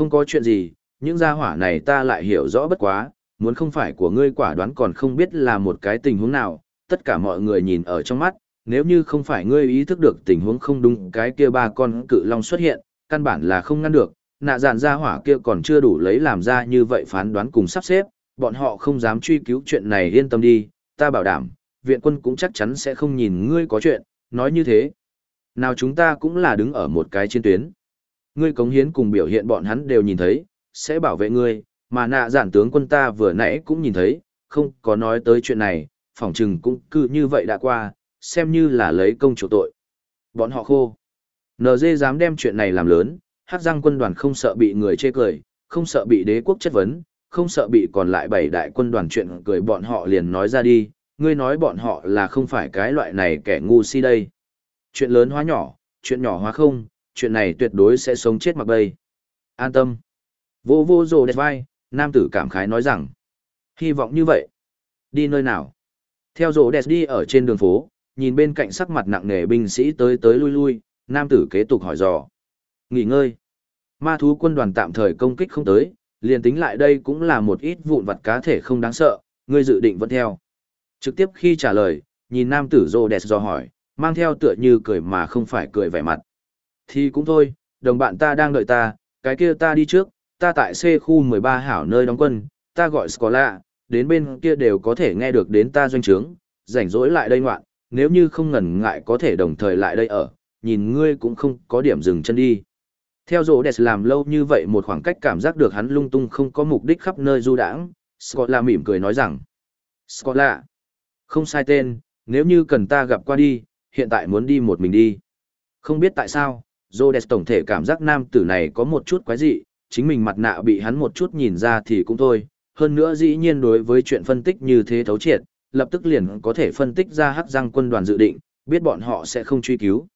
Không có chuyện gì, những gia hỏa này ta lại hiểu rõ bất quá, muốn không phải của ngươi quả đoán còn không biết là một cái tình huống nào, tất cả mọi người nhìn ở trong mắt, nếu như không phải ngươi ý thức được tình huống không đúng cái kia ba con cự long xuất hiện, căn bản là không ngăn được, nạ dạn gia hỏa kia còn chưa đủ lấy làm ra như vậy phán đoán cùng sắp xếp, bọn họ không dám truy cứu chuyện này yên tâm đi, ta bảo đảm, viện quân cũng chắc chắn sẽ không nhìn ngươi có chuyện, nói như thế. Nào chúng ta cũng là đứng ở một cái chiến tuyến. Ngươi cống hiến cùng biểu hiện bọn hắn đều nhìn thấy, sẽ bảo vệ ngươi, mà nạ giản tướng quân ta vừa nãy cũng nhìn thấy, không có nói tới chuyện này, phỏng chừng cũng cứ như vậy đã qua, xem như là lấy công chủ tội. Bọn họ khô. NG dám đem chuyện này làm lớn, hát răng quân đoàn không sợ bị người chê cười, không sợ bị đế quốc chất vấn, không sợ bị còn lại bảy đại quân đoàn chuyện cười bọn họ liền nói ra đi, ngươi nói bọn họ là không phải cái loại này kẻ ngu si đây. Chuyện lớn hóa nhỏ, chuyện nhỏ hóa không, chuyện này tuyệt đối sẽ sống chết mặc bay. An tâm. Vô vô rồ đẹp vai, nam tử cảm khái nói rằng. Hy vọng như vậy. Đi nơi nào? Theo rồ đẹp đi ở trên đường phố, nhìn bên cạnh sắc mặt nặng nề binh sĩ tới tới lui lui, nam tử kế tục hỏi dò. Nghỉ ngơi. Ma thú quân đoàn tạm thời công kích không tới, liền tính lại đây cũng là một ít vụn vặt cá thể không đáng sợ, ngươi dự định vẫn theo. Trực tiếp khi trả lời, nhìn nam tử rồ đẹp dò hỏi, mang theo tựa như cười mà không phải cười vẻ mặt. Thì cũng thôi, đồng bạn ta đang đợi ta, cái kia ta đi trước, ta tại C khu 13 hảo nơi đóng quân, ta gọi Scola, đến bên kia đều có thể nghe được đến ta doanh trướng, rảnh rỗi lại đây ngoạn, nếu như không ngần ngại có thể đồng thời lại đây ở, nhìn ngươi cũng không có điểm dừng chân đi. Theo dỗ đẹp làm lâu như vậy một khoảng cách cảm giác được hắn lung tung không có mục đích khắp nơi du đãng, Scola mỉm cười nói rằng, Scola, không sai tên, nếu như cần ta gặp qua đi, hiện tại muốn đi một mình đi. Không biết tại sao, Rhodes tổng thể cảm giác nam tử này có một chút quái dị, chính mình mặt nạ bị hắn một chút nhìn ra thì cũng thôi, hơn nữa dĩ nhiên đối với chuyện phân tích như thế thấu triệt, lập tức liền có thể phân tích ra hắc răng quân đoàn dự định, biết bọn họ sẽ không truy cứu.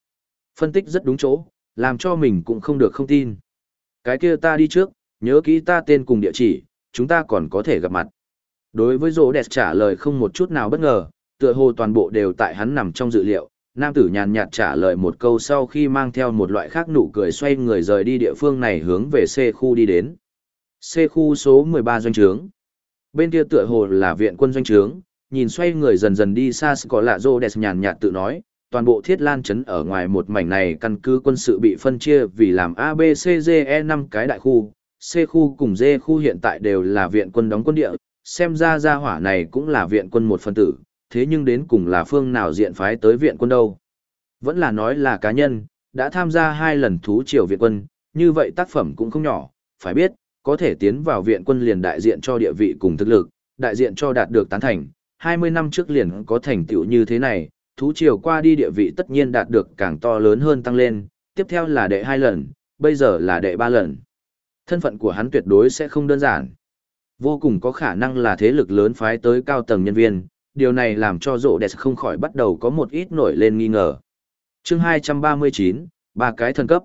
Phân tích rất đúng chỗ, làm cho mình cũng không được không tin. Cái kia ta đi trước, nhớ kỹ ta tên cùng địa chỉ, chúng ta còn có thể gặp mặt. Đối với Rhodes trả lời không một chút nào bất ngờ, tựa hồ toàn bộ đều tại hắn nằm trong dự liệu, nam tử nhàn nhạt trả lời một câu sau khi mang theo một loại khác nụ cười xoay người rời đi địa phương này hướng về C khu đi đến. C khu số 13 doanh trướng. Bên kia tựa hồ là viện quân doanh trướng, nhìn xoay người dần dần đi xa có lạ rô đẹp nhàn nhạt tự nói, toàn bộ thiết lan chấn ở ngoài một mảnh này căn cứ quân sự bị phân chia vì làm A, B, C, D, E 5 cái đại khu, C khu cùng D khu hiện tại đều là viện quân đóng quân địa, xem ra gia hỏa này cũng là viện quân một phân tử, thế nhưng đến cùng là phương nào diện phái tới viện quân đâu. Vẫn là nói là cá nhân, đã tham gia hai lần thú triều viện quân, như vậy tác phẩm cũng không nhỏ, phải biết, có thể tiến vào viện quân liền đại diện cho địa vị cùng thực lực, đại diện cho đạt được tán thành, 20 năm trước liền có thành tựu như thế này, thú triều qua đi địa vị tất nhiên đạt được càng to lớn hơn tăng lên, tiếp theo là đệ hai lần, bây giờ là đệ ba lần. Thân phận của hắn tuyệt đối sẽ không đơn giản. Vô cùng có khả năng là thế lực lớn phái tới cao tầng nhân viên, điều này làm cho rộ đẹp không khỏi bắt đầu có một ít nổi lên nghi ngờ. chương 239, ba cái thần cấp.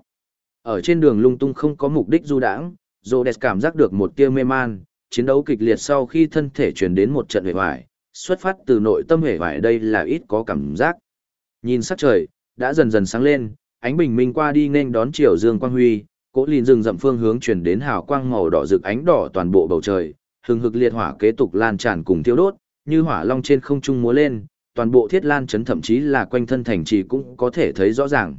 Ở trên đường lung tung không có mục đích du đãng, rộ đẹp cảm giác được một tia mê man, chiến đấu kịch liệt sau khi thân thể chuyển đến một trận hề hoài, xuất phát từ nội tâm hề hoài đây là ít có cảm giác. Nhìn sắc trời, đã dần dần sáng lên, ánh bình minh qua đi nên đón chiều dương quang huy, cỗ lìn rừng rậm phương hướng chuyển đến hào quang màu đỏ rực ánh đỏ toàn bộ bầu trời, hừng hực liệt hỏa kế tục lan tràn cùng thiêu đốt, như hỏa long trên không trung múa lên, toàn bộ thiết lan chấn thậm chí là quanh thân thành trì cũng có thể thấy rõ ràng.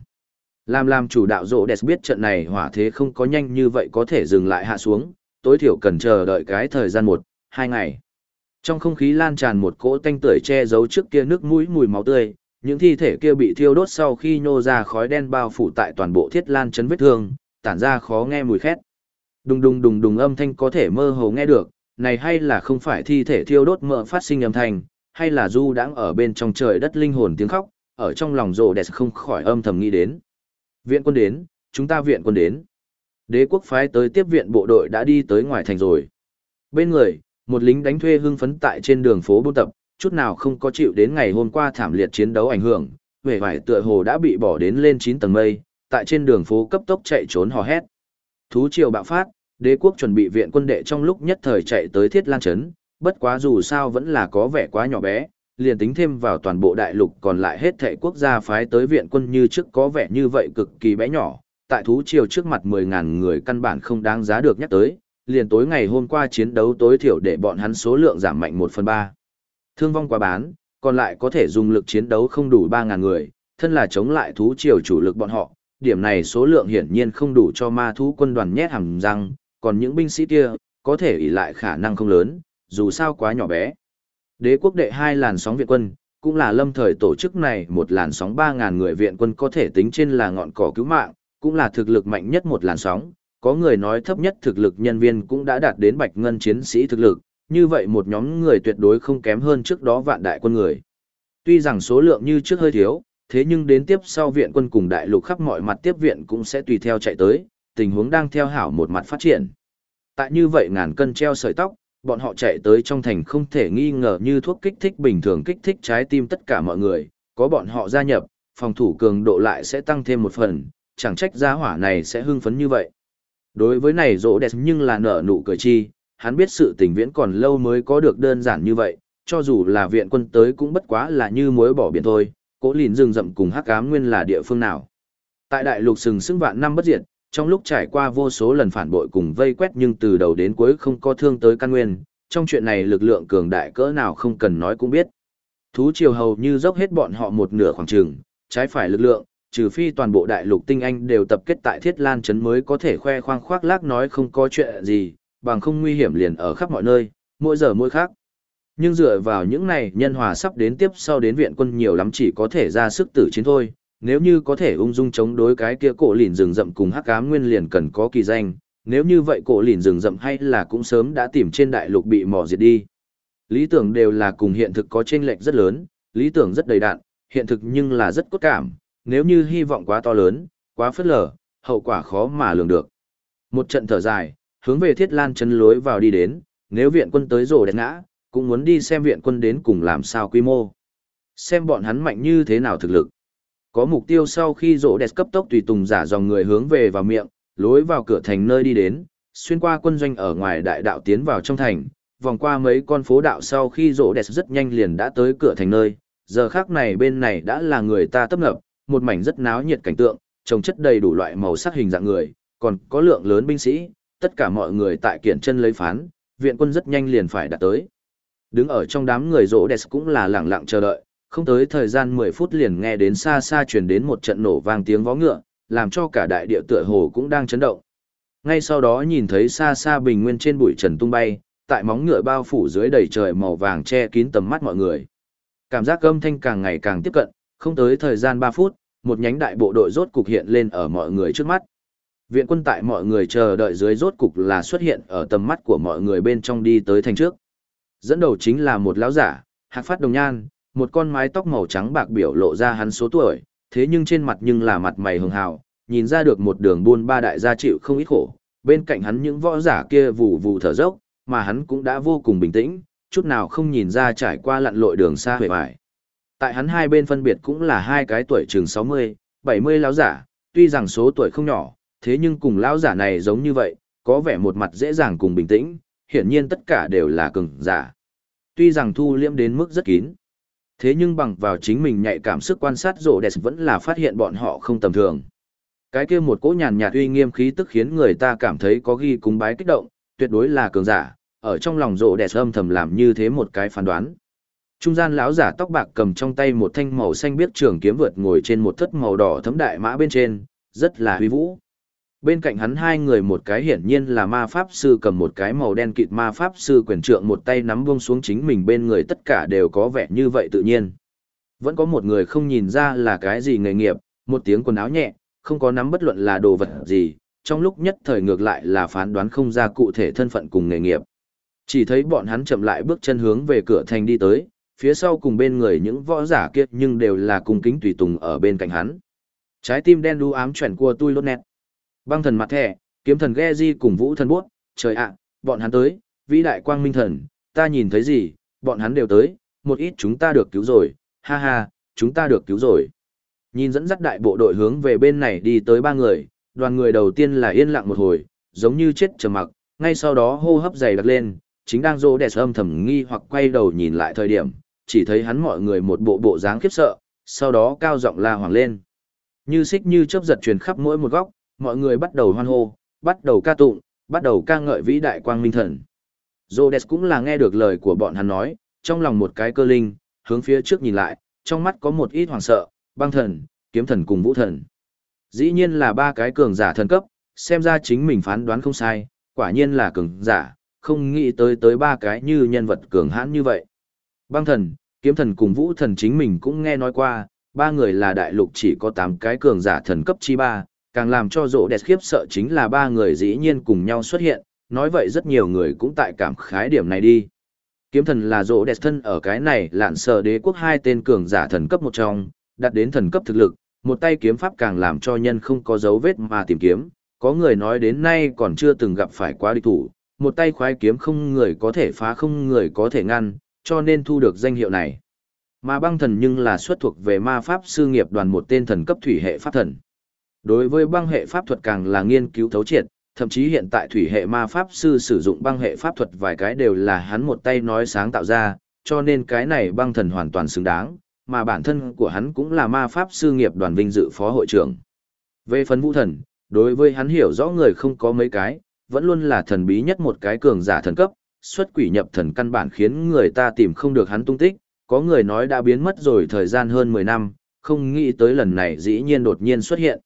Làm làm chủ đạo rộ đẹp biết trận này hỏa thế không có nhanh như vậy có thể dừng lại hạ xuống, tối thiểu cần chờ đợi cái thời gian một, hai ngày. Trong không khí lan tràn một cỗ tanh tưởi che giấu trước kia nước mũi mùi máu tươi, những thi thể kia bị thiêu đốt sau khi nhô ra khói đen bao phủ tại toàn bộ thiết lan chấn vết thương, tản ra khó nghe mùi khét. Đùng đùng đùng đùng âm thanh có thể mơ hồ nghe được, này hay là không phải thi thể thiêu đốt mỡ phát sinh âm thanh, hay là du đãng ở bên trong trời đất linh hồn tiếng khóc, ở trong lòng rồ đẹp không khỏi âm thầm nghĩ đến. Viện quân đến, chúng ta viện quân đến. Đế quốc phái tới tiếp viện bộ đội đã đi tới ngoài thành rồi. Bên người, một lính đánh thuê hưng phấn tại trên đường phố buôn tập, chút nào không có chịu đến ngày hôm qua thảm liệt chiến đấu ảnh hưởng, vẻ vải tựa hồ đã bị bỏ đến lên 9 tầng mây, tại trên đường phố cấp tốc chạy trốn hò hét. Thú triều bạo phát, đế quốc chuẩn bị viện quân đệ trong lúc nhất thời chạy tới thiết lan trấn bất quá dù sao vẫn là có vẻ quá nhỏ bé liền tính thêm vào toàn bộ đại lục còn lại hết thệ quốc gia phái tới viện quân như trước có vẻ như vậy cực kỳ bé nhỏ tại thú triều trước mặt mười ngàn người căn bản không đáng giá được nhắc tới, liền tối ngày hôm qua chiến đấu tối thiểu để bọn hắn số lượng giảm mạnh một phần ba, Thương vong quá bán, còn lại có thể dùng lực chiến đấu không đủ ba ngàn người, thân là chống lại thú triều chủ lực bọn họ, điểm này số lượng hiển nhiên không đủ cho ma thú quân đoàn nhét hàm răng, còn những binh sĩ kia, có thể ỷ lại khả năng không lớn, dù sao quá nhỏ bé. Đế quốc đệ hai làn sóng viện quân, cũng là lâm thời tổ chức này một làn sóng 3.000 người viện quân có thể tính trên là ngọn cỏ cứu mạng, cũng là thực lực mạnh nhất một làn sóng, có người nói thấp nhất thực lực nhân viên cũng đã đạt đến bạch ngân chiến sĩ thực lực, như vậy một nhóm người tuyệt đối không kém hơn trước đó vạn đại quân người. Tuy rằng số lượng như trước hơi thiếu, thế nhưng đến tiếp sau viện quân cùng đại lục khắp mọi mặt tiếp viện cũng sẽ tùy theo chạy tới, tình huống đang theo hảo một mặt phát triển. Tại như vậy ngàn cân treo sợi tóc, bọn họ chạy tới trong thành không thể nghi ngờ như thuốc kích thích bình thường kích thích trái tim tất cả mọi người, có bọn họ gia nhập, phòng thủ cường độ lại sẽ tăng thêm một phần, chẳng trách gia hỏa này sẽ hưng phấn như vậy. Đối với này rỗ đẹp nhưng là nở nụ cười chi, hắn biết sự tình viễn còn lâu mới có được đơn giản như vậy, cho dù là viện quân tới cũng bất quá là như muối bỏ biển thôi, cố lìn rừng rậm cùng hắc ám nguyên là địa phương nào. Tại đại lục sừng sững vạn năm bất diệt, trong lúc trải qua vô số lần phản bội cùng vây quét nhưng từ đầu đến cuối không có thương tới căn nguyên, trong chuyện này lực lượng cường đại cỡ nào không cần nói cũng biết. Thú triều hầu như dốc hết bọn họ một nửa khoảng trường, trái phải lực lượng, trừ phi toàn bộ đại lục tinh anh đều tập kết tại Thiết Lan Trấn mới có thể khoe khoang khoác lác nói không có chuyện gì, bằng không nguy hiểm liền ở khắp mọi nơi, mỗi giờ mỗi khác. Nhưng dựa vào những này nhân hòa sắp đến tiếp sau đến viện quân nhiều lắm chỉ có thể ra sức tử chiến thôi, nếu như có thể ung dung chống đối cái kia cổ lìn rừng rậm cùng hắc ám nguyên liền cần có kỳ danh, nếu như vậy cổ lìn rừng rậm hay là cũng sớm đã tìm trên đại lục bị mỏ diệt đi. Lý tưởng đều là cùng hiện thực có chênh lệch rất lớn, lý tưởng rất đầy đạn, hiện thực nhưng là rất cốt cảm, nếu như hy vọng quá to lớn, quá phất lờ, hậu quả khó mà lường được. Một trận thở dài, hướng về thiết lan chân lối vào đi đến, nếu viện quân tới rổ đẹp ngã, cũng muốn đi xem viện quân đến cùng làm sao quy mô. Xem bọn hắn mạnh như thế nào thực lực. Có mục tiêu sau khi rỗ đẹp cấp tốc tùy tùng giả dòng người hướng về vào miệng, lối vào cửa thành nơi đi đến, xuyên qua quân doanh ở ngoài đại đạo tiến vào trong thành, vòng qua mấy con phố đạo sau khi rỗ đẹp rất nhanh liền đã tới cửa thành nơi, giờ khác này bên này đã là người ta tấp nập, một mảnh rất náo nhiệt cảnh tượng, trồng chất đầy đủ loại màu sắc hình dạng người, còn có lượng lớn binh sĩ, tất cả mọi người tại kiện chân lấy phán, viện quân rất nhanh liền phải đạt tới. Đứng ở trong đám người rỗ đẹp cũng là lẳng lặng chờ đợi, không tới thời gian 10 phút liền nghe đến xa xa truyền đến một trận nổ vang tiếng vó ngựa, làm cho cả đại địa tựa hồ cũng đang chấn động. Ngay sau đó nhìn thấy xa xa bình nguyên trên bụi trần tung bay, tại móng ngựa bao phủ dưới đầy trời màu vàng che kín tầm mắt mọi người. Cảm giác âm thanh càng ngày càng tiếp cận, không tới thời gian 3 phút, một nhánh đại bộ đội rốt cục hiện lên ở mọi người trước mắt. Viện quân tại mọi người chờ đợi dưới rốt cục là xuất hiện ở tầm mắt của mọi người bên trong đi tới thành trước. Dẫn đầu chính là một lão giả, hạc phát đồng nhan, một con mái tóc màu trắng bạc biểu lộ ra hắn số tuổi, thế nhưng trên mặt nhưng là mặt mày hường hào, nhìn ra được một đường buôn ba đại gia chịu không ít khổ, bên cạnh hắn những võ giả kia vụ vụ thở dốc, mà hắn cũng đã vô cùng bình tĩnh, chút nào không nhìn ra trải qua lặn lội đường xa huệ vải. Tại hắn hai bên phân biệt cũng là hai cái tuổi chừng 60, 70 lão giả, tuy rằng số tuổi không nhỏ, thế nhưng cùng lão giả này giống như vậy, có vẻ một mặt dễ dàng cùng bình tĩnh, hiển nhiên tất cả đều là cường giả. Tuy rằng thu liễm đến mức rất kín, thế nhưng bằng vào chính mình nhạy cảm sức quan sát rộ đẹp vẫn là phát hiện bọn họ không tầm thường. Cái kia một cỗ nhàn nhạt uy nghiêm khí tức khiến người ta cảm thấy có ghi cúng bái kích động, tuyệt đối là cường giả, ở trong lòng rộ đẹp âm thầm làm như thế một cái phán đoán. Trung gian lão giả tóc bạc cầm trong tay một thanh màu xanh biết trường kiếm vượt ngồi trên một thất màu đỏ thấm đại mã bên trên, rất là huy vũ. Bên cạnh hắn hai người một cái hiển nhiên là ma pháp sư cầm một cái màu đen kịt ma pháp sư quyền trượng một tay nắm buông xuống chính mình bên người tất cả đều có vẻ như vậy tự nhiên. Vẫn có một người không nhìn ra là cái gì nghề nghiệp, một tiếng quần áo nhẹ, không có nắm bất luận là đồ vật gì, trong lúc nhất thời ngược lại là phán đoán không ra cụ thể thân phận cùng nghề nghiệp. Chỉ thấy bọn hắn chậm lại bước chân hướng về cửa thành đi tới, phía sau cùng bên người những võ giả kia nhưng đều là cung kính tùy tùng ở bên cạnh hắn. Trái tim đen đu ám chuyển qua tui lốt nét. Băng thần mặt thẻ, kiếm thần ghe di cùng vũ thần buốt. trời ạ, bọn hắn tới, vĩ đại quang minh thần, ta nhìn thấy gì, bọn hắn đều tới, một ít chúng ta được cứu rồi, ha ha, chúng ta được cứu rồi. Nhìn dẫn dắt đại bộ đội hướng về bên này đi tới ba người, đoàn người đầu tiên là yên lặng một hồi, giống như chết trầm mặc, ngay sau đó hô hấp dày đặc lên, chính đang rô đẹp âm thầm nghi hoặc quay đầu nhìn lại thời điểm, chỉ thấy hắn mọi người một bộ bộ dáng khiếp sợ, sau đó cao giọng la hoàng lên. Như xích như chớp giật truyền khắp mỗi một góc, mọi người bắt đầu hoan hô, bắt đầu ca tụng, bắt đầu ca ngợi vĩ đại quang minh thần. Rhodes cũng là nghe được lời của bọn hắn nói, trong lòng một cái cơ linh, hướng phía trước nhìn lại, trong mắt có một ít hoảng sợ, băng thần, kiếm thần cùng vũ thần. Dĩ nhiên là ba cái cường giả thần cấp, xem ra chính mình phán đoán không sai, quả nhiên là cường giả, không nghĩ tới tới ba cái như nhân vật cường hãn như vậy. Băng thần, kiếm thần cùng vũ thần chính mình cũng nghe nói qua, ba người là đại lục chỉ có tám cái cường giả thần cấp chi ba, càng làm cho rộ đẹp khiếp sợ chính là ba người dĩ nhiên cùng nhau xuất hiện, nói vậy rất nhiều người cũng tại cảm khái điểm này đi. Kiếm thần là rộ đẹp thân ở cái này lạn sở đế quốc hai tên cường giả thần cấp một trong, đạt đến thần cấp thực lực, một tay kiếm pháp càng làm cho nhân không có dấu vết mà tìm kiếm, có người nói đến nay còn chưa từng gặp phải quá địch thủ, một tay khoái kiếm không người có thể phá không người có thể ngăn, cho nên thu được danh hiệu này. Mà băng thần nhưng là xuất thuộc về ma pháp sư nghiệp đoàn một tên thần cấp thủy hệ pháp thần. Đối với băng hệ pháp thuật càng là nghiên cứu thấu triệt, thậm chí hiện tại thủy hệ ma pháp sư sử dụng băng hệ pháp thuật vài cái đều là hắn một tay nói sáng tạo ra, cho nên cái này băng thần hoàn toàn xứng đáng, mà bản thân của hắn cũng là ma pháp sư nghiệp đoàn vinh dự phó hội trưởng. Về phần vũ thần, đối với hắn hiểu rõ người không có mấy cái, vẫn luôn là thần bí nhất một cái cường giả thần cấp, xuất quỷ nhập thần căn bản khiến người ta tìm không được hắn tung tích, có người nói đã biến mất rồi thời gian hơn 10 năm, không nghĩ tới lần này dĩ nhiên đột nhiên xuất hiện.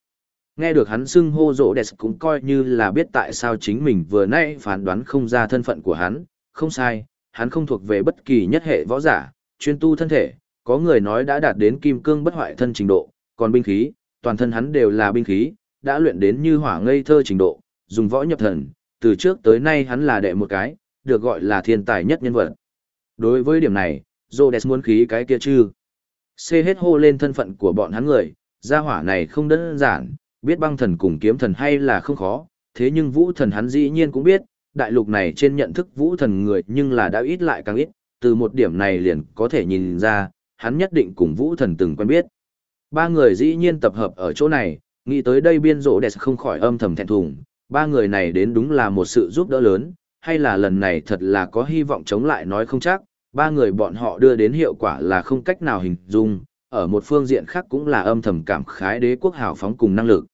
Nghe được hắn xưng hô rỗ đẹp cũng coi như là biết tại sao chính mình vừa nãy phán đoán không ra thân phận của hắn, không sai, hắn không thuộc về bất kỳ nhất hệ võ giả, chuyên tu thân thể, có người nói đã đạt đến kim cương bất hoại thân trình độ, còn binh khí, toàn thân hắn đều là binh khí, đã luyện đến như hỏa ngây thơ trình độ, dùng võ nhập thần, từ trước tới nay hắn là đệ một cái, được gọi là thiên tài nhất nhân vật. Đối với điểm này, Rhodes muốn khí cái kia chứ. xê hết hô lên thân phận của bọn hắn người, gia hỏa này không đơn giản, biết băng thần cùng kiếm thần hay là không khó, thế nhưng vũ thần hắn dĩ nhiên cũng biết, đại lục này trên nhận thức vũ thần người nhưng là đã ít lại càng ít, từ một điểm này liền có thể nhìn ra, hắn nhất định cùng vũ thần từng quen biết. Ba người dĩ nhiên tập hợp ở chỗ này, nghĩ tới đây biên rộ đẹp không khỏi âm thầm thẹn thùng, ba người này đến đúng là một sự giúp đỡ lớn, hay là lần này thật là có hy vọng chống lại nói không chắc, ba người bọn họ đưa đến hiệu quả là không cách nào hình dung, ở một phương diện khác cũng là âm thầm cảm khái đế quốc hào phóng cùng năng lực.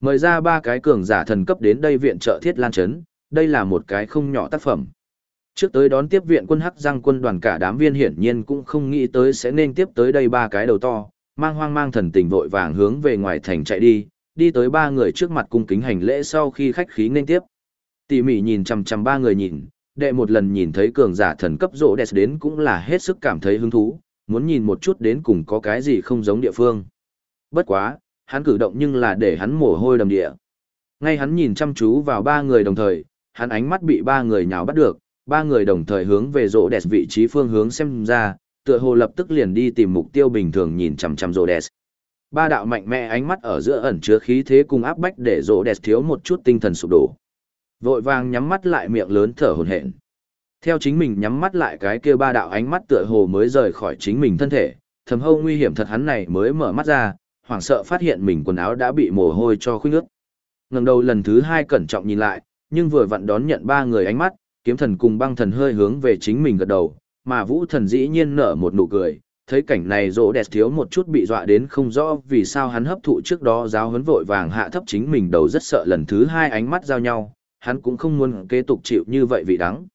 Mời ra ba cái cường giả thần cấp đến đây viện trợ thiết lan chấn, đây là một cái không nhỏ tác phẩm. Trước tới đón tiếp viện quân Hắc Giang quân đoàn cả đám viên hiển nhiên cũng không nghĩ tới sẽ nên tiếp tới đây ba cái đầu to, mang hoang mang thần tình vội vàng hướng về ngoài thành chạy đi, đi tới ba người trước mặt cung kính hành lễ sau khi khách khí nên tiếp. Tỉ mỉ nhìn chằm chằm ba người nhìn, đệ một lần nhìn thấy cường giả thần cấp rỗ đẹp đến cũng là hết sức cảm thấy hứng thú, muốn nhìn một chút đến cùng có cái gì không giống địa phương. Bất quá, hắn cử động nhưng là để hắn mồ hôi đầm địa. Ngay hắn nhìn chăm chú vào ba người đồng thời, hắn ánh mắt bị ba người nhào bắt được, ba người đồng thời hướng về rỗ đẹp vị trí phương hướng xem ra, tựa hồ lập tức liền đi tìm mục tiêu bình thường nhìn chằm chằm rỗ đẹp. Ba đạo mạnh mẽ ánh mắt ở giữa ẩn chứa khí thế cùng áp bách để rỗ đẹp thiếu một chút tinh thần sụp đổ. Vội vàng nhắm mắt lại miệng lớn thở hổn hển. Theo chính mình nhắm mắt lại cái kia ba đạo ánh mắt tựa hồ mới rời khỏi chính mình thân thể, thầm hâu nguy hiểm thật hắn này mới mở mắt ra, hoảng sợ phát hiện mình quần áo đã bị mồ hôi cho khuynh ướt. Ngẩng đầu lần thứ hai cẩn trọng nhìn lại, nhưng vừa vặn đón nhận ba người ánh mắt, kiếm thần cùng băng thần hơi hướng về chính mình gật đầu, mà vũ thần dĩ nhiên nở một nụ cười. Thấy cảnh này rỗ đẹp thiếu một chút bị dọa đến không rõ vì sao hắn hấp thụ trước đó giáo huấn vội vàng hạ thấp chính mình đầu rất sợ lần thứ hai ánh mắt giao nhau, hắn cũng không muốn kế tục chịu như vậy vị đắng.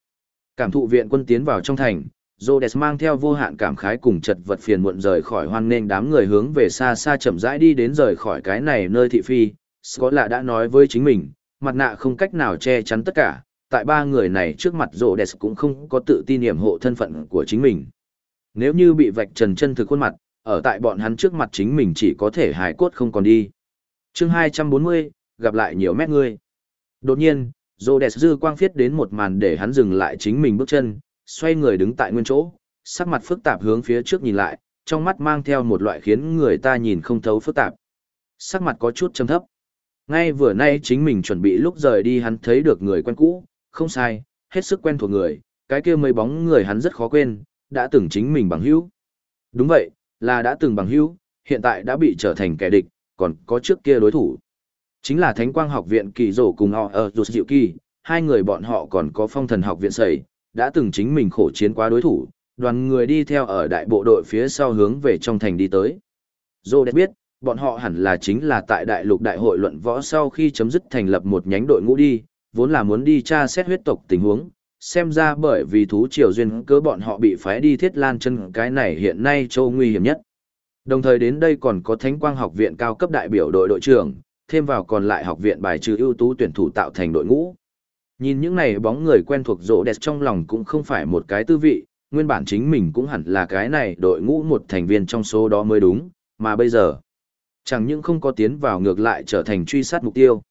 Cảm thụ viện quân tiến vào trong thành, Rhodes mang theo vô hạn cảm khái cùng chật vật phiền muộn rời khỏi hoan nên đám người hướng về xa xa chậm rãi đi đến rời khỏi cái này nơi thị phi. Scott lạ đã nói với chính mình, mặt nạ không cách nào che chắn tất cả, tại ba người này trước mặt Rhodes cũng không có tự tin niệm hộ thân phận của chính mình. Nếu như bị vạch trần chân thực khuôn mặt, ở tại bọn hắn trước mặt chính mình chỉ có thể hài cốt không còn đi. Chương 240, gặp lại nhiều mét ngươi. Đột nhiên, Rhodes dư quang phiết đến một màn để hắn dừng lại chính mình bước chân, xoay người đứng tại nguyên chỗ, sắc mặt phức tạp hướng phía trước nhìn lại, trong mắt mang theo một loại khiến người ta nhìn không thấu phức tạp. Sắc mặt có chút trầm thấp. Ngay vừa nay chính mình chuẩn bị lúc rời đi hắn thấy được người quen cũ, không sai, hết sức quen thuộc người, cái kia mây bóng người hắn rất khó quên, đã từng chính mình bằng hữu. Đúng vậy, là đã từng bằng hữu, hiện tại đã bị trở thành kẻ địch, còn có trước kia đối thủ. Chính là Thánh Quang học viện kỳ dỗ cùng họ ở Dụ Diệu Kỳ, hai người bọn họ còn có phong thần học viện Sẩy, đã từng chính mình khổ chiến qua đối thủ, đoàn người đi theo ở đại bộ đội phía sau hướng về trong thành đi tới. Dô đẹp biết, Bọn họ hẳn là chính là tại đại lục đại hội luận võ sau khi chấm dứt thành lập một nhánh đội ngũ đi, vốn là muốn đi tra xét huyết tộc tình huống, xem ra bởi vì thú triều duyên cớ bọn họ bị phái đi thiết lan chân cái này hiện nay châu nguy hiểm nhất. Đồng thời đến đây còn có Thánh Quang học viện cao cấp đại biểu đội đội trưởng, thêm vào còn lại học viện bài trừ ưu tú tuyển thủ tạo thành đội ngũ. Nhìn những này bóng người quen thuộc rỗ đẹp trong lòng cũng không phải một cái tư vị, nguyên bản chính mình cũng hẳn là cái này đội ngũ một thành viên trong số đó mới đúng, mà bây giờ, chẳng những không có tiến vào ngược lại trở thành truy sát mục tiêu.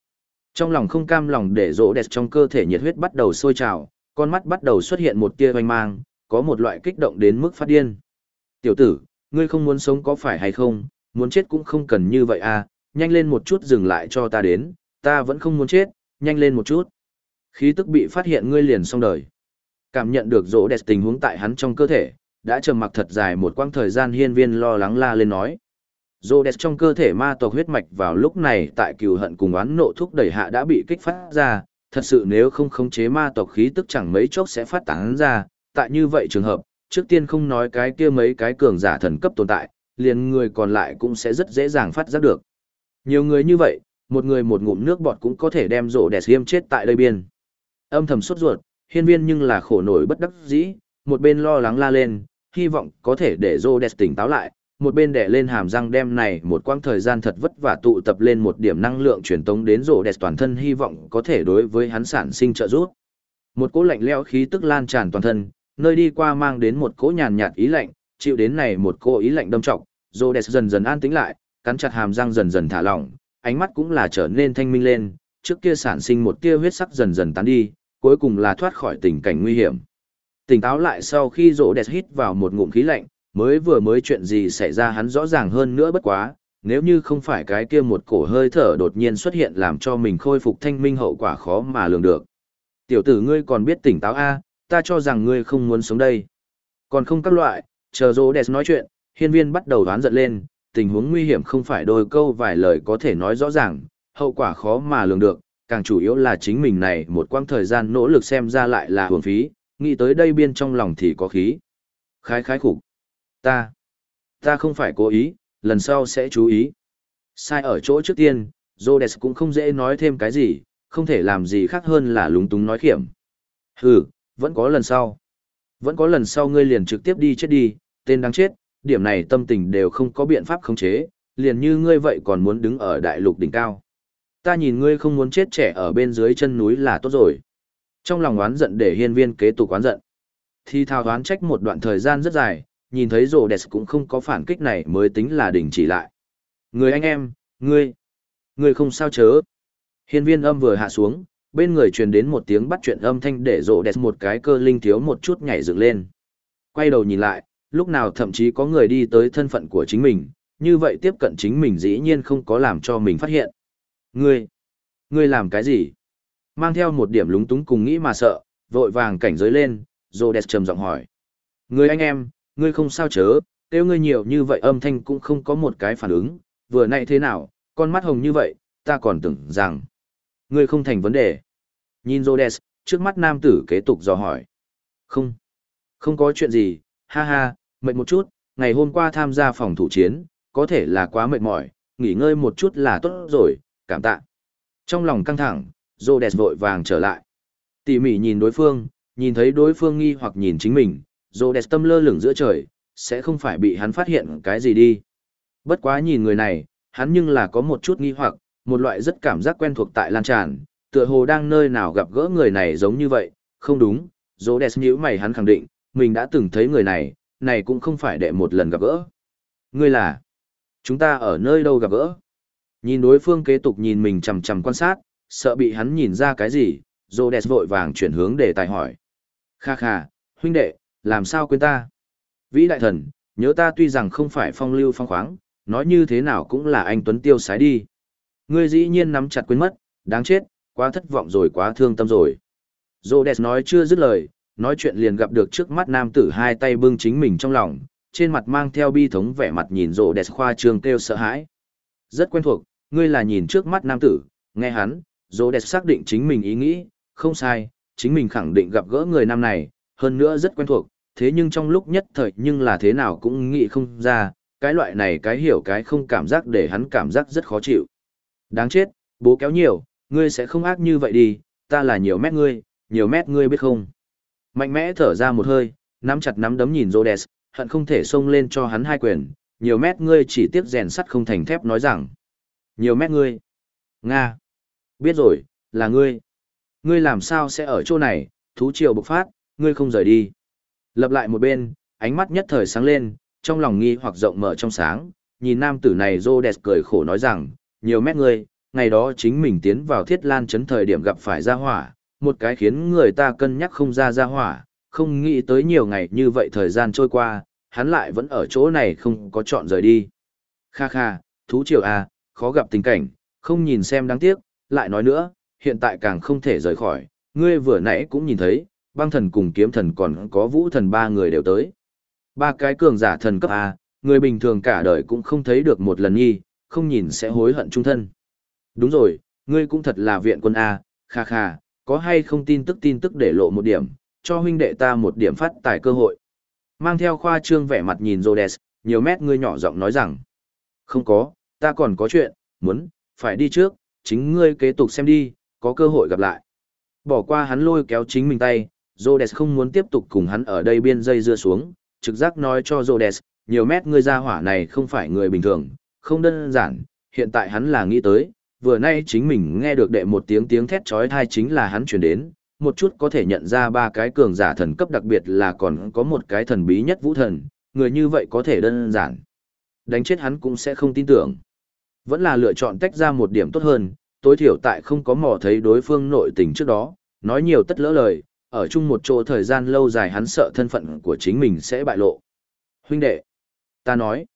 Trong lòng không cam lòng để rỗ đẹp trong cơ thể nhiệt huyết bắt đầu sôi trào, con mắt bắt đầu xuất hiện một tia hoanh mang, có một loại kích động đến mức phát điên. Tiểu tử, ngươi không muốn sống có phải hay không, muốn chết cũng không cần như vậy à, nhanh lên một chút dừng lại cho ta đến, ta vẫn không muốn chết, nhanh lên một chút. Khí tức bị phát hiện ngươi liền xong đời. Cảm nhận được rỗ đẹp tình huống tại hắn trong cơ thể, đã trầm mặc thật dài một quãng thời gian hiên viên lo lắng la lên nói. Rỗ đẹp trong cơ thể ma tộc huyết mạch vào lúc này tại cừu hận cùng oán nộ thúc đẩy hạ đã bị kích phát ra, thật sự nếu không khống chế ma tộc khí tức chẳng mấy chốc sẽ phát tán ra, tại như vậy trường hợp, trước tiên không nói cái kia mấy cái cường giả thần cấp tồn tại, liền người còn lại cũng sẽ rất dễ dàng phát giác được. Nhiều người như vậy, một người một ngụm nước bọt cũng có thể đem rổ đẹp xiêm chết tại đây biên. Âm thầm sốt ruột, hiên viên nhưng là khổ nổi bất đắc dĩ, một bên lo lắng la lên, hy vọng có thể để rổ tỉnh táo lại, một bên đè lên hàm răng đem này một quãng thời gian thật vất vả tụ tập lên một điểm năng lượng truyền tống đến rổ toàn thân hy vọng có thể đối với hắn sản sinh trợ giúp. Một cỗ lạnh lẽo khí tức lan tràn toàn thân, nơi đi qua mang đến một cỗ nhàn nhạt ý lạnh, chịu đến này một cỗ ý lạnh đâm trọng, rổ dần dần an tĩnh lại, cắn chặt hàm răng dần dần thả lỏng, ánh mắt cũng là trở nên thanh minh lên, trước kia sản sinh một tia huyết sắc dần dần tán đi, cuối cùng là thoát khỏi tình cảnh nguy hiểm. Tỉnh táo lại sau khi rỗ đẹp hít vào một ngụm khí lạnh, mới vừa mới chuyện gì xảy ra hắn rõ ràng hơn nữa bất quá, nếu như không phải cái kia một cổ hơi thở đột nhiên xuất hiện làm cho mình khôi phục thanh minh hậu quả khó mà lường được. Tiểu tử ngươi còn biết tỉnh táo a, ta cho rằng ngươi không muốn sống đây. Còn không các loại, chờ rỗ đẹp nói chuyện, hiên viên bắt đầu đoán giận lên, tình huống nguy hiểm không phải đôi câu vài lời có thể nói rõ ràng, hậu quả khó mà lường được, càng chủ yếu là chính mình này một quãng thời gian nỗ lực xem ra lại là hưởng phí, nghĩ tới đây biên trong lòng thì có khí. Khái khái khủng. Ta, ta không phải cố ý, lần sau sẽ chú ý. Sai ở chỗ trước tiên, Rhodes cũng không dễ nói thêm cái gì, không thể làm gì khác hơn là lúng túng nói khiểm. Hừ, vẫn có lần sau. Vẫn có lần sau ngươi liền trực tiếp đi chết đi, tên đáng chết, điểm này tâm tình đều không có biện pháp khống chế, liền như ngươi vậy còn muốn đứng ở đại lục đỉnh cao. Ta nhìn ngươi không muốn chết trẻ ở bên dưới chân núi là tốt rồi. Trong lòng oán giận để hiên viên kế tục oán giận. Thì thao oán trách một đoạn thời gian rất dài, nhìn thấy rồ đẹp cũng không có phản kích này mới tính là đình chỉ lại. Người anh em, ngươi, ngươi không sao chớ. Hiên viên âm vừa hạ xuống, bên người truyền đến một tiếng bắt chuyện âm thanh để rồ đẹp một cái cơ linh thiếu một chút nhảy dựng lên. Quay đầu nhìn lại, lúc nào thậm chí có người đi tới thân phận của chính mình, như vậy tiếp cận chính mình dĩ nhiên không có làm cho mình phát hiện. Ngươi, ngươi làm cái gì? Mang theo một điểm lúng túng cùng nghĩ mà sợ, vội vàng cảnh giới lên, Rhodes trầm giọng hỏi. Ngươi anh em, ngươi không sao chớ, kêu ngươi nhiều như vậy âm thanh cũng không có một cái phản ứng, vừa nãy thế nào, con mắt hồng như vậy, ta còn tưởng rằng, ngươi không thành vấn đề. Nhìn Rhodes, trước mắt nam tử kế tục dò hỏi. Không, không có chuyện gì, ha ha, mệt một chút, ngày hôm qua tham gia phòng thủ chiến, có thể là quá mệt mỏi, nghỉ ngơi một chút là tốt rồi, cảm tạ. Trong lòng căng thẳng, Rhodes vội vàng trở lại. Tỉ mỉ nhìn đối phương, nhìn thấy đối phương nghi hoặc nhìn chính mình, Rhodes tâm lơ lửng giữa trời, sẽ không phải bị hắn phát hiện cái gì đi. Bất quá nhìn người này, hắn nhưng là có một chút nghi hoặc, một loại rất cảm giác quen thuộc tại lan tràn, tựa hồ đang nơi nào gặp gỡ người này giống như vậy, không đúng, Rhodes nhíu mày hắn khẳng định, mình đã từng thấy người này, này cũng không phải đệ một lần gặp gỡ. Ngươi là, chúng ta ở nơi đâu gặp gỡ? Nhìn đối phương kế tục nhìn mình chằm chằm quan sát, sợ bị hắn nhìn ra cái gì, Rhodes vội vàng chuyển hướng để tài hỏi. Kha kha, huynh đệ, làm sao quên ta? Vĩ đại thần, nhớ ta tuy rằng không phải phong lưu phong khoáng, nói như thế nào cũng là anh Tuấn Tiêu sái đi. Ngươi dĩ nhiên nắm chặt quên mất, đáng chết, quá thất vọng rồi quá thương tâm rồi. Rhodes nói chưa dứt lời, nói chuyện liền gặp được trước mắt nam tử hai tay bưng chính mình trong lòng, trên mặt mang theo bi thống vẻ mặt nhìn rô đẹp khoa trương kêu sợ hãi. Rất quen thuộc, ngươi là nhìn trước mắt nam tử, nghe hắn, rộ đẹp xác định chính mình ý nghĩ, không sai, chính mình khẳng định gặp gỡ người nam này, hơn nữa rất quen thuộc, thế nhưng trong lúc nhất thời nhưng là thế nào cũng nghĩ không ra, cái loại này cái hiểu cái không cảm giác để hắn cảm giác rất khó chịu. Đáng chết, bố kéo nhiều, ngươi sẽ không ác như vậy đi, ta là nhiều mét ngươi, nhiều mét ngươi biết không. Mạnh mẽ thở ra một hơi, nắm chặt nắm đấm nhìn Rhodes, hận không thể xông lên cho hắn hai quyền, nhiều mét ngươi chỉ tiếc rèn sắt không thành thép nói rằng. Nhiều mét ngươi. Nga. Biết rồi, là ngươi. Ngươi làm sao sẽ ở chỗ này, thú triều bộc phát, ngươi không rời đi. Lập lại một bên, ánh mắt nhất thời sáng lên, trong lòng nghi hoặc rộng mở trong sáng, nhìn nam tử này Rhodes cười khổ nói rằng, nhiều mét ngươi, ngày đó chính mình tiến vào thiết lan chấn thời điểm gặp phải gia hỏa, một cái khiến người ta cân nhắc không ra gia hỏa, không nghĩ tới nhiều ngày như vậy thời gian trôi qua, hắn lại vẫn ở chỗ này không có chọn rời đi. Kha kha, thú triều à, khó gặp tình cảnh, không nhìn xem đáng tiếc, lại nói nữa, hiện tại càng không thể rời khỏi, ngươi vừa nãy cũng nhìn thấy, băng thần cùng kiếm thần còn có vũ thần ba người đều tới. Ba cái cường giả thần cấp A, người bình thường cả đời cũng không thấy được một lần nhi, không nhìn sẽ hối hận trung thân. Đúng rồi, ngươi cũng thật là viện quân A, kha kha, có hay không tin tức tin tức để lộ một điểm, cho huynh đệ ta một điểm phát tài cơ hội. Mang theo khoa trương vẻ mặt nhìn Rhodes, nhiều mét ngươi nhỏ giọng nói rằng, không có, ta còn có chuyện, muốn, phải đi trước, chính ngươi kế tục xem đi, có cơ hội gặp lại. Bỏ qua hắn lôi kéo chính mình tay, Rhodes không muốn tiếp tục cùng hắn ở đây biên dây dưa xuống, trực giác nói cho Rhodes, nhiều mét ngươi ra hỏa này không phải người bình thường, không đơn giản, hiện tại hắn là nghĩ tới, vừa nay chính mình nghe được đệ một tiếng tiếng thét chói tai chính là hắn truyền đến, một chút có thể nhận ra ba cái cường giả thần cấp đặc biệt là còn có một cái thần bí nhất vũ thần, người như vậy có thể đơn giản. Đánh chết hắn cũng sẽ không tin tưởng. Vẫn là lựa chọn tách ra một điểm tốt hơn, tối thiểu tại không có mò thấy đối phương nội tình trước đó, nói nhiều tất lỡ lời, ở chung một chỗ thời gian lâu dài hắn sợ thân phận của chính mình sẽ bại lộ. Huynh đệ, ta nói,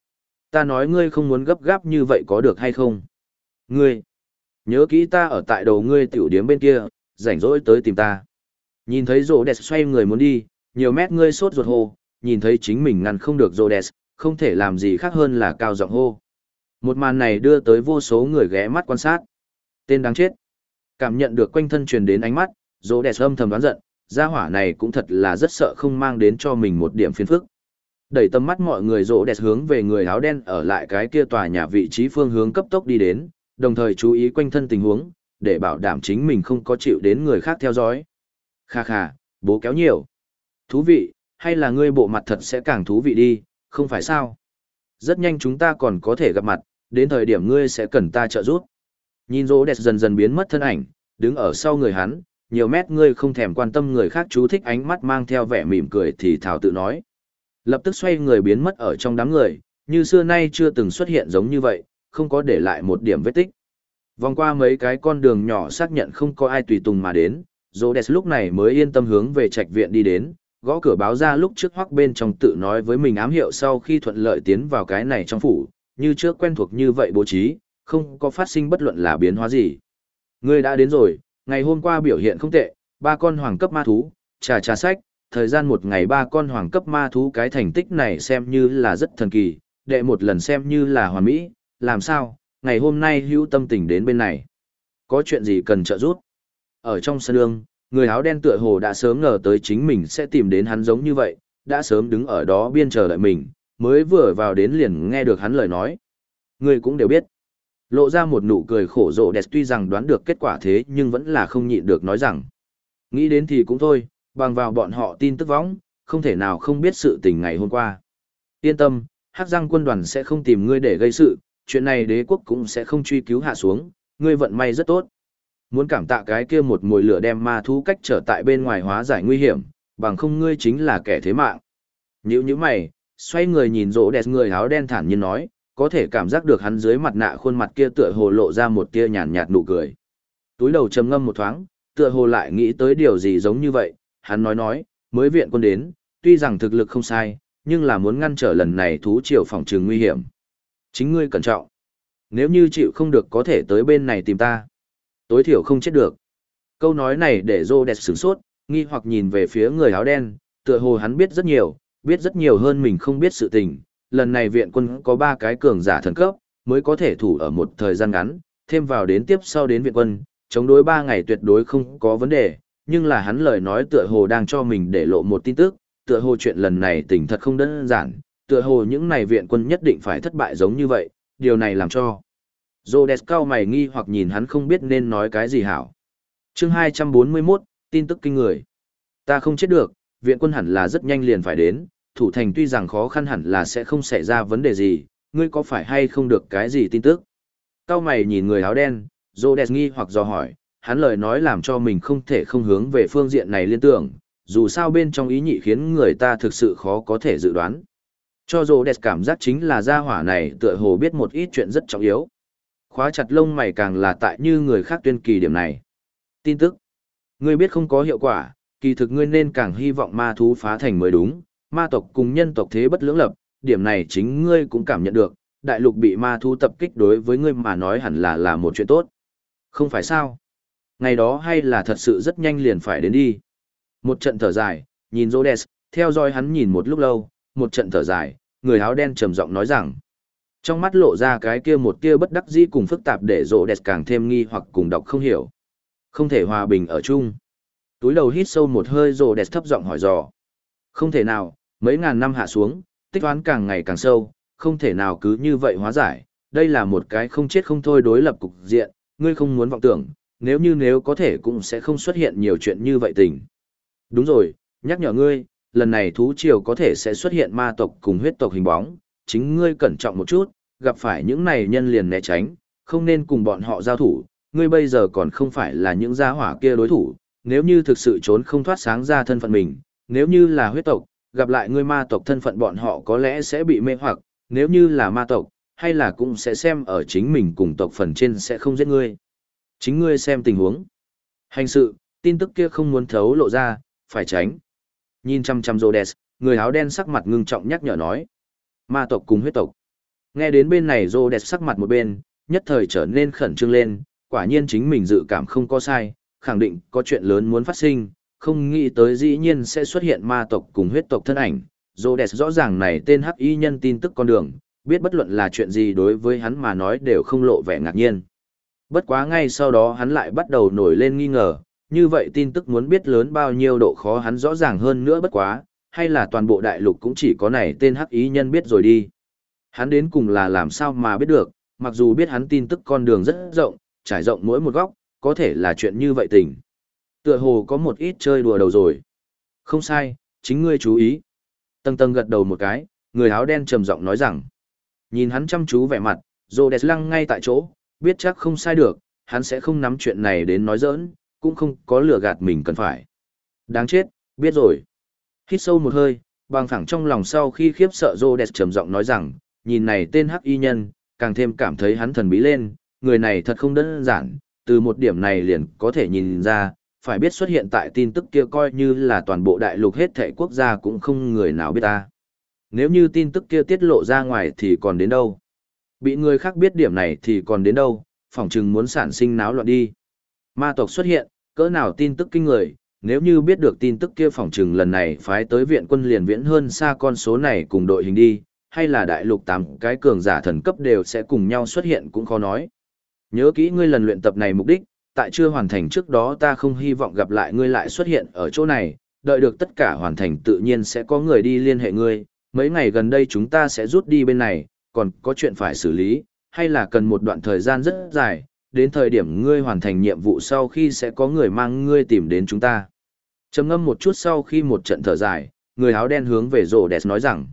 ta nói ngươi không muốn gấp gáp như vậy có được hay không? Ngươi, nhớ kỹ ta ở tại đầu ngươi tiểu điếm bên kia, rảnh rỗi tới tìm ta. Nhìn thấy rô đẹp xoay người muốn đi, nhiều mét ngươi sốt ruột hô, nhìn thấy chính mình ngăn không được rô đẹp, không thể làm gì khác hơn là cao giọng hô. Một màn này đưa tới vô số người ghé mắt quan sát. Tên đáng chết. Cảm nhận được quanh thân truyền đến ánh mắt, dỗ đẹp âm thầm đoán giận, gia hỏa này cũng thật là rất sợ không mang đến cho mình một điểm phiền phức. Đẩy tầm mắt mọi người rỗ đẹp hướng về người áo đen ở lại cái kia tòa nhà vị trí phương hướng cấp tốc đi đến, đồng thời chú ý quanh thân tình huống, để bảo đảm chính mình không có chịu đến người khác theo dõi. Kha kha, bố kéo nhiều. Thú vị, hay là ngươi bộ mặt thật sẽ càng thú vị đi, không phải sao? Rất nhanh chúng ta còn có thể gặp mặt, đến thời điểm ngươi sẽ cần ta trợ giúp. Nhìn rỗ đẹp dần dần biến mất thân ảnh, đứng ở sau người hắn, nhiều mét ngươi không thèm quan tâm người khác chú thích ánh mắt mang theo vẻ mỉm cười thì thảo tự nói. Lập tức xoay người biến mất ở trong đám người, như xưa nay chưa từng xuất hiện giống như vậy, không có để lại một điểm vết tích. Vòng qua mấy cái con đường nhỏ xác nhận không có ai tùy tùng mà đến, Rhodes lúc này mới yên tâm hướng về trạch viện đi đến, gõ cửa báo ra lúc trước hoắc bên trong tự nói với mình ám hiệu sau khi thuận lợi tiến vào cái này trong phủ, như trước quen thuộc như vậy bố trí, không có phát sinh bất luận là biến hóa gì. Ngươi đã đến rồi, ngày hôm qua biểu hiện không tệ, ba con hoàng cấp ma thú, trà trà sách, thời gian một ngày ba con hoàng cấp ma thú cái thành tích này xem như là rất thần kỳ, đệ một lần xem như là hoàn mỹ, làm sao, ngày hôm nay hữu tâm tình đến bên này. Có chuyện gì cần trợ giúp? Ở trong sân đường, người áo đen tựa hồ đã sớm ngờ tới chính mình sẽ tìm đến hắn giống như vậy, đã sớm đứng ở đó biên chờ đợi mình, mới vừa vào đến liền nghe được hắn lời nói. Người cũng đều biết. Lộ ra một nụ cười khổ rộ đẹp tuy rằng đoán được kết quả thế nhưng vẫn là không nhịn được nói rằng. Nghĩ đến thì cũng thôi, bằng vào bọn họ tin tức võng, không thể nào không biết sự tình ngày hôm qua. Yên tâm, hắc giang quân đoàn sẽ không tìm ngươi để gây sự, chuyện này đế quốc cũng sẽ không truy cứu hạ xuống, ngươi vận may rất tốt. Muốn cảm tạ cái kia một mùi lửa đem ma thú cách trở tại bên ngoài hóa giải nguy hiểm, bằng không ngươi chính là kẻ thế mạng. Nhữ như mày, xoay người nhìn rỗ đẹp người áo đen thản nhiên nói, có thể cảm giác được hắn dưới mặt nạ khuôn mặt kia tựa hồ lộ ra một tia nhàn nhạt nụ cười. Túi đầu trầm ngâm một thoáng, tựa hồ lại nghĩ tới điều gì giống như vậy, hắn nói nói, mới viện quân đến, tuy rằng thực lực không sai, nhưng là muốn ngăn trở lần này thú triều phòng trường nguy hiểm. Chính ngươi cẩn trọng. Nếu như chịu không được có thể tới bên này tìm ta. Tối thiểu không chết được. Câu nói này để Rô đẹp sửng sốt, nghi hoặc nhìn về phía người áo đen, tựa hồ hắn biết rất nhiều, biết rất nhiều hơn mình không biết sự tình. Lần này viện quân có ba cái cường giả thần cấp, mới có thể thủ ở một thời gian ngắn, thêm vào đến tiếp sau đến viện quân, chống đối ba ngày tuyệt đối không có vấn đề, nhưng là hắn lời nói tựa hồ đang cho mình để lộ một tin tức, tựa hồ chuyện lần này tình thật không đơn giản, tựa hồ những này viện quân nhất định phải thất bại giống như vậy, điều này làm cho. Rhodes cao mày nghi hoặc nhìn hắn không biết nên nói cái gì hảo. chương 241, tin tức kinh người. Ta không chết được, viện quân hẳn là rất nhanh liền phải đến, thủ thành tuy rằng khó khăn hẳn là sẽ không xảy ra vấn đề gì, ngươi có phải hay không được cái gì tin tức? Cao mày nhìn người áo đen, Rhodes nghi hoặc dò hỏi, hắn lời nói làm cho mình không thể không hướng về phương diện này liên tưởng, dù sao bên trong ý nhị khiến người ta thực sự khó có thể dự đoán. Cho Rhodes cảm giác chính là gia hỏa này tựa hồ biết một ít chuyện rất trọng yếu. Khóa chặt lông mày càng là tại như người khác tuyên kỳ điểm này. Tin tức. Ngươi biết không có hiệu quả, kỳ thực ngươi nên càng hy vọng ma thú phá thành mới đúng, ma tộc cùng nhân tộc thế bất lưỡng lập, điểm này chính ngươi cũng cảm nhận được, đại lục bị ma thú tập kích đối với ngươi mà nói hẳn là là một chuyện tốt. Không phải sao? Ngày đó hay là thật sự rất nhanh liền phải đến đi. Một trận thở dài, nhìn Rhodes, theo dõi hắn nhìn một lúc lâu, một trận thở dài, người áo đen trầm giọng nói rằng. Trong mắt lộ ra cái kia một kia bất đắc dĩ cùng phức tạp để Rhodes càng thêm nghi hoặc cùng đọc không hiểu. Không thể hòa bình ở chung. Túi đầu hít sâu một hơi Rhodes thấp giọng hỏi dò. Không thể nào, mấy ngàn năm hạ xuống, tích toán càng ngày càng sâu, không thể nào cứ như vậy hóa giải. Đây là một cái không chết không thôi đối lập cục diện, ngươi không muốn vọng tưởng, nếu như nếu có thể cũng sẽ không xuất hiện nhiều chuyện như vậy tình. Đúng rồi, nhắc nhở ngươi, lần này thú triều có thể sẽ xuất hiện ma tộc cùng huyết tộc hình bóng, chính ngươi cẩn trọng một chút, gặp phải những này nhân liền né tránh, không nên cùng bọn họ giao thủ, ngươi bây giờ còn không phải là những gia hỏa kia đối thủ, nếu như thực sự trốn không thoát sáng ra thân phận mình, nếu như là huyết tộc, gặp lại ngươi ma tộc thân phận bọn họ có lẽ sẽ bị mê hoặc, nếu như là ma tộc, hay là cũng sẽ xem ở chính mình cùng tộc phần trên sẽ không giết ngươi. Chính ngươi xem tình huống. Hành sự, tin tức kia không muốn thấu lộ ra, phải tránh. Nhìn chăm chăm Rhodes, người áo đen sắc mặt ngưng trọng nhắc nhở nói. Ma tộc cùng huyết tộc. Nghe đến bên này Rhodes sắc mặt một bên, nhất thời trở nên khẩn trương lên, quả nhiên chính mình dự cảm không có sai, khẳng định có chuyện lớn muốn phát sinh, không nghĩ tới dĩ nhiên sẽ xuất hiện ma tộc cùng huyết tộc thân ảnh. Rhodes rõ ràng này tên hắc y nhân tin tức con đường, biết bất luận là chuyện gì đối với hắn mà nói đều không lộ vẻ ngạc nhiên. Bất quá ngay sau đó hắn lại bắt đầu nổi lên nghi ngờ, như vậy tin tức muốn biết lớn bao nhiêu độ khó hắn rõ ràng hơn nữa bất quá, hay là toàn bộ đại lục cũng chỉ có này tên hắc ý nhân biết rồi đi. Hắn đến cùng là làm sao mà biết được, mặc dù biết hắn tin tức con đường rất rộng, trải rộng mỗi một góc, có thể là chuyện như vậy tình. Tựa hồ có một ít chơi đùa đầu rồi. Không sai, chính ngươi chú ý. Tầng tầng gật đầu một cái, người áo đen trầm giọng nói rằng. Nhìn hắn chăm chú vẻ mặt, Rhodes lăng ngay tại chỗ, biết chắc không sai được, hắn sẽ không nắm chuyện này đến nói giỡn, cũng không có lừa gạt mình cần phải. Đáng chết, biết rồi. Hít sâu một hơi, bằng thẳng trong lòng sau khi khiếp sợ Rhodes trầm giọng nói rằng, nhìn này tên hắc y nhân, càng thêm cảm thấy hắn thần bí lên, người này thật không đơn giản, từ một điểm này liền có thể nhìn ra, phải biết xuất hiện tại tin tức kia coi như là toàn bộ đại lục hết thảy quốc gia cũng không người nào biết ta. Nếu như tin tức kia tiết lộ ra ngoài thì còn đến đâu? Bị người khác biết điểm này thì còn đến đâu, phỏng chừng muốn sản sinh náo loạn đi. Ma tộc xuất hiện, cỡ nào tin tức kinh người, nếu như biết được tin tức kia phỏng chừng lần này phái tới viện quân liền viễn hơn xa con số này cùng đội hình đi, hay là đại lục tám cái cường giả thần cấp đều sẽ cùng nhau xuất hiện cũng khó nói. Nhớ kỹ ngươi lần luyện tập này mục đích, tại chưa hoàn thành trước đó ta không hy vọng gặp lại ngươi lại xuất hiện ở chỗ này, đợi được tất cả hoàn thành tự nhiên sẽ có người đi liên hệ ngươi, mấy ngày gần đây chúng ta sẽ rút đi bên này, còn có chuyện phải xử lý, hay là cần một đoạn thời gian rất dài, đến thời điểm ngươi hoàn thành nhiệm vụ sau khi sẽ có người mang ngươi tìm đến chúng ta. Trầm ngâm một chút sau khi một trận thở dài, người áo đen hướng về rổ đẹp nói rằng.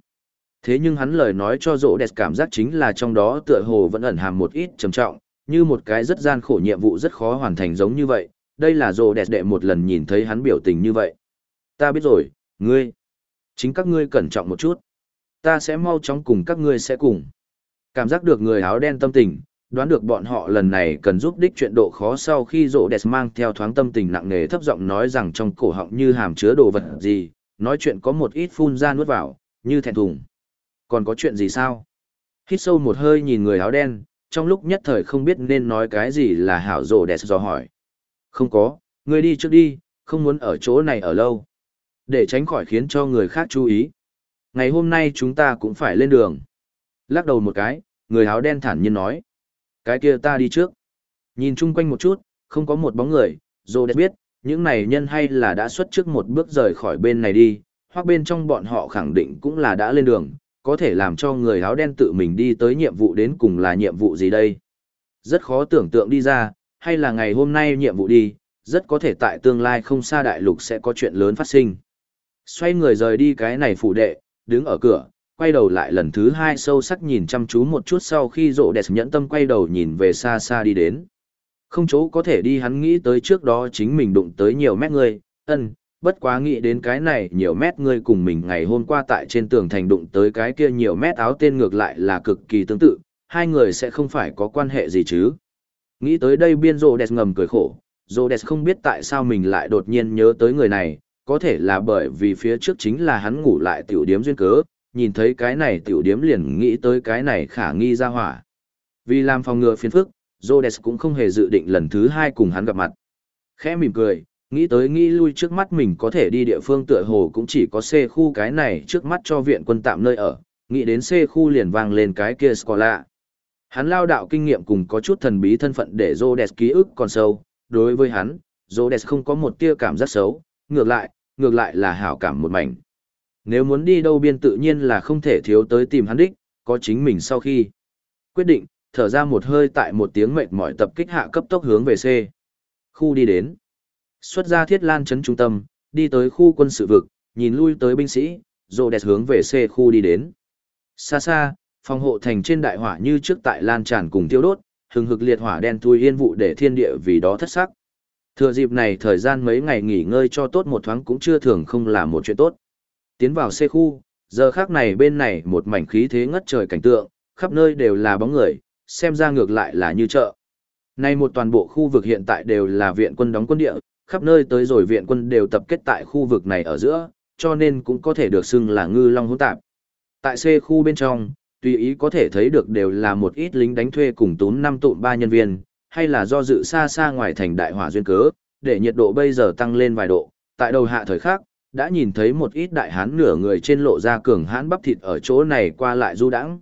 Thế nhưng hắn lời nói cho Rộ đẹp cảm giác chính là trong đó tựa hồ vẫn ẩn hàm một ít trầm trọng, như một cái rất gian khổ nhiệm vụ rất khó hoàn thành giống như vậy. Đây là rồ đẹp đệ một lần nhìn thấy hắn biểu tình như vậy. Ta biết rồi, ngươi. Chính các ngươi cẩn trọng một chút. Ta sẽ mau chóng cùng các ngươi sẽ cùng. Cảm giác được người áo đen tâm tình, đoán được bọn họ lần này cần giúp đích chuyện độ khó sau khi rộ đẹp mang theo thoáng tâm tình nặng nề thấp giọng nói rằng trong cổ họng như hàm chứa đồ vật gì, nói chuyện có một ít phun ra nuốt vào, như thẹn thùng. Còn có chuyện gì sao? Hít sâu một hơi nhìn người áo đen, trong lúc nhất thời không biết nên nói cái gì là hảo rồ đẹp do hỏi. Không có, ngươi đi trước đi, không muốn ở chỗ này ở lâu. Để tránh khỏi khiến cho người khác chú ý. Ngày hôm nay chúng ta cũng phải lên đường. Lắc đầu một cái, người áo đen thản nhiên nói. Cái kia ta đi trước. Nhìn chung quanh một chút, không có một bóng người, rồ đẹp biết, những này nhân hay là đã xuất trước một bước rời khỏi bên này đi, hoặc bên trong bọn họ khẳng định cũng là đã lên đường, có thể làm cho người áo đen tự mình đi tới nhiệm vụ đến cùng là nhiệm vụ gì đây? Rất khó tưởng tượng đi ra, hay là ngày hôm nay nhiệm vụ đi, rất có thể tại tương lai không xa đại lục sẽ có chuyện lớn phát sinh. Xoay người rời đi cái này phủ đệ, đứng ở cửa, quay đầu lại lần thứ hai sâu sắc nhìn chăm chú một chút sau khi rộ đẹp nhẫn tâm quay đầu nhìn về xa xa đi đến. Không chỗ có thể đi hắn nghĩ tới trước đó chính mình đụng tới nhiều mét người, ân, bất quá nghĩ đến cái này nhiều mét người cùng mình ngày hôm qua tại trên tường thành đụng tới cái kia nhiều mét áo tên ngược lại là cực kỳ tương tự, hai người sẽ không phải có quan hệ gì chứ. Nghĩ tới đây biên rộ đẹp ngầm cười khổ, rộ đẹp không biết tại sao mình lại đột nhiên nhớ tới người này, có thể là bởi vì phía trước chính là hắn ngủ lại tiểu điếm duyên cớ, nhìn thấy cái này tiểu điếm liền nghĩ tới cái này khả nghi ra hỏa. Vì làm phòng ngừa phiền phức, Rhodes cũng không hề dự định lần thứ hai cùng hắn gặp mặt. Khẽ mỉm cười, nghĩ tới nghĩ lui trước mắt mình có thể đi địa phương tựa hồ cũng chỉ có C khu cái này trước mắt cho viện quân tạm nơi ở, nghĩ đến C khu liền vang lên cái kia Scola. Hắn lao đạo kinh nghiệm cùng có chút thần bí thân phận để Rhodes ký ức còn sâu, đối với hắn, Rhodes không có một tia cảm giác xấu, ngược lại, ngược lại là hảo cảm một mảnh. Nếu muốn đi đâu biên tự nhiên là không thể thiếu tới tìm hắn đích, có chính mình sau khi. Quyết định, thở ra một hơi tại một tiếng mệt mỏi tập kích hạ cấp tốc hướng về C. Khu đi đến. Xuất ra thiết lan chấn trung tâm, đi tới khu quân sự vực, nhìn lui tới binh sĩ, rồ đẹp hướng về C khu đi đến. Xa xa, phòng hộ thành trên đại hỏa như trước tại lan tràn cùng tiêu đốt, hừng hực liệt hỏa đen thui yên vụ để thiên địa vì đó thất sắc. Thừa dịp này thời gian mấy ngày nghỉ ngơi cho tốt một thoáng cũng chưa thường không là một chuyện tốt. Tiến vào c khu, giờ khác này bên này một mảnh khí thế ngất trời cảnh tượng, khắp nơi đều là bóng người, xem ra ngược lại là như chợ. Nay một toàn bộ khu vực hiện tại đều là viện quân đóng quân địa, khắp nơi tới rồi viện quân đều tập kết tại khu vực này ở giữa, cho nên cũng có thể được xưng là ngư long hỗn tạp. Tại C khu bên trong, tùy ý có thể thấy được đều là một ít lính đánh thuê cùng tốn năm tụm ba nhân viên, hay là do dự xa xa ngoài thành đại hỏa duyên cớ, để nhiệt độ bây giờ tăng lên vài độ, tại đầu hạ thời khắc, đã nhìn thấy một ít đại hán nửa người trên lộ ra cường hán bắp thịt ở chỗ này qua lại du đãng.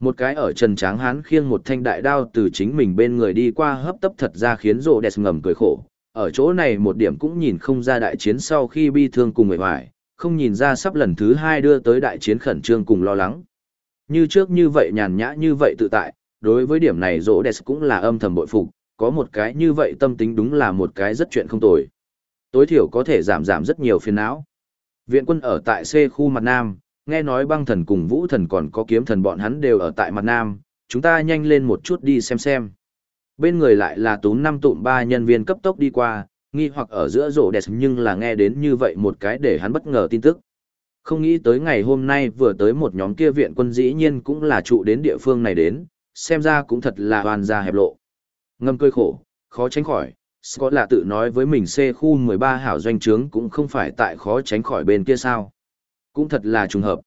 Một cái ở trần tráng hán khiêng một thanh đại đao từ chính mình bên người đi qua hấp tấp thật ra khiến rộ đẹp ngầm cười khổ. Ở chỗ này một điểm cũng nhìn không ra đại chiến sau khi bi thương cùng người hoài, không nhìn ra sắp lần thứ hai đưa tới đại chiến khẩn trương cùng lo lắng. Như trước như vậy nhàn nhã như vậy tự tại, đối với điểm này rỗ đẹp cũng là âm thầm bội phục, có một cái như vậy tâm tính đúng là một cái rất chuyện không tồi. Tối thiểu có thể giảm giảm rất nhiều phiền não. Viện quân ở tại C khu mặt Nam, nghe nói băng thần cùng vũ thần còn có kiếm thần bọn hắn đều ở tại mặt Nam, chúng ta nhanh lên một chút đi xem xem. Bên người lại là tún năm tụm ba nhân viên cấp tốc đi qua, nghi hoặc ở giữa rổ đẹp nhưng là nghe đến như vậy một cái để hắn bất ngờ tin tức. Không nghĩ tới ngày hôm nay vừa tới một nhóm kia viện quân dĩ nhiên cũng là trụ đến địa phương này đến, xem ra cũng thật là hoàn gia hẹp lộ. Ngâm cơi khổ, khó tránh khỏi, Scott là tự nói với mình C khu 13 hảo doanh trướng cũng không phải tại khó tránh khỏi bên kia sao. Cũng thật là trùng hợp.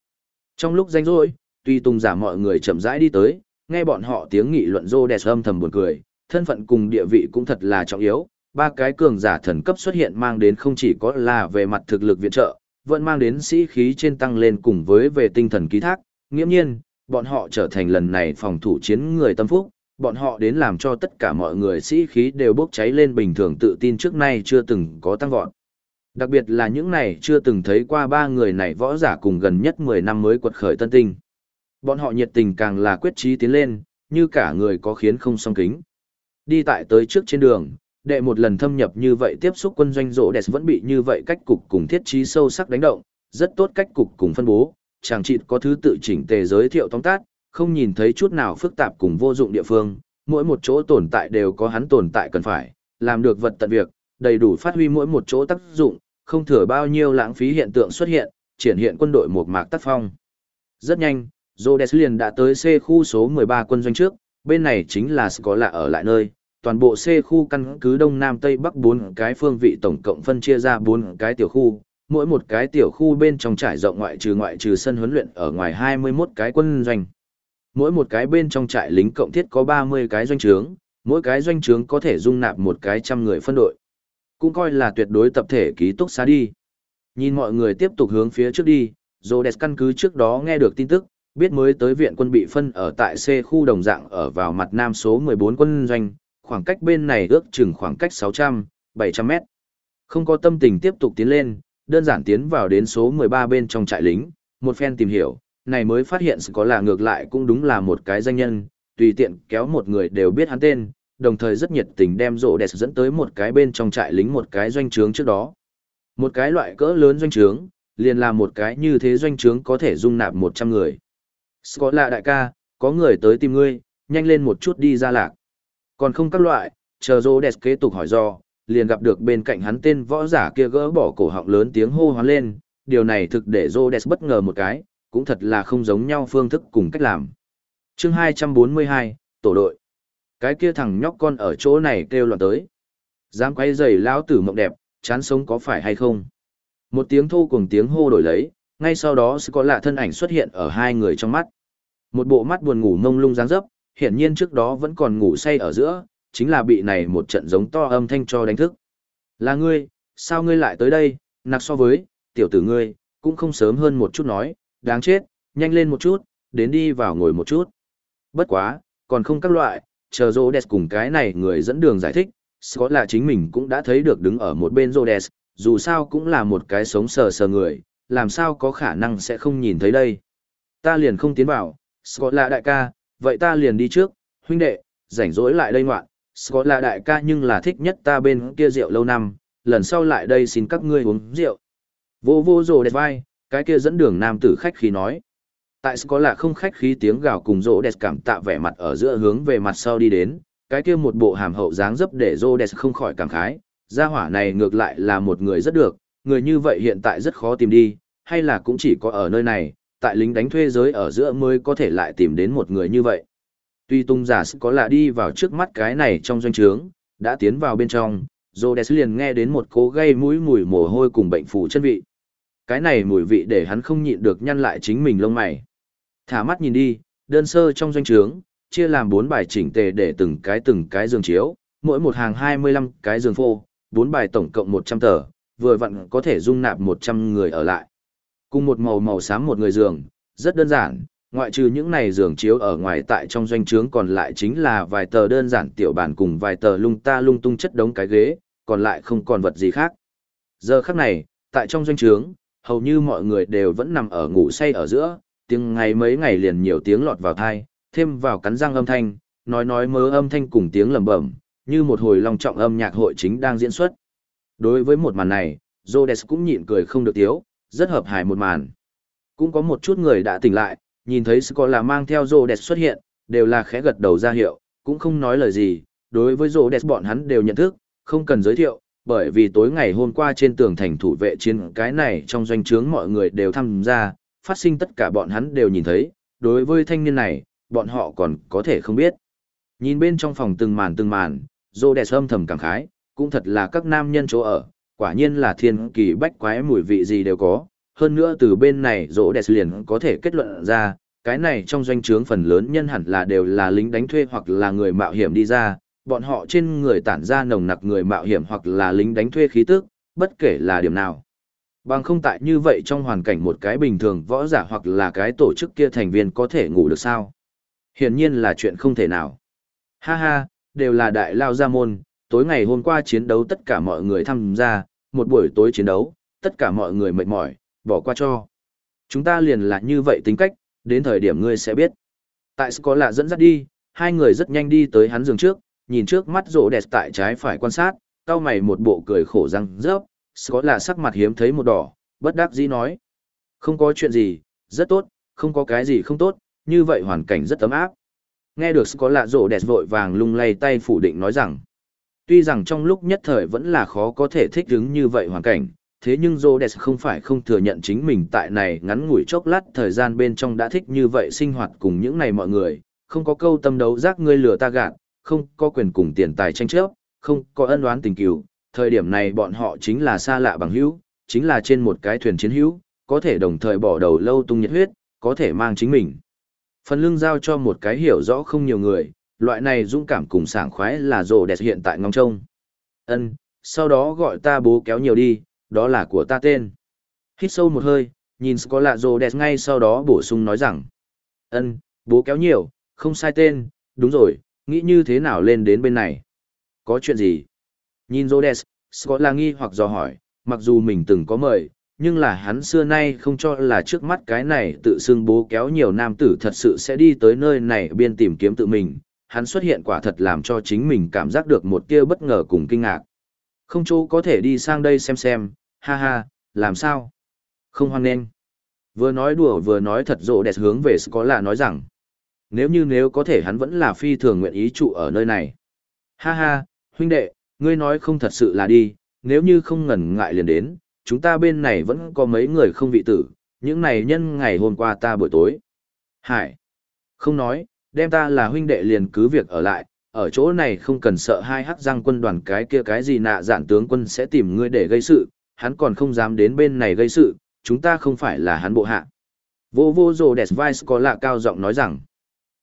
Trong lúc danh rỗi, tuy tung giả mọi người chậm rãi đi tới, nghe bọn họ tiếng nghị luận rô đẹp âm thầm buồn cười, thân phận cùng địa vị cũng thật là trọng yếu. Ba cái cường giả thần cấp xuất hiện mang đến không chỉ có là về mặt thực lực viện trợ, vẫn mang đến sĩ khí trên tăng lên cùng với về tinh thần ký thác. Nghiễm nhiên, bọn họ trở thành lần này phòng thủ chiến người tâm phúc, bọn họ đến làm cho tất cả mọi người sĩ khí đều bốc cháy lên bình thường tự tin trước nay chưa từng có tăng vọt. Đặc biệt là những này chưa từng thấy qua ba người này võ giả cùng gần nhất 10 năm mới quật khởi tân tinh. Bọn họ nhiệt tình càng là quyết trí tiến lên, như cả người có khiến không song kính. Đi tại tới trước trên đường, đệ một lần thâm nhập như vậy tiếp xúc quân doanh rỗ đẹp vẫn bị như vậy cách cục cùng thiết trí sâu sắc đánh động, rất tốt cách cục cùng phân bố, chàng chịt có thứ tự chỉnh tề giới thiệu tóm tát, không nhìn thấy chút nào phức tạp cùng vô dụng địa phương, mỗi một chỗ tồn tại đều có hắn tồn tại cần phải, làm được vật tận việc, đầy đủ phát huy mỗi một chỗ tác dụng, không thừa bao nhiêu lãng phí hiện tượng xuất hiện, triển hiện quân đội một mạc tác phong. Rất nhanh, Rhodes liền đã tới C khu số 13 quân doanh trước, bên này chính là có lạ ở lại nơi, toàn bộ C khu căn cứ Đông Nam Tây Bắc bốn cái phương vị tổng cộng phân chia ra bốn cái tiểu khu, mỗi một cái tiểu khu bên trong trải rộng ngoại trừ ngoại trừ sân huấn luyện ở ngoài 21 cái quân doanh. Mỗi một cái bên trong trại lính cộng thiết có 30 cái doanh trướng, mỗi cái doanh trướng có thể dung nạp một cái trăm người phân đội. Cũng coi là tuyệt đối tập thể ký túc xá đi. Nhìn mọi người tiếp tục hướng phía trước đi, Rhodes căn cứ trước đó nghe được tin tức, biết mới tới viện quân bị phân ở tại C khu đồng dạng ở vào mặt nam số 14 quân doanh, khoảng cách bên này ước chừng khoảng cách 600, 700 mét. Không có tâm tình tiếp tục tiến lên, đơn giản tiến vào đến số 13 bên trong trại lính, một phen tìm hiểu, này mới phát hiện có là ngược lại cũng đúng là một cái danh nhân, tùy tiện kéo một người đều biết hắn tên, đồng thời rất nhiệt tình đem rộ đẹp dẫn tới một cái bên trong trại lính một cái doanh trướng trước đó. Một cái loại cỡ lớn doanh trướng, liền là một cái như thế doanh trướng có thể dung nạp 100 người. Scott là đại ca, có người tới tìm ngươi, nhanh lên một chút đi ra lạc. Còn không các loại, chờ rô đẹp kế tục hỏi do, liền gặp được bên cạnh hắn tên võ giả kia gỡ bỏ cổ họng lớn tiếng hô hoán lên, điều này thực để rô đẹp bất ngờ một cái, cũng thật là không giống nhau phương thức cùng cách làm. chương 242, Tổ đội. Cái kia thằng nhóc con ở chỗ này kêu loạn tới. Dám quay giày lão tử mộng đẹp, chán sống có phải hay không? Một tiếng thô cùng tiếng hô đổi lấy, ngay sau đó sẽ có lạ thân ảnh xuất hiện ở hai người trong mắt. Một bộ mắt buồn ngủ mông lung dáng dấp, hiển nhiên trước đó vẫn còn ngủ say ở giữa, chính là bị này một trận giống to âm thanh cho đánh thức. Là ngươi, sao ngươi lại tới đây, nặc so với, tiểu tử ngươi, cũng không sớm hơn một chút nói, đáng chết, nhanh lên một chút, đến đi vào ngồi một chút. Bất quá, còn không các loại, chờ Rhodes cùng cái này người dẫn đường giải thích, Scott là chính mình cũng đã thấy được đứng ở một bên Rhodes, dù sao cũng là một cái sống sờ sờ người, làm sao có khả năng sẽ không nhìn thấy đây. Ta liền không tiến vào, Scott là đại ca, vậy ta liền đi trước, huynh đệ, rảnh rỗi lại đây ngoạn, Scott là đại ca nhưng là thích nhất ta bên kia rượu lâu năm, lần sau lại đây xin các ngươi uống rượu. Vô vô rồ đẹp vai, cái kia dẫn đường nam tử khách khí nói. Tại có là không khách khí tiếng gào cùng rồ đẹp cảm tạ vẻ mặt ở giữa hướng về mặt sau đi đến, cái kia một bộ hàm hậu dáng dấp để rồ đẹp không khỏi cảm khái, gia hỏa này ngược lại là một người rất được, người như vậy hiện tại rất khó tìm đi, hay là cũng chỉ có ở nơi này, tại lính đánh thuê giới ở giữa mới có thể lại tìm đến một người như vậy. Tuy tung giả có là đi vào trước mắt cái này trong doanh trướng, đã tiến vào bên trong, Rhodes liền nghe đến một cố gây mũi mùi mồ hôi cùng bệnh phụ chân vị. Cái này mùi vị để hắn không nhịn được nhăn lại chính mình lông mày. Thả mắt nhìn đi, đơn sơ trong doanh trướng, chia làm bốn bài chỉnh tề để từng cái từng cái giường chiếu, mỗi một hàng 25 cái giường phô, bốn bài tổng cộng 100 tờ, vừa vặn có thể dung nạp 100 người ở lại. Cùng một màu màu xám một người giường, rất đơn giản, ngoại trừ những này giường chiếu ở ngoài tại trong doanh trướng còn lại chính là vài tờ đơn giản tiểu bàn cùng vài tờ lung ta lung tung chất đống cái ghế, còn lại không còn vật gì khác. Giờ khắc này, tại trong doanh trướng, hầu như mọi người đều vẫn nằm ở ngủ say ở giữa, tiếng ngày mấy ngày liền nhiều tiếng lọt vào thai, thêm vào cắn răng âm thanh, nói nói mớ âm thanh cùng tiếng lẩm bẩm, như một hồi long trọng âm nhạc hội chính đang diễn xuất. Đối với một màn này, Rhodes cũng nhịn cười không được tiếu, rất hợp hài một màn. Cũng có một chút người đã tỉnh lại, nhìn thấy Scola mang theo Rhodes xuất hiện, đều là khẽ gật đầu ra hiệu, cũng không nói lời gì, đối với Rhodes bọn hắn đều nhận thức, không cần giới thiệu, bởi vì tối ngày hôm qua trên tường thành thủ vệ chiến cái này trong doanh trướng mọi người đều tham gia, phát sinh tất cả bọn hắn đều nhìn thấy, đối với thanh niên này, bọn họ còn có thể không biết. Nhìn bên trong phòng từng màn từng màn, rô đẹp âm thầm cảm khái, cũng thật là các nam nhân chỗ ở, quả nhiên là thiên kỳ bách quái mùi vị gì đều có. Hơn nữa từ bên này rỗ đẹp liền có thể kết luận ra, cái này trong doanh trướng phần lớn nhân hẳn là đều là lính đánh thuê hoặc là người mạo hiểm đi ra, bọn họ trên người tản ra nồng nặc người mạo hiểm hoặc là lính đánh thuê khí tức, bất kể là điểm nào. Bằng không tại như vậy trong hoàn cảnh một cái bình thường võ giả hoặc là cái tổ chức kia thành viên có thể ngủ được sao? Hiển nhiên là chuyện không thể nào. Ha ha, đều là đại lao gia môn, tối ngày hôm qua chiến đấu tất cả mọi người tham gia, một buổi tối chiến đấu, tất cả mọi người mệt mỏi, bỏ qua cho. Chúng ta liền là như vậy tính cách, đến thời điểm ngươi sẽ biết. Tại có lạ dẫn dắt đi, hai người rất nhanh đi tới hắn giường trước, nhìn trước mắt rỗ đẹp tại trái phải quan sát, cao mày một bộ cười khổ răng rớp, có là sắc mặt hiếm thấy một đỏ, bất đắc dĩ nói. Không có chuyện gì, rất tốt, không có cái gì không tốt, như vậy hoàn cảnh rất ấm áp. Nghe được có lạ rộ đẹp vội vàng lung lay tay phủ định nói rằng, tuy rằng trong lúc nhất thời vẫn là khó có thể thích ứng như vậy hoàn cảnh, thế nhưng Rhodes không phải không thừa nhận chính mình tại này ngắn ngủi chốc lát thời gian bên trong đã thích như vậy sinh hoạt cùng những này mọi người, không có câu tâm đấu giác ngươi lừa ta gạt, không có quyền cùng tiền tài tranh chấp, không có ân oán tình cừu, thời điểm này bọn họ chính là xa lạ bằng hữu, chính là trên một cái thuyền chiến hữu, có thể đồng thời bỏ đầu lâu tung nhiệt huyết, có thể mang chính mình. Phần lưng giao cho một cái hiểu rõ không nhiều người, loại này dũng cảm cùng sảng khoái là rồ đẹp hiện tại ngóng trông. Ân, sau đó gọi ta bố kéo nhiều đi, đó là của ta tên. Hít sâu một hơi, nhìn có lạ rồ đẹp ngay sau đó bổ sung nói rằng. Ân, bố kéo nhiều, không sai tên, đúng rồi, nghĩ như thế nào lên đến bên này. Có chuyện gì? Nhìn Rhodes, Scott là nghi hoặc dò hỏi, mặc dù mình từng có mời, nhưng là hắn xưa nay không cho là trước mắt cái này tự xưng bố kéo nhiều nam tử thật sự sẽ đi tới nơi này biên tìm kiếm tự mình, hắn xuất hiện quả thật làm cho chính mình cảm giác được một tia bất ngờ cùng kinh ngạc. Không chỗ có thể đi sang đây xem xem, ha ha, làm sao? Không hoan nghênh. Vừa nói đùa vừa nói thật rộ đẹp hướng về có là nói rằng, nếu như nếu có thể hắn vẫn là phi thường nguyện ý trụ ở nơi này. Ha ha, huynh đệ, ngươi nói không thật sự là đi, nếu như không ngần ngại liền đến, chúng ta bên này vẫn có mấy người không vị tử, những này nhân ngày hôm qua ta buổi tối. Hải, không nói, đem ta là huynh đệ liền cứ việc ở lại, ở chỗ này không cần sợ hai hắc răng quân đoàn cái kia cái gì nạ dạn tướng quân sẽ tìm ngươi để gây sự, hắn còn không dám đến bên này gây sự, chúng ta không phải là hắn bộ hạ. Vô vô rồ đẹp vai có lạ cao giọng nói rằng,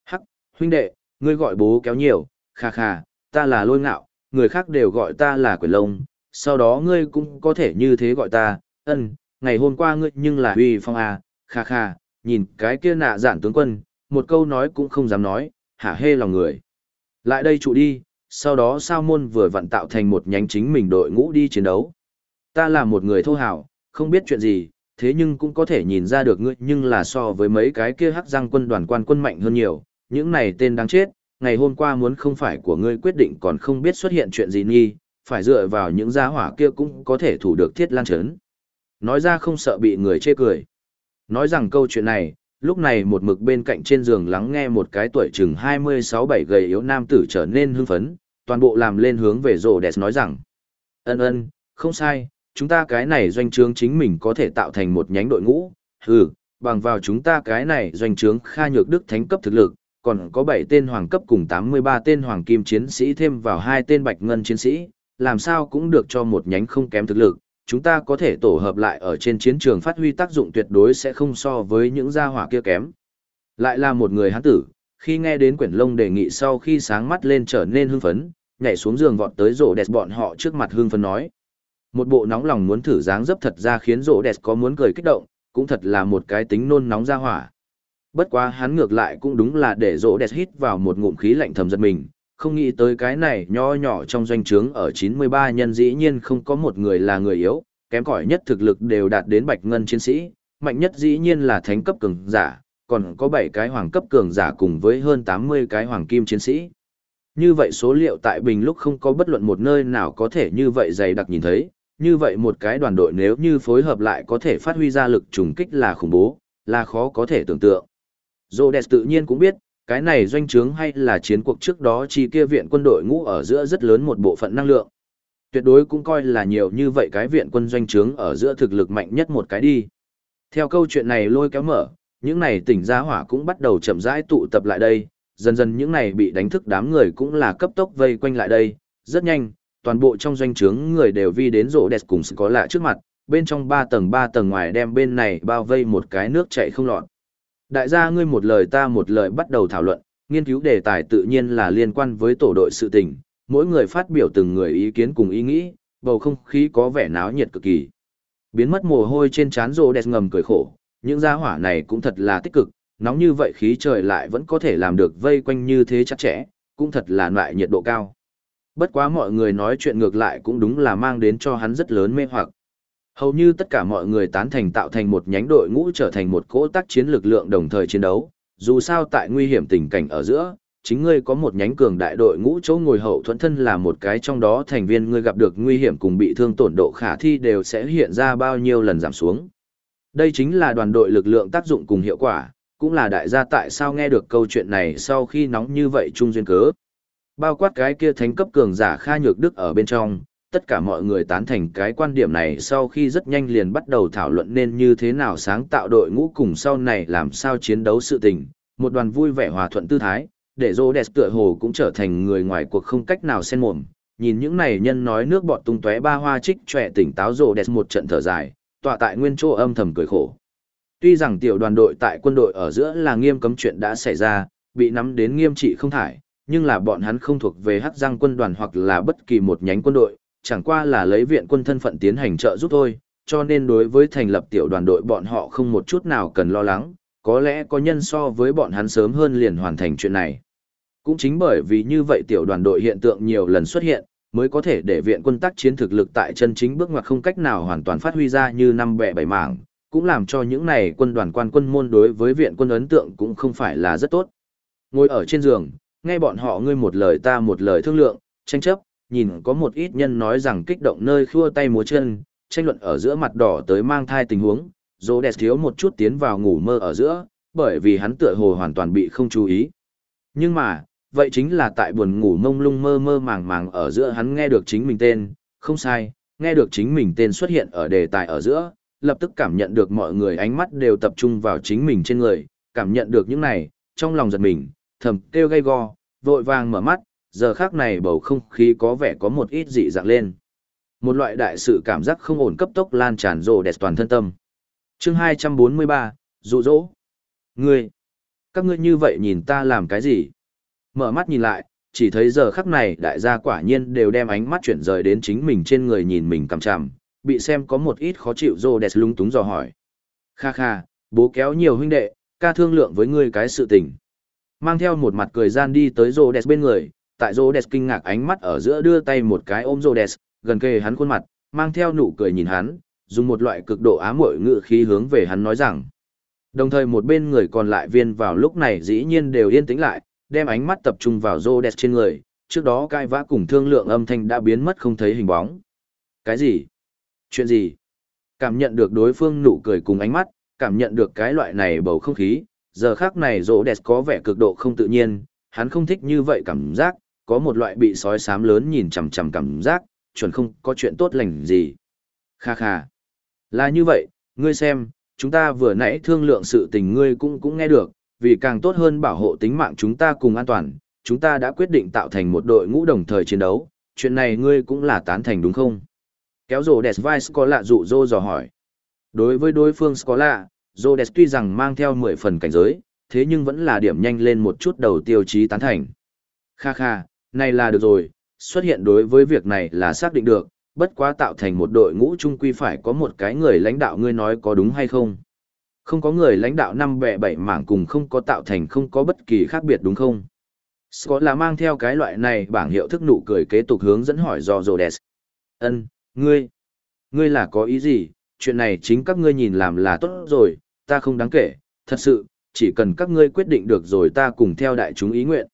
hắc, huynh đệ, ngươi gọi bố kéo nhiều, kha kha, ta là lôi ngạo, người khác đều gọi ta là quyền lông, sau đó ngươi cũng có thể như thế gọi ta, ân, ngày hôm qua ngươi nhưng là huy phong à, kha kha, nhìn cái kia nạ giản tướng quân, một câu nói cũng không dám nói, hả hê lòng người. Lại đây trụ đi, sau đó sao môn vừa vặn tạo thành một nhánh chính mình đội ngũ đi chiến đấu. Ta là một người thô hảo, không biết chuyện gì, thế nhưng cũng có thể nhìn ra được ngươi nhưng là so với mấy cái kia hắc răng quân đoàn quan quân mạnh hơn nhiều, những này tên đáng chết, ngày hôm qua muốn không phải của ngươi quyết định còn không biết xuất hiện chuyện gì nghi, phải dựa vào những gia hỏa kia cũng có thể thủ được thiết lan chấn. Nói ra không sợ bị người chê cười. Nói rằng câu chuyện này, lúc này một mực bên cạnh trên giường lắng nghe một cái tuổi chừng 26-7 gầy yếu nam tử trở nên hưng phấn, toàn bộ làm lên hướng về rồ đẹp nói rằng. Ân ân, không sai, chúng ta cái này doanh trướng chính mình có thể tạo thành một nhánh đội ngũ, hừ, bằng vào chúng ta cái này doanh trướng kha nhược đức thánh cấp thực lực, còn có 7 tên hoàng cấp cùng 83 tên hoàng kim chiến sĩ thêm vào hai tên bạch ngân chiến sĩ, làm sao cũng được cho một nhánh không kém thực lực, chúng ta có thể tổ hợp lại ở trên chiến trường phát huy tác dụng tuyệt đối sẽ không so với những gia hỏa kia kém. Lại là một người hán tử, khi nghe đến quyển lông đề nghị sau khi sáng mắt lên trở nên hưng phấn, nhảy xuống giường vọt tới rổ đẹp bọn họ trước mặt hưng phấn nói. Một bộ nóng lòng muốn thử dáng dấp thật ra khiến rổ đẹp có muốn cười kích động, cũng thật là một cái tính nôn nóng ra hỏa. Bất quá hắn ngược lại cũng đúng là để rổ đẹp hít vào một ngụm khí lạnh thầm giật mình, không nghĩ tới cái này nho nhỏ trong doanh trướng ở 93 nhân dĩ nhiên không có một người là người yếu, kém cỏi nhất thực lực đều đạt đến bạch ngân chiến sĩ, mạnh nhất dĩ nhiên là thánh cấp cường giả, còn có 7 cái hoàng cấp cường giả cùng với hơn 80 cái hoàng kim chiến sĩ. Như vậy số liệu tại Bình lúc không có bất luận một nơi nào có thể như vậy dày đặc nhìn thấy, như vậy một cái đoàn đội nếu như phối hợp lại có thể phát huy ra lực trùng kích là khủng bố, là khó có thể tưởng tượng. Rhodes tự nhiên cũng biết, cái này doanh trướng hay là chiến cuộc trước đó chi kia viện quân đội ngũ ở giữa rất lớn một bộ phận năng lượng. Tuyệt đối cũng coi là nhiều như vậy cái viện quân doanh trướng ở giữa thực lực mạnh nhất một cái đi. Theo câu chuyện này lôi kéo mở, những này tỉnh gia hỏa cũng bắt đầu chậm rãi tụ tập lại đây, dần dần những này bị đánh thức đám người cũng là cấp tốc vây quanh lại đây, rất nhanh, toàn bộ trong doanh trướng người đều vi đến rổ đẹp cùng có lạ trước mặt, bên trong ba tầng ba tầng ngoài đem bên này bao vây một cái nước chảy không lọt. Đại gia ngươi một lời ta một lời bắt đầu thảo luận, nghiên cứu đề tài tự nhiên là liên quan với tổ đội sự tình, mỗi người phát biểu từng người ý kiến cùng ý nghĩ, bầu không khí có vẻ náo nhiệt cực kỳ. Biến mất mồ hôi trên trán rồ đẹp ngầm cười khổ, những gia hỏa này cũng thật là tích cực, nóng như vậy khí trời lại vẫn có thể làm được vây quanh như thế chắc chẽ, cũng thật là loại nhiệt độ cao. Bất quá mọi người nói chuyện ngược lại cũng đúng là mang đến cho hắn rất lớn mê hoặc. Hầu như tất cả mọi người tán thành tạo thành một nhánh đội ngũ trở thành một cỗ tác chiến lực lượng đồng thời chiến đấu, dù sao tại nguy hiểm tình cảnh ở giữa, chính ngươi có một nhánh cường đại đội ngũ chỗ ngồi hậu thuẫn thân là một cái trong đó thành viên ngươi gặp được nguy hiểm cùng bị thương tổn độ khả thi đều sẽ hiện ra bao nhiêu lần giảm xuống. Đây chính là đoàn đội lực lượng tác dụng cùng hiệu quả, cũng là đại gia tại sao nghe được câu chuyện này sau khi nóng như vậy trung duyên cớ. Bao quát cái kia thánh cấp cường giả Kha Nhược Đức ở bên trong, tất cả mọi người tán thành cái quan điểm này sau khi rất nhanh liền bắt đầu thảo luận nên như thế nào sáng tạo đội ngũ cùng sau này làm sao chiến đấu sự tình, một đoàn vui vẻ hòa thuận tư thái, để Rhodes tựa hồ cũng trở thành người ngoài cuộc không cách nào xen mồm. Nhìn những này nhân nói nước bọt tung tóe ba hoa trích trẻ tỉnh táo Rhodes một trận thở dài, tọa tại nguyên chỗ âm thầm cười khổ. Tuy rằng tiểu đoàn đội tại quân đội ở giữa là nghiêm cấm chuyện đã xảy ra, bị nắm đến nghiêm trị không thải, nhưng là bọn hắn không thuộc về hắc giang quân đoàn hoặc là bất kỳ một nhánh quân đội, chẳng qua là lấy viện quân thân phận tiến hành trợ giúp thôi, cho nên đối với thành lập tiểu đoàn đội bọn họ không một chút nào cần lo lắng, có lẽ có nhân so với bọn hắn sớm hơn liền hoàn thành chuyện này. Cũng chính bởi vì như vậy tiểu đoàn đội hiện tượng nhiều lần xuất hiện, mới có thể để viện quân tác chiến thực lực tại chân chính bước ngoặt không cách nào hoàn toàn phát huy ra như năm bẻ bảy mảng, cũng làm cho những này quân đoàn quan quân môn đối với viện quân ấn tượng cũng không phải là rất tốt. Ngồi ở trên giường, nghe bọn họ ngươi một lời ta một lời thương lượng, tranh chấp, nhìn có một ít nhân nói rằng kích động nơi khua tay múa chân, tranh luận ở giữa mặt đỏ tới mang thai tình huống, dô đẹp thiếu một chút tiến vào ngủ mơ ở giữa, bởi vì hắn tựa hồ hoàn toàn bị không chú ý. Nhưng mà, vậy chính là tại buồn ngủ mông lung mơ mơ màng màng ở giữa hắn nghe được chính mình tên, không sai, nghe được chính mình tên xuất hiện ở đề tài ở giữa, lập tức cảm nhận được mọi người ánh mắt đều tập trung vào chính mình trên người, cảm nhận được những này, trong lòng giật mình, thầm kêu gay go, vội vàng mở mắt, giờ khác này bầu không khí có vẻ có một ít dị dạng lên. Một loại đại sự cảm giác không ổn cấp tốc lan tràn rồ đẹp toàn thân tâm. chương 243, dụ dỗ. Ngươi, các ngươi như vậy nhìn ta làm cái gì? Mở mắt nhìn lại, chỉ thấy giờ khắc này đại gia quả nhiên đều đem ánh mắt chuyển rời đến chính mình trên người nhìn mình cằm chằm, bị xem có một ít khó chịu rồ đẹp lung túng dò hỏi. Kha kha, bố kéo nhiều huynh đệ, ca thương lượng với ngươi cái sự tình. Mang theo một mặt cười gian đi tới rồ đẹp bên người, tại Rhodes kinh ngạc ánh mắt ở giữa đưa tay một cái ôm Rhodes, gần kề hắn khuôn mặt, mang theo nụ cười nhìn hắn, dùng một loại cực độ ám muội ngữ khí hướng về hắn nói rằng. Đồng thời một bên người còn lại viên vào lúc này dĩ nhiên đều yên tĩnh lại, đem ánh mắt tập trung vào Rhodes trên người, trước đó cai vã cùng thương lượng âm thanh đã biến mất không thấy hình bóng. Cái gì? Chuyện gì? Cảm nhận được đối phương nụ cười cùng ánh mắt, cảm nhận được cái loại này bầu không khí, giờ khác này rô đẹp có vẻ cực độ không tự nhiên, hắn không thích như vậy cảm giác, có một loại bị sói sám lớn nhìn chằm chằm cảm giác, chuẩn không có chuyện tốt lành gì. Kha kha. Là như vậy, ngươi xem, chúng ta vừa nãy thương lượng sự tình ngươi cũng cũng nghe được, vì càng tốt hơn bảo hộ tính mạng chúng ta cùng an toàn, chúng ta đã quyết định tạo thành một đội ngũ đồng thời chiến đấu, chuyện này ngươi cũng là tán thành đúng không? Kéo rồ vice có lạ dụ dô dò hỏi. Đối với đối phương Scola, rồ đẹp tuy rằng mang theo 10 phần cảnh giới, thế nhưng vẫn là điểm nhanh lên một chút đầu tiêu chí tán thành. Kha kha, này là được rồi, xuất hiện đối với việc này là xác định được, bất quá tạo thành một đội ngũ trung quy phải có một cái người lãnh đạo ngươi nói có đúng hay không. Không có người lãnh đạo năm bẹ bảy mảng cùng không có tạo thành không có bất kỳ khác biệt đúng không? Scott là mang theo cái loại này bảng hiệu thức nụ cười kế tục hướng dẫn hỏi do Rhodes. Ân, ngươi, ngươi là có ý gì? Chuyện này chính các ngươi nhìn làm là tốt rồi, ta không đáng kể, thật sự, chỉ cần các ngươi quyết định được rồi ta cùng theo đại chúng ý nguyện.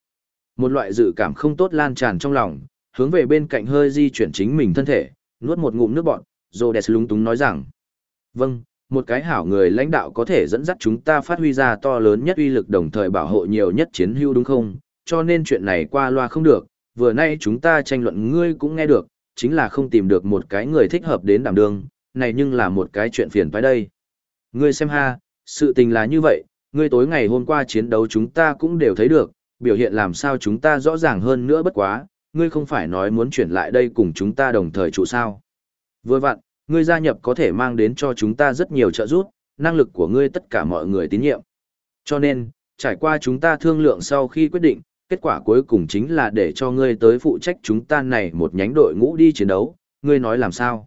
Một loại dự cảm không tốt lan tràn trong lòng, hướng về bên cạnh hơi di chuyển chính mình thân thể, nuốt một ngụm nước bọt, Rhodes lúng túng nói rằng. Vâng, một cái hảo người lãnh đạo có thể dẫn dắt chúng ta phát huy ra to lớn nhất uy lực đồng thời bảo hộ nhiều nhất chiến hữu đúng không? Cho nên chuyện này qua loa không được, vừa nay chúng ta tranh luận ngươi cũng nghe được, chính là không tìm được một cái người thích hợp đến đảm đương, này nhưng là một cái chuyện phiền phải đây. Ngươi xem ha, sự tình là như vậy, ngươi tối ngày hôm qua chiến đấu chúng ta cũng đều thấy được, biểu hiện làm sao chúng ta rõ ràng hơn nữa bất quá, ngươi không phải nói muốn chuyển lại đây cùng chúng ta đồng thời trụ sao. Vừa vặn, ngươi gia nhập có thể mang đến cho chúng ta rất nhiều trợ giúp, năng lực của ngươi tất cả mọi người tín nhiệm. Cho nên, trải qua chúng ta thương lượng sau khi quyết định, kết quả cuối cùng chính là để cho ngươi tới phụ trách chúng ta này một nhánh đội ngũ đi chiến đấu, ngươi nói làm sao?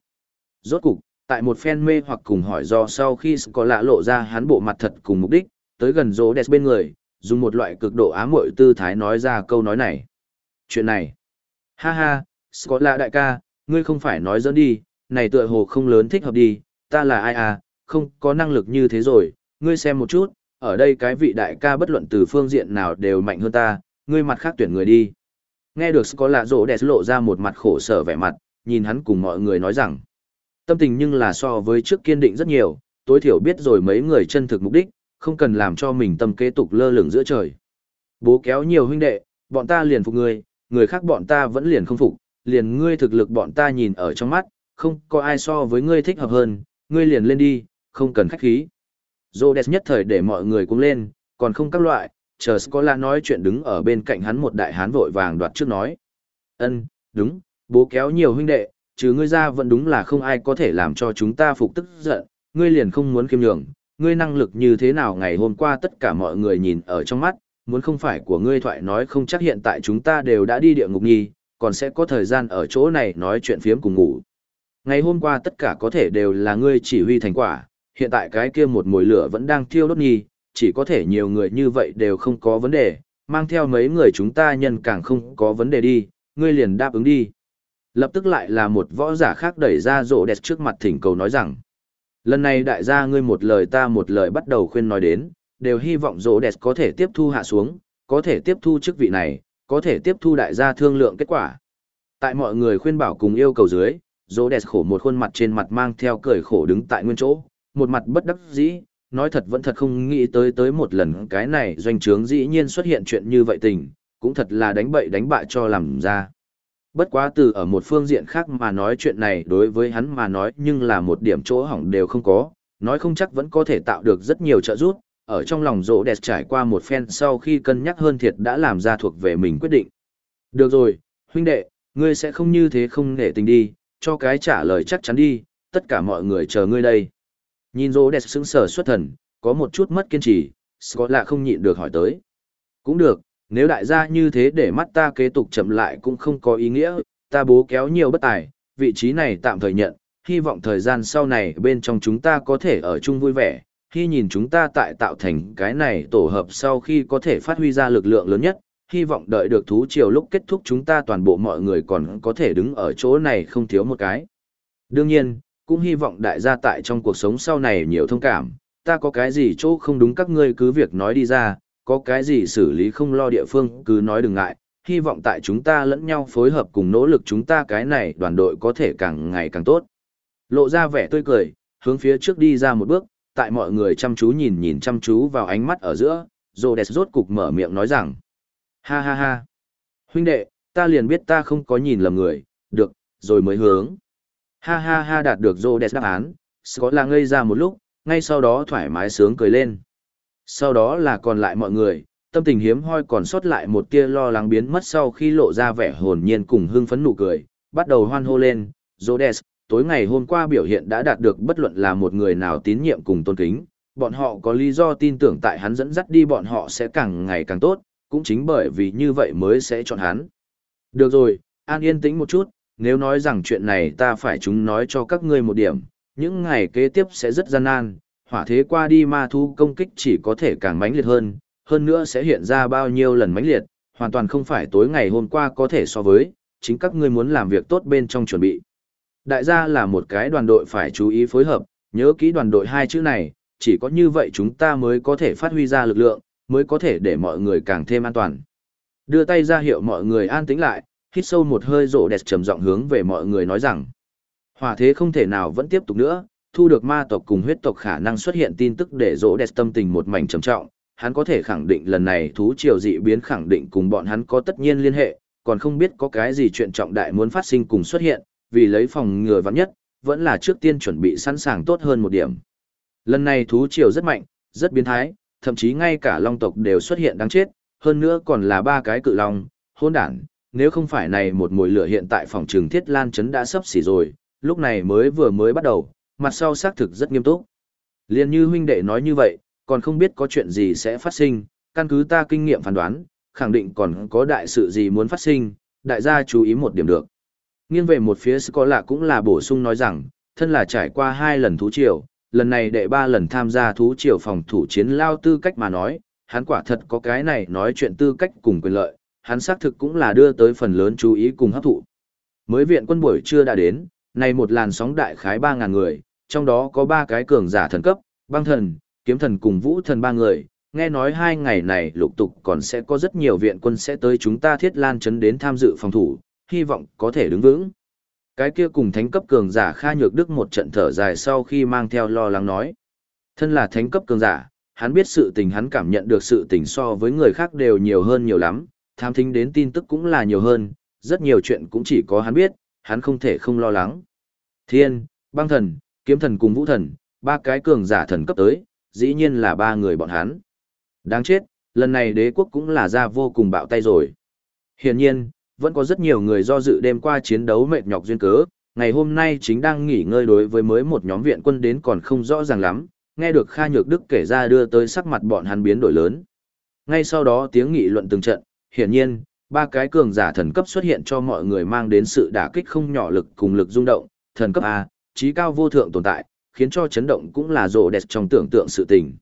Rốt cục, tại một phen mê hoặc cùng hỏi do sau khi có lạ lộ ra hắn bộ mặt thật cùng mục đích, tới gần rỗ đẹp bên người, dùng một loại cực độ ám muội tư thái nói ra câu nói này. Chuyện này, ha ha, Scott lạ đại ca, ngươi không phải nói dẫn đi, này tựa hồ không lớn thích hợp đi, ta là ai à, không có năng lực như thế rồi, ngươi xem một chút, ở đây cái vị đại ca bất luận từ phương diện nào đều mạnh hơn ta, ngươi mặt khác tuyển người đi. Nghe được Scott lạ rỗ đẹp lộ ra một mặt khổ sở vẻ mặt, nhìn hắn cùng mọi người nói rằng, tâm tình nhưng là so với trước kiên định rất nhiều, tối thiểu biết rồi mấy người chân thực mục đích, không cần làm cho mình tâm kế tục lơ lửng giữa trời. Bố kéo nhiều huynh đệ, bọn ta liền phục ngươi, người khác bọn ta vẫn liền không phục, liền ngươi thực lực bọn ta nhìn ở trong mắt, không có ai so với ngươi thích hợp hơn, ngươi liền lên đi, không cần khách khí. Rhodes nhất thời để mọi người cũng lên, còn không các loại, chờ Scola nói chuyện đứng ở bên cạnh hắn một đại hán vội vàng đoạt trước nói. Ân, đúng, bố kéo nhiều huynh đệ, chứ ngươi ra vẫn đúng là không ai có thể làm cho chúng ta phục tức giận, ngươi liền không muốn kiêm nhường, ngươi năng lực như thế nào ngày hôm qua tất cả mọi người nhìn ở trong mắt, muốn không phải của ngươi thoại nói không chắc hiện tại chúng ta đều đã đi địa ngục nhi, còn sẽ có thời gian ở chỗ này nói chuyện phiếm cùng ngủ. Ngày hôm qua tất cả có thể đều là ngươi chỉ huy thành quả, hiện tại cái kia một mùi lửa vẫn đang thiêu đốt nhi, chỉ có thể nhiều người như vậy đều không có vấn đề, mang theo mấy người chúng ta nhân càng không có vấn đề đi, ngươi liền đáp ứng đi. Lập tức lại là một võ giả khác đẩy ra rộ đẹp trước mặt thỉnh cầu nói rằng. Lần này đại gia ngươi một lời ta một lời bắt đầu khuyên nói đến, đều hy vọng rỗ đẹp có thể tiếp thu hạ xuống, có thể tiếp thu chức vị này, có thể tiếp thu đại gia thương lượng kết quả. Tại mọi người khuyên bảo cùng yêu cầu dưới, rỗ đẹp khổ một khuôn mặt trên mặt mang theo cười khổ đứng tại nguyên chỗ, một mặt bất đắc dĩ, nói thật vẫn thật không nghĩ tới tới một lần cái này doanh trướng dĩ nhiên xuất hiện chuyện như vậy tình, cũng thật là đánh bậy đánh bại cho làm ra. Bất quá từ ở một phương diện khác mà nói chuyện này đối với hắn mà nói nhưng là một điểm chỗ hỏng đều không có, nói không chắc vẫn có thể tạo được rất nhiều trợ giúp, ở trong lòng rỗ đẹp trải qua một phen sau khi cân nhắc hơn thiệt đã làm ra thuộc về mình quyết định. Được rồi, huynh đệ, ngươi sẽ không như thế không nể tình đi, cho cái trả lời chắc chắn đi, tất cả mọi người chờ ngươi đây. Nhìn rỗ đẹp sững sờ xuất thần, có một chút mất kiên trì, Scott lạ không nhịn được hỏi tới. Cũng được, nếu đại gia như thế để mắt ta kế tục chậm lại cũng không có ý nghĩa, ta bố kéo nhiều bất tài, vị trí này tạm thời nhận, hy vọng thời gian sau này bên trong chúng ta có thể ở chung vui vẻ, khi nhìn chúng ta tại tạo thành cái này tổ hợp sau khi có thể phát huy ra lực lượng lớn nhất, hy vọng đợi được thú chiều lúc kết thúc chúng ta toàn bộ mọi người còn có thể đứng ở chỗ này không thiếu một cái. Đương nhiên, cũng hy vọng đại gia tại trong cuộc sống sau này nhiều thông cảm, ta có cái gì chỗ không đúng các ngươi cứ việc nói đi ra, có cái gì xử lý không lo địa phương cứ nói đừng ngại, hy vọng tại chúng ta lẫn nhau phối hợp cùng nỗ lực chúng ta cái này đoàn đội có thể càng ngày càng tốt. Lộ ra vẻ tươi cười, hướng phía trước đi ra một bước, tại mọi người chăm chú nhìn nhìn chăm chú vào ánh mắt ở giữa, Rhodes rốt cục mở miệng nói rằng, ha ha ha, huynh đệ, ta liền biết ta không có nhìn lầm người, được, rồi mới hướng. Ha ha ha đạt được Rhodes đáp án, Scott là ngây ra một lúc, ngay sau đó thoải mái sướng cười lên. Sau đó là còn lại mọi người, tâm tình hiếm hoi còn sót lại một tia lo lắng biến mất sau khi lộ ra vẻ hồn nhiên cùng hưng phấn nụ cười, bắt đầu hoan hô lên, Rhodes, tối ngày hôm qua biểu hiện đã đạt được bất luận là một người nào tín nhiệm cùng tôn kính, bọn họ có lý do tin tưởng tại hắn dẫn dắt đi bọn họ sẽ càng ngày càng tốt, cũng chính bởi vì như vậy mới sẽ chọn hắn. Được rồi, an yên tĩnh một chút, nếu nói rằng chuyện này ta phải chúng nói cho các ngươi một điểm, những ngày kế tiếp sẽ rất gian nan, hỏa thế qua đi ma thu công kích chỉ có thể càng mãnh liệt hơn, hơn nữa sẽ hiện ra bao nhiêu lần mãnh liệt, hoàn toàn không phải tối ngày hôm qua có thể so với, chính các ngươi muốn làm việc tốt bên trong chuẩn bị. Đại gia là một cái đoàn đội phải chú ý phối hợp, nhớ kỹ đoàn đội hai chữ này, chỉ có như vậy chúng ta mới có thể phát huy ra lực lượng, mới có thể để mọi người càng thêm an toàn. Đưa tay ra hiệu mọi người an tĩnh lại, hít sâu một hơi rổ đẹp trầm giọng hướng về mọi người nói rằng, hỏa thế không thể nào vẫn tiếp tục nữa, thu được ma tộc cùng huyết tộc khả năng xuất hiện tin tức để rỗ đẹp tâm tình một mảnh trầm trọng, hắn có thể khẳng định lần này thú triều dị biến khẳng định cùng bọn hắn có tất nhiên liên hệ, còn không biết có cái gì chuyện trọng đại muốn phát sinh cùng xuất hiện, vì lấy phòng ngừa vắng nhất, vẫn là trước tiên chuẩn bị sẵn sàng tốt hơn một điểm. Lần này thú triều rất mạnh, rất biến thái, thậm chí ngay cả long tộc đều xuất hiện đáng chết, hơn nữa còn là ba cái cự long, hôn đản, nếu không phải này một mùi lửa hiện tại phòng trường thiết lan chấn đã sắp xỉ rồi, lúc này mới vừa mới bắt đầu, mặt sau xác thực rất nghiêm túc. Liên như huynh đệ nói như vậy, còn không biết có chuyện gì sẽ phát sinh, căn cứ ta kinh nghiệm phán đoán, khẳng định còn có đại sự gì muốn phát sinh, đại gia chú ý một điểm được. Nghiêng về một phía có lạ cũng là bổ sung nói rằng, thân là trải qua hai lần thú triều, lần này đệ ba lần tham gia thú triều phòng thủ chiến lao tư cách mà nói, hắn quả thật có cái này nói chuyện tư cách cùng quyền lợi, hắn xác thực cũng là đưa tới phần lớn chú ý cùng hấp thụ. Mới viện quân buổi trưa đã đến, này một làn sóng đại khái 3.000 người, trong đó có ba cái cường giả thần cấp, băng thần, kiếm thần cùng vũ thần ba người. Nghe nói hai ngày này lục tục còn sẽ có rất nhiều viện quân sẽ tới chúng ta thiết lan chấn đến tham dự phòng thủ, hy vọng có thể đứng vững. Cái kia cùng thánh cấp cường giả Kha Nhược Đức một trận thở dài sau khi mang theo lo lắng nói. Thân là thánh cấp cường giả, hắn biết sự tình hắn cảm nhận được sự tình so với người khác đều nhiều hơn nhiều lắm, tham thính đến tin tức cũng là nhiều hơn, rất nhiều chuyện cũng chỉ có hắn biết, hắn không thể không lo lắng. Thiên, băng thần, kiếm thần cùng vũ thần, ba cái cường giả thần cấp tới, dĩ nhiên là ba người bọn hắn. Đáng chết, lần này đế quốc cũng là ra vô cùng bạo tay rồi. Hiển nhiên, vẫn có rất nhiều người do dự đêm qua chiến đấu mệt nhọc duyên cớ, ngày hôm nay chính đang nghỉ ngơi đối với mới một nhóm viện quân đến còn không rõ ràng lắm, nghe được Kha Nhược Đức kể ra đưa tới sắc mặt bọn hắn biến đổi lớn. Ngay sau đó tiếng nghị luận từng trận, hiển nhiên, ba cái cường giả thần cấp xuất hiện cho mọi người mang đến sự đả kích không nhỏ lực cùng lực rung động, thần cấp A, trí cao vô thượng tồn tại, khiến cho chấn động cũng là rồ đẹp trong tưởng tượng sự tình.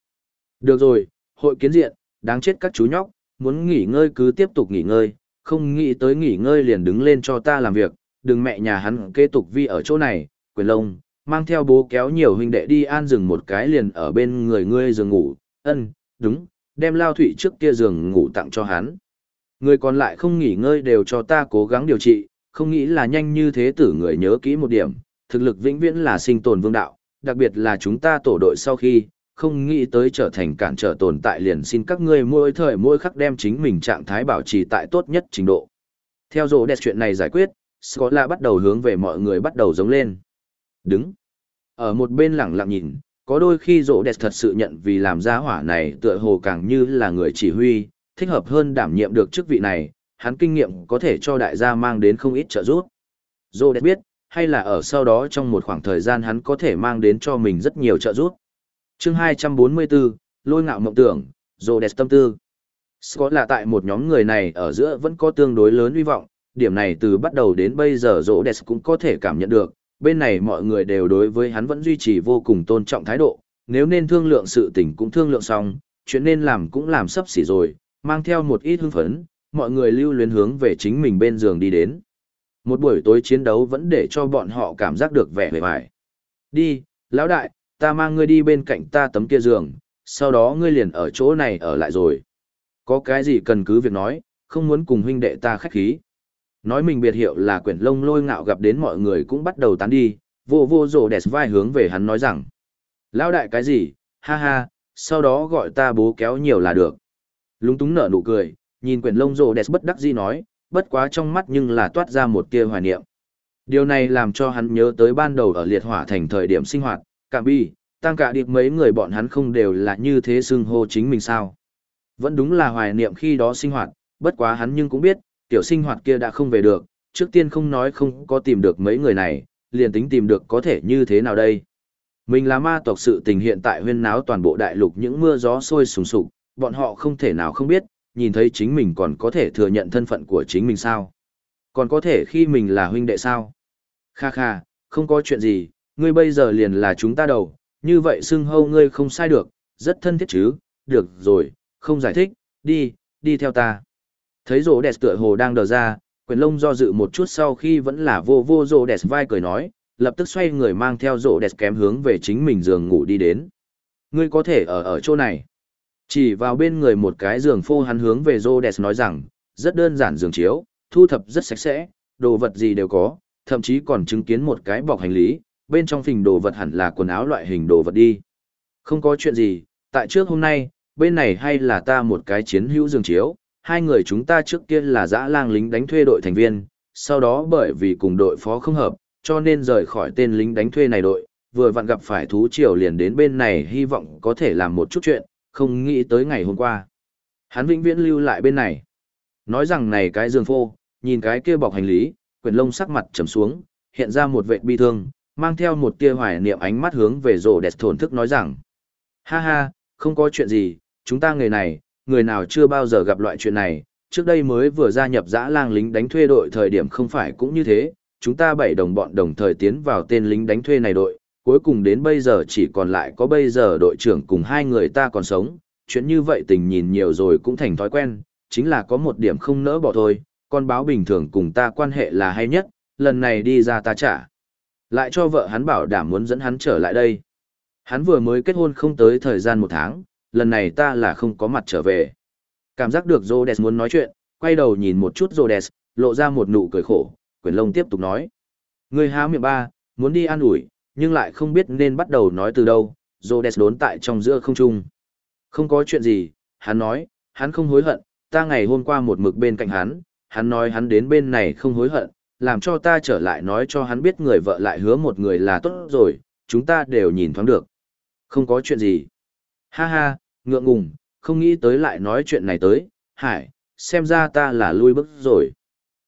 Được rồi, hội kiến diện, đáng chết các chú nhóc, muốn nghỉ ngơi cứ tiếp tục nghỉ ngơi, không nghĩ tới nghỉ ngơi liền đứng lên cho ta làm việc, đừng mẹ nhà hắn kế tục vi ở chỗ này, quyền lông, mang theo bố kéo nhiều huynh đệ đi an rừng một cái liền ở bên người ngươi giường ngủ, ân, đúng, đem lao thủy trước kia giường ngủ tặng cho hắn. Người còn lại không nghỉ ngơi đều cho ta cố gắng điều trị, không nghĩ là nhanh như thế tử người nhớ kỹ một điểm, thực lực vĩnh viễn là sinh tồn vương đạo, đặc biệt là chúng ta tổ đội sau khi, không nghĩ tới trở thành cản trở tồn tại liền xin các ngươi mỗi thời mỗi khắc đem chính mình trạng thái bảo trì tại tốt nhất trình độ. Theo dỗ đẹp chuyện này giải quyết, Scott bắt đầu hướng về mọi người bắt đầu giống lên. Đứng. Ở một bên lẳng lặng nhìn, có đôi khi rỗ đẹp thật sự nhận vì làm ra hỏa này tựa hồ càng như là người chỉ huy, thích hợp hơn đảm nhiệm được chức vị này, hắn kinh nghiệm có thể cho đại gia mang đến không ít trợ giúp. Rỗ đẹp biết, hay là ở sau đó trong một khoảng thời gian hắn có thể mang đến cho mình rất nhiều trợ giúp. chương 244, lôi ngạo mộng tưởng, Rồ đẹp tâm tư. Scott là tại một nhóm người này ở giữa vẫn có tương đối lớn hy vọng, điểm này từ bắt đầu đến bây giờ Rồ đẹp cũng có thể cảm nhận được, bên này mọi người đều đối với hắn vẫn duy trì vô cùng tôn trọng thái độ, nếu nên thương lượng sự tình cũng thương lượng xong, chuyện nên làm cũng làm sắp xỉ rồi, mang theo một ít hưng phấn, mọi người lưu luyến hướng về chính mình bên giường đi đến. Một buổi tối chiến đấu vẫn để cho bọn họ cảm giác được vẻ vẻ vải. Đi, lão đại, ta mang ngươi đi bên cạnh ta tấm kia giường, sau đó ngươi liền ở chỗ này ở lại rồi. Có cái gì cần cứ việc nói, không muốn cùng huynh đệ ta khách khí. Nói mình biệt hiệu là quyển lông lôi ngạo gặp đến mọi người cũng bắt đầu tán đi, vô vô rổ đẹp vai hướng về hắn nói rằng. Lão đại cái gì, ha ha, sau đó gọi ta bố kéo nhiều là được. Lúng túng nở nụ cười, nhìn quyển lông rổ đẹp bất đắc dĩ nói, bất quá trong mắt nhưng là toát ra một tia hoài niệm. Điều này làm cho hắn nhớ tới ban đầu ở liệt hỏa thành thời điểm sinh hoạt, cả bi, tăng cả điệp mấy người bọn hắn không đều là như thế xưng hô chính mình sao. Vẫn đúng là hoài niệm khi đó sinh hoạt, bất quá hắn nhưng cũng biết, tiểu sinh hoạt kia đã không về được, trước tiên không nói không có tìm được mấy người này, liền tính tìm được có thể như thế nào đây. Mình là ma tộc sự tình hiện tại huyên náo toàn bộ đại lục những mưa gió sôi sùng sục, bọn họ không thể nào không biết, nhìn thấy chính mình còn có thể thừa nhận thân phận của chính mình sao. Còn có thể khi mình là huynh đệ sao. Kha kha, không có chuyện gì, ngươi bây giờ liền là chúng ta đầu, như vậy xưng hâu ngươi không sai được, rất thân thiết chứ, được rồi, không giải thích, đi, đi theo ta. Thấy rổ đẹp tựa hồ đang đờ ra, quyền lông do dự một chút sau khi vẫn là vô vô rổ đẹp vai cười nói, lập tức xoay người mang theo rổ đẹp kém hướng về chính mình giường ngủ đi đến. Ngươi có thể ở ở chỗ này. Chỉ vào bên người một cái giường phô hắn hướng về rổ nói rằng, rất đơn giản giường chiếu, thu thập rất sạch sẽ, đồ vật gì đều có, thậm chí còn chứng kiến một cái bọc hành lý, bên trong phình đồ vật hẳn là quần áo loại hình đồ vật đi. Không có chuyện gì, tại trước hôm nay, bên này hay là ta một cái chiến hữu giường chiếu, hai người chúng ta trước kia là dã lang lính đánh thuê đội thành viên, sau đó bởi vì cùng đội phó không hợp, cho nên rời khỏi tên lính đánh thuê này đội, vừa vặn gặp phải thú triều liền đến bên này hy vọng có thể làm một chút chuyện, không nghĩ tới ngày hôm qua. Hắn vĩnh viễn lưu lại bên này. Nói rằng này cái giường phô, nhìn cái kia bọc hành lý, quyền lông sắc mặt trầm xuống, hiện ra một vệ bi thương, mang theo một tia hoài niệm ánh mắt hướng về rổ đẹp thổn thức nói rằng. Ha ha, không có chuyện gì, chúng ta người này, người nào chưa bao giờ gặp loại chuyện này, trước đây mới vừa gia nhập dã lang lính đánh thuê đội thời điểm không phải cũng như thế, chúng ta bảy đồng bọn đồng thời tiến vào tên lính đánh thuê này đội, cuối cùng đến bây giờ chỉ còn lại có bây giờ đội trưởng cùng hai người ta còn sống, chuyện như vậy tình nhìn nhiều rồi cũng thành thói quen, chính là có một điểm không nỡ bỏ thôi, con báo bình thường cùng ta quan hệ là hay nhất, lần này đi ra ta trả. Lại cho vợ hắn bảo đảm muốn dẫn hắn trở lại đây. Hắn vừa mới kết hôn không tới thời gian một tháng, lần này ta là không có mặt trở về. Cảm giác được Rhodes muốn nói chuyện, quay đầu nhìn một chút Rhodes, lộ ra một nụ cười khổ, quyền lông tiếp tục nói. Người há miệng ba, muốn đi an ủi, nhưng lại không biết nên bắt đầu nói từ đâu, Rhodes đốn tại trong giữa không trung. Không có chuyện gì, hắn nói, hắn không hối hận, ta ngày hôm qua một mực bên cạnh hắn, hắn nói hắn đến bên này không hối hận, làm cho ta trở lại nói cho hắn biết người vợ lại hứa một người là tốt rồi, chúng ta đều nhìn thoáng được. Không có chuyện gì. Ha ha, ngượng ngùng, không nghĩ tới lại nói chuyện này tới, hải, xem ra ta là lui bước rồi.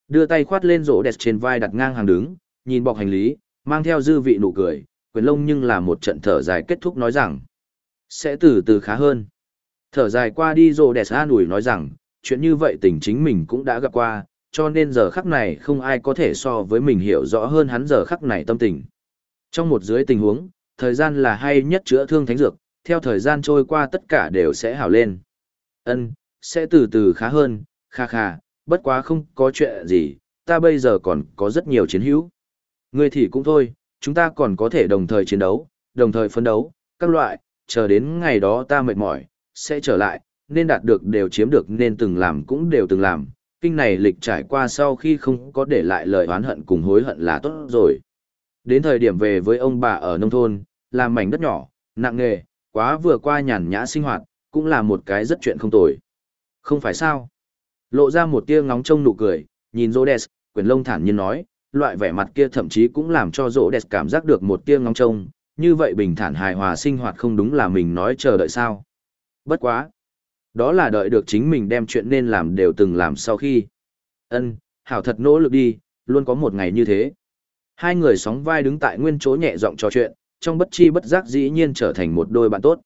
Đưa tay khoát lên rổ đẹp trên vai đặt ngang hàng đứng, nhìn bọc hành lý, mang theo dư vị nụ cười, quyền lông nhưng là một trận thở dài kết thúc nói rằng, sẽ từ từ khá hơn. Thở dài qua đi rồ đẹp an ủi nói rằng, chuyện như vậy tình chính mình cũng đã gặp qua, cho nên giờ khắc này không ai có thể so với mình hiểu rõ hơn hắn giờ khắc này tâm tình. Trong một dưới tình huống, thời gian là hay nhất chữa thương thánh dược, theo thời gian trôi qua tất cả đều sẽ hảo lên. Ân, sẽ từ từ khá hơn, kha kha, bất quá không có chuyện gì, ta bây giờ còn có rất nhiều chiến hữu. Ngươi thì cũng thôi, chúng ta còn có thể đồng thời chiến đấu, đồng thời phấn đấu, các loại, chờ đến ngày đó ta mệt mỏi, sẽ trở lại, nên đạt được đều chiếm được nên từng làm cũng đều từng làm. Kinh này lịch trải qua sau khi không có để lại lời oán hận cùng hối hận là tốt rồi. Đến thời điểm về với ông bà ở nông thôn, làm mảnh đất nhỏ, nặng nghề, quá vừa qua nhàn nhã sinh hoạt, cũng là một cái rất chuyện không tồi. Không phải sao? Lộ ra một tia ngóng trông nụ cười, nhìn Rhodes, quyền lông thản nhiên nói, loại vẻ mặt kia thậm chí cũng làm cho Rhodes cảm giác được một tia ngóng trông, như vậy bình thản hài hòa sinh hoạt không đúng là mình nói chờ đợi sao. Bất quá. Đó là đợi được chính mình đem chuyện nên làm đều từng làm sau khi. Ân, hảo thật nỗ lực đi, luôn có một ngày như thế. Hai người sóng vai đứng tại nguyên chỗ nhẹ giọng trò chuyện, trong bất chi bất giác dĩ nhiên trở thành một đôi bạn tốt.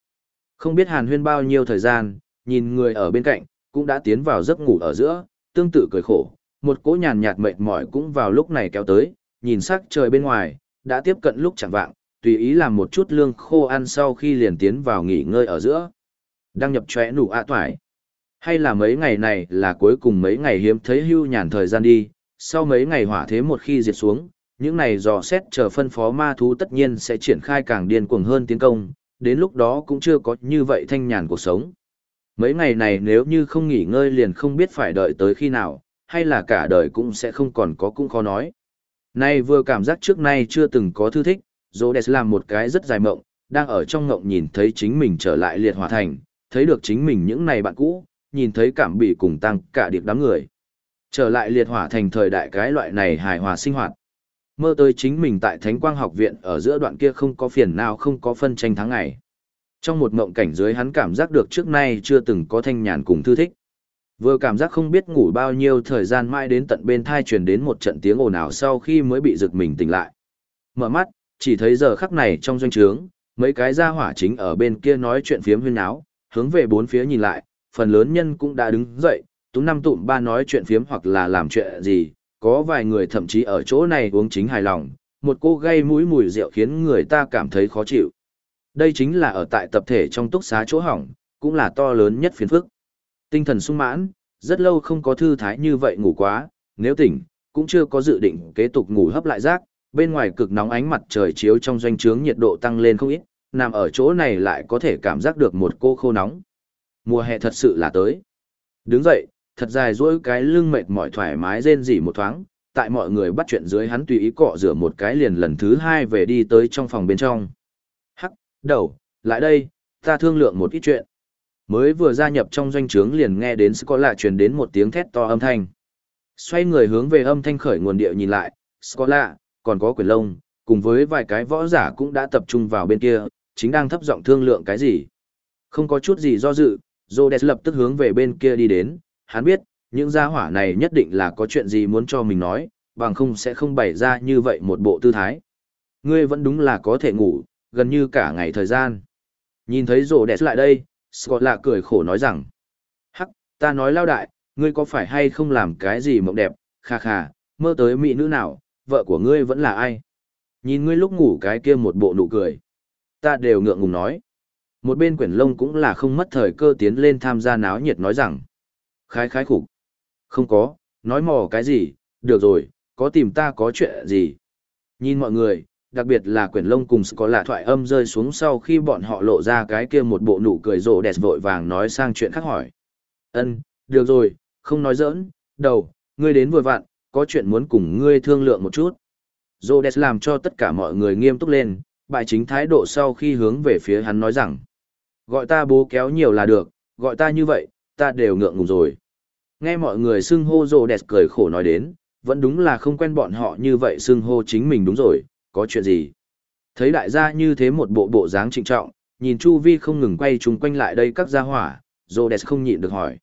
Không biết hàn huyên bao nhiêu thời gian, nhìn người ở bên cạnh, cũng đã tiến vào giấc ngủ ở giữa, tương tự cười khổ, một cỗ nhàn nhạt mệt mỏi cũng vào lúc này kéo tới, nhìn sắc trời bên ngoài, đã tiếp cận lúc chẳng vạng, tùy ý làm một chút lương khô ăn sau khi liền tiến vào nghỉ ngơi ở giữa. Đăng nhập chóe nụ ạ toải. Hay là mấy ngày này là cuối cùng mấy ngày hiếm thấy hưu nhàn thời gian đi, sau mấy ngày hỏa thế một khi diệt xuống, những này dò xét chờ phân phó ma thú tất nhiên sẽ triển khai càng điên cuồng hơn tiến công, đến lúc đó cũng chưa có như vậy thanh nhàn cuộc sống. Mấy ngày này nếu như không nghỉ ngơi liền không biết phải đợi tới khi nào, hay là cả đời cũng sẽ không còn có cũng khó nói. Nay vừa cảm giác trước nay chưa từng có thư thích, Rhodes làm một cái rất dài mộng, đang ở trong mộng nhìn thấy chính mình trở lại liệt hỏa thành, thấy được chính mình những này bạn cũ, nhìn thấy cảm bị cùng tăng cả điệp đám người. Trở lại liệt hỏa thành thời đại cái loại này hài hòa sinh hoạt. Mơ tới chính mình tại Thánh Quang học viện ở giữa đoạn kia không có phiền nào không có phân tranh tháng ngày. Trong một mộng cảnh dưới hắn cảm giác được trước nay chưa từng có thanh nhàn cùng thư thích. Vừa cảm giác không biết ngủ bao nhiêu thời gian mãi đến tận bên thai truyền đến một trận tiếng ồn ào sau khi mới bị giật mình tỉnh lại. Mở mắt, chỉ thấy giờ khắc này trong doanh trướng, mấy cái gia hỏa chính ở bên kia nói chuyện phiếm huyên áo, hướng về bốn phía nhìn lại, phần lớn nhân cũng đã đứng dậy, tú năm tụm ba nói chuyện phiếm hoặc là làm chuyện gì, có vài người thậm chí ở chỗ này uống chính hài lòng, một cô gây mũi mùi rượu khiến người ta cảm thấy khó chịu. Đây chính là ở tại tập thể trong túc xá chỗ hỏng, cũng là to lớn nhất phiền phức. Tinh thần sung mãn, rất lâu không có thư thái như vậy ngủ quá, nếu tỉnh, cũng chưa có dự định kế tục ngủ hấp lại rác, bên ngoài cực nóng ánh mặt trời chiếu trong doanh trướng nhiệt độ tăng lên không ít, nằm ở chỗ này lại có thể cảm giác được một cô khô nóng. Mùa hè thật sự là tới. Đứng dậy, thật dài duỗi cái lưng mệt mỏi thoải mái rên rỉ một thoáng, tại mọi người bắt chuyện dưới hắn tùy ý cọ rửa một cái liền lần thứ hai về đi tới trong phòng bên trong. Hắc, đầu, lại đây, ta thương lượng một ít chuyện. Mới vừa gia nhập trong doanh trướng liền nghe đến có lạ truyền đến một tiếng thét to âm thanh. Xoay người hướng về âm thanh khởi nguồn địa nhìn lại, Scola, còn có quyền lông, cùng với vài cái võ giả cũng đã tập trung vào bên kia, chính đang thấp giọng thương lượng cái gì. Không có chút gì do dự, Rhodes lập tức hướng về bên kia đi đến, hắn biết, những gia hỏa này nhất định là có chuyện gì muốn cho mình nói, bằng không sẽ không bày ra như vậy một bộ tư thái. Ngươi vẫn đúng là có thể ngủ, gần như cả ngày thời gian. Nhìn thấy Rhodes lại đây, Scott lạ cười khổ nói rằng, Hắc, ta nói lao đại, ngươi có phải hay không làm cái gì mộng đẹp, kha kha, mơ tới mỹ nữ nào, vợ của ngươi vẫn là ai? Nhìn ngươi lúc ngủ cái kia một bộ nụ cười. Ta đều ngượng ngùng nói. Một bên quyển lông cũng là không mất thời cơ tiến lên tham gia náo nhiệt nói rằng. Khái khái khủng. Không có, nói mò cái gì, được rồi, có tìm ta có chuyện gì. Nhìn mọi người, đặc biệt là quyển lông cùng có lạ thoại âm rơi xuống sau khi bọn họ lộ ra cái kia một bộ nụ cười rộ đẹp vội vàng nói sang chuyện khác hỏi. Ân, được rồi, không nói giỡn, đầu, ngươi đến vừa vặn, có chuyện muốn cùng ngươi thương lượng một chút. Rhodes làm cho tất cả mọi người nghiêm túc lên, bại chính thái độ sau khi hướng về phía hắn nói rằng, gọi ta bố kéo nhiều là được, gọi ta như vậy, ta đều ngượng ngùng rồi. Nghe mọi người xưng hô Rhodes cười khổ nói đến, vẫn đúng là không quen bọn họ như vậy xưng hô chính mình đúng rồi, có chuyện gì. Thấy đại gia như thế một bộ bộ dáng trịnh trọng, nhìn Chu Vi không ngừng quay chung quanh lại đây các gia hỏa, Rhodes không nhịn được hỏi.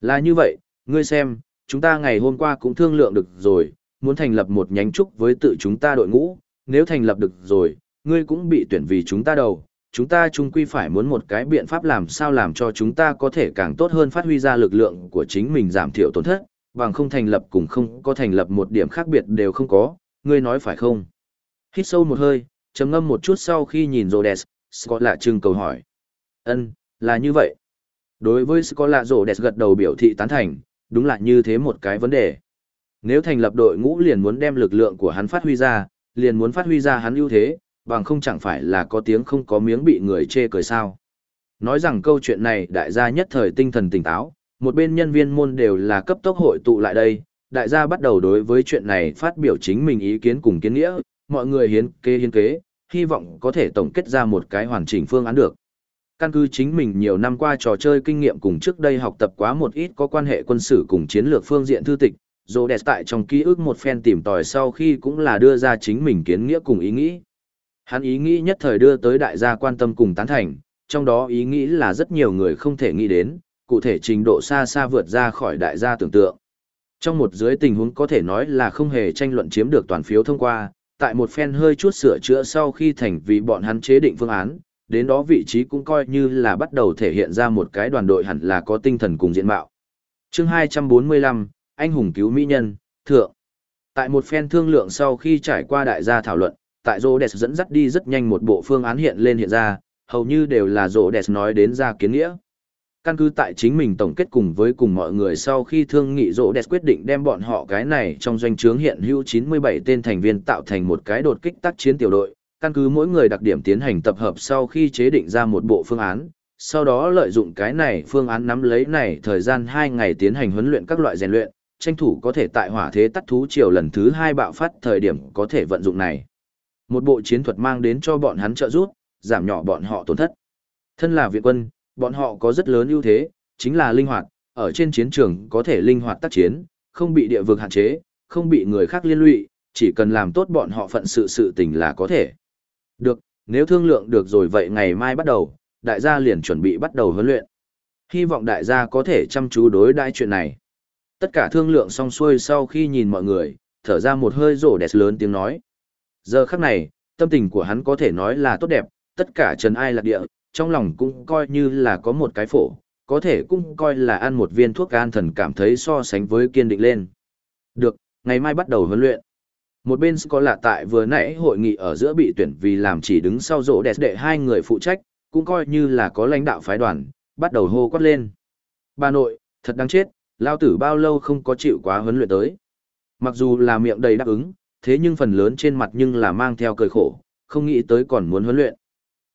Là như vậy, ngươi xem, chúng ta ngày hôm qua cũng thương lượng được rồi, muốn thành lập một nhánh trúc với tự chúng ta đội ngũ, nếu thành lập được rồi, ngươi cũng bị tuyển vì chúng ta đầu, chúng ta chung quy phải muốn một cái biện pháp làm sao làm cho chúng ta có thể càng tốt hơn phát huy ra lực lượng của chính mình giảm thiểu tổn thất, bằng không thành lập cùng không có thành lập một điểm khác biệt đều không có, ngươi nói phải không? Hít sâu một hơi, trầm ngâm một chút sau khi nhìn Rhodes, Scott lạ trưng cầu hỏi. Ân, là như vậy. Đối với Scott lạ Rhodes gật đầu biểu thị tán thành, đúng là như thế một cái vấn đề. Nếu thành lập đội ngũ liền muốn đem lực lượng của hắn phát huy ra, liền muốn phát huy ra hắn ưu thế, bằng không chẳng phải là có tiếng không có miếng bị người chê cười sao. Nói rằng câu chuyện này đại gia nhất thời tinh thần tỉnh táo, một bên nhân viên môn đều là cấp tốc hội tụ lại đây, đại gia bắt đầu đối với chuyện này phát biểu chính mình ý kiến cùng kiến nghĩa, mọi người hiến kế hiến kế, hy vọng có thể tổng kết ra một cái hoàn chỉnh phương án được. Căn cứ chính mình nhiều năm qua trò chơi kinh nghiệm cùng trước đây học tập quá một ít có quan hệ quân sự cùng chiến lược phương diện thư tịch, dồ đẹp tại trong ký ức một phen tìm tòi sau khi cũng là đưa ra chính mình kiến nghĩa cùng ý nghĩ. Hắn ý nghĩ nhất thời đưa tới đại gia quan tâm cùng tán thành, trong đó ý nghĩ là rất nhiều người không thể nghĩ đến, cụ thể trình độ xa xa vượt ra khỏi đại gia tưởng tượng. Trong một dưới tình huống có thể nói là không hề tranh luận chiếm được toàn phiếu thông qua, tại một phen hơi chút sửa chữa sau khi thành vì bọn hắn chế định phương án, đến đó vị trí cũng coi như là bắt đầu thể hiện ra một cái đoàn đội hẳn là có tinh thần cùng diện mạo. Chương 245, anh hùng cứu mỹ nhân, thượng. Tại một phen thương lượng sau khi trải qua đại gia thảo luận, tại Rhodes dẫn dắt đi rất nhanh một bộ phương án hiện lên hiện ra, hầu như đều là Rhodes nói đến ra kiến nghĩa. Căn cứ tại chính mình tổng kết cùng với cùng mọi người sau khi thương nghị Rhodes quyết định đem bọn họ cái này trong doanh trướng hiện hữu 97 tên thành viên tạo thành một cái đột kích tác chiến tiểu đội, căn cứ mỗi người đặc điểm tiến hành tập hợp sau khi chế định ra một bộ phương án, sau đó lợi dụng cái này phương án nắm lấy này thời gian 2 ngày tiến hành huấn luyện các loại rèn luyện, tranh thủ có thể tại hỏa thế tắt thú triều lần thứ 2 bạo phát thời điểm có thể vận dụng này. Một bộ chiến thuật mang đến cho bọn hắn trợ giúp, giảm nhỏ bọn họ tổn thất. Thân là viện quân, bọn họ có rất lớn ưu thế, chính là linh hoạt, ở trên chiến trường có thể linh hoạt tác chiến, không bị địa vực hạn chế, không bị người khác liên lụy, chỉ cần làm tốt bọn họ phận sự sự tình là có thể. Được, nếu thương lượng được rồi vậy ngày mai bắt đầu, đại gia liền chuẩn bị bắt đầu huấn luyện. Hy vọng đại gia có thể chăm chú đối đãi chuyện này. Tất cả thương lượng xong xuôi sau khi nhìn mọi người, thở ra một hơi rổ đẹp lớn tiếng nói. Giờ khắc này, tâm tình của hắn có thể nói là tốt đẹp, tất cả trần ai lạc địa, trong lòng cũng coi như là có một cái phổ, có thể cũng coi là ăn một viên thuốc an thần cảm thấy so sánh với kiên định lên. Được, ngày mai bắt đầu huấn luyện. Một bên có lạ tại vừa nãy hội nghị ở giữa bị tuyển vì làm chỉ đứng sau rỗ đẹp đệ hai người phụ trách, cũng coi như là có lãnh đạo phái đoàn, bắt đầu hô quát lên. Bà nội, thật đáng chết, lao tử bao lâu không có chịu quá huấn luyện tới. Mặc dù là miệng đầy đáp ứng, thế nhưng phần lớn trên mặt nhưng là mang theo cười khổ, không nghĩ tới còn muốn huấn luyện.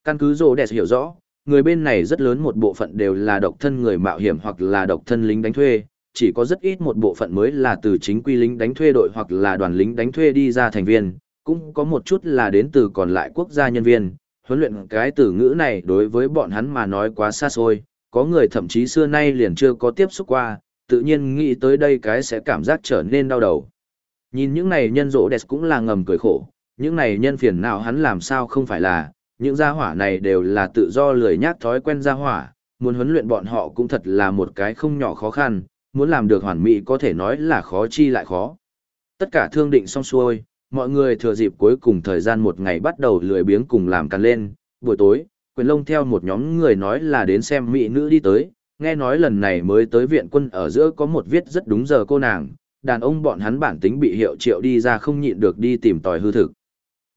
Căn cứ rô đẹp hiểu rõ, người bên này rất lớn một bộ phận đều là độc thân người mạo hiểm hoặc là độc thân lính đánh thuê, chỉ có rất ít một bộ phận mới là từ chính quy lính đánh thuê đội hoặc là đoàn lính đánh thuê đi ra thành viên, cũng có một chút là đến từ còn lại quốc gia nhân viên. Huấn luyện cái từ ngữ này đối với bọn hắn mà nói quá xa xôi, có người thậm chí xưa nay liền chưa có tiếp xúc qua, tự nhiên nghĩ tới đây cái sẽ cảm giác trở nên đau đầu. Nhìn những này nhân rỗ đẹp cũng là ngầm cười khổ, những này nhân phiền nào hắn làm sao không phải là, những gia hỏa này đều là tự do lười nhác thói quen gia hỏa, muốn huấn luyện bọn họ cũng thật là một cái không nhỏ khó khăn, muốn làm được hoàn mỹ có thể nói là khó chi lại khó. Tất cả thương định xong xuôi, mọi người thừa dịp cuối cùng thời gian một ngày bắt đầu lười biếng cùng làm càn lên. buổi tối, quyền lông theo một nhóm người nói là đến xem mỹ nữ đi tới, nghe nói lần này mới tới viện quân ở giữa có một viết rất đúng giờ cô nàng, đàn ông bọn hắn bản tính bị hiệu triệu đi ra không nhịn được đi tìm tòi hư thực.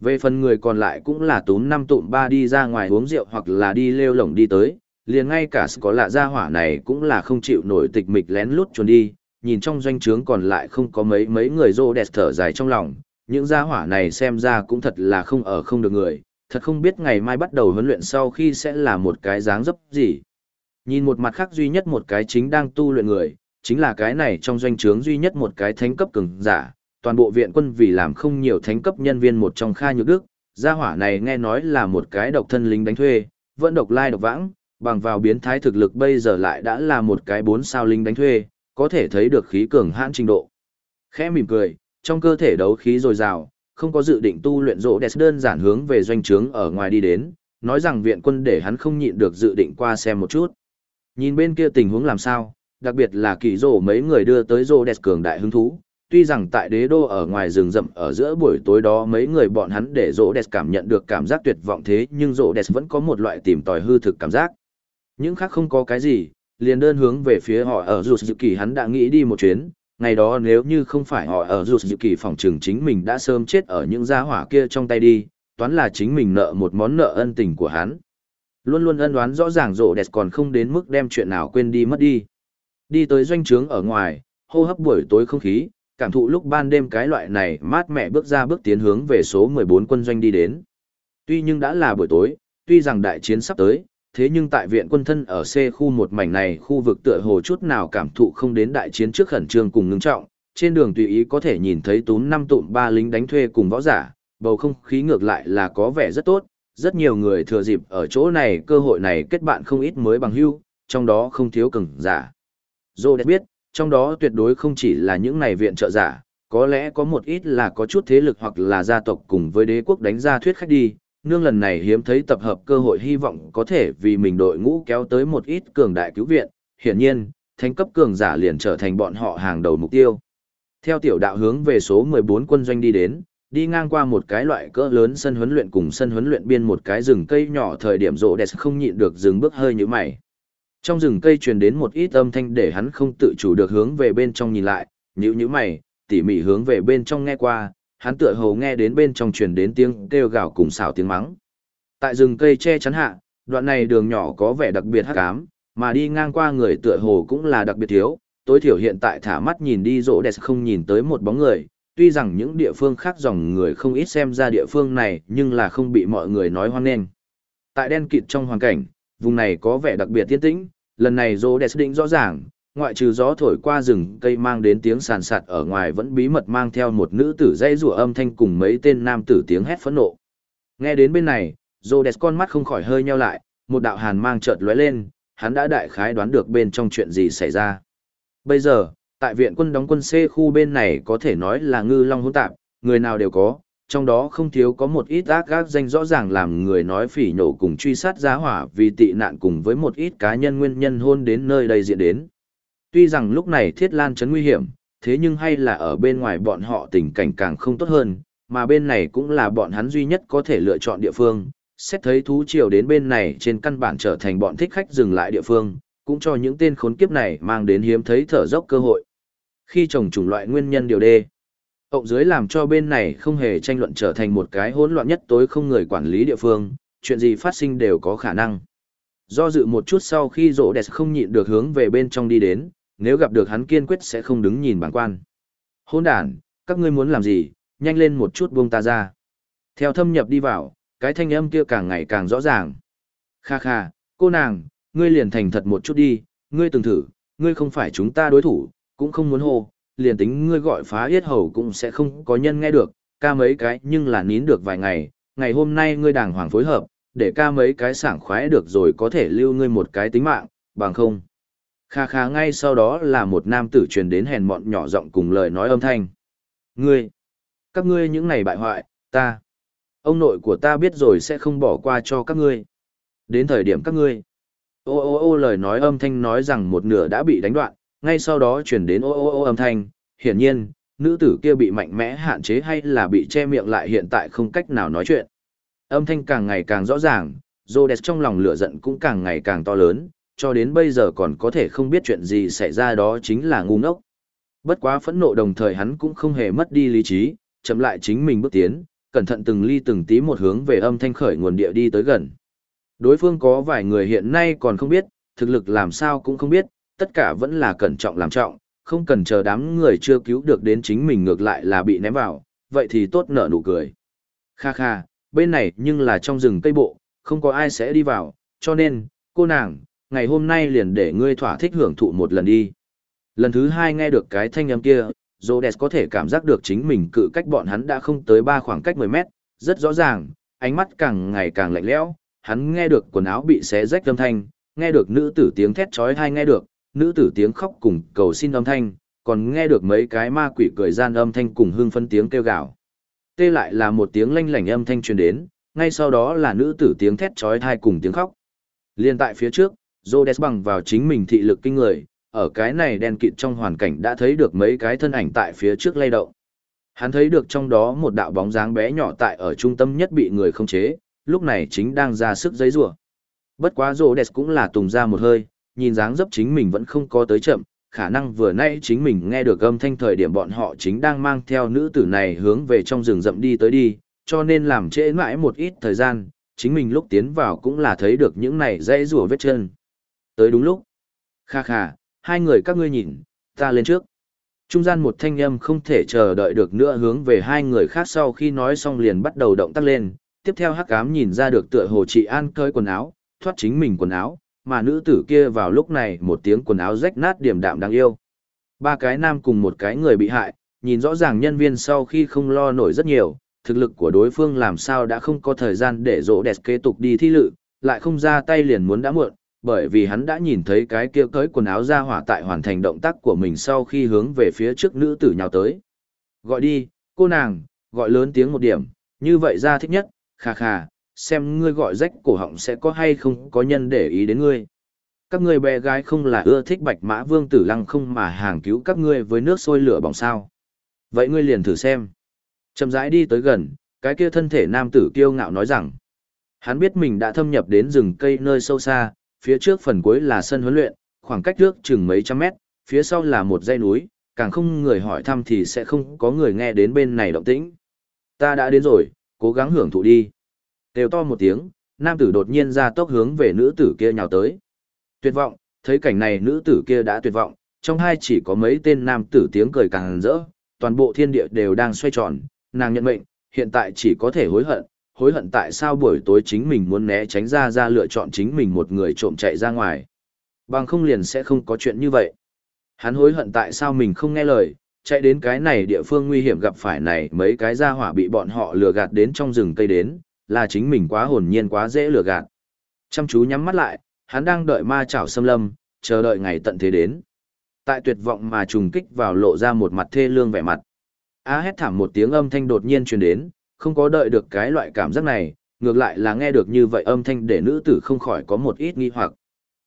Về phần người còn lại cũng là túm năm tụm ba đi ra ngoài uống rượu hoặc là đi lêu lổng đi tới, liền ngay cả có lạ gia hỏa này cũng là không chịu nổi tịch mịch lén lút trốn đi, nhìn trong doanh trướng còn lại không có mấy mấy người rô đẹp thở dài trong lòng, những gia hỏa này xem ra cũng thật là không ở không được người, thật không biết ngày mai bắt đầu huấn luyện sau khi sẽ là một cái dáng dấp gì. Nhìn một mặt khác duy nhất một cái chính đang tu luyện người, chính là cái này trong doanh trướng duy nhất một cái thánh cấp cường giả, toàn bộ viện quân vì làm không nhiều thánh cấp nhân viên một trong Kha Nhược Đức, gia hỏa này nghe nói là một cái độc thân lính đánh thuê, vẫn độc lai độc vãng, bằng vào biến thái thực lực bây giờ lại đã là một cái bốn sao lính đánh thuê, có thể thấy được khí cường hãn trình độ. Khẽ mỉm cười, trong cơ thể đấu khí dồi dào, không có dự định tu luyện rỗ đẹp đơn giản hướng về doanh trướng ở ngoài đi đến, nói rằng viện quân để hắn không nhịn được dự định qua xem một chút. Nhìn bên kia tình huống làm sao, đặc biệt là kỳ rỗ mấy người đưa tới rỗ đẹp cường đại hứng thú, tuy rằng tại đế đô ở ngoài rừng rậm ở giữa buổi tối đó mấy người bọn hắn để rỗ đẹp cảm nhận được cảm giác tuyệt vọng thế nhưng rỗ đẹp vẫn có một loại tìm tòi hư thực cảm giác. Những khác không có cái gì, liền đơn hướng về phía họ ở rụt dự kỳ hắn đã nghĩ đi một chuyến, ngày đó nếu như không phải họ ở rụt dự kỳ phòng trường chính mình đã sớm chết ở những gia hỏa kia trong tay đi, toán là chính mình nợ một món nợ ân tình của hắn. Luôn luôn ân đoán rõ ràng rộ đẹp còn không đến mức đem chuyện nào quên đi mất đi. Đi tới doanh trướng ở ngoài, hô hấp buổi tối không khí, cảm thụ lúc ban đêm cái loại này mát mẻ bước ra bước tiến hướng về số 14 quân doanh đi đến. Tuy nhưng đã là buổi tối, tuy rằng đại chiến sắp tới, thế nhưng tại viện quân thân ở C khu một mảnh này khu vực tựa hồ chút nào cảm thụ không đến đại chiến trước khẩn trương cùng ngưng trọng, trên đường tùy ý có thể nhìn thấy túm năm tụm ba lính đánh thuê cùng võ giả, bầu không khí ngược lại là có vẻ rất tốt, rất nhiều người thừa dịp ở chỗ này cơ hội này kết bạn không ít mới bằng hữu, trong đó không thiếu cường giả. Dô biết, trong đó tuyệt đối không chỉ là những này viện trợ giả, có lẽ có một ít là có chút thế lực hoặc là gia tộc cùng với đế quốc đánh ra thuyết khách đi, nương lần này hiếm thấy tập hợp cơ hội hy vọng có thể vì mình đội ngũ kéo tới một ít cường đại cứu viện, hiển nhiên, thánh cấp cường giả liền trở thành bọn họ hàng đầu mục tiêu. Theo tiểu đạo hướng về số 14 quân doanh đi đến, đi ngang qua một cái loại cỡ lớn sân huấn luyện cùng sân huấn luyện biên một cái rừng cây nhỏ thời điểm rộ đẹp không nhịn được dừng bước hơi như mày. Trong rừng cây truyền đến một ít âm thanh để hắn không tự chủ được hướng về bên trong nhìn lại, nhíu nhíu mày, tỉ mỉ hướng về bên trong nghe qua, hắn tựa hồ nghe đến bên trong truyền đến tiếng kêu gào cùng xào tiếng mắng. Tại rừng cây che chắn hạ, đoạn này đường nhỏ có vẻ đặc biệt hắc ám, mà đi ngang qua người tựa hồ cũng là đặc biệt thiếu, tối thiểu hiện tại thả mắt nhìn đi rỗ đẹp không nhìn tới một bóng người, tuy rằng những địa phương khác dòng người không ít xem ra địa phương này nhưng là không bị mọi người nói hoan nghênh. Tại đen kịt trong hoàn cảnh, vùng này có vẻ đặc biệt tiên tĩnh, lần này rô đẹp định rõ ràng, ngoại trừ gió thổi qua rừng cây mang đến tiếng sàn sạt ở ngoài vẫn bí mật mang theo một nữ tử dây rủa âm thanh cùng mấy tên nam tử tiếng hét phẫn nộ. Nghe đến bên này, rô đẹp con mắt không khỏi hơi nheo lại, một đạo hàn mang chợt lóe lên, hắn đã đại khái đoán được bên trong chuyện gì xảy ra. Bây giờ, tại viện quân đóng quân C khu bên này có thể nói là ngư long hỗn tạp, người nào đều có, trong đó không thiếu có một ít ác gác danh rõ ràng làm người nói phỉ nhổ cùng truy sát giá hỏa vì tị nạn cùng với một ít cá nhân nguyên nhân hôn đến nơi đây diện đến. Tuy rằng lúc này thiết lan chấn nguy hiểm, thế nhưng hay là ở bên ngoài bọn họ tình cảnh càng không tốt hơn, mà bên này cũng là bọn hắn duy nhất có thể lựa chọn địa phương. Xét thấy thú triều đến bên này trên căn bản trở thành bọn thích khách dừng lại địa phương, cũng cho những tên khốn kiếp này mang đến hiếm thấy thở dốc cơ hội. Khi trồng chủng loại nguyên nhân điều đê, ộng dưới làm cho bên này không hề tranh luận trở thành một cái hỗn loạn nhất tối không người quản lý địa phương, chuyện gì phát sinh đều có khả năng. Do dự một chút sau khi rỗ đẹp không nhịn được hướng về bên trong đi đến, nếu gặp được hắn kiên quyết sẽ không đứng nhìn bản quan. Hôn đàn, các ngươi muốn làm gì, nhanh lên một chút buông ta ra. Theo thâm nhập đi vào, cái thanh âm kia càng ngày càng rõ ràng. Kha kha, cô nàng, ngươi liền thành thật một chút đi, ngươi từng thử, ngươi không phải chúng ta đối thủ, cũng không muốn hô, liền tính ngươi gọi phá yết hầu cũng sẽ không có nhân nghe được, ca mấy cái nhưng là nín được vài ngày, ngày hôm nay ngươi đàng hoàng phối hợp, để ca mấy cái sảng khoái được rồi có thể lưu ngươi một cái tính mạng, bằng không. Kha kha ngay sau đó là một nam tử truyền đến hèn mọn nhỏ giọng cùng lời nói âm thanh. Ngươi, các ngươi những này bại hoại, ta, ông nội của ta biết rồi sẽ không bỏ qua cho các ngươi. Đến thời điểm các ngươi, ô ô ô lời nói âm thanh nói rằng một nửa đã bị đánh đoạn, ngay sau đó chuyển đến ô ô ô âm thanh, hiển nhiên, nữ tử kia bị mạnh mẽ hạn chế hay là bị che miệng lại hiện tại không cách nào nói chuyện. Âm thanh càng ngày càng rõ ràng, Rhodes trong lòng lửa giận cũng càng ngày càng to lớn, cho đến bây giờ còn có thể không biết chuyện gì xảy ra đó chính là ngu ngốc. Bất quá phẫn nộ đồng thời hắn cũng không hề mất đi lý trí, chậm lại chính mình bước tiến, cẩn thận từng ly từng tí một hướng về âm thanh khởi nguồn địa đi tới gần. Đối phương có vài người hiện nay còn không biết, thực lực làm sao cũng không biết, tất cả vẫn là cẩn trọng làm trọng, không cần chờ đám người chưa cứu được đến chính mình ngược lại là bị ném vào, vậy thì tốt nở nụ cười. Kha kha, bên này nhưng là trong rừng cây bộ, không có ai sẽ đi vào, cho nên, cô nàng, ngày hôm nay liền để ngươi thỏa thích hưởng thụ một lần đi. Lần thứ hai nghe được cái thanh âm kia, Rhodes có thể cảm giác được chính mình cự cách bọn hắn đã không tới ba khoảng cách 10 mét, rất rõ ràng, ánh mắt càng ngày càng lạnh lẽo, hắn nghe được quần áo bị xé rách âm thanh, nghe được nữ tử tiếng thét chói tai nghe được, nữ tử tiếng khóc cùng cầu xin âm thanh, còn nghe được mấy cái ma quỷ cười gian âm thanh cùng hương phân tiếng kêu gào. Tê lại là một tiếng lanh lảnh âm thanh truyền đến, ngay sau đó là nữ tử tiếng thét chói tai cùng tiếng khóc. Liên tại phía trước, Rhodes bằng vào chính mình thị lực kinh người, ở cái này đen kịt trong hoàn cảnh đã thấy được mấy cái thân ảnh tại phía trước lay động. Hắn thấy được trong đó một đạo bóng dáng bé nhỏ tại ở trung tâm nhất bị người không chế, lúc này chính đang ra sức giấy rủa. Bất quá Rhodes cũng là tùng ra một hơi, nhìn dáng dấp chính mình vẫn không có tới chậm, khả năng vừa nãy chính mình nghe được âm thanh thời điểm bọn họ chính đang mang theo nữ tử này hướng về trong rừng rậm đi tới đi, cho nên làm trễ mãi một ít thời gian, chính mình lúc tiến vào cũng là thấy được những này dãy rùa vết chân. Tới đúng lúc. Kha kha, hai người các ngươi nhìn, ta lên trước. Trung gian một thanh âm không thể chờ đợi được nữa hướng về hai người khác sau khi nói xong liền bắt đầu động tác lên, tiếp theo hắc ám nhìn ra được tựa hồ chị An cơi quần áo, thoát chính mình quần áo, mà nữ tử kia vào lúc này một tiếng quần áo rách nát điểm đạm đáng yêu. Ba cái nam cùng một cái người bị hại, nhìn rõ ràng nhân viên sau khi không lo nổi rất nhiều, thực lực của đối phương làm sao đã không có thời gian để rỗ đẹp kế tục đi thi lự, lại không ra tay liền muốn đã muộn, bởi vì hắn đã nhìn thấy cái kia cởi quần áo ra hỏa tại hoàn thành động tác của mình sau khi hướng về phía trước nữ tử nhào tới. Gọi đi, cô nàng, gọi lớn tiếng một điểm, như vậy ra thích nhất, khà khà, xem ngươi gọi rách cổ họng sẽ có hay không có nhân để ý đến ngươi. Các ngươi bé gái không là ưa thích bạch mã vương tử lăng không mà hàng cứu các ngươi với nước sôi lửa bỏng sao. Vậy ngươi liền thử xem. Chậm rãi đi tới gần, cái kia thân thể nam tử kiêu ngạo nói rằng, hắn biết mình đã thâm nhập đến rừng cây nơi sâu xa, phía trước phần cuối là sân huấn luyện, khoảng cách trước chừng mấy trăm mét, phía sau là một dãy núi, càng không người hỏi thăm thì sẽ không có người nghe đến bên này động tĩnh. Ta đã đến rồi, cố gắng hưởng thụ đi. Đều to một tiếng, nam tử đột nhiên ra tốc hướng về nữ tử kia nhào tới. Tuyệt vọng, thấy cảnh này nữ tử kia đã tuyệt vọng, trong hai chỉ có mấy tên nam tử tiếng cười càng rỡ, toàn bộ thiên địa đều đang xoay tròn, nàng nhận mệnh, hiện tại chỉ có thể hối hận, hối hận tại sao buổi tối chính mình muốn né tránh ra ra lựa chọn chính mình một người trộm chạy ra ngoài. Bằng không liền sẽ không có chuyện như vậy. Hắn hối hận tại sao mình không nghe lời, chạy đến cái này địa phương nguy hiểm gặp phải này mấy cái gia hỏa bị bọn họ lừa gạt đến trong rừng cây đến, là chính mình quá hồn nhiên quá dễ lừa gạt. Chăm chú nhắm mắt lại, hắn đang đợi ma chảo xâm lâm, chờ đợi ngày tận thế đến. Tại tuyệt vọng mà trùng kích vào lộ ra một mặt thê lương vẻ mặt. A hét thảm một tiếng âm thanh đột nhiên truyền đến, không có đợi được cái loại cảm giác này, ngược lại là nghe được như vậy âm thanh để nữ tử không khỏi có một ít nghi hoặc.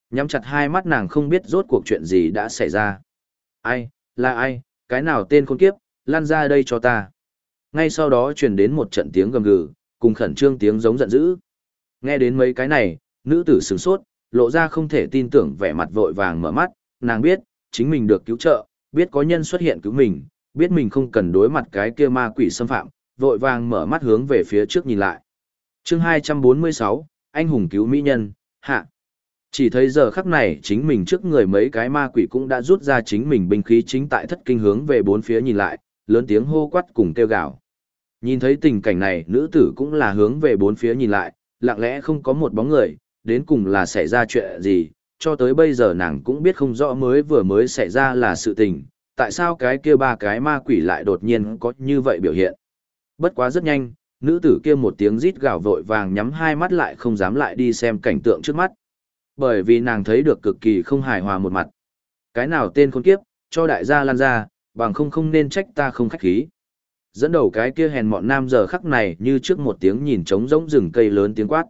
Nhắm chặt hai mắt nàng không biết rốt cuộc chuyện gì đã xảy ra. Ai, là ai, cái nào tên con kiếp, lan ra đây cho ta. Ngay sau đó truyền đến một trận tiếng gầm gừ, cùng khẩn trương tiếng giống giận dữ. Nghe đến mấy cái này, nữ tử sửng sốt, lộ ra không thể tin tưởng vẻ mặt vội vàng mở mắt, nàng biết, chính mình được cứu trợ, biết có nhân xuất hiện cứu mình, biết mình không cần đối mặt cái kia ma quỷ xâm phạm, vội vàng mở mắt hướng về phía trước nhìn lại. chương 246, anh hùng cứu mỹ nhân, hạ. Chỉ thấy giờ khắc này chính mình trước người mấy cái ma quỷ cũng đã rút ra chính mình binh khí chính tại thất kinh hướng về bốn phía nhìn lại, lớn tiếng hô quát cùng kêu gào. Nhìn thấy tình cảnh này nữ tử cũng là hướng về bốn phía nhìn lại, lặng lẽ không có một bóng người, đến cùng là xảy ra chuyện gì, cho tới bây giờ nàng cũng biết không rõ mới vừa mới xảy ra là sự tình, tại sao cái kia ba cái ma quỷ lại đột nhiên có như vậy biểu hiện. Bất quá rất nhanh, nữ tử kia một tiếng rít gào vội vàng nhắm hai mắt lại không dám lại đi xem cảnh tượng trước mắt. Bởi vì nàng thấy được cực kỳ không hài hòa một mặt. Cái nào tên con kiếp, cho đại gia lan ra, bằng không không nên trách ta không khách khí. Dẫn đầu cái kia hèn mọn nam giờ khắc này như trước một tiếng nhìn trống rỗng rừng cây lớn tiếng quát.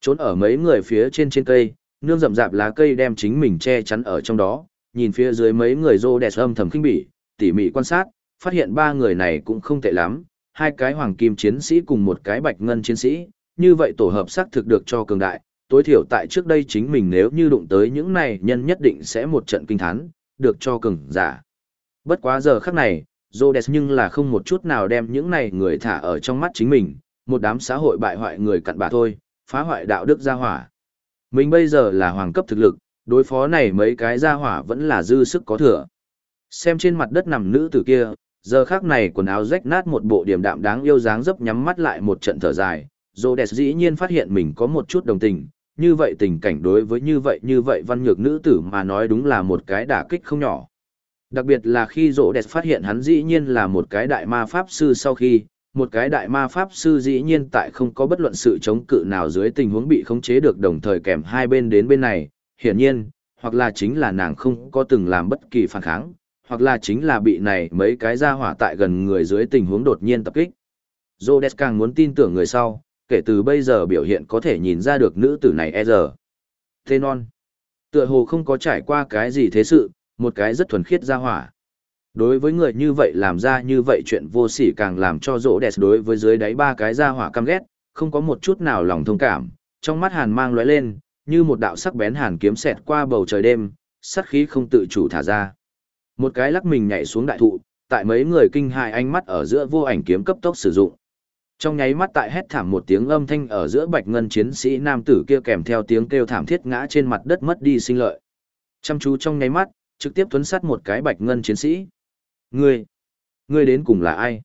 Trốn ở mấy người phía trên trên cây, nương rậm rạp lá cây đem chính mình che chắn ở trong đó, nhìn phía dưới mấy người rô đẹp âm thầm kinh bỉ, tỉ mỉ quan sát, phát hiện ba người này cũng không tệ lắm, hai cái hoàng kim chiến sĩ cùng một cái bạch ngân chiến sĩ, như vậy tổ hợp xác thực được cho cường đại, tối thiểu tại trước đây chính mình nếu như đụng tới những này nhân nhất định sẽ một trận kinh thán, được cho cường giả. Bất quá giờ khắc này, Rhodes nhưng là không một chút nào đem những này người thả ở trong mắt chính mình, một đám xã hội bại hoại người cặn bã thôi, phá hoại đạo đức gia hỏa. Mình bây giờ là hoàng cấp thực lực, đối phó này mấy cái gia hỏa vẫn là dư sức có thừa. Xem trên mặt đất nằm nữ tử kia, giờ khác này quần áo rách nát một bộ điểm đạm đáng yêu dáng dấp nhắm mắt lại một trận thở dài, Rhodes dĩ nhiên phát hiện mình có một chút đồng tình, như vậy tình cảnh đối với như vậy như vậy văn nhược nữ tử mà nói đúng là một cái đả kích không nhỏ. Đặc biệt là khi rỗ đẹp phát hiện hắn dĩ nhiên là một cái đại ma pháp sư sau khi, một cái đại ma pháp sư dĩ nhiên tại không có bất luận sự chống cự nào dưới tình huống bị khống chế được đồng thời kèm hai bên đến bên này, hiển nhiên, hoặc là chính là nàng không có từng làm bất kỳ phản kháng, hoặc là chính là bị này mấy cái ra hỏa tại gần người dưới tình huống đột nhiên tập kích. Rhodes càng muốn tin tưởng người sau, kể từ bây giờ biểu hiện có thể nhìn ra được nữ tử này e giờ. Thế non. Tựa hồ không có trải qua cái gì thế sự, một cái rất thuần khiết ra hỏa. Đối với người như vậy làm ra như vậy chuyện vô sỉ càng làm cho rỗ đẹp đối với dưới đáy ba cái ra hỏa căm ghét, không có một chút nào lòng thông cảm, trong mắt hàn mang lóe lên, như một đạo sắc bén hàn kiếm xẹt qua bầu trời đêm, sát khí không tự chủ thả ra. Một cái lắc mình nhảy xuống đại thụ, tại mấy người kinh hại ánh mắt ở giữa vô ảnh kiếm cấp tốc sử dụng. Trong nháy mắt tại hét thảm một tiếng âm thanh ở giữa bạch ngân chiến sĩ nam tử kia kèm theo tiếng kêu thảm thiết ngã trên mặt đất mất đi sinh lợi. Chăm chú trong nháy mắt, trực tiếp tuấn sát một cái bạch ngân chiến sĩ. Ngươi, ngươi đến cùng là ai?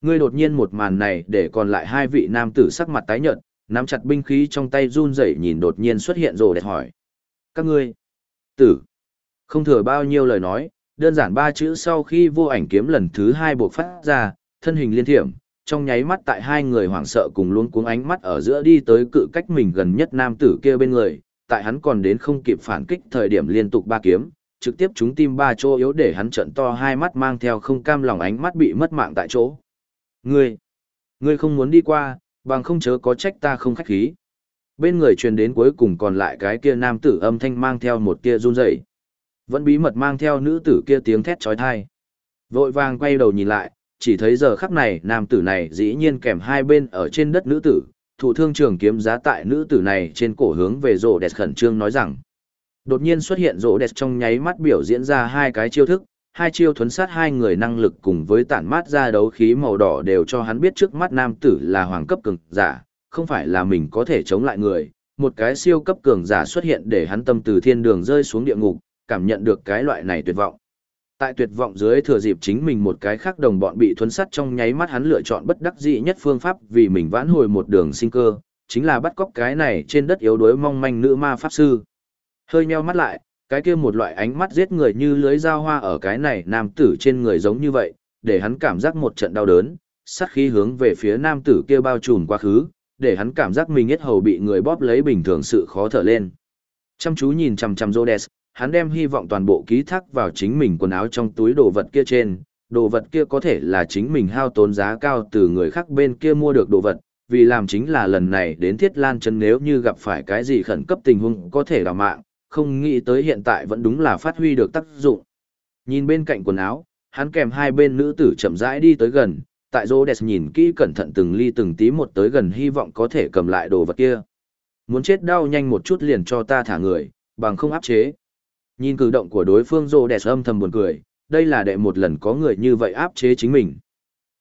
Ngươi đột nhiên một màn này để còn lại hai vị nam tử sắc mặt tái nhợt, nắm chặt binh khí trong tay run rẩy nhìn đột nhiên xuất hiện rồi để hỏi. Các ngươi, tử, không thừa bao nhiêu lời nói, đơn giản ba chữ sau khi vô ảnh kiếm lần thứ hai buộc phát ra, thân hình liên thiểm, trong nháy mắt tại hai người hoảng sợ cùng luôn cuống ánh mắt ở giữa đi tới cự cách mình gần nhất nam tử kia bên người, tại hắn còn đến không kịp phản kích thời điểm liên tục ba kiếm, trực tiếp chúng tim ba chỗ yếu để hắn trận to hai mắt mang theo không cam lòng ánh mắt bị mất mạng tại chỗ. Ngươi, ngươi không muốn đi qua, bằng không chớ có trách ta không khách khí. Bên người truyền đến cuối cùng còn lại cái kia nam tử âm thanh mang theo một tia run rẩy. Vẫn bí mật mang theo nữ tử kia tiếng thét chói tai. Vội vàng quay đầu nhìn lại, chỉ thấy giờ khắc này nam tử này dĩ nhiên kèm hai bên ở trên đất nữ tử, thủ thương trường kiếm giá tại nữ tử này trên cổ hướng về rổ đẹp khẩn trương nói rằng. Đột nhiên xuất hiện rỗ đẹp trong nháy mắt biểu diễn ra hai cái chiêu thức, hai chiêu thuấn sát hai người năng lực cùng với tản mát ra đấu khí màu đỏ đều cho hắn biết trước mắt nam tử là hoàng cấp cường giả, không phải là mình có thể chống lại người. Một cái siêu cấp cường giả xuất hiện để hắn tâm từ thiên đường rơi xuống địa ngục, cảm nhận được cái loại này tuyệt vọng. Tại tuyệt vọng dưới thừa dịp chính mình một cái khác đồng bọn bị thuấn sát trong nháy mắt hắn lựa chọn bất đắc dĩ nhất phương pháp vì mình vãn hồi một đường sinh cơ, chính là bắt cóc cái này trên đất yếu đuối mong manh nữ ma pháp sư. Hơi nheo mắt lại, cái kia một loại ánh mắt giết người như lưới dao hoa ở cái này nam tử trên người giống như vậy, để hắn cảm giác một trận đau đớn, sát khí hướng về phía nam tử kia bao trùm quá khứ, để hắn cảm giác mình hết hầu bị người bóp lấy bình thường sự khó thở lên. Chăm chú nhìn chằm chằm Rhodes, hắn đem hy vọng toàn bộ ký thác vào chính mình quần áo trong túi đồ vật kia trên, đồ vật kia có thể là chính mình hao tốn giá cao từ người khác bên kia mua được đồ vật, vì làm chính là lần này đến Thiết Lan Trấn nếu như gặp phải cái gì khẩn cấp tình huống có thể đào mạng, không nghĩ tới hiện tại vẫn đúng là phát huy được tác dụng. Nhìn bên cạnh quần áo, hắn kèm hai bên nữ tử chậm rãi đi tới gần, tại Rhodes nhìn kỹ cẩn thận từng ly từng tí một tới gần hy vọng có thể cầm lại đồ vật kia. Muốn chết đau nhanh một chút liền cho ta thả người, bằng không áp chế. Nhìn cử động của đối phương rô đẹp âm thầm buồn cười, đây là đệ một lần có người như vậy áp chế chính mình.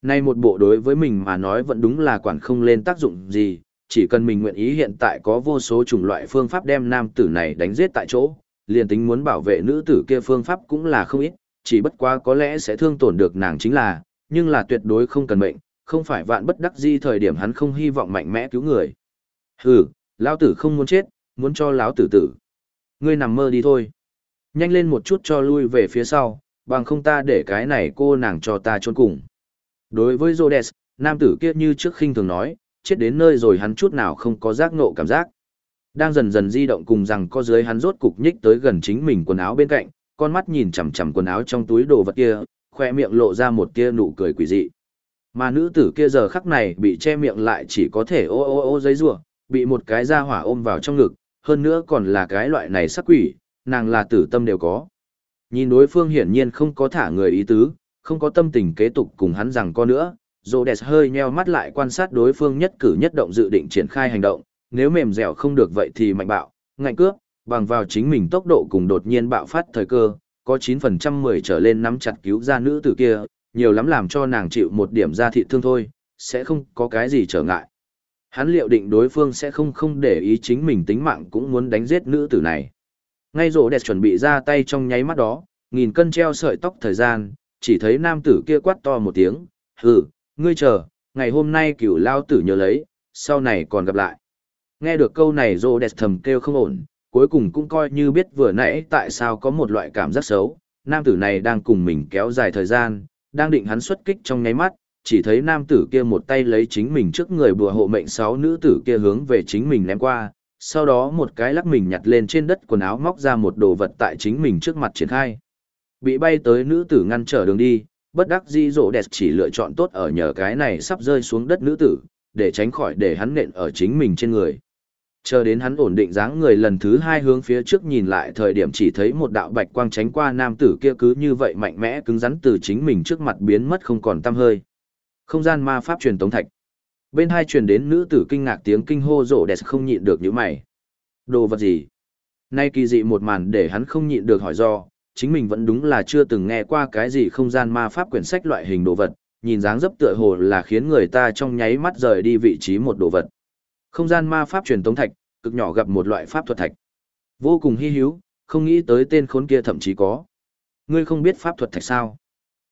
Nay một bộ đối với mình mà nói vẫn đúng là quản không lên tác dụng gì, chỉ cần mình nguyện ý hiện tại có vô số chủng loại phương pháp đem nam tử này đánh giết tại chỗ, liền tính muốn bảo vệ nữ tử kia phương pháp cũng là không ít, chỉ bất quá có lẽ sẽ thương tổn được nàng chính là, nhưng là tuyệt đối không cần mệnh, không phải vạn bất đắc di thời điểm hắn không hy vọng mạnh mẽ cứu người. Hừ, lão tử không muốn chết, muốn cho lão tử tử. Ngươi nằm mơ đi thôi. Nhanh lên một chút cho lui về phía sau, bằng không ta để cái này cô nàng cho ta trốn cùng. Đối với Rhodes, nam tử kia như trước khinh thường nói, chết đến nơi rồi hắn chút nào không có giác ngộ cảm giác. Đang dần dần di động cùng rằng có dưới hắn rốt cục nhích tới gần chính mình quần áo bên cạnh, con mắt nhìn chằm chằm quần áo trong túi đồ vật kia, khoe miệng lộ ra một tia nụ cười quỷ dị. Mà nữ tử kia giờ khắc này bị che miệng lại chỉ có thể ô ô ô giấy rủa, bị một cái da hỏa ôm vào trong ngực, hơn nữa còn là cái loại này sắc quỷ, nàng là tử tâm đều có. Nhìn đối phương hiển nhiên không có thả người ý tứ, không có tâm tình kế tục cùng hắn rằng có nữa, Rhodes hơi nheo mắt lại quan sát đối phương nhất cử nhất động dự định triển khai hành động, nếu mềm dẻo không được vậy thì mạnh bạo, ngạnh cướp, bằng vào chính mình tốc độ cùng đột nhiên bạo phát thời cơ, có 9% 10 trở lên nắm chặt cứu ra nữ tử kia, nhiều lắm làm cho nàng chịu một điểm ra thị thương thôi, sẽ không có cái gì trở ngại. Hắn liệu định đối phương sẽ không không để ý chính mình tính mạng cũng muốn đánh giết nữ tử này. Ngay rổ đẹp chuẩn bị ra tay trong nháy mắt đó, nghìn cân treo sợi tóc thời gian, chỉ thấy nam tử kia quát to một tiếng, hừ, ngươi chờ, ngày hôm nay cửu lao tử nhớ lấy, sau này còn gặp lại. Nghe được câu này rô đẹp thầm kêu không ổn, cuối cùng cũng coi như biết vừa nãy tại sao có một loại cảm giác xấu, nam tử này đang cùng mình kéo dài thời gian, đang định hắn xuất kích trong nháy mắt, chỉ thấy nam tử kia một tay lấy chính mình trước người bùa hộ mệnh sáu nữ tử kia hướng về chính mình ném qua, sau đó một cái lắc mình nhặt lên trên đất quần áo móc ra một đồ vật tại chính mình trước mặt triển khai. Bị bay tới nữ tử ngăn trở đường đi, bất đắc di rổ đẹp chỉ lựa chọn tốt ở nhờ cái này sắp rơi xuống đất nữ tử, để tránh khỏi để hắn nện ở chính mình trên người. Chờ đến hắn ổn định dáng người lần thứ hai hướng phía trước nhìn lại thời điểm chỉ thấy một đạo bạch quang tránh qua nam tử kia cứ như vậy mạnh mẽ cứng rắn từ chính mình trước mặt biến mất không còn tăm hơi. Không gian ma pháp truyền tống thạch. Bên hai truyền đến nữ tử kinh ngạc tiếng kinh hô rộ đẹp không nhịn được những mày. Đồ vật gì? Nay kỳ dị một màn để hắn không nhịn được hỏi do, chính mình vẫn đúng là chưa từng nghe qua cái gì không gian ma pháp quyển sách loại hình đồ vật, nhìn dáng dấp tựa hồ là khiến người ta trong nháy mắt rời đi vị trí một đồ vật. Không gian ma pháp truyền tống thạch, cực nhỏ gặp một loại pháp thuật thạch. Vô cùng hy hữu, không nghĩ tới tên khốn kia thậm chí có. Ngươi không biết pháp thuật thạch sao?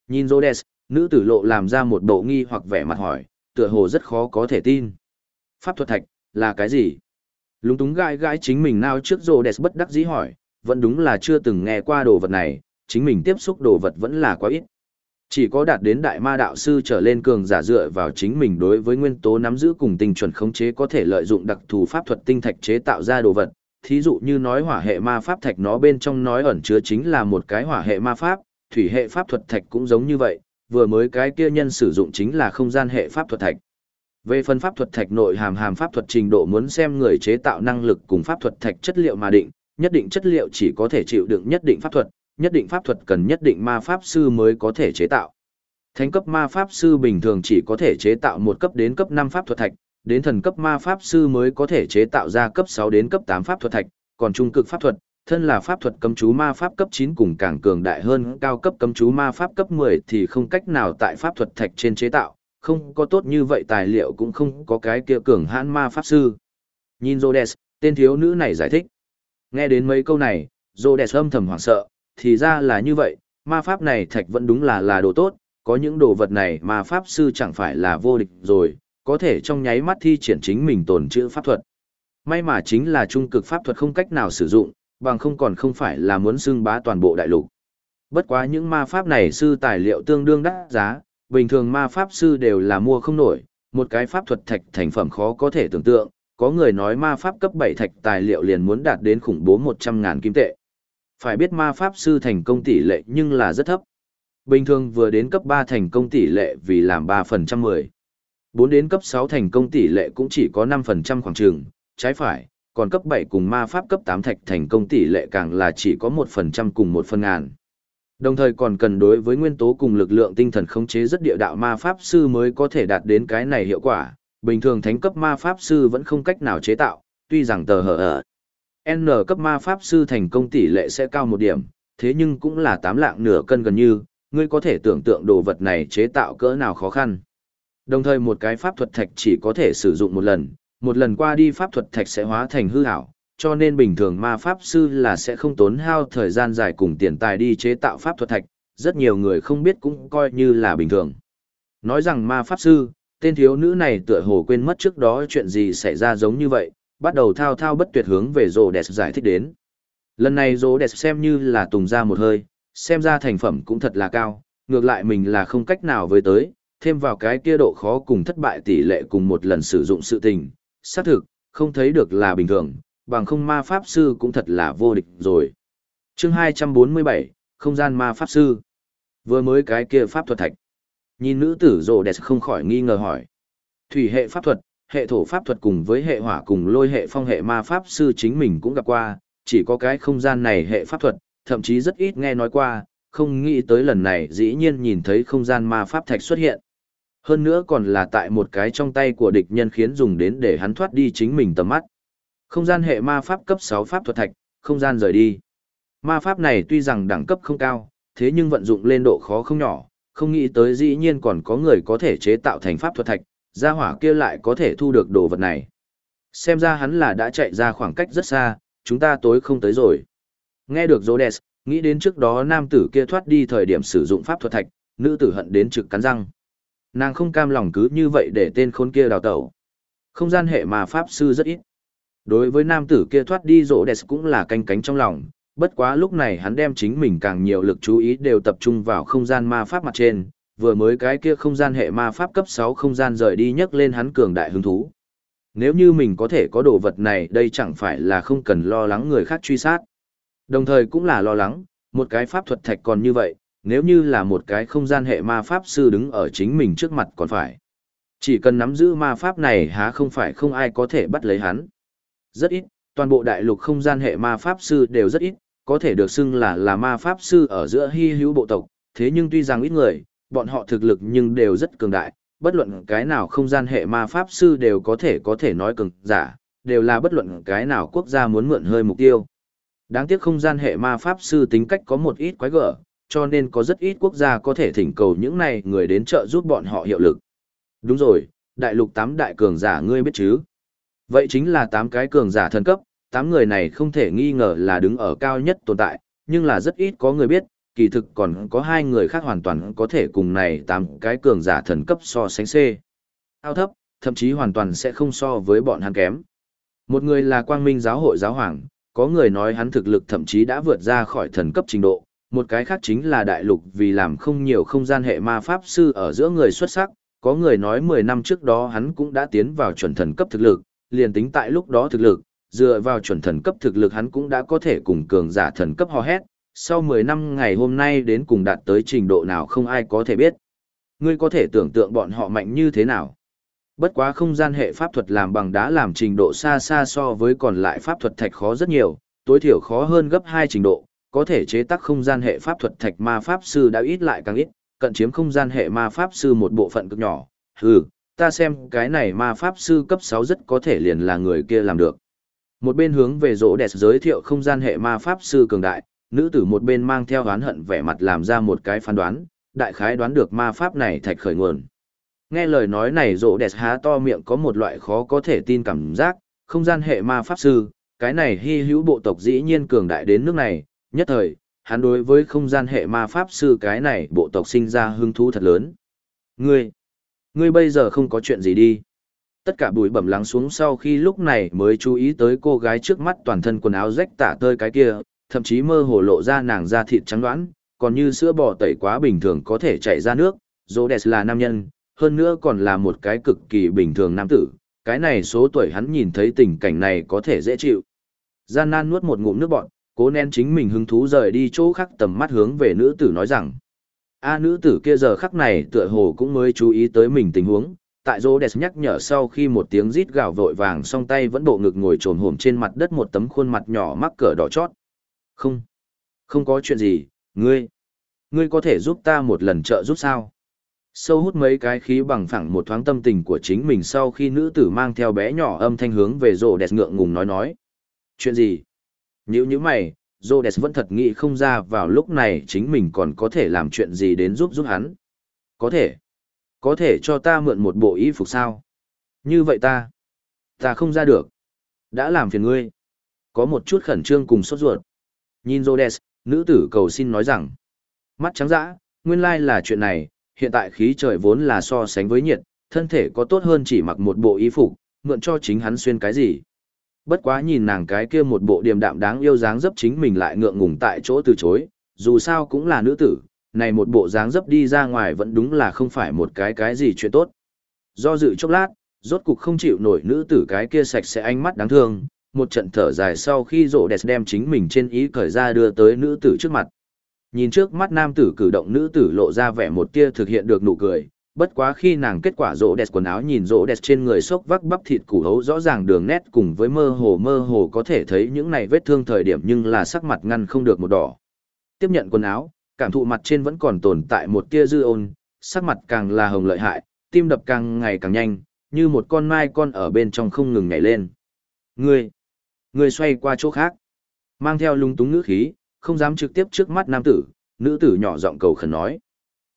Nhìn Rhodes, nữ tử lộ làm ra một bộ nghi hoặc vẻ mặt hỏi, tựa hồ rất khó có thể tin. Pháp thuật thạch, là cái gì? Lúng túng gai gai chính mình nào trước Rhodes bất đắc dĩ hỏi, vẫn đúng là chưa từng nghe qua đồ vật này, chính mình tiếp xúc đồ vật vẫn là quá ít. Chỉ có đạt đến đại ma đạo sư trở lên cường giả dựa vào chính mình đối với nguyên tố nắm giữ cùng tinh chuẩn khống chế có thể lợi dụng đặc thù pháp thuật tinh thạch chế tạo ra đồ vật. Thí dụ như nói hỏa hệ ma pháp thạch nó bên trong nói ẩn chứa chính là một cái hỏa hệ ma pháp, thủy hệ pháp thuật thạch cũng giống như vậy, vừa mới cái kia nhân sử dụng chính là không gian hệ pháp thuật thạch. Về phần pháp thuật thạch nội hàm hàm pháp thuật trình độ muốn xem người chế tạo năng lực cùng pháp thuật thạch chất liệu mà định, nhất định chất liệu chỉ có thể chịu đựng nhất định pháp thuật, nhất định pháp thuật cần nhất định ma pháp sư mới có thể chế tạo. Thánh cấp ma pháp sư bình thường chỉ có thể chế tạo một cấp đến cấp 5 pháp thuật thạch, đến thần cấp ma pháp sư mới có thể chế tạo ra cấp 6 đến cấp 8 pháp thuật thạch, còn trung cực pháp thuật, thân là pháp thuật cấm chú ma pháp cấp 9 cùng càng cường đại hơn cao cấp cấm chú ma pháp cấp 10 thì không cách nào tại pháp thuật thạch trên chế tạo, không có tốt như vậy tài liệu cũng không có cái kia cường hãn ma pháp sư. Nhìn Rhodes, tên thiếu nữ này giải thích. Nghe đến mấy câu này, Rhodes âm thầm hoảng sợ, thì ra là như vậy, ma pháp này thạch vẫn đúng là là đồ tốt, có những đồ vật này ma pháp sư chẳng phải là vô địch rồi, có thể trong nháy mắt thi triển chính mình tồn chữ pháp thuật. May mà chính là trung cực pháp thuật không cách nào sử dụng, bằng không còn không phải là muốn xưng bá toàn bộ đại lục. Bất quá những ma pháp này sư tài liệu tương đương đắt giá, bình thường ma pháp sư đều là mua không nổi, một cái pháp thuật thạch thành phẩm khó có thể tưởng tượng, có người nói ma pháp cấp 7 thạch tài liệu liền muốn đạt đến khủng bố 100.000 kim tệ. Phải biết ma pháp sư thành công tỷ lệ nhưng là rất thấp. Bình thường vừa đến cấp 3 thành công tỷ lệ vì làm 3 phần trăm 10. 4 đến cấp 6 thành công tỷ lệ cũng chỉ có 5% khoảng trường, trái phải, còn cấp 7 cùng ma pháp cấp 8 thạch thành công tỷ lệ càng là chỉ có 1% cùng 1 phần ngàn. Đồng thời còn cần đối với nguyên tố cùng lực lượng tinh thần khống chế rất địa đạo ma pháp sư mới có thể đạt đến cái này hiệu quả, bình thường thánh cấp ma pháp sư vẫn không cách nào chế tạo, tuy rằng tờ hở ở N cấp ma pháp sư thành công tỷ lệ sẽ cao một điểm, thế nhưng cũng là tám lạng nửa cân gần như, ngươi có thể tưởng tượng đồ vật này chế tạo cỡ nào khó khăn. Đồng thời một cái pháp thuật thạch chỉ có thể sử dụng một lần, một lần qua đi pháp thuật thạch sẽ hóa thành hư ảo, cho nên bình thường ma pháp sư là sẽ không tốn hao thời gian dài cùng tiền tài đi chế tạo pháp thuật thạch, rất nhiều người không biết cũng coi như là bình thường. Nói rằng ma pháp sư, tên thiếu nữ này tựa hồ quên mất trước đó chuyện gì xảy ra giống như vậy, bắt đầu thao thao bất tuyệt hướng về rồ đẹp giải thích đến. Lần này rồ đẹp xem như là tùng ra một hơi, xem ra thành phẩm cũng thật là cao, ngược lại mình là không cách nào với tới, thêm vào cái kia độ khó cùng thất bại tỷ lệ cùng một lần sử dụng sự tình, xác thực, không thấy được là bình thường, bằng không ma pháp sư cũng thật là vô địch rồi. chương 247, không gian ma pháp sư. Vừa mới cái kia pháp thuật thạch. Nhìn nữ tử rồ đẹp không khỏi nghi ngờ hỏi. Thủy hệ pháp thuật, hệ thổ pháp thuật cùng với hệ hỏa cùng lôi hệ phong hệ ma pháp sư chính mình cũng gặp qua, chỉ có cái không gian này hệ pháp thuật, thậm chí rất ít nghe nói qua, không nghĩ tới lần này dĩ nhiên nhìn thấy không gian ma pháp thạch xuất hiện. Hơn nữa còn là tại một cái trong tay của địch nhân khiến dùng đến để hắn thoát đi chính mình tầm mắt. Không gian hệ ma pháp cấp 6 pháp thuật thạch, không gian rời đi. Ma pháp này tuy rằng đẳng cấp không cao, thế nhưng vận dụng lên độ khó không nhỏ, không nghĩ tới dĩ nhiên còn có người có thể chế tạo thành pháp thuật thạch, gia hỏa kia lại có thể thu được đồ vật này. Xem ra hắn là đã chạy ra khoảng cách rất xa, chúng ta tối không tới rồi. Nghe được Rhodes, nghĩ đến trước đó nam tử kia thoát đi thời điểm sử dụng pháp thuật thạch, nữ tử hận đến trực cắn răng. Nàng không cam lòng cứ như vậy để tên khốn kia đào tẩu. Không gian hệ mà pháp sư rất ít. Đối với nam tử kia thoát đi Rhodes cũng là canh cánh trong lòng, bất quá lúc này hắn đem chính mình càng nhiều lực chú ý đều tập trung vào không gian ma pháp mặt trên, vừa mới cái kia không gian hệ ma pháp cấp 6 không gian rời đi nhấc lên hắn cường đại hứng thú. Nếu như mình có thể có đồ vật này đây chẳng phải là không cần lo lắng người khác truy sát. Đồng thời cũng là lo lắng, một cái pháp thuật thạch còn như vậy, nếu như là một cái không gian hệ ma pháp sư đứng ở chính mình trước mặt còn phải. Chỉ cần nắm giữ ma pháp này há không phải không ai có thể bắt lấy hắn. Rất ít, toàn bộ đại lục không gian hệ ma pháp sư đều rất ít, có thể được xưng là là ma pháp sư ở giữa hy hữu bộ tộc, thế nhưng tuy rằng ít người, bọn họ thực lực nhưng đều rất cường đại, bất luận cái nào không gian hệ ma pháp sư đều có thể có thể nói cường giả, đều là bất luận cái nào quốc gia muốn mượn hơi mục tiêu. Đáng tiếc không gian hệ ma pháp sư tính cách có một ít quái gở, cho nên có rất ít quốc gia có thể thỉnh cầu những này người đến trợ giúp bọn họ hiệu lực. Đúng rồi, đại lục tám đại cường giả ngươi biết chứ? Vậy chính là tám cái cường giả thần cấp, tám người này không thể nghi ngờ là đứng ở cao nhất tồn tại, nhưng là rất ít có người biết, kỳ thực còn có hai người khác hoàn toàn có thể cùng này tám cái cường giả thần cấp so sánh C. Cao thấp, thậm chí hoàn toàn sẽ không so với bọn hắn kém. Một người là quang minh giáo hội giáo hoàng, có người nói hắn thực lực thậm chí đã vượt ra khỏi thần cấp trình độ, một cái khác chính là đại lục vì làm không nhiều không gian hệ ma pháp sư ở giữa người xuất sắc, có người nói 10 năm trước đó hắn cũng đã tiến vào chuẩn thần cấp thực lực, liền tính tại lúc đó thực lực, dựa vào chuẩn thần cấp thực lực hắn cũng đã có thể cùng cường giả thần cấp hò hét, sau 10 năm ngày hôm nay đến cùng đạt tới trình độ nào không ai có thể biết. Ngươi có thể tưởng tượng bọn họ mạnh như thế nào. Bất quá không gian hệ pháp thuật làm bằng đá làm trình độ xa xa so với còn lại pháp thuật thạch khó rất nhiều, tối thiểu khó hơn gấp 2 trình độ, có thể chế tác không gian hệ pháp thuật thạch ma pháp sư đã ít lại càng ít, cận chiếm không gian hệ ma pháp sư một bộ phận cực nhỏ. Hừ, ta xem cái này ma pháp sư cấp 6 rất có thể liền là người kia làm được. Một bên hướng về rỗ đẹp giới thiệu không gian hệ ma pháp sư cường đại, nữ tử một bên mang theo oán hận vẻ mặt làm ra một cái phán đoán, đại khái đoán được ma pháp này thạch khởi nguồn. Nghe lời nói này rỗ đẹp há to miệng có một loại khó có thể tin cảm giác, không gian hệ ma pháp sư, cái này hy hữu bộ tộc dĩ nhiên cường đại đến nước này, nhất thời, hắn đối với không gian hệ ma pháp sư cái này bộ tộc sinh ra hứng thú thật lớn. Ngươi, ngươi bây giờ không có chuyện gì đi. Tất cả bụi bẩm lắng xuống sau khi lúc này mới chú ý tới cô gái trước mắt toàn thân quần áo rách tả tơi cái kia, thậm chí mơ hồ lộ ra nàng da thịt trắng đoãn còn như sữa bò tẩy quá bình thường có thể chảy ra nước, Rhodes là nam nhân, hơn nữa còn là một cái cực kỳ bình thường nam tử, cái này số tuổi hắn nhìn thấy tình cảnh này có thể dễ chịu. Gian nan nuốt một ngụm nước bọt, cố nén chính mình hứng thú rời đi chỗ khác tầm mắt hướng về nữ tử nói rằng. A nữ tử kia giờ khắc này tựa hồ cũng mới chú ý tới mình tình huống, tại rô Rhodes nhắc nhở sau khi một tiếng rít gào vội vàng song tay vẫn bộ ngực ngồi trồn hổm trên mặt đất một tấm khuôn mặt nhỏ mắc cỡ đỏ chót. Không, không có chuyện gì, ngươi, ngươi có thể giúp ta một lần trợ giúp sao? Sâu hút mấy cái khí bằng phẳng một thoáng tâm tình của chính mình sau khi nữ tử mang theo bé nhỏ âm thanh hướng về rô đẹp ngượng ngùng nói nói. Chuyện gì? Nhữ như mày, rô đẹp vẫn thật nghĩ không ra vào lúc này chính mình còn có thể làm chuyện gì đến giúp giúp hắn. Có thể. Có thể cho ta mượn một bộ y phục sao? Như vậy ta. Ta không ra được. Đã làm phiền ngươi. Có một chút khẩn trương cùng sốt ruột. Nhìn Rhodes, nữ tử cầu xin nói rằng. Mắt trắng dã, nguyên lai là chuyện này, hiện tại khí trời vốn là so sánh với nhiệt, thân thể có tốt hơn chỉ mặc một bộ y phục, mượn cho chính hắn xuyên cái gì. Bất quá nhìn nàng cái kia một bộ điềm đạm đáng yêu dáng dấp chính mình lại ngượng ngùng tại chỗ từ chối, dù sao cũng là nữ tử, này một bộ dáng dấp đi ra ngoài vẫn đúng là không phải một cái cái gì chuyện tốt. Do dự chốc lát, rốt cục không chịu nổi nữ tử cái kia sạch sẽ ánh mắt đáng thương, một trận thở dài sau khi rộ đẹp đem chính mình trên ý cởi ra đưa tới nữ tử trước mặt. Nhìn trước mắt nam tử cử động nữ tử lộ ra vẻ một tia thực hiện được nụ cười, bất quá khi nàng kết quả rỗ đẹp quần áo nhìn rỗ đẹp trên người xốc vắc bắp thịt củ hấu rõ ràng đường nét cùng với mơ hồ mơ hồ có thể thấy những này vết thương thời điểm nhưng là sắc mặt ngăn không được một đỏ. Tiếp nhận quần áo, cảm thụ mặt trên vẫn còn tồn tại một tia dư ôn, sắc mặt càng là hồng lợi hại, tim đập càng ngày càng nhanh, như một con mai con ở bên trong không ngừng nhảy lên. Ngươi, ngươi xoay qua chỗ khác, mang theo lung túng ngữ khí, không dám trực tiếp trước mắt nam tử, nữ tử nhỏ giọng cầu khẩn nói.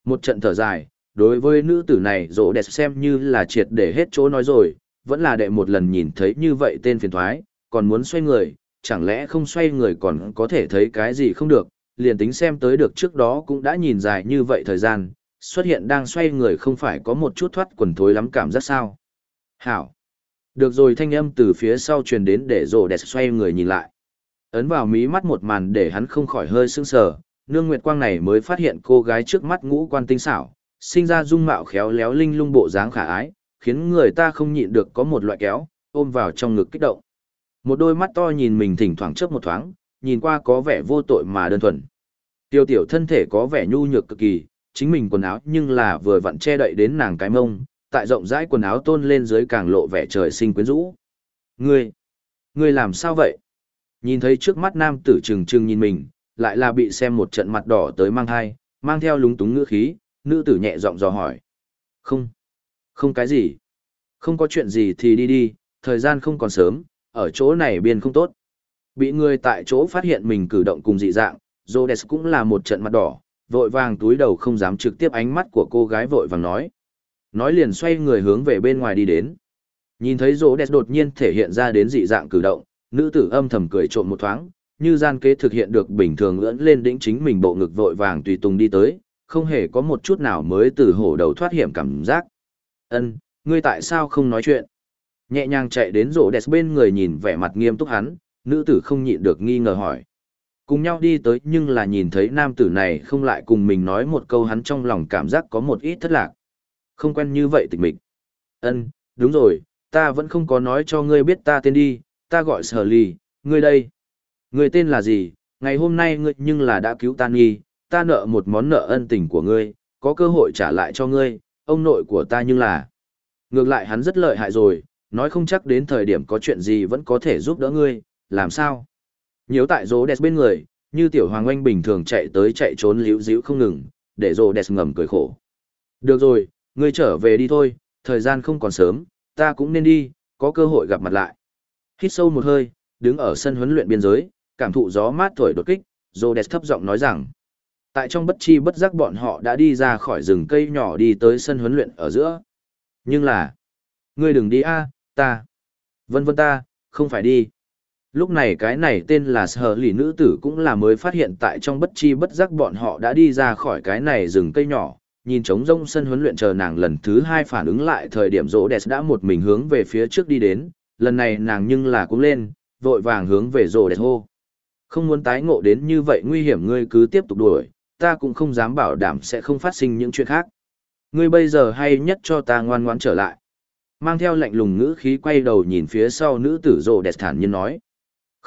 Một trận thở dài, đối với nữ tử này rỗ đẹp xem như là triệt để hết chỗ nói rồi, vẫn là đệ một lần nhìn thấy như vậy tên phiền thoái, còn muốn xoay người, chẳng lẽ không xoay người còn có thể thấy cái gì không được, liền tính xem tới được trước đó cũng đã nhìn dài như vậy thời gian, xuất hiện đang xoay người không phải có một chút thoát quần thối lắm cảm giác sao. Hảo! Được rồi thanh âm từ phía sau truyền đến để rồ đẹp xoay người nhìn lại. Ấn vào mí mắt một màn để hắn không khỏi hơi sưng sờ, nương nguyệt quang này mới phát hiện cô gái trước mắt ngũ quan tinh xảo, sinh ra dung mạo khéo léo linh lung bộ dáng khả ái, khiến người ta không nhịn được có một loại kéo, ôm vào trong ngực kích động. Một đôi mắt to nhìn mình thỉnh thoảng chớp một thoáng, nhìn qua có vẻ vô tội mà đơn thuần. Tiêu tiểu thân thể có vẻ nhu nhược cực kỳ, chính mình quần áo nhưng là vừa vặn che đậy đến nàng cái mông, tại rộng rãi quần áo tôn lên dưới càng lộ vẻ trời sinh quyến rũ. Ngươi, ngươi làm sao vậy? Nhìn thấy trước mắt nam tử trừng trừng nhìn mình, lại là bị xem một trận mặt đỏ tới mang hai, mang theo lúng túng ngữ khí, nữ tử nhẹ giọng dò hỏi. Không, không cái gì. Không có chuyện gì thì đi đi, thời gian không còn sớm, ở chỗ này biên không tốt. Bị người tại chỗ phát hiện mình cử động cùng dị dạng, Rhodes cũng là một trận mặt đỏ, vội vàng túi đầu không dám trực tiếp ánh mắt của cô gái vội vàng nói. Nói liền xoay người hướng về bên ngoài đi đến. Nhìn thấy Rhodes đột nhiên thể hiện ra đến dị dạng cử động, nữ tử âm thầm cười trộm một thoáng, như gian kế thực hiện được bình thường ưỡn lên đỉnh chính mình bộ ngực vội vàng tùy tùng đi tới, không hề có một chút nào mới từ hổ đầu thoát hiểm cảm giác. Ân, ngươi tại sao không nói chuyện? Nhẹ nhàng chạy đến rổ đẹp bên người nhìn vẻ mặt nghiêm túc hắn, nữ tử không nhịn được nghi ngờ hỏi. Cùng nhau đi tới nhưng là nhìn thấy nam tử này không lại cùng mình nói một câu hắn trong lòng cảm giác có một ít thất lạc. Không quen như vậy tịch mịch. Ân, đúng rồi, ta vẫn không có nói cho ngươi biết ta tên đi, ta gọi sở lì, ngươi đây. Ngươi tên là gì, ngày hôm nay ngươi nhưng là đã cứu ta nghi, ta nợ một món nợ ân tình của ngươi, có cơ hội trả lại cho ngươi, ông nội của ta nhưng là. Ngược lại hắn rất lợi hại rồi, nói không chắc đến thời điểm có chuyện gì vẫn có thể giúp đỡ ngươi, làm sao? Nhớ tại rô đẹp bên người, như tiểu hoàng oanh bình thường chạy tới chạy trốn liễu dĩu không ngừng, để rô đẹp ngầm cười khổ. Được rồi, ngươi trở về đi thôi, thời gian không còn sớm, ta cũng nên đi, có cơ hội gặp mặt lại. Hít sâu một hơi, đứng ở sân huấn luyện biên giới, cảm thụ gió mát thổi đột kích, Rhodes thấp giọng nói rằng, tại trong bất chi bất giác bọn họ đã đi ra khỏi rừng cây nhỏ đi tới sân huấn luyện ở giữa. Nhưng là, ngươi đừng đi a, ta, vân vân ta, không phải đi. Lúc này cái này tên là sở lì nữ tử cũng là mới phát hiện tại trong bất chi bất giác bọn họ đã đi ra khỏi cái này rừng cây nhỏ, nhìn trống rông sân huấn luyện chờ nàng lần thứ hai phản ứng lại thời điểm rỗ đẹp đã một mình hướng về phía trước đi đến, lần này nàng nhưng là cũng lên, vội vàng hướng về rỗ đẹp hô. Không muốn tái ngộ đến như vậy nguy hiểm ngươi cứ tiếp tục đuổi, ta cũng không dám bảo đảm sẽ không phát sinh những chuyện khác. Ngươi bây giờ hay nhất cho ta ngoan ngoãn trở lại. Mang theo lạnh lùng ngữ khí quay đầu nhìn phía sau nữ tử rồ đẹp thản nhiên nói.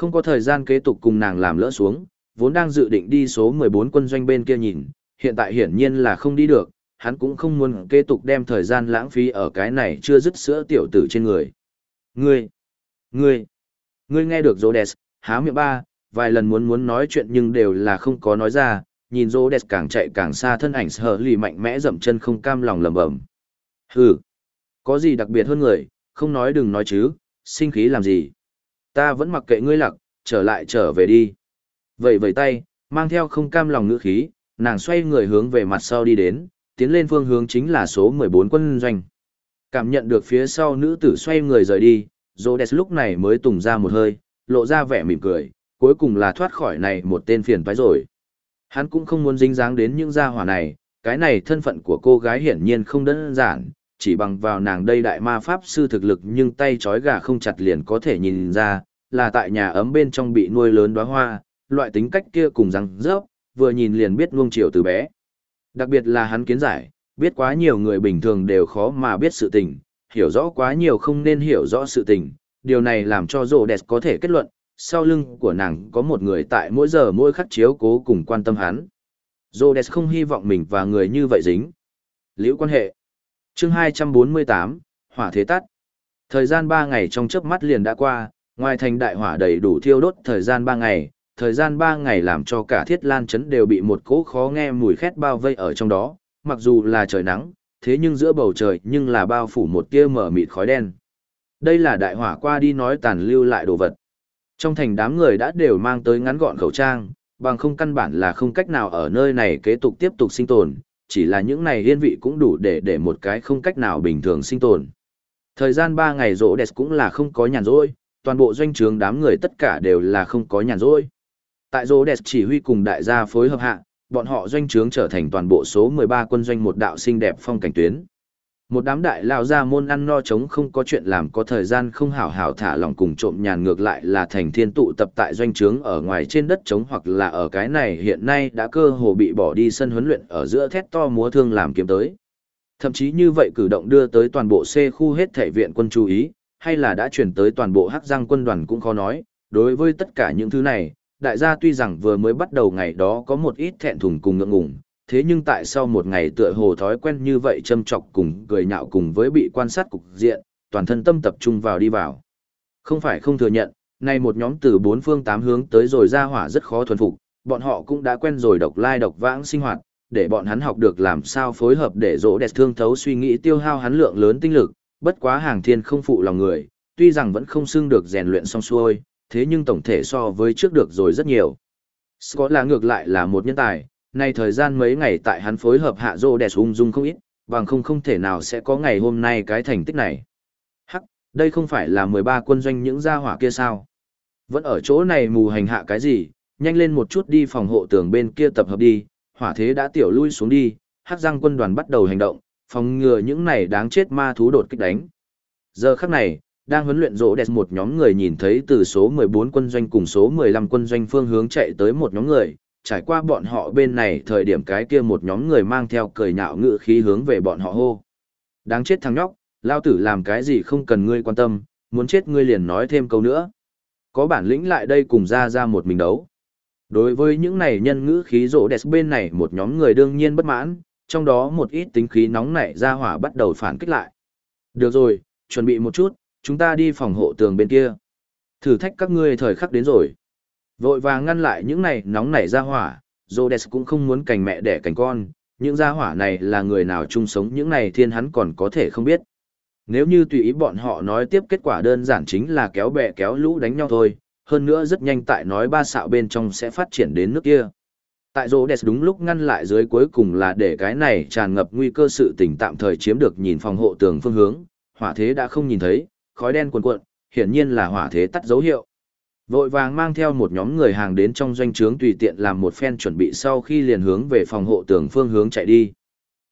Không có thời gian kế tục cùng nàng làm lỡ xuống, vốn đang dự định đi số 14 quân doanh bên kia nhìn, hiện tại hiển nhiên là không đi được, hắn cũng không muốn kế tục đem thời gian lãng phí ở cái này chưa dứt sữa tiểu tử trên người. Ngươi, ngươi, ngươi nghe được Rhodes, há miệng ba, vài lần muốn muốn nói chuyện nhưng đều là không có nói ra, nhìn Rhodes càng chạy càng xa thân ảnh hở lì mạnh mẽ dậm chân không cam lòng lầm bầm. Hừ, có gì đặc biệt hơn người, không nói đừng nói chứ, sinh khí làm gì. Ta vẫn mặc kệ ngươi lặc, trở lại trở về đi. Vậy vẩy tay, mang theo không cam lòng ngữ khí, nàng xoay người hướng về mặt sau đi đến, tiến lên phương hướng chính là số 14 quân doanh. Cảm nhận được phía sau nữ tử xoay người rời đi, Rhodes lúc này mới tùng ra một hơi, lộ ra vẻ mỉm cười, cuối cùng là thoát khỏi này một tên phiền toái rồi. Hắn cũng không muốn dính dáng đến những gia hỏa này, cái này thân phận của cô gái hiển nhiên không đơn giản, chỉ bằng vào nàng đây đại ma pháp sư thực lực nhưng tay trói gà không chặt liền có thể nhìn ra, là tại nhà ấm bên trong bị nuôi lớn đóa hoa, loại tính cách kia cùng răng rớp, vừa nhìn liền biết nuông chiều từ bé. Đặc biệt là hắn kiến giải, biết quá nhiều người bình thường đều khó mà biết sự tình, hiểu rõ quá nhiều không nên hiểu rõ sự tình, điều này làm cho rộ đẹp có thể kết luận, sau lưng của nàng có một người tại mỗi giờ mỗi khắc chiếu cố cùng quan tâm hắn. Rộ đẹp không hy vọng mình và người như vậy dính. Liễu quan hệ chương 248, hỏa thế tắt. Thời gian 3 ngày trong chớp mắt liền đã qua, ngoài thành đại hỏa đầy đủ thiêu đốt thời gian 3 ngày, thời gian 3 ngày làm cho cả thiết lan chấn đều bị một cỗ khó nghe mùi khét bao vây ở trong đó, mặc dù là trời nắng, thế nhưng giữa bầu trời nhưng là bao phủ một tia mở mịt khói đen. Đây là đại hỏa qua đi nói tàn lưu lại đồ vật. Trong thành đám người đã đều mang tới ngắn gọn khẩu trang, bằng không căn bản là không cách nào ở nơi này kế tục tiếp tục sinh tồn, chỉ là những này liên vị cũng đủ để để một cái không cách nào bình thường sinh tồn. Thời gian 3 ngày rỗ đẹp cũng là không có nhàn rỗi, toàn bộ doanh trường đám người tất cả đều là không có nhàn rỗi. Tại Rô đẹp chỉ huy cùng đại gia phối hợp hạ, bọn họ doanh trướng trở thành toàn bộ số 13 quân doanh một đạo xinh đẹp phong cảnh tuyến. Một đám đại lao ra môn ăn no chống không có chuyện làm có thời gian không hảo hảo thả lòng cùng trộm nhàn ngược lại là thành thiên tụ tập tại doanh trướng ở ngoài trên đất trống hoặc là ở cái này hiện nay đã cơ hồ bị bỏ đi sân huấn luyện ở giữa thét to múa thương làm kiếm tới. Thậm chí như vậy cử động đưa tới toàn bộ C khu hết thể viện quân chú ý, hay là đã chuyển tới toàn bộ hắc giang quân đoàn cũng khó nói, đối với tất cả những thứ này, đại gia tuy rằng vừa mới bắt đầu ngày đó có một ít thẹn thùng cùng ngượng ngùng, thế nhưng tại sau một ngày tựa hồ thói quen như vậy châm chọc cùng cười nhạo cùng với bị quan sát cục diện, toàn thân tâm tập trung vào đi vào. Không phải không thừa nhận, nay một nhóm từ bốn phương tám hướng tới rồi ra hỏa rất khó thuần phục, bọn họ cũng đã quen rồi độc lai độc vãng sinh hoạt, để bọn hắn học được làm sao phối hợp để dỗ đẹp thương thấu suy nghĩ tiêu hao hắn lượng lớn tinh lực, bất quá hàng thiên không phụ lòng người, tuy rằng vẫn không xưng được rèn luyện xong xuôi, thế nhưng tổng thể so với trước được rồi rất nhiều. Scott là ngược lại là một nhân tài, nay thời gian mấy ngày tại hắn phối hợp hạ rô đẹp ung dung không ít, bằng không không thể nào sẽ có ngày hôm nay cái thành tích này. Hắc, đây không phải là 13 quân doanh những gia hỏa kia sao? Vẫn ở chỗ này mù hành hạ cái gì, nhanh lên một chút đi phòng hộ tường bên kia tập hợp đi, hỏa thế đã tiểu lui xuống đi, hắc răng quân đoàn bắt đầu hành động, phòng ngừa những này đáng chết ma thú đột kích đánh. Giờ khắc này, đang huấn luyện rỗ đẹp một nhóm người nhìn thấy từ số 14 quân doanh cùng số 15 quân doanh phương hướng chạy tới một nhóm người, trải qua bọn họ bên này thời điểm cái kia một nhóm người mang theo cười nhạo ngự khí hướng về bọn họ hô. Đáng chết thằng nhóc, lao tử làm cái gì không cần ngươi quan tâm, muốn chết ngươi liền nói thêm câu nữa. Có bản lĩnh lại đây cùng ra ra một mình đấu. Đối với những này nhân ngữ khí rỗ đẹp bên này một nhóm người đương nhiên bất mãn, trong đó một ít tính khí nóng nảy ra hỏa bắt đầu phản kích lại. Được rồi, chuẩn bị một chút, chúng ta đi phòng hộ tường bên kia. Thử thách các ngươi thời khắc đến rồi. Vội vàng ngăn lại những này nóng nảy ra hỏa, Rhodes cũng không muốn cành mẹ đẻ cành con, những gia hỏa này là người nào chung sống những này thiên hắn còn có thể không biết. Nếu như tùy ý bọn họ nói tiếp kết quả đơn giản chính là kéo bè kéo lũ đánh nhau thôi, hơn nữa rất nhanh tại nói ba xạo bên trong sẽ phát triển đến nước kia. Tại Rhodes đúng lúc ngăn lại dưới cuối cùng là để cái này tràn ngập nguy cơ sự tình tạm thời chiếm được nhìn phòng hộ tường phương hướng, hỏa thế đã không nhìn thấy, khói đen cuồn cuộn, hiển nhiên là hỏa thế tắt dấu hiệu. Vội vàng mang theo một nhóm người hàng đến trong doanh trướng tùy tiện làm một phen chuẩn bị sau khi liền hướng về phòng hộ tường phương hướng chạy đi.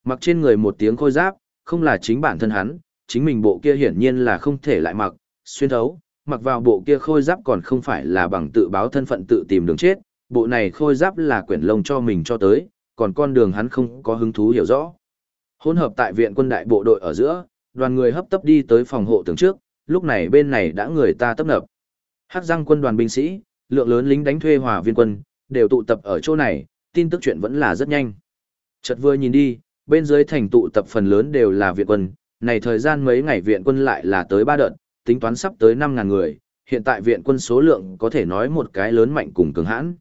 Mặc trên người một tiếng khôi giáp, không là chính bản thân hắn, chính mình bộ kia hiển nhiên là không thể lại mặc, xuyên thấu, mặc vào bộ kia khôi giáp còn không phải là bằng tự báo thân phận tự tìm đường chết, bộ này khôi giáp là quyển lông cho mình cho tới, còn con đường hắn không có hứng thú hiểu rõ. Hỗn hợp tại viện quân đại bộ đội ở giữa, đoàn người hấp tấp đi tới phòng hộ tường trước, lúc này bên này đã người ta tấp nập. Hắc răng quân đoàn binh sĩ, lượng lớn lính đánh thuê hòa viên quân, đều tụ tập ở chỗ này, tin tức chuyện vẫn là rất nhanh. Chợt vừa nhìn đi, bên dưới thành tụ tập phần lớn đều là viện quân, này thời gian mấy ngày viện quân lại là tới ba đợt, tính toán sắp tới 5.000 người, hiện tại viện quân số lượng có thể nói một cái lớn mạnh cùng cường hãn.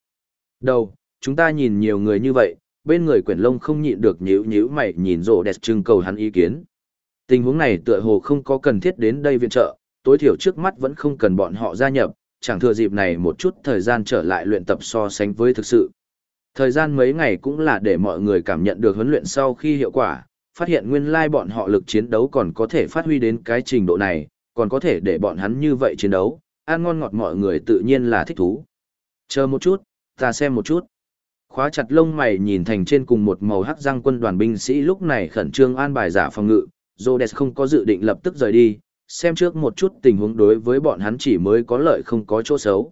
Đầu, chúng ta nhìn nhiều người như vậy, bên người quyển lông không nhịn được nhíu nhíu mày nhìn rộ đẹp trưng cầu hắn ý kiến. Tình huống này tựa hồ không có cần thiết đến đây viện trợ, tối thiểu trước mắt vẫn không cần bọn họ gia nhập, chẳng thừa dịp này một chút thời gian trở lại luyện tập so sánh với thực sự. Thời gian mấy ngày cũng là để mọi người cảm nhận được huấn luyện sau khi hiệu quả, phát hiện nguyên lai bọn họ lực chiến đấu còn có thể phát huy đến cái trình độ này, còn có thể để bọn hắn như vậy chiến đấu, ăn ngon ngọt mọi người tự nhiên là thích thú. Chờ một chút, ta xem một chút. Khóa chặt lông mày nhìn thành trên cùng một màu hắc răng quân đoàn binh sĩ lúc này khẩn trương an bài giả phòng ngự, Rhodes không có dự định lập tức rời đi, xem trước một chút tình huống đối với bọn hắn chỉ mới có lợi không có chỗ xấu.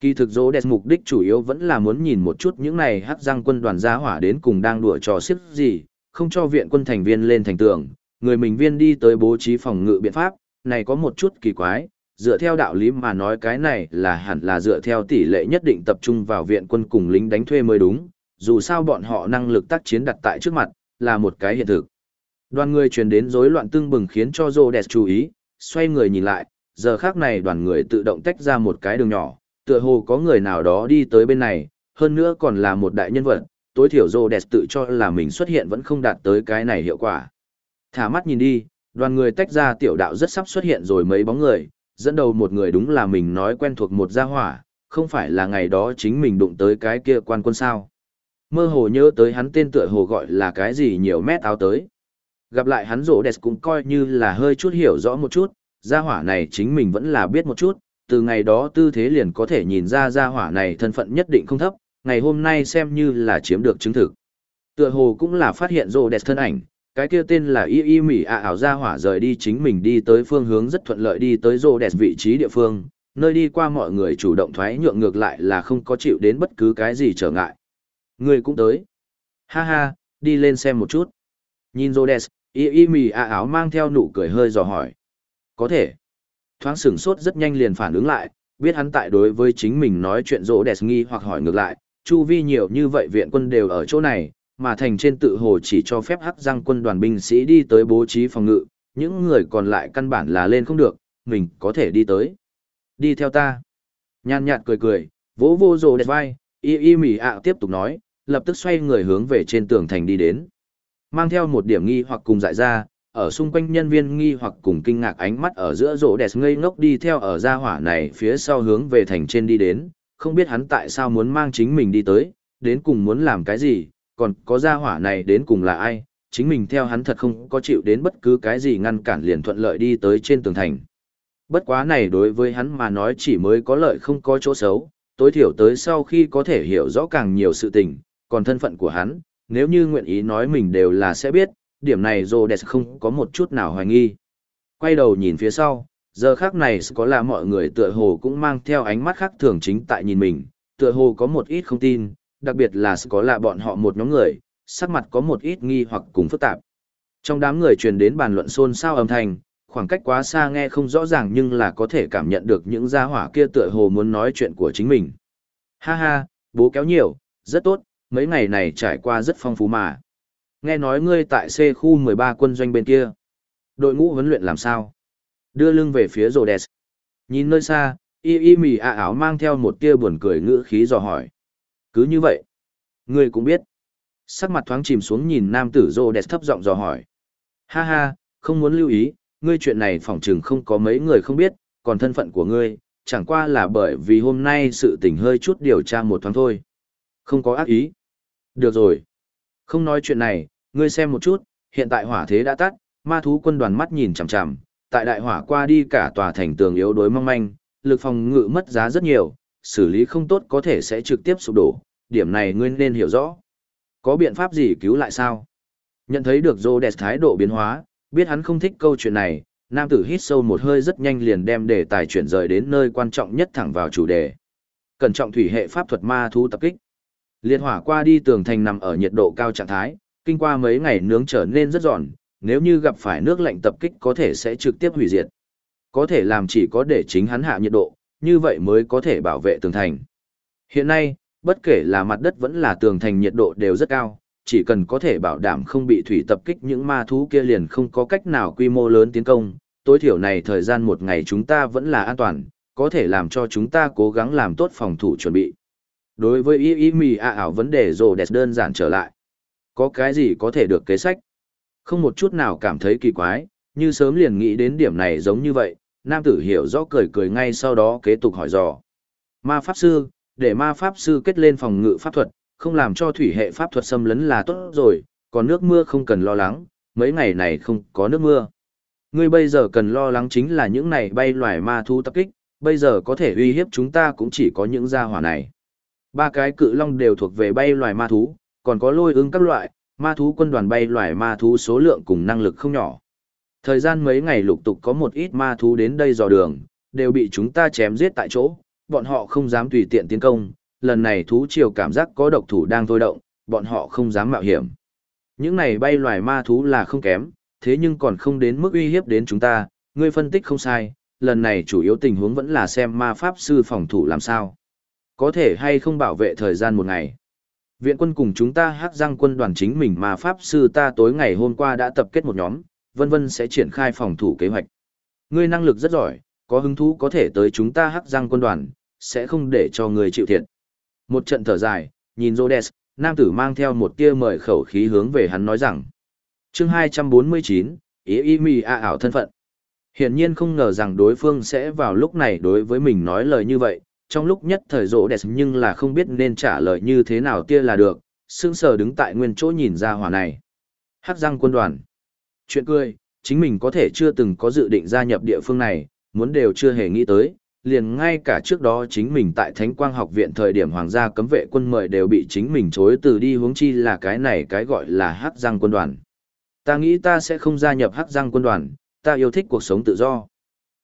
Kỳ thực Rhodes mục đích chủ yếu vẫn là muốn nhìn một chút những này hắc răng quân đoàn gia hỏa đến cùng đang đùa trò xiếc gì, không cho viện quân thành viên lên thành tường, người mình viên đi tới bố trí phòng ngự biện pháp, này có một chút kỳ quái, dựa theo đạo lý mà nói cái này là hẳn là dựa theo tỷ lệ nhất định tập trung vào viện quân cùng lính đánh thuê mới đúng, dù sao bọn họ năng lực tác chiến đặt tại trước mặt, là một cái hiện thực. Đoàn người truyền đến rối loạn tương bừng khiến cho Rhodes chú ý, xoay người nhìn lại, giờ khác này đoàn người tự động tách ra một cái đường nhỏ, tựa hồ có người nào đó đi tới bên này, hơn nữa còn là một đại nhân vật, tối thiểu Rhodes tự cho là mình xuất hiện vẫn không đạt tới cái này hiệu quả. Thả mắt nhìn đi, đoàn người tách ra tiểu đạo rất sắp xuất hiện rồi mấy bóng người, dẫn đầu một người đúng là mình nói quen thuộc một gia hỏa, không phải là ngày đó chính mình đụng tới cái kia quan quân sao. Mơ hồ nhớ tới hắn tên tựa hồ gọi là cái gì nhiều mét áo tới. Gặp lại hắn rổ đẹp cũng coi như là hơi chút hiểu rõ một chút, gia hỏa này chính mình vẫn là biết một chút, từ ngày đó tư thế liền có thể nhìn ra gia hỏa này thân phận nhất định không thấp, ngày hôm nay xem như là chiếm được chứng thực. Tựa hồ cũng là phát hiện rổ đẹp thân ảnh, cái kia tên là y y mỉ ạ ảo ra hỏa rời đi chính mình đi tới phương hướng rất thuận lợi đi tới rô đẹp vị trí địa phương, nơi đi qua mọi người chủ động thoái nhượng ngược lại là không có chịu đến bất cứ cái gì trở ngại. Người cũng tới. Ha ha, đi lên xem một chút. Nhìn rô đẹp y y mỉ ạ ảo mang theo nụ cười hơi dò hỏi. Có thể. Thoáng sửng sốt rất nhanh liền phản ứng lại, biết hắn tại đối với chính mình nói chuyện rô đẹp nghi hoặc hỏi ngược lại, chu vi nhiều như vậy viện quân đều ở chỗ này mà thành trên tự hồ chỉ cho phép hắc răng quân đoàn binh sĩ đi tới bố trí phòng ngự, những người còn lại căn bản là lên không được, mình có thể đi tới. Đi theo ta. Nhàn nhạt cười cười, vỗ vô rồ đẹp vai, y y mỉ ạ tiếp tục nói, lập tức xoay người hướng về trên tường thành đi đến. Mang theo một điểm nghi hoặc cùng dại ra, ở xung quanh nhân viên nghi hoặc cùng kinh ngạc ánh mắt ở giữa rỗ đẹp ngây ngốc đi theo ở gia hỏa này phía sau hướng về thành trên đi đến, không biết hắn tại sao muốn mang chính mình đi tới, đến cùng muốn làm cái gì, còn có gia hỏa này đến cùng là ai, chính mình theo hắn thật không có chịu đến bất cứ cái gì ngăn cản liền thuận lợi đi tới trên tường thành. Bất quá này đối với hắn mà nói chỉ mới có lợi không có chỗ xấu, tối thiểu tới sau khi có thể hiểu rõ càng nhiều sự tình, còn thân phận của hắn, nếu như nguyện ý nói mình đều là sẽ biết, điểm này Rhodes không có một chút nào hoài nghi. Quay đầu nhìn phía sau, giờ khác này có là mọi người tựa hồ cũng mang theo ánh mắt khác thường chính tại nhìn mình, tựa hồ có một ít không tin, đặc biệt là có là bọn họ một nhóm người, sắc mặt có một ít nghi hoặc cùng phức tạp. Trong đám người truyền đến bàn luận xôn xao âm thanh, khoảng cách quá xa nghe không rõ ràng nhưng là có thể cảm nhận được những gia hỏa kia tựa hồ muốn nói chuyện của chính mình. Ha ha, bố kéo nhiều, rất tốt, mấy ngày này trải qua rất phong phú mà. Nghe nói ngươi tại C khu 13 quân doanh bên kia. Đội ngũ huấn luyện làm sao? Đưa lưng về phía Rhodes. Nhìn nơi xa, y y mì ạ áo mang theo một tia buồn cười ngữ khí dò hỏi. Cứ như vậy. Ngươi cũng biết. Sắc mặt thoáng chìm xuống nhìn nam tử Rhodes thấp giọng dò hỏi. Ha ha, không muốn lưu ý, ngươi chuyện này phỏng chừng không có mấy người không biết, còn thân phận của ngươi, chẳng qua là bởi vì hôm nay sự tình hơi chút điều tra một thoáng thôi. Không có ác ý. Được rồi. Không nói chuyện này, ngươi xem một chút, hiện tại hỏa thế đã tắt, ma thú quân đoàn mắt nhìn chằm chằm, tại đại hỏa qua đi cả tòa thành tường yếu đối mong manh, lực phòng ngự mất giá rất nhiều, xử lý không tốt có thể sẽ trực tiếp sụp đổ, điểm này ngươi nên hiểu rõ. Có biện pháp gì cứu lại sao? Nhận thấy được Rhodes thái độ biến hóa, biết hắn không thích câu chuyện này, nam tử hít sâu một hơi rất nhanh liền đem đề tài chuyển rời đến nơi quan trọng nhất thẳng vào chủ đề. Cẩn trọng thủy hệ pháp thuật ma thú tập kích. Liệt hỏa qua đi tường thành nằm ở nhiệt độ cao trạng thái, kinh qua mấy ngày nướng trở nên rất giòn, nếu như gặp phải nước lạnh tập kích có thể sẽ trực tiếp hủy diệt. Có thể làm chỉ có để chính hắn hạ nhiệt độ, như vậy mới có thể bảo vệ tường thành. Hiện nay, bất kể là mặt đất vẫn là tường thành nhiệt độ đều rất cao, chỉ cần có thể bảo đảm không bị thủy tập kích những ma thú kia liền không có cách nào quy mô lớn tiến công, tối thiểu này thời gian một ngày chúng ta vẫn là an toàn, có thể làm cho chúng ta cố gắng làm tốt phòng thủ chuẩn bị. Đối với y ý mì ạ ảo vấn đề rồ đẹp đơn giản trở lại. Có cái gì có thể được kế sách? Không một chút nào cảm thấy kỳ quái, như sớm liền nghĩ đến điểm này giống như vậy, nam tử hiểu rõ cười cười ngay sau đó kế tục hỏi dò. Ma Pháp Sư, để ma Pháp Sư kết lên phòng ngự pháp thuật, không làm cho thủy hệ pháp thuật xâm lấn là tốt rồi, còn nước mưa không cần lo lắng, mấy ngày này không có nước mưa. Ngươi bây giờ cần lo lắng chính là những này bay loài ma thú tập kích, bây giờ có thể uy hiếp chúng ta cũng chỉ có những gia hỏa này. Ba cái cự long đều thuộc về bay loài ma thú, còn có lôi ứng các loại, ma thú quân đoàn bay loài ma thú số lượng cùng năng lực không nhỏ. Thời gian mấy ngày lục tục có một ít ma thú đến đây dò đường, đều bị chúng ta chém giết tại chỗ, bọn họ không dám tùy tiện tiến công, lần này thú triều cảm giác có độc thủ đang thôi động, bọn họ không dám mạo hiểm. Những này bay loài ma thú là không kém, thế nhưng còn không đến mức uy hiếp đến chúng ta, ngươi phân tích không sai, lần này chủ yếu tình huống vẫn là xem ma pháp sư phòng thủ làm sao. Có thể hay không bảo vệ thời gian một ngày. Viện quân cùng chúng ta hát răng quân đoàn chính mình ma pháp sư ta tối ngày hôm qua đã tập kết một nhóm, vân vân sẽ triển khai phòng thủ kế hoạch. Ngươi năng lực rất giỏi, có hứng thú có thể tới chúng ta hắc răng quân đoàn, sẽ không để cho ngươi chịu thiệt. Một trận thở dài, nhìn Rhodes, nam tử mang theo một tia mời khẩu khí hướng về hắn nói rằng. chương 249, ý ý mì a ảo thân phận. Hiển nhiên không ngờ rằng đối phương sẽ vào lúc này đối với mình nói lời như vậy, trong lúc nhất thời rỗ đẹp nhưng là không biết nên trả lời như thế nào tia là được, sương sờ đứng tại nguyên chỗ nhìn ra hỏa này. Hắc răng quân đoàn. Chuyện cười, chính mình có thể chưa từng có dự định gia nhập địa phương này, muốn đều chưa hề nghĩ tới, liền ngay cả trước đó chính mình tại Thánh Quang học viện thời điểm hoàng gia cấm vệ quân mời đều bị chính mình chối từ đi hướng chi là cái này cái gọi là hắc giang quân đoàn. Ta nghĩ ta sẽ không gia nhập hắc giang quân đoàn, ta yêu thích cuộc sống tự do.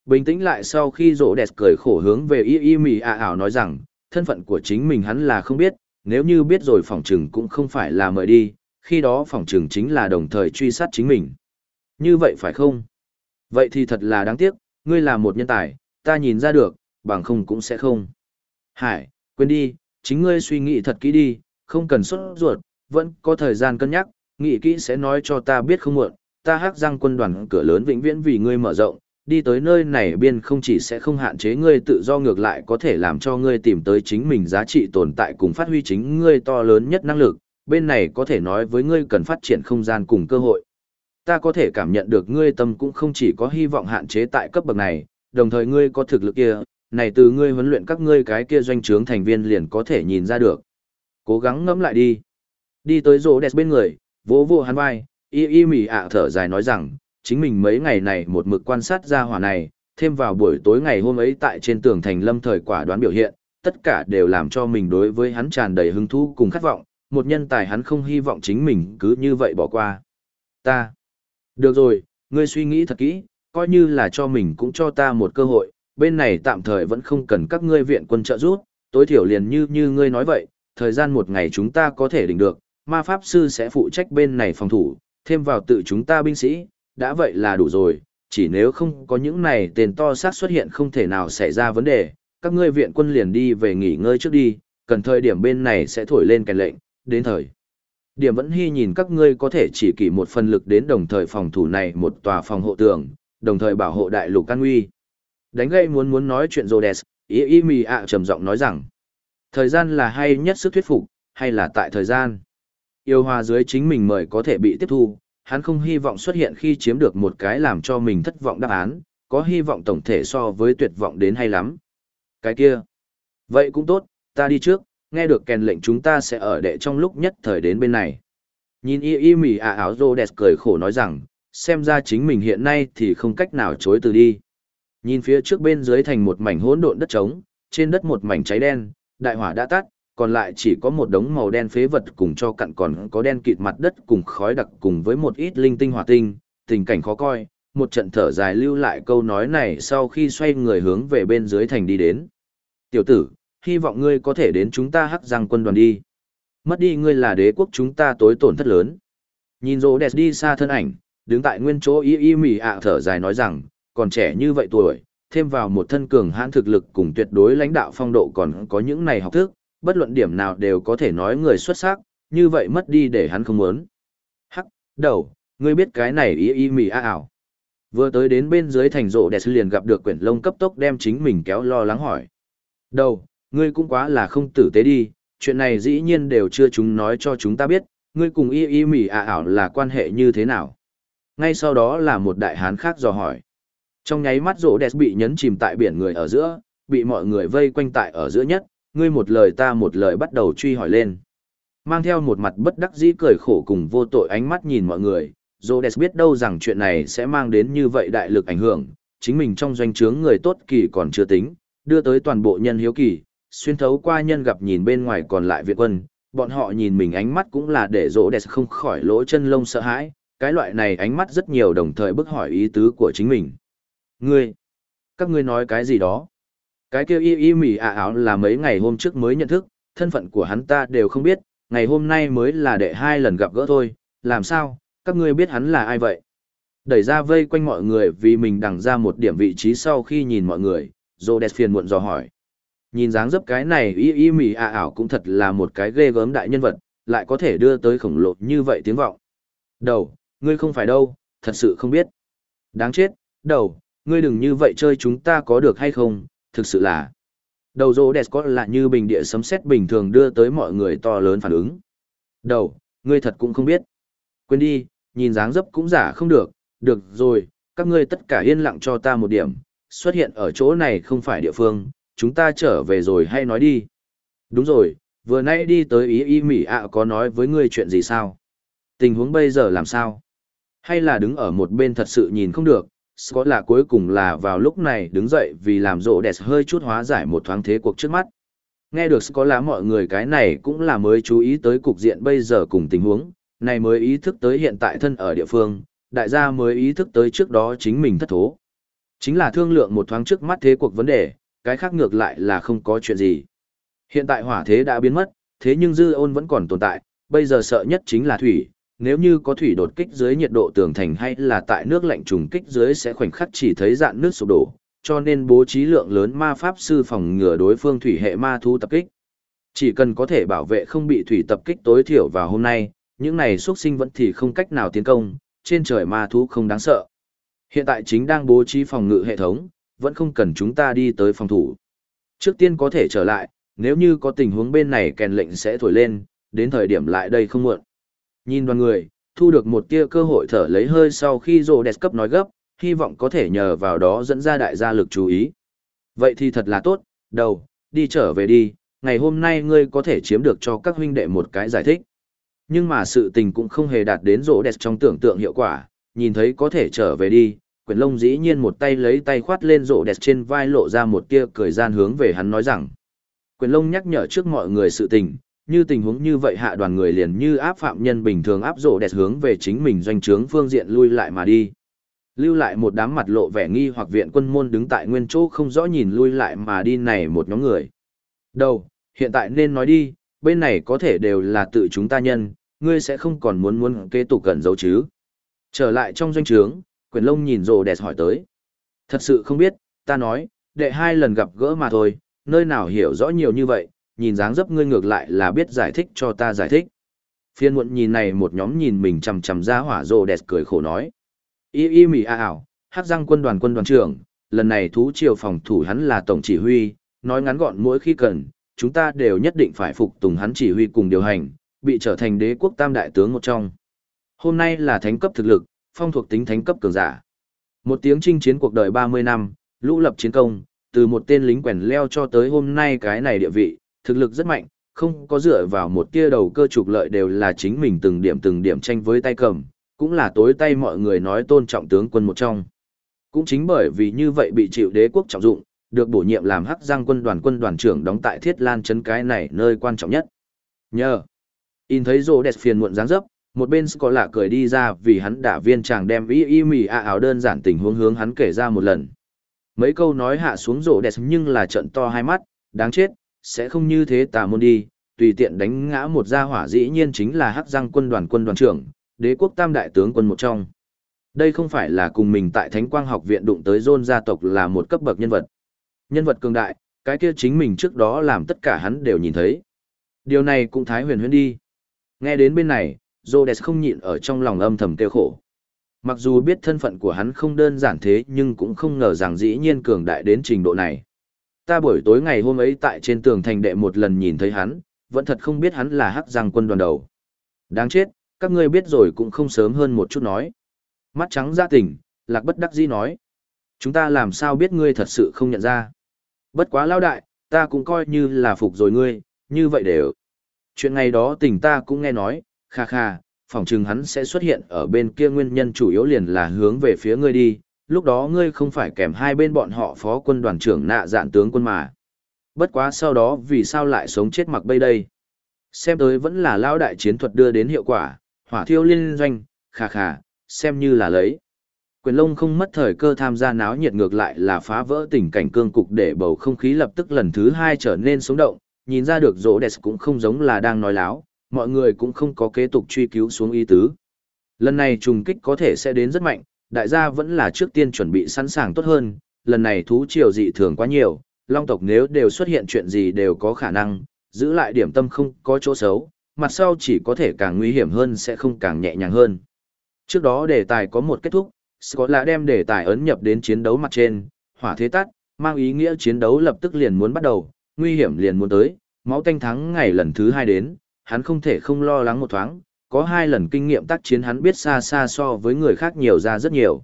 Bình tĩnh lại sau khi rỗ đẹp cười khổ hướng về y y mì à ảo nói rằng, thân phận của chính mình hắn là không biết, nếu như biết rồi phỏng trừng cũng không phải là mời đi, khi đó phỏng trừng chính là đồng thời truy sát chính mình. Như vậy phải không? Vậy thì thật là đáng tiếc, ngươi là một nhân tài, ta nhìn ra được, bằng không cũng sẽ không. Hải, quên đi, chính ngươi suy nghĩ thật kỹ đi, không cần sốt ruột, vẫn có thời gian cân nhắc, nghĩ kỹ sẽ nói cho ta biết không muộn, ta hắc răng quân đoàn cửa lớn vĩnh viễn vì ngươi mở rộng, đi tới nơi này biên không chỉ sẽ không hạn chế ngươi tự do ngược lại có thể làm cho ngươi tìm tới chính mình giá trị tồn tại cùng phát huy chính ngươi to lớn nhất năng lực, bên này có thể nói với ngươi cần phát triển không gian cùng cơ hội. Ta có thể cảm nhận được ngươi tâm cũng không chỉ có hy vọng hạn chế tại cấp bậc này, đồng thời ngươi có thực lực kia, này từ ngươi huấn luyện các ngươi cái kia doanh trướng thành viên liền có thể nhìn ra được. Cố gắng ngẫm lại đi. Đi tới rỗ đẹp bên người, vỗ vỗ hắn vai, y y mỉ ạ thở dài nói rằng, chính mình mấy ngày này một mực quan sát ra hỏa này, thêm vào buổi tối ngày hôm ấy tại trên tường thành lâm thời quả đoán biểu hiện, tất cả đều làm cho mình đối với hắn tràn đầy hứng thú cùng khát vọng, một nhân tài hắn không hy vọng chính mình cứ như vậy bỏ qua. Ta. Được rồi, ngươi suy nghĩ thật kỹ, coi như là cho mình cũng cho ta một cơ hội, bên này tạm thời vẫn không cần các ngươi viện quân trợ giúp, tối thiểu liền như như ngươi nói vậy, thời gian một ngày chúng ta có thể định được, ma pháp sư sẽ phụ trách bên này phòng thủ, thêm vào tự chúng ta binh sĩ, đã vậy là đủ rồi, chỉ nếu không có những này tên to xác xuất hiện không thể nào xảy ra vấn đề, các ngươi viện quân liền đi về nghỉ ngơi trước đi, cần thời điểm bên này sẽ thổi lên kèn lệnh, đến thời. Điểm vẫn hy nhìn các ngươi có thể chỉ kỷ một phần lực đến đồng thời phòng thủ này một tòa phòng hộ tường, đồng thời bảo hộ đại lục can nguy. Đánh gây muốn muốn nói chuyện Rhodes, ý ý mì ạ trầm giọng nói rằng, thời gian là hay nhất sức thuyết phục, hay là tại thời gian. Yêu hòa dưới chính mình mời có thể bị tiếp thu, hắn không hy vọng xuất hiện khi chiếm được một cái làm cho mình thất vọng đáp án, có hy vọng tổng thể so với tuyệt vọng đến hay lắm. Cái kia. Vậy cũng tốt, ta đi trước, nghe được kèn lệnh chúng ta sẽ ở đệ trong lúc nhất thời đến bên này. Nhìn y y mỉ ạ áo rô đẹp cười khổ nói rằng, xem ra chính mình hiện nay thì không cách nào chối từ đi. Nhìn phía trước bên dưới thành một mảnh hỗn độn đất trống, trên đất một mảnh cháy đen, đại hỏa đã tắt, còn lại chỉ có một đống màu đen phế vật cùng cho cặn còn có đen kịt mặt đất cùng khói đặc cùng với một ít linh tinh hỏa tinh, tình cảnh khó coi, một trận thở dài lưu lại câu nói này sau khi xoay người hướng về bên dưới thành đi đến. Tiểu tử, hy vọng ngươi có thể đến chúng ta hắc răng quân đoàn đi. Mất đi ngươi là đế quốc chúng ta tối tổn thất lớn. Nhìn rô đẹp đi xa thân ảnh, đứng tại nguyên chỗ y y mỉ ạ thở dài nói rằng, còn trẻ như vậy tuổi, thêm vào một thân cường hãn thực lực cùng tuyệt đối lãnh đạo phong độ còn có những này học thức, bất luận điểm nào đều có thể nói người xuất sắc, như vậy mất đi để hắn không muốn. Hắc, đầu, ngươi biết cái này y y mỉ ạ ảo. Vừa tới đến bên dưới thành rộ đẹp liền gặp được quyển lông cấp tốc đem chính mình kéo lo lắng hỏi. Đầu, ngươi cũng quá là không tử tế đi, chuyện này dĩ nhiên đều chưa chúng nói cho chúng ta biết, ngươi cùng y y mỉ à ảo là quan hệ như thế nào. Ngay sau đó là một đại hán khác dò hỏi. Trong nháy mắt rộ đẹp bị nhấn chìm tại biển người ở giữa, bị mọi người vây quanh tại ở giữa nhất, ngươi một lời ta một lời bắt đầu truy hỏi lên. Mang theo một mặt bất đắc dĩ cười khổ cùng vô tội ánh mắt nhìn mọi người, Rhodes biết đâu rằng chuyện này sẽ mang đến như vậy đại lực ảnh hưởng, chính mình trong doanh trướng người tốt kỳ còn chưa tính, đưa tới toàn bộ nhân hiếu kỳ, xuyên thấu qua nhân gặp nhìn bên ngoài còn lại viện quân, bọn họ nhìn mình ánh mắt cũng là để rỗ đẹp không khỏi lỗ chân lông sợ hãi, cái loại này ánh mắt rất nhiều đồng thời bức hỏi ý tứ của chính mình. Ngươi, các ngươi nói cái gì đó? Cái kêu y y mỉ ạ áo là mấy ngày hôm trước mới nhận thức, thân phận của hắn ta đều không biết, ngày hôm nay mới là đệ hai lần gặp gỡ thôi, làm sao, các ngươi biết hắn là ai vậy? Đẩy ra vây quanh mọi người vì mình đằng ra một điểm vị trí sau khi nhìn mọi người, Rhodes phiền muộn dò hỏi. Nhìn dáng dấp cái này y y mỉ ả ảo cũng thật là một cái ghê gớm đại nhân vật, lại có thể đưa tới khổng lồ như vậy tiếng vọng. Đầu, ngươi không phải đâu, thật sự không biết. Đáng chết, đầu, ngươi đừng như vậy chơi chúng ta có được hay không, thực sự là. Đầu rô đẹp có là như bình địa sấm sét bình thường đưa tới mọi người to lớn phản ứng. Đầu, ngươi thật cũng không biết. Quên đi, nhìn dáng dấp cũng giả không được, được rồi, các ngươi tất cả yên lặng cho ta một điểm, xuất hiện ở chỗ này không phải địa phương, chúng ta trở về rồi hay nói đi. Đúng rồi, vừa nãy đi tới ý y mỉ ạ có nói với ngươi chuyện gì sao? Tình huống bây giờ làm sao? Hay là đứng ở một bên thật sự nhìn không được, Scott là cuối cùng là vào lúc này đứng dậy vì làm rộ đẹp hơi chút hóa giải một thoáng thế cuộc trước mắt. Nghe được Scott là mọi người cái này cũng là mới chú ý tới cục diện bây giờ cùng tình huống, này mới ý thức tới hiện tại thân ở địa phương, đại gia mới ý thức tới trước đó chính mình thất thố. Chính là thương lượng một thoáng trước mắt thế cuộc vấn đề, cái khác ngược lại là không có chuyện gì. Hiện tại hỏa thế đã biến mất, thế nhưng dư ôn vẫn còn tồn tại, bây giờ sợ nhất chính là thủy, nếu như có thủy đột kích dưới nhiệt độ tường thành hay là tại nước lạnh trùng kích dưới sẽ khoảnh khắc chỉ thấy dạn nước sụp đổ, cho nên bố trí lượng lớn ma pháp sư phòng ngừa đối phương thủy hệ ma thú tập kích. Chỉ cần có thể bảo vệ không bị thủy tập kích tối thiểu vào hôm nay, những này xuất sinh vẫn thì không cách nào tiến công, trên trời ma thú không đáng sợ. Hiện tại chính đang bố trí phòng ngự hệ thống, vẫn không cần chúng ta đi tới phòng thủ. Trước tiên có thể trở lại, nếu như có tình huống bên này kèn lệnh sẽ thổi lên, đến thời điểm lại đây không muộn. Nhìn đoàn người, thu được một tia cơ hội thở lấy hơi sau khi rồ đẹp cấp nói gấp, hy vọng có thể nhờ vào đó dẫn ra đại gia lực chú ý. Vậy thì thật là tốt, đầu, đi trở về đi, ngày hôm nay ngươi có thể chiếm được cho các huynh đệ một cái giải thích. Nhưng mà sự tình cũng không hề đạt đến rỗ đẹp trong tưởng tượng hiệu quả, nhìn thấy có thể trở về đi, quyển lông dĩ nhiên một tay lấy tay khoát lên rộ đẹp trên vai lộ ra một tia cười gian hướng về hắn nói rằng. Quyển lông nhắc nhở trước mọi người sự tình, như tình huống như vậy hạ đoàn người liền như áp phạm nhân bình thường áp rộ đẹp hướng về chính mình doanh trướng phương diện lui lại mà đi. Lưu lại một đám mặt lộ vẻ nghi hoặc viện quân môn đứng tại nguyên chỗ không rõ nhìn lui lại mà đi này một nhóm người. Đâu, hiện tại nên nói đi, bên này có thể đều là tự chúng ta nhân, ngươi sẽ không còn muốn muốn kế tục gần giấu chứ. Trở lại trong doanh trướng, quyền lông nhìn rồ đẹp hỏi tới. Thật sự không biết, ta nói, đệ hai lần gặp gỡ mà thôi, nơi nào hiểu rõ nhiều như vậy, nhìn dáng dấp ngươi ngược lại là biết giải thích cho ta giải thích. Phiên muộn nhìn này một nhóm nhìn mình chầm chầm ra hỏa rồ đẹp cười khổ nói. Y y mì a ảo, hắc răng quân đoàn quân đoàn trưởng, lần này thú triều phòng thủ hắn là tổng chỉ huy, nói ngắn gọn mỗi khi cần, chúng ta đều nhất định phải phục tùng hắn chỉ huy cùng điều hành, bị trở thành đế quốc tam đại tướng một trong. Hôm nay là thánh cấp thực lực, phong thuộc tính thánh cấp cường giả. Một tiếng chinh chiến cuộc đời 30 năm, lũ lập chiến công, từ một tên lính quèn leo cho tới hôm nay cái này địa vị, thực lực rất mạnh, không có dựa vào một tia đầu cơ trục lợi đều là chính mình từng điểm từng điểm tranh với tay cầm, cũng là tối tay mọi người nói tôn trọng tướng quân một trong. Cũng chính bởi vì như vậy bị chịu đế quốc trọng dụng, được bổ nhiệm làm hắc giang quân đoàn quân đoàn trưởng đóng tại thiết lan trấn cái này nơi quan trọng nhất. Nhờ, in thấy rô đẹp phiền muộn dáng dấp, một bên có lạ cười đi ra vì hắn đã viên chàng đem y y mì a áo đơn giản tình huống hướng hắn kể ra một lần. Mấy câu nói hạ xuống rổ đẹp nhưng là trận to hai mắt, đáng chết, sẽ không như thế tà môn đi, tùy tiện đánh ngã một gia hỏa dĩ nhiên chính là hắc giang quân đoàn quân đoàn trưởng, đế quốc tam đại tướng quân một trong. Đây không phải là cùng mình tại Thánh Quang học viện đụng tới Dôn gia tộc là một cấp bậc nhân vật. Nhân vật cường đại, cái kia chính mình trước đó làm tất cả hắn đều nhìn thấy. Điều này cũng thái huyền huyền đi. Nghe đến bên này, Rhodes không nhịn ở trong lòng âm thầm tiêu khổ. Mặc dù biết thân phận của hắn không đơn giản thế nhưng cũng không ngờ rằng dĩ nhiên cường đại đến trình độ này. Ta buổi tối ngày hôm ấy tại trên tường thành đệ một lần nhìn thấy hắn, vẫn thật không biết hắn là hắc giang quân đoàn đầu. Đáng chết, các ngươi biết rồi cũng không sớm hơn một chút nói. Mắt trắng ra tỉnh, lạc bất đắc dĩ nói. Chúng ta làm sao biết ngươi thật sự không nhận ra. Bất quá lao đại, ta cũng coi như là phục rồi ngươi, như vậy đều. Chuyện ngày đó tỉnh ta cũng nghe nói, kha kha, phỏng chừng hắn sẽ xuất hiện ở bên kia nguyên nhân chủ yếu liền là hướng về phía ngươi đi, lúc đó ngươi không phải kèm hai bên bọn họ phó quân đoàn trưởng nạ dạn tướng quân mà. Bất quá sau đó vì sao lại sống chết mặc bây đây? Xem tới vẫn là lao đại chiến thuật đưa đến hiệu quả, hỏa thiêu liên doanh, khà khà, xem như là lấy. Quyền lông không mất thời cơ tham gia náo nhiệt ngược lại là phá vỡ tình cảnh cương cục để bầu không khí lập tức lần thứ hai trở nên sống động, nhìn ra được rỗ đẹp cũng không giống là đang nói láo, mọi người cũng không có kế tục truy cứu xuống y tứ. Lần này trùng kích có thể sẽ đến rất mạnh, đại gia vẫn là trước tiên chuẩn bị sẵn sàng tốt hơn, lần này thú triều dị thường quá nhiều, long tộc nếu đều xuất hiện chuyện gì đều có khả năng, giữ lại điểm tâm không có chỗ xấu, mặt sau chỉ có thể càng nguy hiểm hơn sẽ không càng nhẹ nhàng hơn. Trước đó đề tài có một kết thúc, Scott là đem đề tài ấn nhập đến chiến đấu mặt trên, hỏa thế tắt, mang ý nghĩa chiến đấu lập tức liền muốn bắt đầu, nguy hiểm liền muốn tới, máu tanh thắng ngày lần thứ hai đến, hắn không thể không lo lắng một thoáng, có hai lần kinh nghiệm tác chiến hắn biết xa xa so với người khác nhiều ra rất nhiều.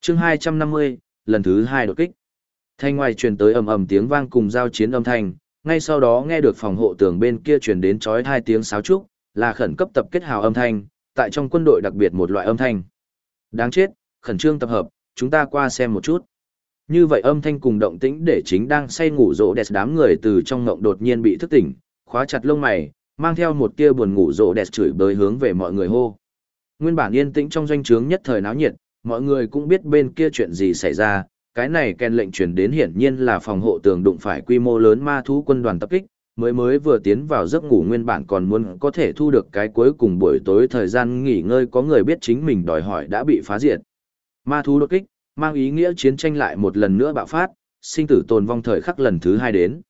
chương 250, lần thứ hai đột kích. Thanh ngoài truyền tới ầm ầm tiếng vang cùng giao chiến âm thanh, ngay sau đó nghe được phòng hộ tường bên kia truyền đến chói hai tiếng sáo trúc, là khẩn cấp tập kết hào âm thanh, tại trong quân đội đặc biệt một loại âm thanh. Đáng chết, khẩn trương tập hợp, chúng ta qua xem một chút. Như vậy âm thanh cùng động tĩnh để chính đang say ngủ rỗ đẹp đám người từ trong ngộng đột nhiên bị thức tỉnh, khóa chặt lông mày, mang theo một tia buồn ngủ rộ đẹp chửi bới hướng về mọi người hô. Nguyên bản yên tĩnh trong doanh trướng nhất thời náo nhiệt, mọi người cũng biết bên kia chuyện gì xảy ra, cái này kèn lệnh truyền đến hiển nhiên là phòng hộ tường đụng phải quy mô lớn ma thú quân đoàn tập kích, mới mới vừa tiến vào giấc ngủ nguyên bản còn muốn có thể thu được cái cuối cùng buổi tối thời gian nghỉ ngơi có người biết chính mình đòi hỏi đã bị phá diệt. Ma thú đột kích, mang ý nghĩa chiến tranh lại một lần nữa bạo phát, sinh tử tồn vong thời khắc lần thứ hai đến.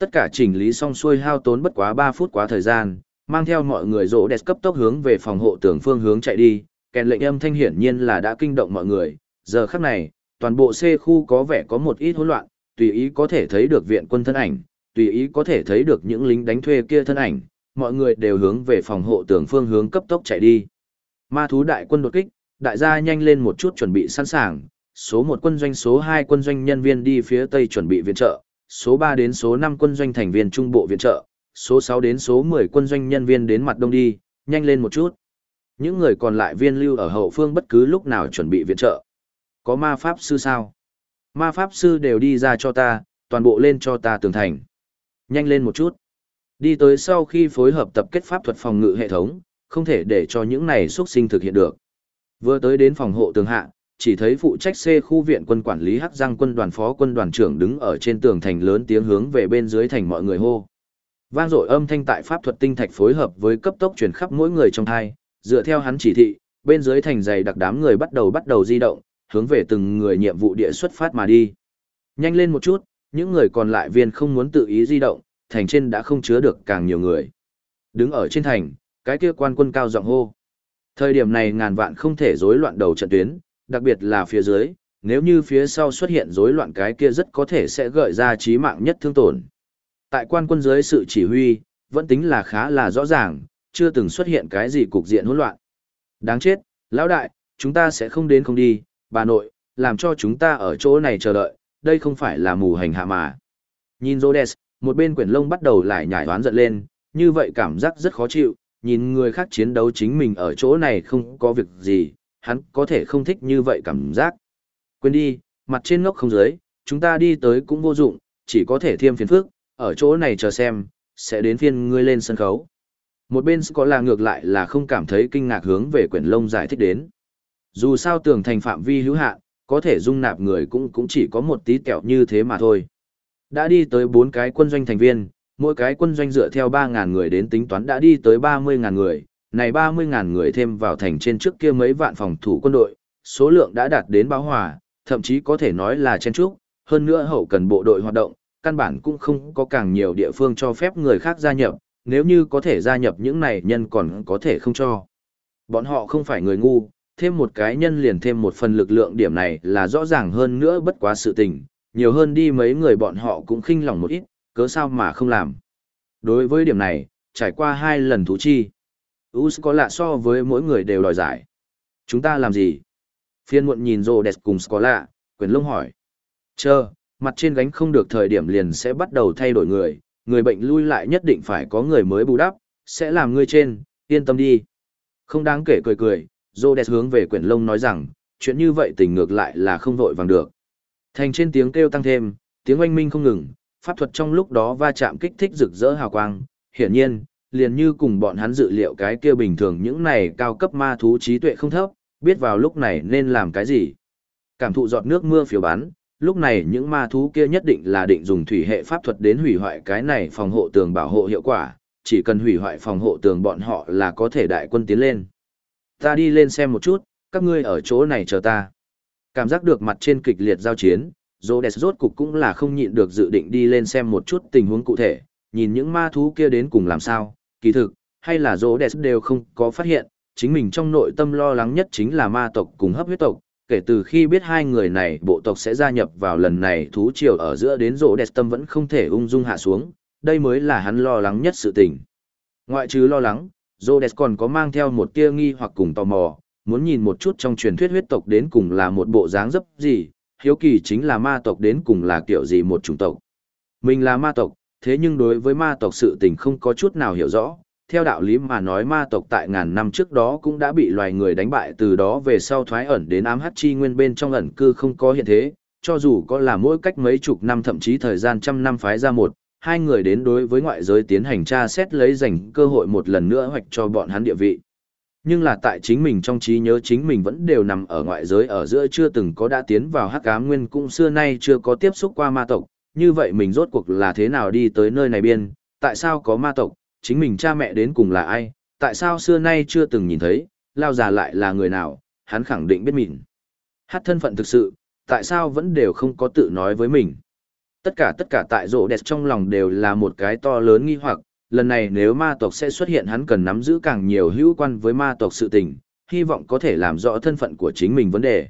Tất cả chỉnh lý xong xuôi hao tốn bất quá 3 phút quá thời gian, mang theo mọi người rỗ đẹp cấp tốc hướng về phòng hộ tường phương hướng chạy đi, kèn lệnh âm thanh hiển nhiên là đã kinh động mọi người, giờ khắc này, toàn bộ C khu có vẻ có một ít hỗn loạn, tùy ý có thể thấy được viện quân thân ảnh, tùy ý có thể thấy được những lính đánh thuê kia thân ảnh, mọi người đều hướng về phòng hộ tường phương hướng cấp tốc chạy đi. Ma thú đại quân đột kích, đại gia nhanh lên một chút chuẩn bị sẵn sàng, số 1 quân doanh số 2 quân doanh nhân viên đi phía tây chuẩn bị viện trợ, số 3 đến số 5 quân doanh thành viên trung bộ viện trợ, số 6 đến số 10 quân doanh nhân viên đến mặt đông đi, nhanh lên một chút. Những người còn lại viên lưu ở hậu phương bất cứ lúc nào chuẩn bị viện trợ. có ma pháp sư sao? Ma pháp sư đều đi ra cho ta, toàn bộ lên cho ta tường thành. Nhanh lên một chút. Đi tới sau khi phối hợp tập kết pháp thuật phòng ngự hệ thống, không thể để cho những này xuất sinh thực hiện được. Vừa tới đến phòng hộ tường hạ, chỉ thấy phụ trách C khu viện quân quản lý Hắc Giang quân đoàn phó quân đoàn trưởng đứng ở trên tường thành lớn tiếng hướng về bên dưới thành mọi người hô. Vang dội âm thanh tại pháp thuật tinh thạch phối hợp với cấp tốc truyền khắp mỗi người trong hai, dựa theo hắn chỉ thị, bên dưới thành dày đặc đám người bắt đầu bắt đầu di động, hướng về từng người nhiệm vụ địa xuất phát mà đi. Nhanh lên một chút, những người còn lại viên không muốn tự ý di động, thành trên đã không chứa được càng nhiều người. Đứng ở trên thành, cái kia quan quân cao giọng hô. Thời điểm này ngàn vạn không thể rối loạn đầu trận tuyến, đặc biệt là phía dưới, nếu như phía sau xuất hiện rối loạn cái kia rất có thể sẽ gợi ra chí mạng nhất thương tổn. Tại quan quân dưới sự chỉ huy, vẫn tính là khá là rõ ràng, chưa từng xuất hiện cái gì cục diện hỗn loạn. Đáng chết, lão đại, chúng ta sẽ không đến không đi, bà nội, làm cho chúng ta ở chỗ này chờ đợi, đây không phải là mù hành hạ mà. Nhìn Rhodes, một bên quyển lông bắt đầu lại nhảy đoán giận lên, như vậy cảm giác rất khó chịu, nhìn người khác chiến đấu chính mình ở chỗ này không có việc gì, hắn có thể không thích như vậy cảm giác. Quên đi, mặt trên ngốc không dưới, chúng ta đi tới cũng vô dụng, chỉ có thể thêm phiền phức, ở chỗ này chờ xem, sẽ đến phiên ngươi lên sân khấu. Một bên có là ngược lại là không cảm thấy kinh ngạc hướng về quyển lông giải thích đến. Dù sao tưởng thành phạm vi hữu hạn, có thể dung nạp người cũng cũng chỉ có một tí kẹo như thế mà thôi. Đã đi tới bốn cái quân doanh thành viên, mỗi cái quân doanh dựa theo 3.000 người đến tính toán đã đi tới 30.000 người, này 30.000 người thêm vào thành trên trước kia mấy vạn phòng thủ quân đội, số lượng đã đạt đến báo hòa, thậm chí có thể nói là chen trúc, hơn nữa hậu cần bộ đội hoạt động, căn bản cũng không có càng nhiều địa phương cho phép người khác gia nhập, nếu như có thể gia nhập những này nhân còn có thể không cho. Bọn họ không phải người ngu, thêm một cái nhân liền thêm một phần lực lượng điểm này là rõ ràng hơn nữa bất quá sự tình, nhiều hơn đi mấy người bọn họ cũng khinh lòng một ít, cớ sao mà không làm. Đối với điểm này, trải qua hai lần thú chi, Us có lạ so với mỗi người đều đòi giải. Chúng ta làm gì? Phiên muộn nhìn rồ đẹp cùng Scola, quyền lông hỏi. Chờ, mặt trên gánh không được thời điểm liền sẽ bắt đầu thay đổi người, người bệnh lui lại nhất định phải có người mới bù đắp, sẽ làm người trên, yên tâm đi. Không đáng kể cười cười, Rhodes hướng về quyển lông nói rằng, chuyện như vậy tình ngược lại là không vội vàng được. Thành trên tiếng kêu tăng thêm, tiếng oanh minh không ngừng, pháp thuật trong lúc đó va chạm kích thích rực rỡ hào quang, hiển nhiên, liền như cùng bọn hắn dự liệu cái kia bình thường những này cao cấp ma thú trí tuệ không thấp, biết vào lúc này nên làm cái gì. Cảm thụ giọt nước mưa phiếu bắn, lúc này những ma thú kia nhất định là định dùng thủy hệ pháp thuật đến hủy hoại cái này phòng hộ tường bảo hộ hiệu quả, chỉ cần hủy hoại phòng hộ tường bọn họ là có thể đại quân tiến lên. Ta đi lên xem một chút, các ngươi ở chỗ này chờ ta. Cảm giác được mặt trên kịch liệt giao chiến, Rhodes rốt cục cũng là không nhịn được dự định đi lên xem một chút tình huống cụ thể, nhìn những ma thú kia đến cùng làm sao, kỳ thực, hay là Rhodes đều không có phát hiện, chính mình trong nội tâm lo lắng nhất chính là ma tộc cùng hấp huyết tộc, kể từ khi biết hai người này bộ tộc sẽ gia nhập vào lần này thú triều ở giữa đến Rhodes tâm vẫn không thể ung dung hạ xuống, đây mới là hắn lo lắng nhất sự tình. Ngoại trừ lo lắng, Rhodes còn có mang theo một tia nghi hoặc cùng tò mò, muốn nhìn một chút trong truyền thuyết huyết tộc đến cùng là một bộ dáng dấp gì, hiếu kỳ chính là ma tộc đến cùng là kiểu gì một chủng tộc. Mình là ma tộc, thế nhưng đối với ma tộc sự tình không có chút nào hiểu rõ. Theo đạo lý mà nói ma tộc tại ngàn năm trước đó cũng đã bị loài người đánh bại từ đó về sau thoái ẩn đến ám hắc chi nguyên bên trong ẩn cư không có hiện thế, cho dù có là mỗi cách mấy chục năm thậm chí thời gian trăm năm phái ra một, hai người đến đối với ngoại giới tiến hành tra xét lấy dành cơ hội một lần nữa hoạch cho bọn hắn địa vị. Nhưng là tại chính mình trong trí nhớ chính mình vẫn đều nằm ở ngoại giới ở giữa chưa từng có đã tiến vào hắc ám nguyên cũng xưa nay chưa có tiếp xúc qua ma tộc, như vậy mình rốt cuộc là thế nào đi tới nơi này biên, tại sao có ma tộc, chính mình cha mẹ đến cùng là ai, tại sao xưa nay chưa từng nhìn thấy, lao già lại là người nào, hắn khẳng định biết mình. Hát thân phận thực sự, tại sao vẫn đều không có tự nói với mình. Tất cả tất cả tại rộ đẹp trong lòng đều là một cái to lớn nghi hoặc, lần này nếu ma tộc sẽ xuất hiện hắn cần nắm giữ càng nhiều hữu quan với ma tộc sự tình, hy vọng có thể làm rõ thân phận của chính mình vấn đề.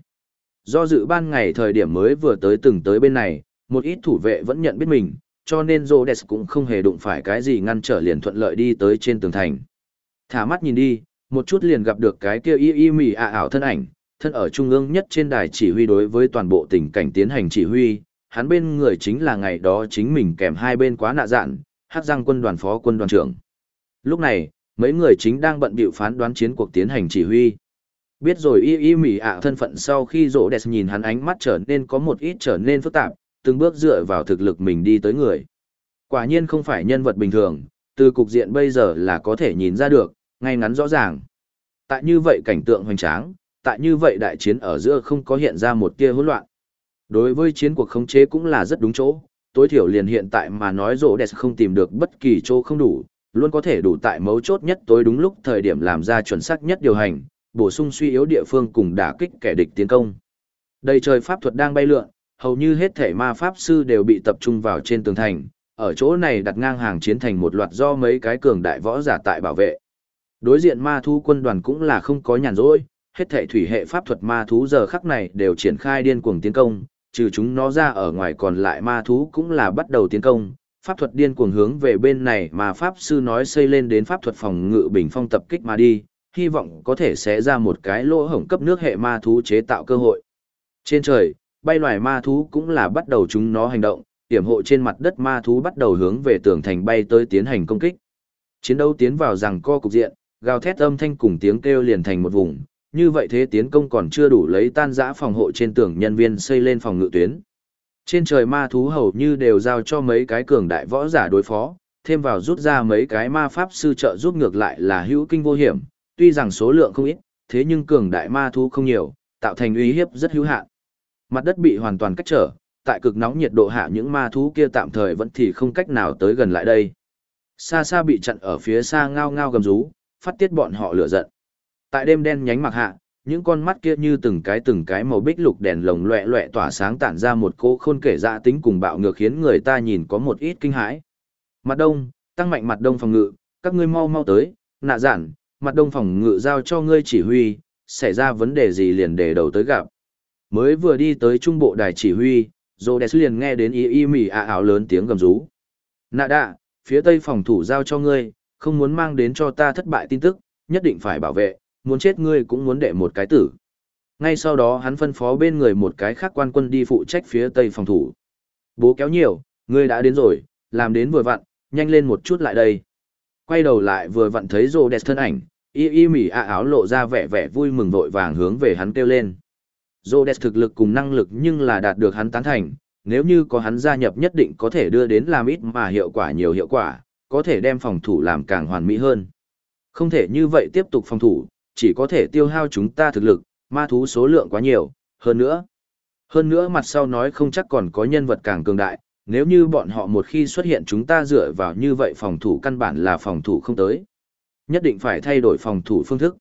Do dự ban ngày thời điểm mới vừa tới từng tới bên này, một ít thủ vệ vẫn nhận biết mình, cho nên Rhodes cũng không hề đụng phải cái gì ngăn trở liền thuận lợi đi tới trên tường thành. Thả mắt nhìn đi, một chút liền gặp được cái kia y y mì ạ ảo thân ảnh, thân ở trung ương nhất trên đài chỉ huy đối với toàn bộ tình cảnh tiến hành chỉ huy, hắn bên người chính là ngày đó chính mình kèm hai bên quá nạ dạn, hắc giang quân đoàn phó quân đoàn trưởng. Lúc này, mấy người chính đang bận bịu phán đoán chiến cuộc tiến hành chỉ huy. Biết rồi y y mỉ ạ thân phận sau khi rỗ đẹp nhìn hắn ánh mắt trở nên có một ít trở nên phức tạp, từng bước dựa vào thực lực mình đi tới người. Quả nhiên không phải nhân vật bình thường, từ cục diện bây giờ là có thể nhìn ra được, ngay ngắn rõ ràng. Tại như vậy cảnh tượng hoành tráng, tại như vậy đại chiến ở giữa không có hiện ra một tia hỗn loạn. Đối với chiến cuộc khống chế cũng là rất đúng chỗ, tối thiểu liền hiện tại mà nói rỗ đẹp không tìm được bất kỳ chỗ không đủ, luôn có thể đủ tại mấu chốt nhất tối đúng lúc thời điểm làm ra chuẩn xác nhất điều hành, bổ sung suy yếu địa phương cùng đả kích kẻ địch tiến công. đây trời pháp thuật đang bay lượn, hầu như hết thể ma pháp sư đều bị tập trung vào trên tường thành, ở chỗ này đặt ngang hàng chiến thành một loạt do mấy cái cường đại võ giả tại bảo vệ. Đối diện ma thú quân đoàn cũng là không có nhàn rỗi, hết thể thủy hệ pháp thuật ma thú giờ khắc này đều triển khai điên cuồng tiến công, trừ chúng nó ra ở ngoài còn lại ma thú cũng là bắt đầu tiến công. Pháp thuật điên cuồng hướng về bên này mà Pháp sư nói xây lên đến pháp thuật phòng ngự bình phong tập kích mà đi, hy vọng có thể sẽ ra một cái lỗ hổng cấp nước hệ ma thú chế tạo cơ hội. Trên trời, bay loài ma thú cũng là bắt đầu chúng nó hành động, tiểm hộ trên mặt đất ma thú bắt đầu hướng về tường thành bay tới tiến hành công kích. Chiến đấu tiến vào rằng co cục diện, gào thét âm thanh cùng tiếng kêu liền thành một vùng, như vậy thế tiến công còn chưa đủ lấy tan giã phòng hộ trên tường nhân viên xây lên phòng ngự tuyến. Trên trời ma thú hầu như đều giao cho mấy cái cường đại võ giả đối phó, thêm vào rút ra mấy cái ma pháp sư trợ giúp ngược lại là hữu kinh vô hiểm, tuy rằng số lượng không ít, thế nhưng cường đại ma thú không nhiều, tạo thành uy hiếp rất hữu hạn. Mặt đất bị hoàn toàn cách trở, tại cực nóng nhiệt độ hạ những ma thú kia tạm thời vẫn thì không cách nào tới gần lại đây. Xa xa bị chặn ở phía xa ngao ngao gầm rú, phát tiết bọn họ lửa giận. Tại đêm đen nhánh mặc hạ, những con mắt kia như từng cái từng cái màu bích lục đèn lồng loẹ loẹ tỏa sáng tản ra một cô khôn kể dạ tính cùng bạo ngược khiến người ta nhìn có một ít kinh hãi. Mặt đông, tăng mạnh mặt đông phòng ngự, các ngươi mau mau tới, nạ giản, mặt đông phòng ngự giao cho ngươi chỉ huy, xảy ra vấn đề gì liền để đầu tới gặp. Mới vừa đi tới trung bộ đài chỉ huy, Rhodes liền nghe đến y y mỉ ạ ảo lớn tiếng gầm rú. Nạ đạ, phía tây phòng thủ giao cho ngươi, không muốn mang đến cho ta thất bại tin tức, nhất định phải bảo vệ, muốn chết ngươi cũng muốn đệ một cái tử. Ngay sau đó hắn phân phó bên người một cái khác quan quân đi phụ trách phía tây phòng thủ. Bố kéo nhiều, ngươi đã đến rồi, làm đến vừa vặn, nhanh lên một chút lại đây. Quay đầu lại vừa vặn thấy rô đẹp thân ảnh, y y mỉ ạ áo lộ ra vẻ vẻ vui mừng vội vàng hướng về hắn kêu lên. Rhodes thực lực cùng năng lực nhưng là đạt được hắn tán thành, nếu như có hắn gia nhập nhất định có thể đưa đến làm ít mà hiệu quả nhiều hiệu quả, có thể đem phòng thủ làm càng hoàn mỹ hơn. Không thể như vậy tiếp tục phòng thủ, chỉ có thể tiêu hao chúng ta thực lực, ma thú số lượng quá nhiều, hơn nữa. Hơn nữa mặt sau nói không chắc còn có nhân vật càng cường đại, nếu như bọn họ một khi xuất hiện chúng ta dựa vào như vậy phòng thủ căn bản là phòng thủ không tới. Nhất định phải thay đổi phòng thủ phương thức.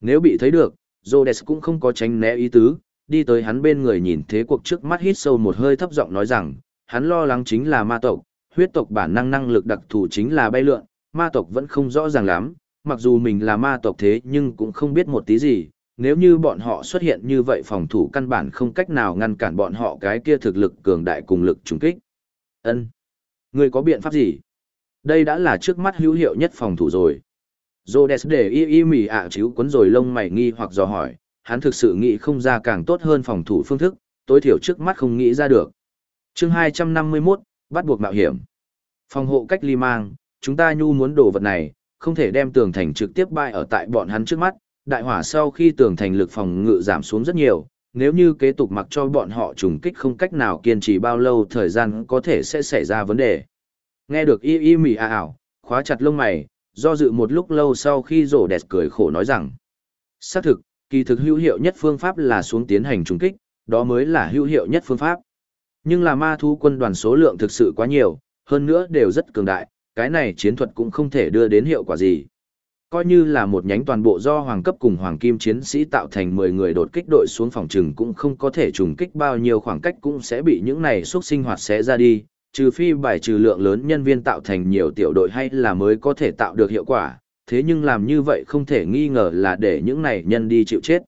Nếu bị thấy được, Rhodes cũng không có tránh né ý tứ, đi tới hắn bên người nhìn thế cuộc trước mắt hít sâu một hơi thấp giọng nói rằng, hắn lo lắng chính là ma tộc, huyết tộc bản năng năng lực đặc thù chính là bay lượn, ma tộc vẫn không rõ ràng lắm, mặc dù mình là ma tộc thế nhưng cũng không biết một tí gì, nếu như bọn họ xuất hiện như vậy phòng thủ căn bản không cách nào ngăn cản bọn họ cái kia thực lực cường đại cùng lực trùng kích. Ân, Người có biện pháp gì? Đây đã là trước mắt hữu hiệu nhất phòng thủ rồi. Rhodes để y y mỉ ạ à chíu cuốn rồi lông mày nghi hoặc dò hỏi, hắn thực sự nghĩ không ra càng tốt hơn phòng thủ phương thức, tối thiểu trước mắt không nghĩ ra được. chương 251, bắt buộc mạo hiểm. Phòng hộ cách ly mang, chúng ta nhu muốn đồ vật này, không thể đem tường thành trực tiếp bại ở tại bọn hắn trước mắt, đại hỏa sau khi tường thành lực phòng ngự giảm xuống rất nhiều, nếu như kế tục mặc cho bọn họ trùng kích không cách nào kiên trì bao lâu thời gian có thể sẽ xảy ra vấn đề. Nghe được y y mỉ à ảo, khóa chặt lông mày, do dự một lúc lâu sau khi rổ đẹp cười khổ nói rằng, xác thực, kỳ thực hữu hiệu nhất phương pháp là xuống tiến hành trùng kích, đó mới là hữu hiệu nhất phương pháp. Nhưng là ma thú quân đoàn số lượng thực sự quá nhiều, hơn nữa đều rất cường đại, cái này chiến thuật cũng không thể đưa đến hiệu quả gì. Coi như là một nhánh toàn bộ do hoàng cấp cùng hoàng kim chiến sĩ tạo thành 10 người đột kích đội xuống phòng trừng cũng không có thể trùng kích bao nhiêu khoảng cách cũng sẽ bị những này xuất sinh hoạt sẽ ra đi, trừ phi bài trừ lượng lớn nhân viên tạo thành nhiều tiểu đội hay là mới có thể tạo được hiệu quả, thế nhưng làm như vậy không thể nghi ngờ là để những này nhân đi chịu chết.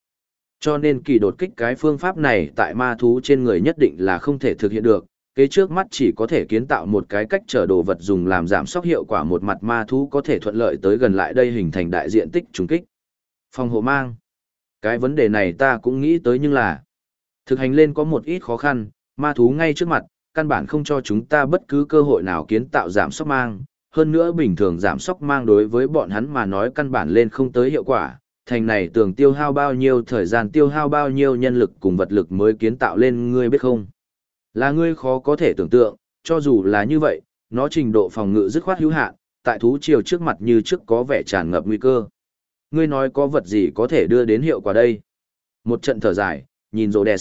Cho nên kỳ đột kích cái phương pháp này tại ma thú trên người nhất định là không thể thực hiện được, kế trước mắt chỉ có thể kiến tạo một cái cách chở đồ vật dùng làm giảm sóc hiệu quả một mặt ma thú có thể thuận lợi tới gần lại đây hình thành đại diện tích trùng kích. Phòng hộ mang. Cái vấn đề này ta cũng nghĩ tới nhưng là thực hành lên có một ít khó khăn, ma thú ngay trước mặt, căn bản không cho chúng ta bất cứ cơ hội nào kiến tạo giảm sóc mang. Hơn nữa bình thường giảm sóc mang đối với bọn hắn mà nói căn bản lên không tới hiệu quả, thành này tường tiêu hao bao nhiêu thời gian tiêu hao bao nhiêu nhân lực cùng vật lực mới kiến tạo lên ngươi biết không? Là ngươi khó có thể tưởng tượng, cho dù là như vậy, nó trình độ phòng ngự dứt khoát hữu hạn, tại thú triều trước mặt như trước có vẻ tràn ngập nguy cơ. Ngươi nói có vật gì có thể đưa đến hiệu quả đây? Một trận thở dài, nhìn rồ đẹp.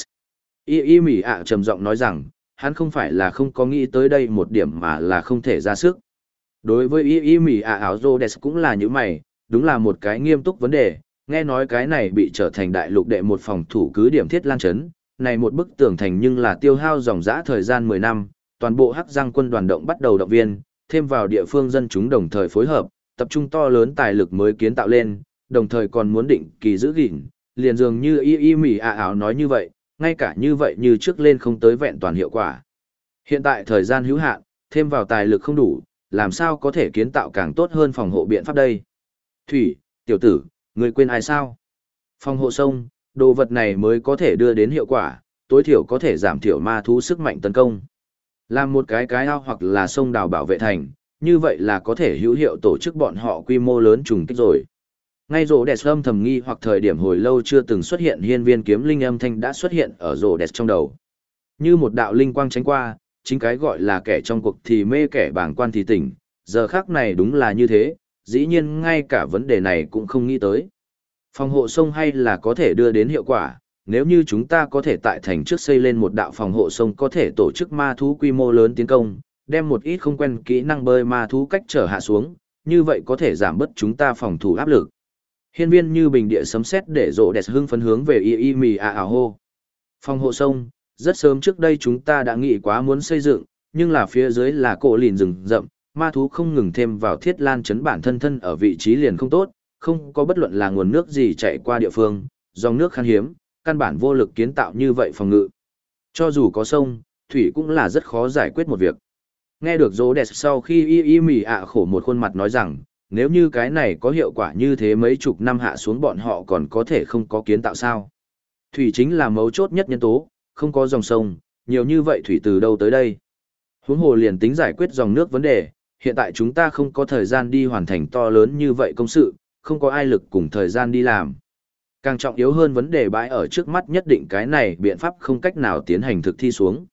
Y y mỉ ạ trầm giọng nói rằng, hắn không phải là không có nghĩ tới đây một điểm mà là không thể ra sức. Đối với y y mỉ ả ảo rồ cũng là như mày, đúng là một cái nghiêm túc vấn đề, nghe nói cái này bị trở thành đại lục đệ một phòng thủ cứ điểm thiết lan chấn, này một bức tường thành nhưng là tiêu hao dòng dã thời gian 10 năm, toàn bộ hắc giang quân đoàn động bắt đầu động viên, thêm vào địa phương dân chúng đồng thời phối hợp, tập trung to lớn tài lực mới kiến tạo lên, đồng thời còn muốn định kỳ giữ gìn, liền dường như y y mỉ ả ảo nói như vậy, ngay cả như vậy như trước lên không tới vẹn toàn hiệu quả. Hiện tại thời gian hữu hạn, thêm vào tài lực không đủ, làm sao có thể kiến tạo càng tốt hơn phòng hộ biện pháp đây? Thủy, tiểu tử, người quên ai sao? Phòng hộ sông, đồ vật này mới có thể đưa đến hiệu quả, tối thiểu có thể giảm thiểu ma thú sức mạnh tấn công. Làm một cái cái ao hoặc là sông đào bảo vệ thành, như vậy là có thể hữu hiệu tổ chức bọn họ quy mô lớn trùng kích rồi. Ngay rổ đẹp âm thầm nghi hoặc thời điểm hồi lâu chưa từng xuất hiện hiên viên kiếm linh âm thanh đã xuất hiện ở rổ đẹp trong đầu. Như một đạo linh quang tránh qua, chính cái gọi là kẻ trong cuộc thì mê kẻ bảng quan thì tỉnh, giờ khác này đúng là như thế, dĩ nhiên ngay cả vấn đề này cũng không nghĩ tới. Phòng hộ sông hay là có thể đưa đến hiệu quả, nếu như chúng ta có thể tại thành trước xây lên một đạo phòng hộ sông có thể tổ chức ma thú quy mô lớn tiến công, đem một ít không quen kỹ năng bơi ma thú cách trở hạ xuống, như vậy có thể giảm bớt chúng ta phòng thủ áp lực. Hiên viên như bình địa sấm sét để rộ đẹp hưng phấn hướng về y y mì à ảo hô. Phòng hộ sông, rất sớm trước đây chúng ta đã nghĩ quá muốn xây dựng, nhưng là phía dưới là cổ lìn rừng rậm, ma thú không ngừng thêm vào thiết lan chấn bản thân thân ở vị trí liền không tốt, không có bất luận là nguồn nước gì chạy qua địa phương, dòng nước khan hiếm, căn bản vô lực kiến tạo như vậy phòng ngự. Cho dù có sông, thủy cũng là rất khó giải quyết một việc. Nghe được dỗ đẹp sau khi y y mỉ ạ khổ một khuôn mặt nói rằng, nếu như cái này có hiệu quả như thế mấy chục năm hạ xuống bọn họ còn có thể không có kiến tạo sao. Thủy chính là mấu chốt nhất nhân tố, không có dòng sông, nhiều như vậy thủy từ đâu tới đây. Huống hồ liền tính giải quyết dòng nước vấn đề, hiện tại chúng ta không có thời gian đi hoàn thành to lớn như vậy công sự, không có ai lực cùng thời gian đi làm. Càng trọng yếu hơn vấn đề bãi ở trước mắt nhất định cái này biện pháp không cách nào tiến hành thực thi xuống.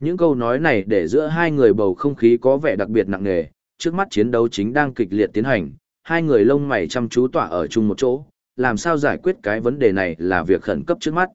Những câu nói này để giữa hai người bầu không khí có vẻ đặc biệt nặng nề, trước mắt chiến đấu chính đang kịch liệt tiến hành, hai người lông mày chăm chú tỏa ở chung một chỗ, làm sao giải quyết cái vấn đề này là việc khẩn cấp trước mắt.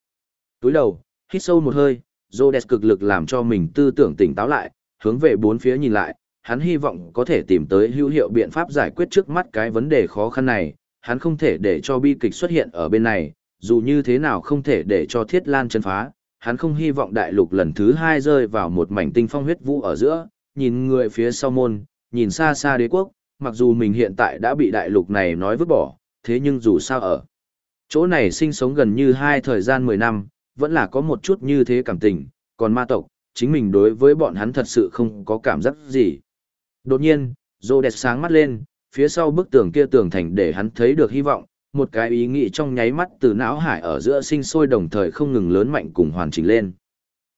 Túi đầu, hít sâu một hơi, Rhodes cực lực làm cho mình tư tưởng tỉnh táo lại, hướng về bốn phía nhìn lại, hắn hy vọng có thể tìm tới hữu hiệu biện pháp giải quyết trước mắt cái vấn đề khó khăn này, hắn không thể để cho bi kịch xuất hiện ở bên này, dù như thế nào không thể để cho thiết lan chân phá, hắn không hy vọng đại lục lần thứ hai rơi vào một mảnh tinh phong huyết vũ ở giữa, nhìn người phía sau môn, nhìn xa xa đế quốc, mặc dù mình hiện tại đã bị đại lục này nói vứt bỏ, thế nhưng dù sao ở chỗ này sinh sống gần như hai thời gian 10 năm, vẫn là có một chút như thế cảm tình, còn ma tộc, chính mình đối với bọn hắn thật sự không có cảm giác gì. Đột nhiên, rô đẹp sáng mắt lên, phía sau bức tường kia tường thành để hắn thấy được hy vọng, một cái ý nghĩ trong nháy mắt từ não hải ở giữa sinh sôi đồng thời không ngừng lớn mạnh cùng hoàn chỉnh lên.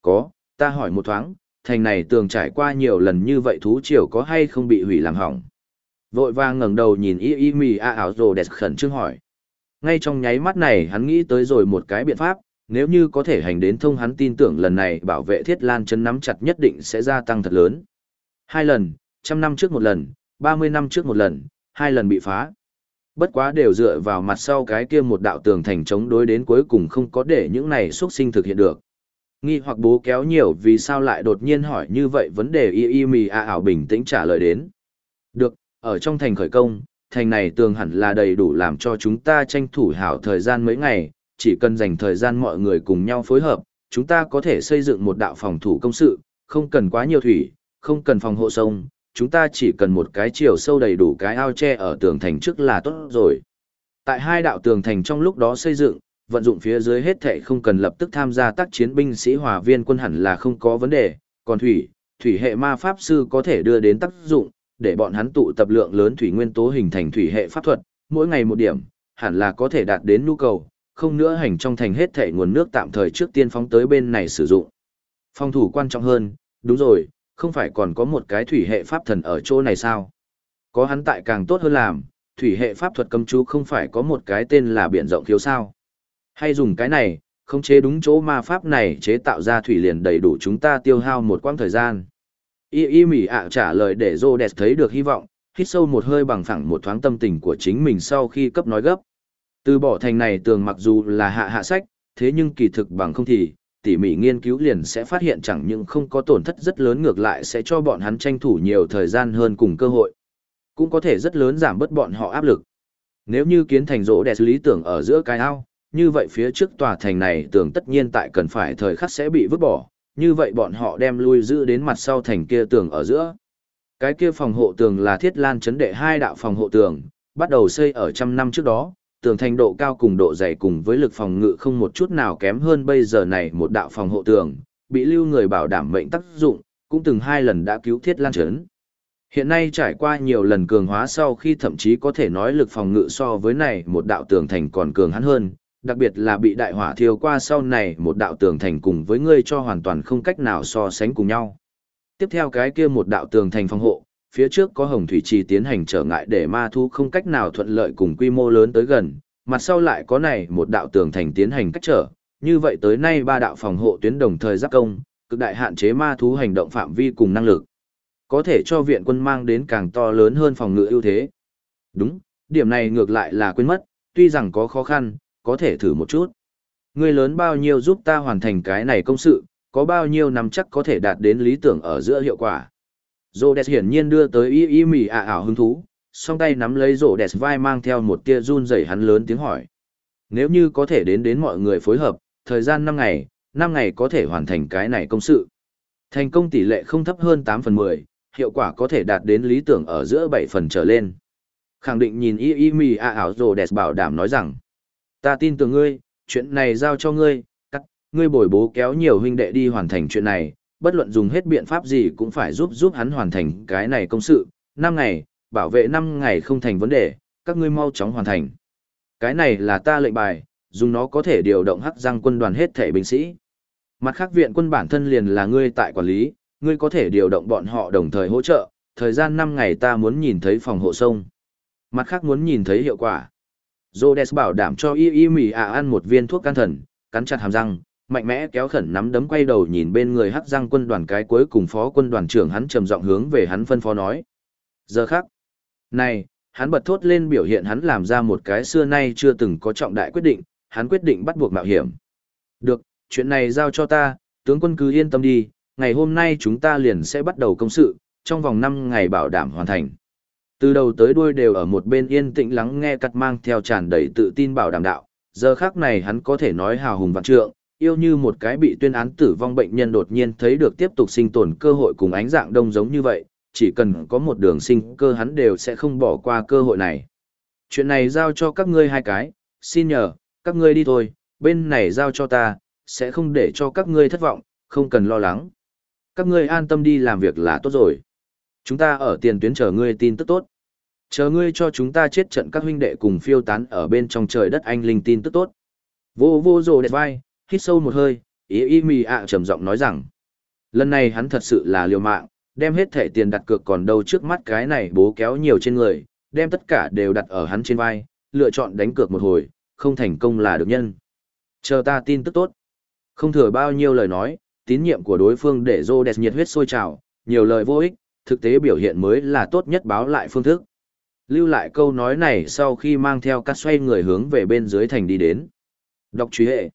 Có, ta hỏi một thoáng, thành này tường trải qua nhiều lần như vậy thú triều có hay không bị hủy làm hỏng. Vội vàng ngẩng đầu nhìn y y mì a ảo rồ đẹp khẩn trương hỏi. Ngay trong nháy mắt này hắn nghĩ tới rồi một cái biện pháp, nếu như có thể hành đến thông hắn tin tưởng lần này bảo vệ thiết lan chân nắm chặt nhất định sẽ gia tăng thật lớn. Hai lần, trăm năm trước một lần, ba mươi năm trước một lần, hai lần bị phá. Bất quá đều dựa vào mặt sau cái kia một đạo tường thành chống đối đến cuối cùng không có để những này xuất sinh thực hiện được. Nghi hoặc bố kéo nhiều vì sao lại đột nhiên hỏi như vậy vấn đề y y mì a ảo bình tĩnh trả lời đến. Được, ở trong thành khởi công, thành này tường hẳn là đầy đủ làm cho chúng ta tranh thủ hảo thời gian mấy ngày, chỉ cần dành thời gian mọi người cùng nhau phối hợp, chúng ta có thể xây dựng một đạo phòng thủ công sự, không cần quá nhiều thủy, không cần phòng hộ sông, chúng ta chỉ cần một cái chiều sâu đầy đủ cái ao tre ở tường thành trước là tốt rồi. Tại hai đạo tường thành trong lúc đó xây dựng, vận dụng phía dưới hết thảy không cần lập tức tham gia tác chiến binh sĩ hòa viên quân hẳn là không có vấn đề, còn thủy, thủy hệ ma pháp sư có thể đưa đến tác dụng, để bọn hắn tụ tập lượng lớn thủy nguyên tố hình thành thủy hệ pháp thuật, mỗi ngày một điểm, hẳn là có thể đạt đến nhu cầu, không nữa hành trong thành hết thảy nguồn nước tạm thời trước tiên phóng tới bên này sử dụng. Phòng thủ quan trọng hơn, đúng rồi, không phải còn có một cái thủy hệ pháp thần ở chỗ này sao? Có hắn tại càng tốt hơn làm, thủy hệ pháp thuật cấm chú không phải có một cái tên là biển rộng thiếu sao. Hay dùng cái này, không chế đúng chỗ ma pháp này chế tạo ra thủy liền đầy đủ chúng ta tiêu hao một quãng thời gian. Y y mỉ ạ trả lời để Rhodes thấy được hy vọng, hít sâu một hơi bằng phẳng một thoáng tâm tình của chính mình sau khi cấp nói gấp. Từ bỏ thành này tường mặc dù là hạ hạ sách, thế nhưng kỳ thực bằng không thì, tỉ mỉ nghiên cứu liền sẽ phát hiện chẳng những không có tổn thất rất lớn ngược lại sẽ cho bọn hắn tranh thủ nhiều thời gian hơn cùng cơ hội. Cũng có thể rất lớn giảm bớt bọn họ áp lực. Nếu như kiến thành rỗ đẹp lý tưởng ở giữa cái ao, như vậy phía trước tòa thành này tưởng tất nhiên tại cần phải thời khắc sẽ bị vứt bỏ, như vậy bọn họ đem lui giữ đến mặt sau thành kia tường ở giữa. Cái kia phòng hộ tường là thiết lan chấn đệ hai đạo phòng hộ tường, bắt đầu xây ở trăm năm trước đó, tường thành độ cao cùng độ dày cùng với lực phòng ngự không một chút nào kém hơn bây giờ này một đạo phòng hộ tường, bị lưu người bảo đảm mệnh tác dụng, cũng từng hai lần đã cứu thiết lan Trấn. Hiện nay trải qua nhiều lần cường hóa sau khi thậm chí có thể nói lực phòng ngự so với này một đạo tường thành còn cường hắn hơn, đặc biệt là bị đại hỏa thiêu qua sau này một đạo tường thành cùng với ngươi cho hoàn toàn không cách nào so sánh cùng nhau. Tiếp theo cái kia một đạo tường thành phòng hộ, phía trước có hồng thủy trì tiến hành trở ngại để ma thu không cách nào thuận lợi cùng quy mô lớn tới gần, mặt sau lại có này một đạo tường thành tiến hành cách trở, như vậy tới nay ba đạo phòng hộ tuyến đồng thời giáp công, cực đại hạn chế ma thú hành động phạm vi cùng năng lực. Có thể cho viện quân mang đến càng to lớn hơn phòng ngự ưu thế. Đúng, điểm này ngược lại là quên mất, tuy rằng có khó khăn, có thể thử một chút. Người lớn bao nhiêu giúp ta hoàn thành cái này công sự, có bao nhiêu năm chắc có thể đạt đến lý tưởng ở giữa hiệu quả. Rô Rhodes hiển nhiên đưa tới y y mỉ ạ ảo hứng thú, song tay nắm lấy Rô Rhodes vai mang theo một tia run rẩy hắn lớn tiếng hỏi. Nếu như có thể đến đến mọi người phối hợp, thời gian năm ngày, năm ngày có thể hoàn thành cái này công sự. Thành công tỷ lệ không thấp hơn tám phần 10, hiệu quả có thể đạt đến lý tưởng ở giữa bảy phần trở lên. Khẳng định nhìn y y mỉ ạ ảo Rhodes bảo đảm nói rằng, ta tin tưởng ngươi, chuyện này giao cho ngươi, cắt, ngươi bồi bố kéo nhiều huynh đệ đi hoàn thành chuyện này, bất luận dùng hết biện pháp gì cũng phải giúp giúp hắn hoàn thành cái này công sự, năm ngày, bảo vệ năm ngày không thành vấn đề, các ngươi mau chóng hoàn thành. Cái này là ta lệnh bài, dùng nó có thể điều động hắc răng quân đoàn hết thể binh sĩ. Mặt khác viện quân bản thân liền là ngươi tại quản lý, ngươi có thể điều động bọn họ đồng thời hỗ trợ, thời gian 5 ngày ta muốn nhìn thấy phòng hộ sông. Mặt khác muốn nhìn thấy hiệu quả. Rhodes bảo đảm cho y y mì à ăn một viên thuốc can thần, cắn chặt hàm răng, mạnh mẽ kéo khẩn nắm đấm quay đầu nhìn bên người hắc giang quân đoàn cái cuối cùng phó quân đoàn trưởng hắn trầm giọng hướng về hắn phân phó nói. Giờ khắc. Này, hắn bật thốt lên biểu hiện hắn làm ra một cái xưa nay chưa từng có trọng đại quyết định, hắn quyết định bắt buộc mạo hiểm. Được, chuyện này giao cho ta, tướng quân cứ yên tâm đi, ngày hôm nay chúng ta liền sẽ bắt đầu công sự, trong vòng năm ngày bảo đảm hoàn thành. Từ đầu tới đuôi đều ở một bên yên tĩnh lắng nghe cắt mang theo tràn đầy tự tin bảo đảm đạo, giờ khác này hắn có thể nói hào hùng vạn trượng, yêu như một cái bị tuyên án tử vong bệnh nhân đột nhiên thấy được tiếp tục sinh tồn cơ hội cùng ánh dạng đông giống như vậy, chỉ cần có một đường sinh cơ hắn đều sẽ không bỏ qua cơ hội này. Chuyện này giao cho các ngươi hai cái, xin nhờ, các ngươi đi thôi, bên này giao cho ta, sẽ không để cho các ngươi thất vọng, không cần lo lắng. Các ngươi an tâm đi làm việc là tốt rồi. Chúng ta ở tiền tuyến chờ ngươi tin tức tốt. Chờ ngươi cho chúng ta chết trận các huynh đệ cùng phiêu tán ở bên trong trời đất anh linh tin tức tốt. Vô vô rồ đẹp vai, hít sâu một hơi, ý ý mì ạ trầm giọng nói rằng, lần này hắn thật sự là liều mạng, đem hết thẻ tiền đặt cược còn đâu trước mắt cái này bố kéo nhiều trên người, đem tất cả đều đặt ở hắn trên vai, lựa chọn đánh cược một hồi, không thành công là được nhân. Chờ ta tin tức tốt. Không thừa bao nhiêu lời nói, tín nhiệm của đối phương để Rhodes nhiệt huyết sôi trào, nhiều lời vô ích, thực tế biểu hiện mới là tốt nhất báo lại phương thức. Lưu lại câu nói này sau khi mang theo cắt xoay người hướng về bên dưới thành đi đến. Đọc truy hệ.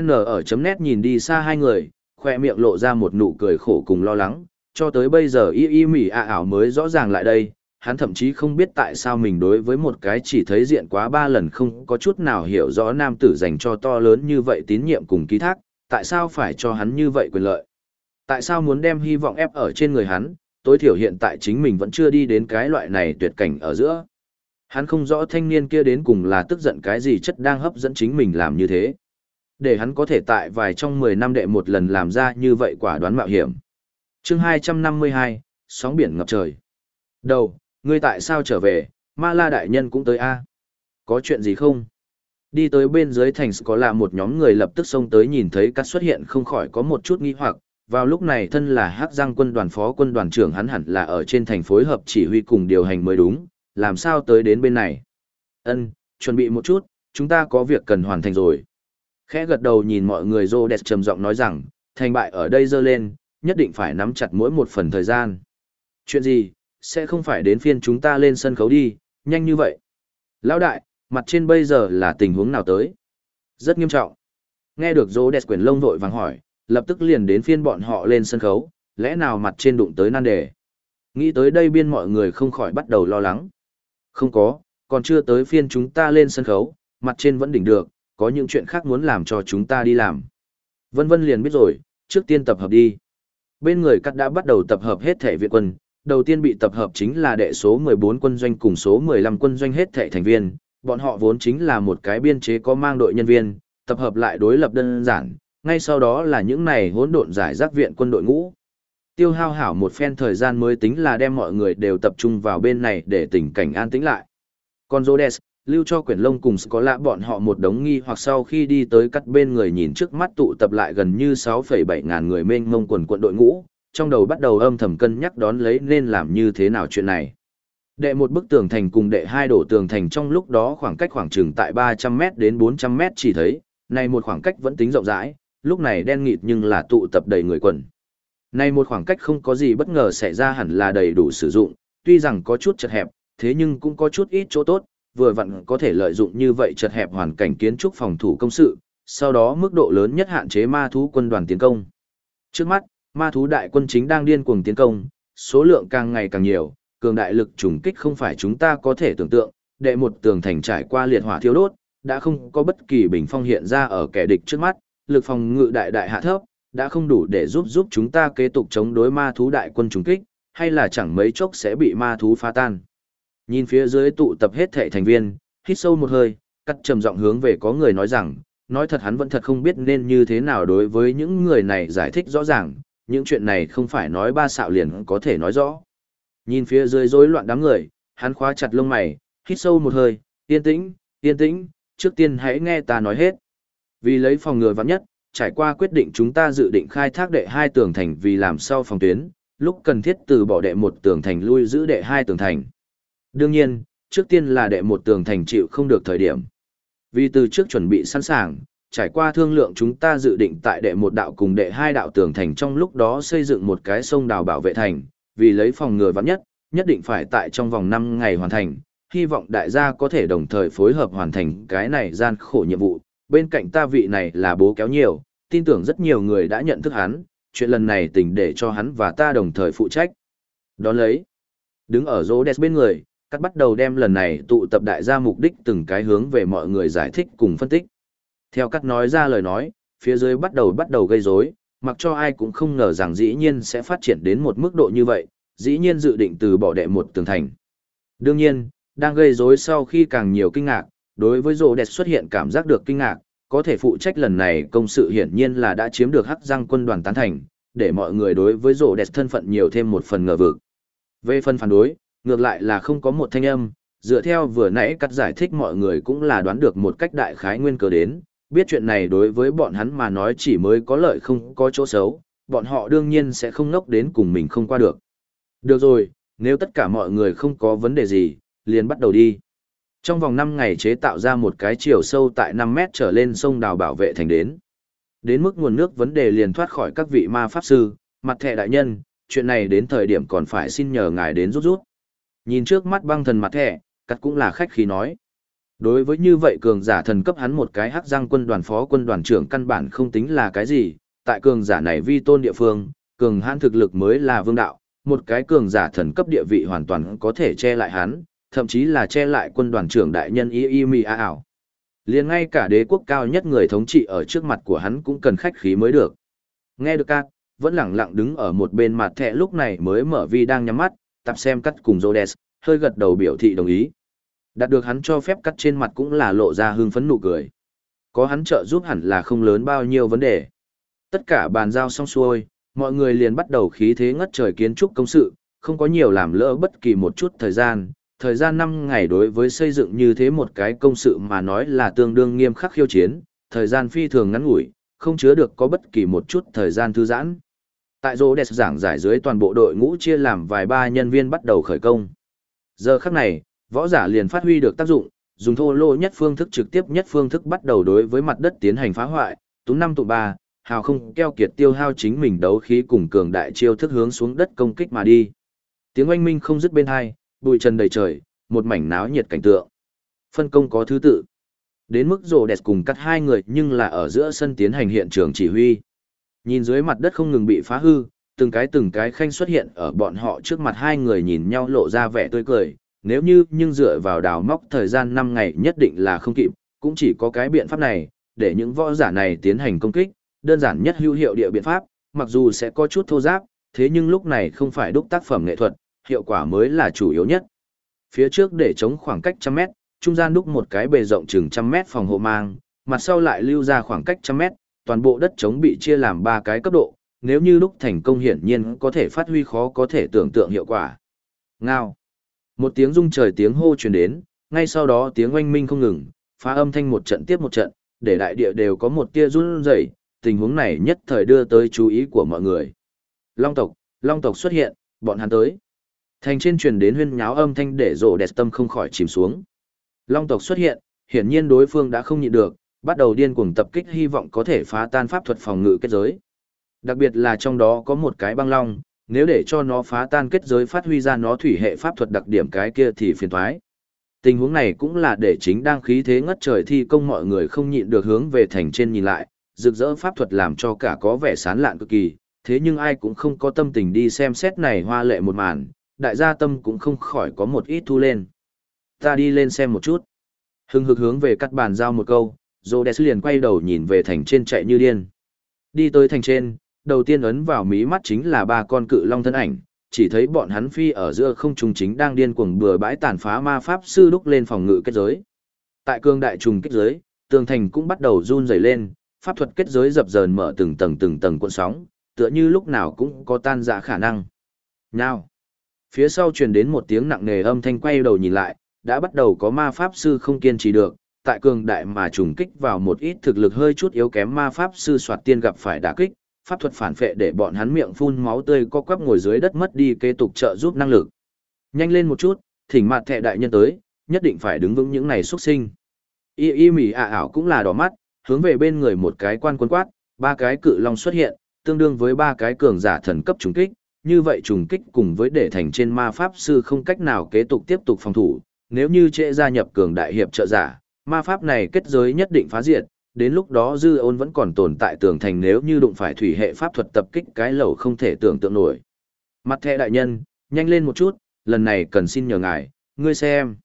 N ở chấm nét nhìn đi xa hai người, khoe miệng lộ ra một nụ cười khổ cùng lo lắng, cho tới bây giờ y y mỉ ạ ảo mới rõ ràng lại đây, hắn thậm chí không biết tại sao mình đối với một cái chỉ thấy diện quá ba lần không có chút nào hiểu rõ nam tử dành cho to lớn như vậy tín nhiệm cùng ký thác, tại sao phải cho hắn như vậy quyền lợi. Tại sao muốn đem hy vọng ép ở trên người hắn, tối thiểu hiện tại chính mình vẫn chưa đi đến cái loại này tuyệt cảnh ở giữa. Hắn không rõ thanh niên kia đến cùng là tức giận cái gì chất đang hấp dẫn chính mình làm như thế. Để hắn có thể tại vài trong 10 năm đệ một lần làm ra như vậy quả đoán mạo hiểm. chương 252, sóng biển ngập trời. Đầu, ngươi tại sao trở về, ma la đại nhân cũng tới a Có chuyện gì không? Đi tới bên dưới thành có là một nhóm người lập tức xông tới nhìn thấy cắt xuất hiện không khỏi có một chút nghi hoặc. Vào lúc này thân là hắc giang quân đoàn phó quân đoàn trưởng hắn hẳn là ở trên thành phối hợp chỉ huy cùng điều hành mới đúng, làm sao tới đến bên này? Ân, chuẩn bị một chút, chúng ta có việc cần hoàn thành rồi. Khẽ gật đầu nhìn mọi người Rhodes trầm giọng nói rằng, thành bại ở đây dơ lên, nhất định phải nắm chặt mỗi một phần thời gian. Chuyện gì, sẽ không phải đến phiên chúng ta lên sân khấu đi, nhanh như vậy. Lão đại, mặt trên bây giờ là tình huống nào tới? Rất nghiêm trọng. Nghe được Rhodes quyển lông vội vàng hỏi, lập tức liền đến phiên bọn họ lên sân khấu, lẽ nào mặt trên đụng tới nan đề. Nghĩ tới đây biên mọi người không khỏi bắt đầu lo lắng. Không có, còn chưa tới phiên chúng ta lên sân khấu, mặt trên vẫn đỉnh được, có những chuyện khác muốn làm cho chúng ta đi làm. Vân Vân liền biết rồi, trước tiên tập hợp đi. Bên người cắt đã bắt đầu tập hợp hết thể viện quân, đầu tiên bị tập hợp chính là đệ số 14 quân doanh cùng số 15 quân doanh hết thể thành viên, bọn họ vốn chính là một cái biên chế có mang đội nhân viên, tập hợp lại đối lập đơn giản, ngay sau đó là những này hỗn độn giải rác viện quân đội ngũ. Tiêu hao hảo một phen thời gian mới tính là đem mọi người đều tập trung vào bên này để tình cảnh an tĩnh lại. Còn Rhodes, lưu cho quyển lông cùng có lạ bọn họ một đống nghi hoặc sau khi đi tới cắt bên người nhìn trước mắt tụ tập lại gần như 6,7 ngàn người mênh mông quần quận đội ngũ, trong đầu bắt đầu âm thầm cân nhắc đón lấy nên làm như thế nào chuyện này. Đệ một bức tường thành cùng đệ hai đổ tường thành trong lúc đó khoảng cách khoảng chừng tại 300m đến 400m chỉ thấy, này một khoảng cách vẫn tính rộng rãi, lúc này đen nghịt nhưng là tụ tập đầy người quần. Này một khoảng cách không có gì bất ngờ xảy ra hẳn là đầy đủ sử dụng, tuy rằng có chút chật hẹp, thế nhưng cũng có chút ít chỗ tốt, vừa vặn có thể lợi dụng như vậy chật hẹp hoàn cảnh kiến trúc phòng thủ công sự, sau đó mức độ lớn nhất hạn chế ma thú quân đoàn tiến công. Trước mắt, ma thú đại quân chính đang điên cuồng tiến công, số lượng càng ngày càng nhiều, cường đại lực trùng kích không phải chúng ta có thể tưởng tượng, đệ một tường thành trải qua liệt hỏa thiêu đốt, đã không có bất kỳ bình phong hiện ra ở kẻ địch trước mắt, lực phòng ngự đại đại hạ thấp, đã không đủ để giúp giúp chúng ta kế tục chống đối ma thú đại quân trùng kích, hay là chẳng mấy chốc sẽ bị ma thú phá tan. Nhìn phía dưới tụ tập hết thảy thành viên, hít sâu một hơi, cắt trầm giọng hướng về có người nói rằng, nói thật hắn vẫn thật không biết nên như thế nào đối với những người này giải thích rõ ràng, những chuyện này không phải nói ba xạo liền có thể nói rõ. Nhìn phía dưới rối loạn đám người, hắn khóa chặt lông mày, hít sâu một hơi, yên tĩnh, yên tĩnh, trước tiên hãy nghe ta nói hết. Vì lấy phòng ngừa vắng nhất, trải qua quyết định chúng ta dự định khai thác đệ hai tường thành vì làm sau phòng tuyến, lúc cần thiết từ bỏ đệ một tường thành lui giữ đệ hai tường thành. Đương nhiên, trước tiên là đệ một tường thành chịu không được thời điểm. Vì từ trước chuẩn bị sẵn sàng, trải qua thương lượng chúng ta dự định tại đệ một đạo cùng đệ hai đạo tường thành trong lúc đó xây dựng một cái sông đào bảo vệ thành, vì lấy phòng ngừa vắng nhất, nhất định phải tại trong vòng 5 ngày hoàn thành, hy vọng đại gia có thể đồng thời phối hợp hoàn thành cái này gian khổ nhiệm vụ, bên cạnh ta vị này là bố kéo nhiều, tin tưởng rất nhiều người đã nhận thức hắn, chuyện lần này tình để cho hắn và ta đồng thời phụ trách. Đón lấy, đứng ở rô đẹp bên người, cắt bắt đầu đem lần này tụ tập đại gia mục đích từng cái hướng về mọi người giải thích cùng phân tích. Theo cắt nói ra lời nói, phía dưới bắt đầu bắt đầu gây rối, mặc cho ai cũng không ngờ rằng dĩ nhiên sẽ phát triển đến một mức độ như vậy, dĩ nhiên dự định từ bỏ đệ một tường thành. Đương nhiên, đang gây rối sau khi càng nhiều kinh ngạc, đối với Rồ đẹp xuất hiện cảm giác được kinh ngạc, có thể phụ trách lần này công sự hiển nhiên là đã chiếm được hắc răng quân đoàn tán thành, để mọi người đối với Rồ đẹp thân phận nhiều thêm một phần ngờ vực. Về phần phản đối, ngược lại là không có một thanh âm, dựa theo vừa nãy cắt giải thích mọi người cũng là đoán được một cách đại khái nguyên cớ đến, biết chuyện này đối với bọn hắn mà nói chỉ mới có lợi không có chỗ xấu, bọn họ đương nhiên sẽ không ngốc đến cùng mình không qua được. Được rồi, nếu tất cả mọi người không có vấn đề gì, liền bắt đầu đi. Trong vòng 5 ngày chế tạo ra một cái chiều sâu tại 5 mét trở lên sông đào bảo vệ thành đến. Đến mức nguồn nước vấn đề liền thoát khỏi các vị ma pháp sư, mặt thẻ đại nhân, chuyện này đến thời điểm còn phải xin nhờ ngài đến rút rút. Nhìn trước mắt băng thần mặt thẻ, cắt cũng là khách khí nói. Đối với như vậy cường giả thần cấp hắn một cái hắc răng quân đoàn phó quân đoàn trưởng căn bản không tính là cái gì, tại cường giả này vi tôn địa phương, cường hãn thực lực mới là vương đạo, một cái cường giả thần cấp địa vị hoàn toàn có thể che lại hắn, thậm chí là che lại quân đoàn trưởng đại nhân y y mi a ảo. liền ngay cả đế quốc cao nhất người thống trị ở trước mặt của hắn cũng cần khách khí mới được. Nghe được các, vẫn lặng lặng đứng ở một bên mặt thẻ lúc này mới mở vi đang nhắm mắt, tập xem cắt cùng Rhodes, hơi gật đầu biểu thị đồng ý. Đạt được hắn cho phép cắt trên mặt cũng là lộ ra hương phấn nụ cười. Có hắn trợ giúp hẳn là không lớn bao nhiêu vấn đề. Tất cả bàn giao xong xuôi, mọi người liền bắt đầu khí thế ngất trời kiến trúc công sự, không có nhiều làm lỡ bất kỳ một chút thời gian. Thời gian 5 ngày đối với xây dựng như thế một cái công sự mà nói là tương đương nghiêm khắc khiêu chiến, thời gian phi thường ngắn ngủi, không chứa được có bất kỳ một chút thời gian thư giãn. Tại rô đẹp giảng giải dưới toàn bộ đội ngũ chia làm vài ba nhân viên bắt đầu khởi công. Giờ khắc này, Võ giả liền phát huy được tác dụng, dùng thô lô nhất phương thức trực tiếp nhất phương thức bắt đầu đối với mặt đất tiến hành phá hoại, tú năm tụ ba, hào không keo kiệt tiêu hao chính mình đấu khí cùng cường đại chiêu thức hướng xuống đất công kích mà đi. Tiếng oanh minh không dứt bên hai, bụi trần đầy trời, một mảnh náo nhiệt cảnh tượng. Phân công có thứ tự. Đến mức rồ đẹp cùng cắt hai người nhưng là ở giữa sân tiến hành hiện trường chỉ huy. Nhìn dưới mặt đất không ngừng bị phá hư, từng cái từng cái khanh xuất hiện ở bọn họ trước mặt hai người nhìn nhau lộ ra vẻ tươi cười. Nếu như nhưng dựa vào đào móc thời gian 5 ngày nhất định là không kịp, cũng chỉ có cái biện pháp này, để những võ giả này tiến hành công kích, đơn giản nhất hữu hiệu địa biện pháp, mặc dù sẽ có chút thô giáp, thế nhưng lúc này không phải đúc tác phẩm nghệ thuật, hiệu quả mới là chủ yếu nhất. Phía trước để chống khoảng cách trăm mét, trung gian đúc một cái bề rộng chừng trăm mét phòng hộ mang, mặt sau lại lưu ra khoảng cách trăm mét, toàn bộ đất chống bị chia làm ba cái cấp độ, nếu như lúc thành công hiển nhiên có thể phát huy khó có thể tưởng tượng hiệu quả. Ngao. Một tiếng rung trời tiếng hô truyền đến, ngay sau đó tiếng oanh minh không ngừng, phá âm thanh một trận tiếp một trận, để đại địa đều có một tia run rẩy, tình huống này nhất thời đưa tới chú ý của mọi người. Long tộc, Long tộc xuất hiện, bọn hắn tới. Thành trên truyền đến huyên nháo âm thanh để rộ đẹp tâm không khỏi chìm xuống. Long tộc xuất hiện, hiển nhiên đối phương đã không nhịn được, bắt đầu điên cuồng tập kích hy vọng có thể phá tan pháp thuật phòng ngự kết giới. Đặc biệt là trong đó có một cái băng long, nếu để cho nó phá tan kết giới phát huy ra nó thủy hệ pháp thuật đặc điểm cái kia thì phiền thoái. Tình huống này cũng là để chính đang khí thế ngất trời thi công mọi người không nhịn được hướng về thành trên nhìn lại, rực rỡ pháp thuật làm cho cả có vẻ sán lạn cực kỳ, thế nhưng ai cũng không có tâm tình đi xem xét này hoa lệ một màn, đại gia tâm cũng không khỏi có một ít thu lên. Ta đi lên xem một chút. Hưng hực hướng về cắt bàn giao một câu, Rhodes liền quay đầu nhìn về thành trên chạy như điên. Đi tới thành trên, đầu tiên ấn vào mí mắt chính là ba con cự long thân ảnh, chỉ thấy bọn hắn phi ở giữa không trung chính đang điên cuồng bừa bãi tàn phá ma pháp sư đúc lên phòng ngự kết giới. Tại cương đại trùng kết giới, tường thành cũng bắt đầu run rẩy lên, pháp thuật kết giới dập dờn mở từng tầng từng tầng cuộn sóng, tựa như lúc nào cũng có tan rã khả năng. Nào! Phía sau truyền đến một tiếng nặng nề âm thanh quay đầu nhìn lại, đã bắt đầu có ma pháp sư không kiên trì được, tại cường đại mà trùng kích vào một ít thực lực hơi chút yếu kém ma pháp sư soạt tiên gặp phải đả kích, pháp thuật phản phệ để bọn hắn miệng phun máu tươi co quắp ngồi dưới đất mất đi kế tục trợ giúp năng lực. Nhanh lên một chút, thỉnh mặt thẻ đại nhân tới, nhất định phải đứng vững những này xuất sinh. Y y mỉ ạ ảo cũng là đỏ mắt, hướng về bên người một cái quan quân quát, ba cái cự long xuất hiện, tương đương với ba cái cường giả thần cấp trùng kích, như vậy trùng kích cùng với để thành trên ma pháp sư không cách nào kế tục tiếp tục phòng thủ, nếu như trễ gia nhập cường đại hiệp trợ giả, ma pháp này kết giới nhất định phá diệt, đến lúc đó dư ôn vẫn còn tồn tại tường thành nếu như đụng phải thủy hệ pháp thuật tập kích cái lầu không thể tưởng tượng nổi. Mặt thẻ đại nhân, nhanh lên một chút, lần này cần xin nhờ ngài, ngươi xem.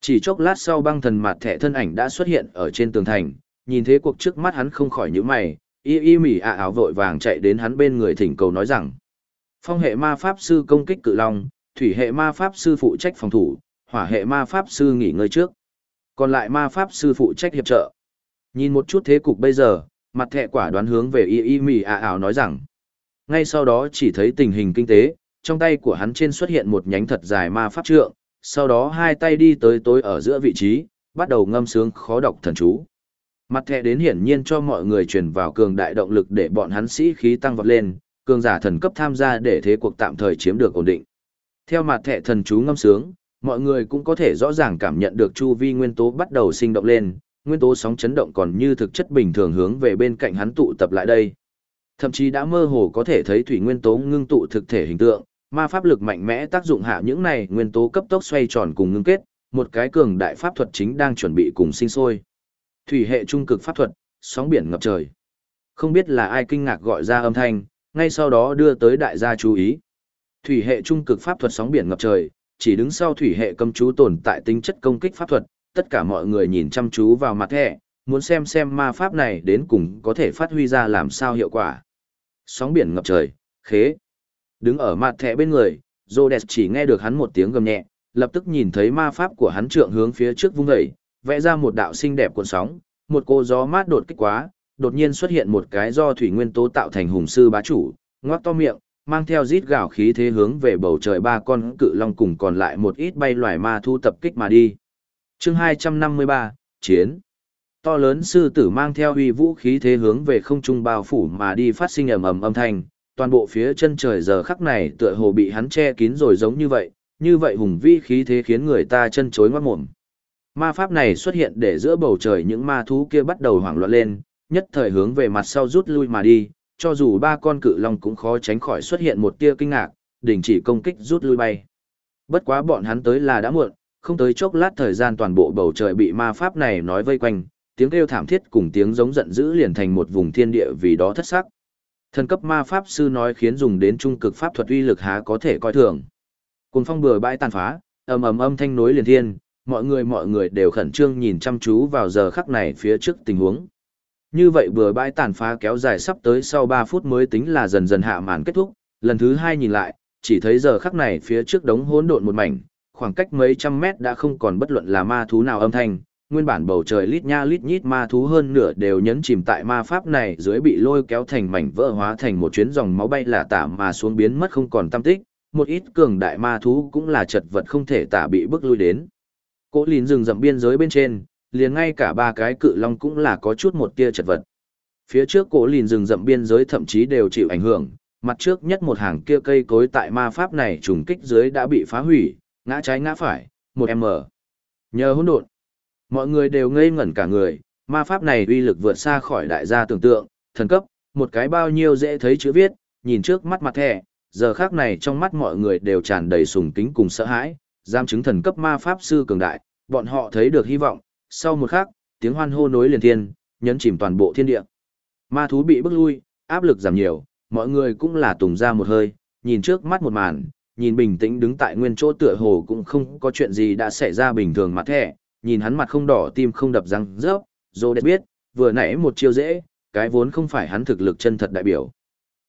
Chỉ chốc lát sau băng thần mặt thẻ thân ảnh đã xuất hiện ở trên tường thành, nhìn thế cuộc trước mắt hắn không khỏi nhíu mày, y y mỉ ạ áo vội vàng chạy đến hắn bên người thỉnh cầu nói rằng. Phong hệ ma pháp sư công kích cự long, thủy hệ ma pháp sư phụ trách phòng thủ, hỏa hệ ma pháp sư nghỉ ngơi trước. Còn lại ma pháp sư phụ trách hiệp trợ. Nhìn một chút thế cục bây giờ, mặt thẻ quả đoán hướng về y y mỉ ả ảo nói rằng. Ngay sau đó chỉ thấy tình hình kinh tế, trong tay của hắn trên xuất hiện một nhánh thật dài ma pháp trượng, sau đó hai tay đi tới tối ở giữa vị trí, bắt đầu ngâm sướng khó đọc thần chú. Mặt thẻ đến hiển nhiên cho mọi người truyền vào cường đại động lực để bọn hắn sĩ khí tăng vọt lên, cường giả thần cấp tham gia để thế cuộc tạm thời chiếm được ổn định. Theo mặt thẻ thần chú ngâm sướng, mọi người cũng có thể rõ ràng cảm nhận được chu vi nguyên tố bắt đầu sinh động lên, nguyên tố sóng chấn động còn như thực chất bình thường hướng về bên cạnh hắn tụ tập lại đây. Thậm chí đã mơ hồ có thể thấy thủy nguyên tố ngưng tụ thực thể hình tượng, ma pháp lực mạnh mẽ tác dụng hạ những này nguyên tố cấp tốc xoay tròn cùng ngưng kết, một cái cường đại pháp thuật chính đang chuẩn bị cùng sinh sôi. Thủy hệ trung cực pháp thuật, sóng biển ngập trời. Không biết là ai kinh ngạc gọi ra âm thanh, ngay sau đó đưa tới đại gia chú ý. Thủy hệ trung cực pháp thuật sóng biển ngập trời, chỉ đứng sau thủy hệ cầm chú tồn tại tính chất công kích pháp thuật, tất cả mọi người nhìn chăm chú vào mặt thẻ, muốn xem xem ma pháp này đến cùng có thể phát huy ra làm sao hiệu quả. Sóng biển ngập trời, khế. Đứng ở mặt thẻ bên người, Rhodes chỉ nghe được hắn một tiếng gầm nhẹ, lập tức nhìn thấy ma pháp của hắn trượng hướng phía trước vung dậy, vẽ ra một đạo xinh đẹp cuộn sóng, một cô gió mát đột kích quá, đột nhiên xuất hiện một cái do thủy nguyên tố tạo thành hùng sư bá chủ, ngoác to miệng, mang theo rít gạo khí thế hướng về bầu trời ba con cự long cùng còn lại một ít bay loài ma thu tập kích mà đi. Chương 253, Chiến To lớn sư tử mang theo uy vũ khí thế hướng về không trung bao phủ mà đi phát sinh ầm ầm âm thanh, toàn bộ phía chân trời giờ khắc này tựa hồ bị hắn che kín rồi giống như vậy, như vậy hùng vĩ khí thế khiến người ta chân chối ngoát mồm. Ma pháp này xuất hiện để giữa bầu trời những ma thú kia bắt đầu hoảng loạn lên, nhất thời hướng về mặt sau rút lui mà đi, cho dù ba con cự long cũng khó tránh khỏi xuất hiện một tia kinh ngạc, đình chỉ công kích rút lui bay. Bất quá bọn hắn tới là đã muộn, không tới chốc lát thời gian toàn bộ bầu trời bị ma pháp này nói vây quanh, tiếng kêu thảm thiết cùng tiếng giống giận dữ liền thành một vùng thiên địa vì đó thất sắc. Thần cấp ma pháp sư nói khiến dùng đến trung cực pháp thuật uy lực há có thể coi thường. Cùng phong bừa bãi tàn phá, ầm ầm âm thanh nối liền thiên, mọi người mọi người đều khẩn trương nhìn chăm chú vào giờ khắc này phía trước tình huống. Như vậy bừa bãi tàn phá kéo dài sắp tới sau 3 phút mới tính là dần dần hạ màn kết thúc, lần thứ hai nhìn lại, chỉ thấy giờ khắc này phía trước đống hỗn độn một mảnh, khoảng cách mấy trăm mét đã không còn bất luận là ma thú nào âm thanh, nguyên bản bầu trời lít nha lít nhít ma thú hơn nửa đều nhấn chìm tại ma pháp này dưới bị lôi kéo thành mảnh vỡ hóa thành một chuyến dòng máu bay lả tả mà xuống biến mất không còn tâm tích, một ít cường đại ma thú cũng là chật vật không thể tả bị bước lui đến. Cố lìn rừng rậm biên giới bên trên, liền ngay cả ba cái cự long cũng là có chút một tia chật vật. Phía trước cố lìn rừng rậm biên giới thậm chí đều chịu ảnh hưởng, mặt trước nhất một hàng kia cây cối tại ma pháp này trùng kích dưới đã bị phá hủy, ngã trái ngã phải, một m Nhờ hỗn độn, mọi người đều ngây ngẩn cả người, ma pháp này uy lực vượt xa khỏi đại gia tưởng tượng, thần cấp, một cái bao nhiêu dễ thấy chữ viết, nhìn trước mắt mặt thẻ, giờ khác này trong mắt mọi người đều tràn đầy sùng kính cùng sợ hãi, giam chứng thần cấp ma pháp sư cường đại, bọn họ thấy được hy vọng, sau một khắc, tiếng hoan hô nối liền thiên, nhấn chìm toàn bộ thiên địa. Ma thú bị bức lui, áp lực giảm nhiều, mọi người cũng là tùng ra một hơi, nhìn trước mắt một màn, nhìn bình tĩnh đứng tại nguyên chỗ tựa hồ cũng không có chuyện gì đã xảy ra bình thường mặt thẻ, nhìn hắn mặt không đỏ tim không đập răng rớp, dô đẹp biết, vừa nãy một chiêu dễ, cái vốn không phải hắn thực lực chân thật đại biểu.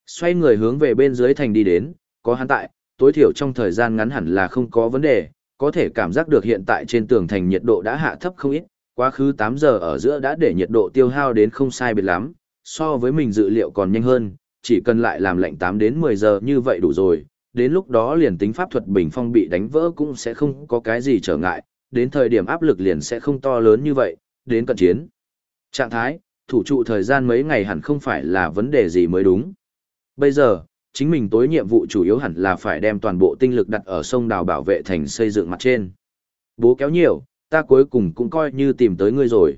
Xoay người hướng về bên dưới thành đi đến, có hắn tại, tối thiểu trong thời gian ngắn hẳn là không có vấn đề, có thể cảm giác được hiện tại trên tường thành nhiệt độ đã hạ thấp không ít, quá khứ 8 giờ ở giữa đã để nhiệt độ tiêu hao đến không sai biệt lắm, so với mình dự liệu còn nhanh hơn, chỉ cần lại làm lạnh 8 đến 10 giờ như vậy đủ rồi, đến lúc đó liền tính pháp thuật bình phong bị đánh vỡ cũng sẽ không có cái gì trở ngại, đến thời điểm áp lực liền sẽ không to lớn như vậy, đến cận chiến. Trạng thái, thủ trụ thời gian mấy ngày hẳn không phải là vấn đề gì mới đúng. Bây giờ, chính mình tối nhiệm vụ chủ yếu hẳn là phải đem toàn bộ tinh lực đặt ở sông đào bảo vệ thành xây dựng mặt trên. Bố kéo nhiều, ta cuối cùng cũng coi như tìm tới ngươi rồi.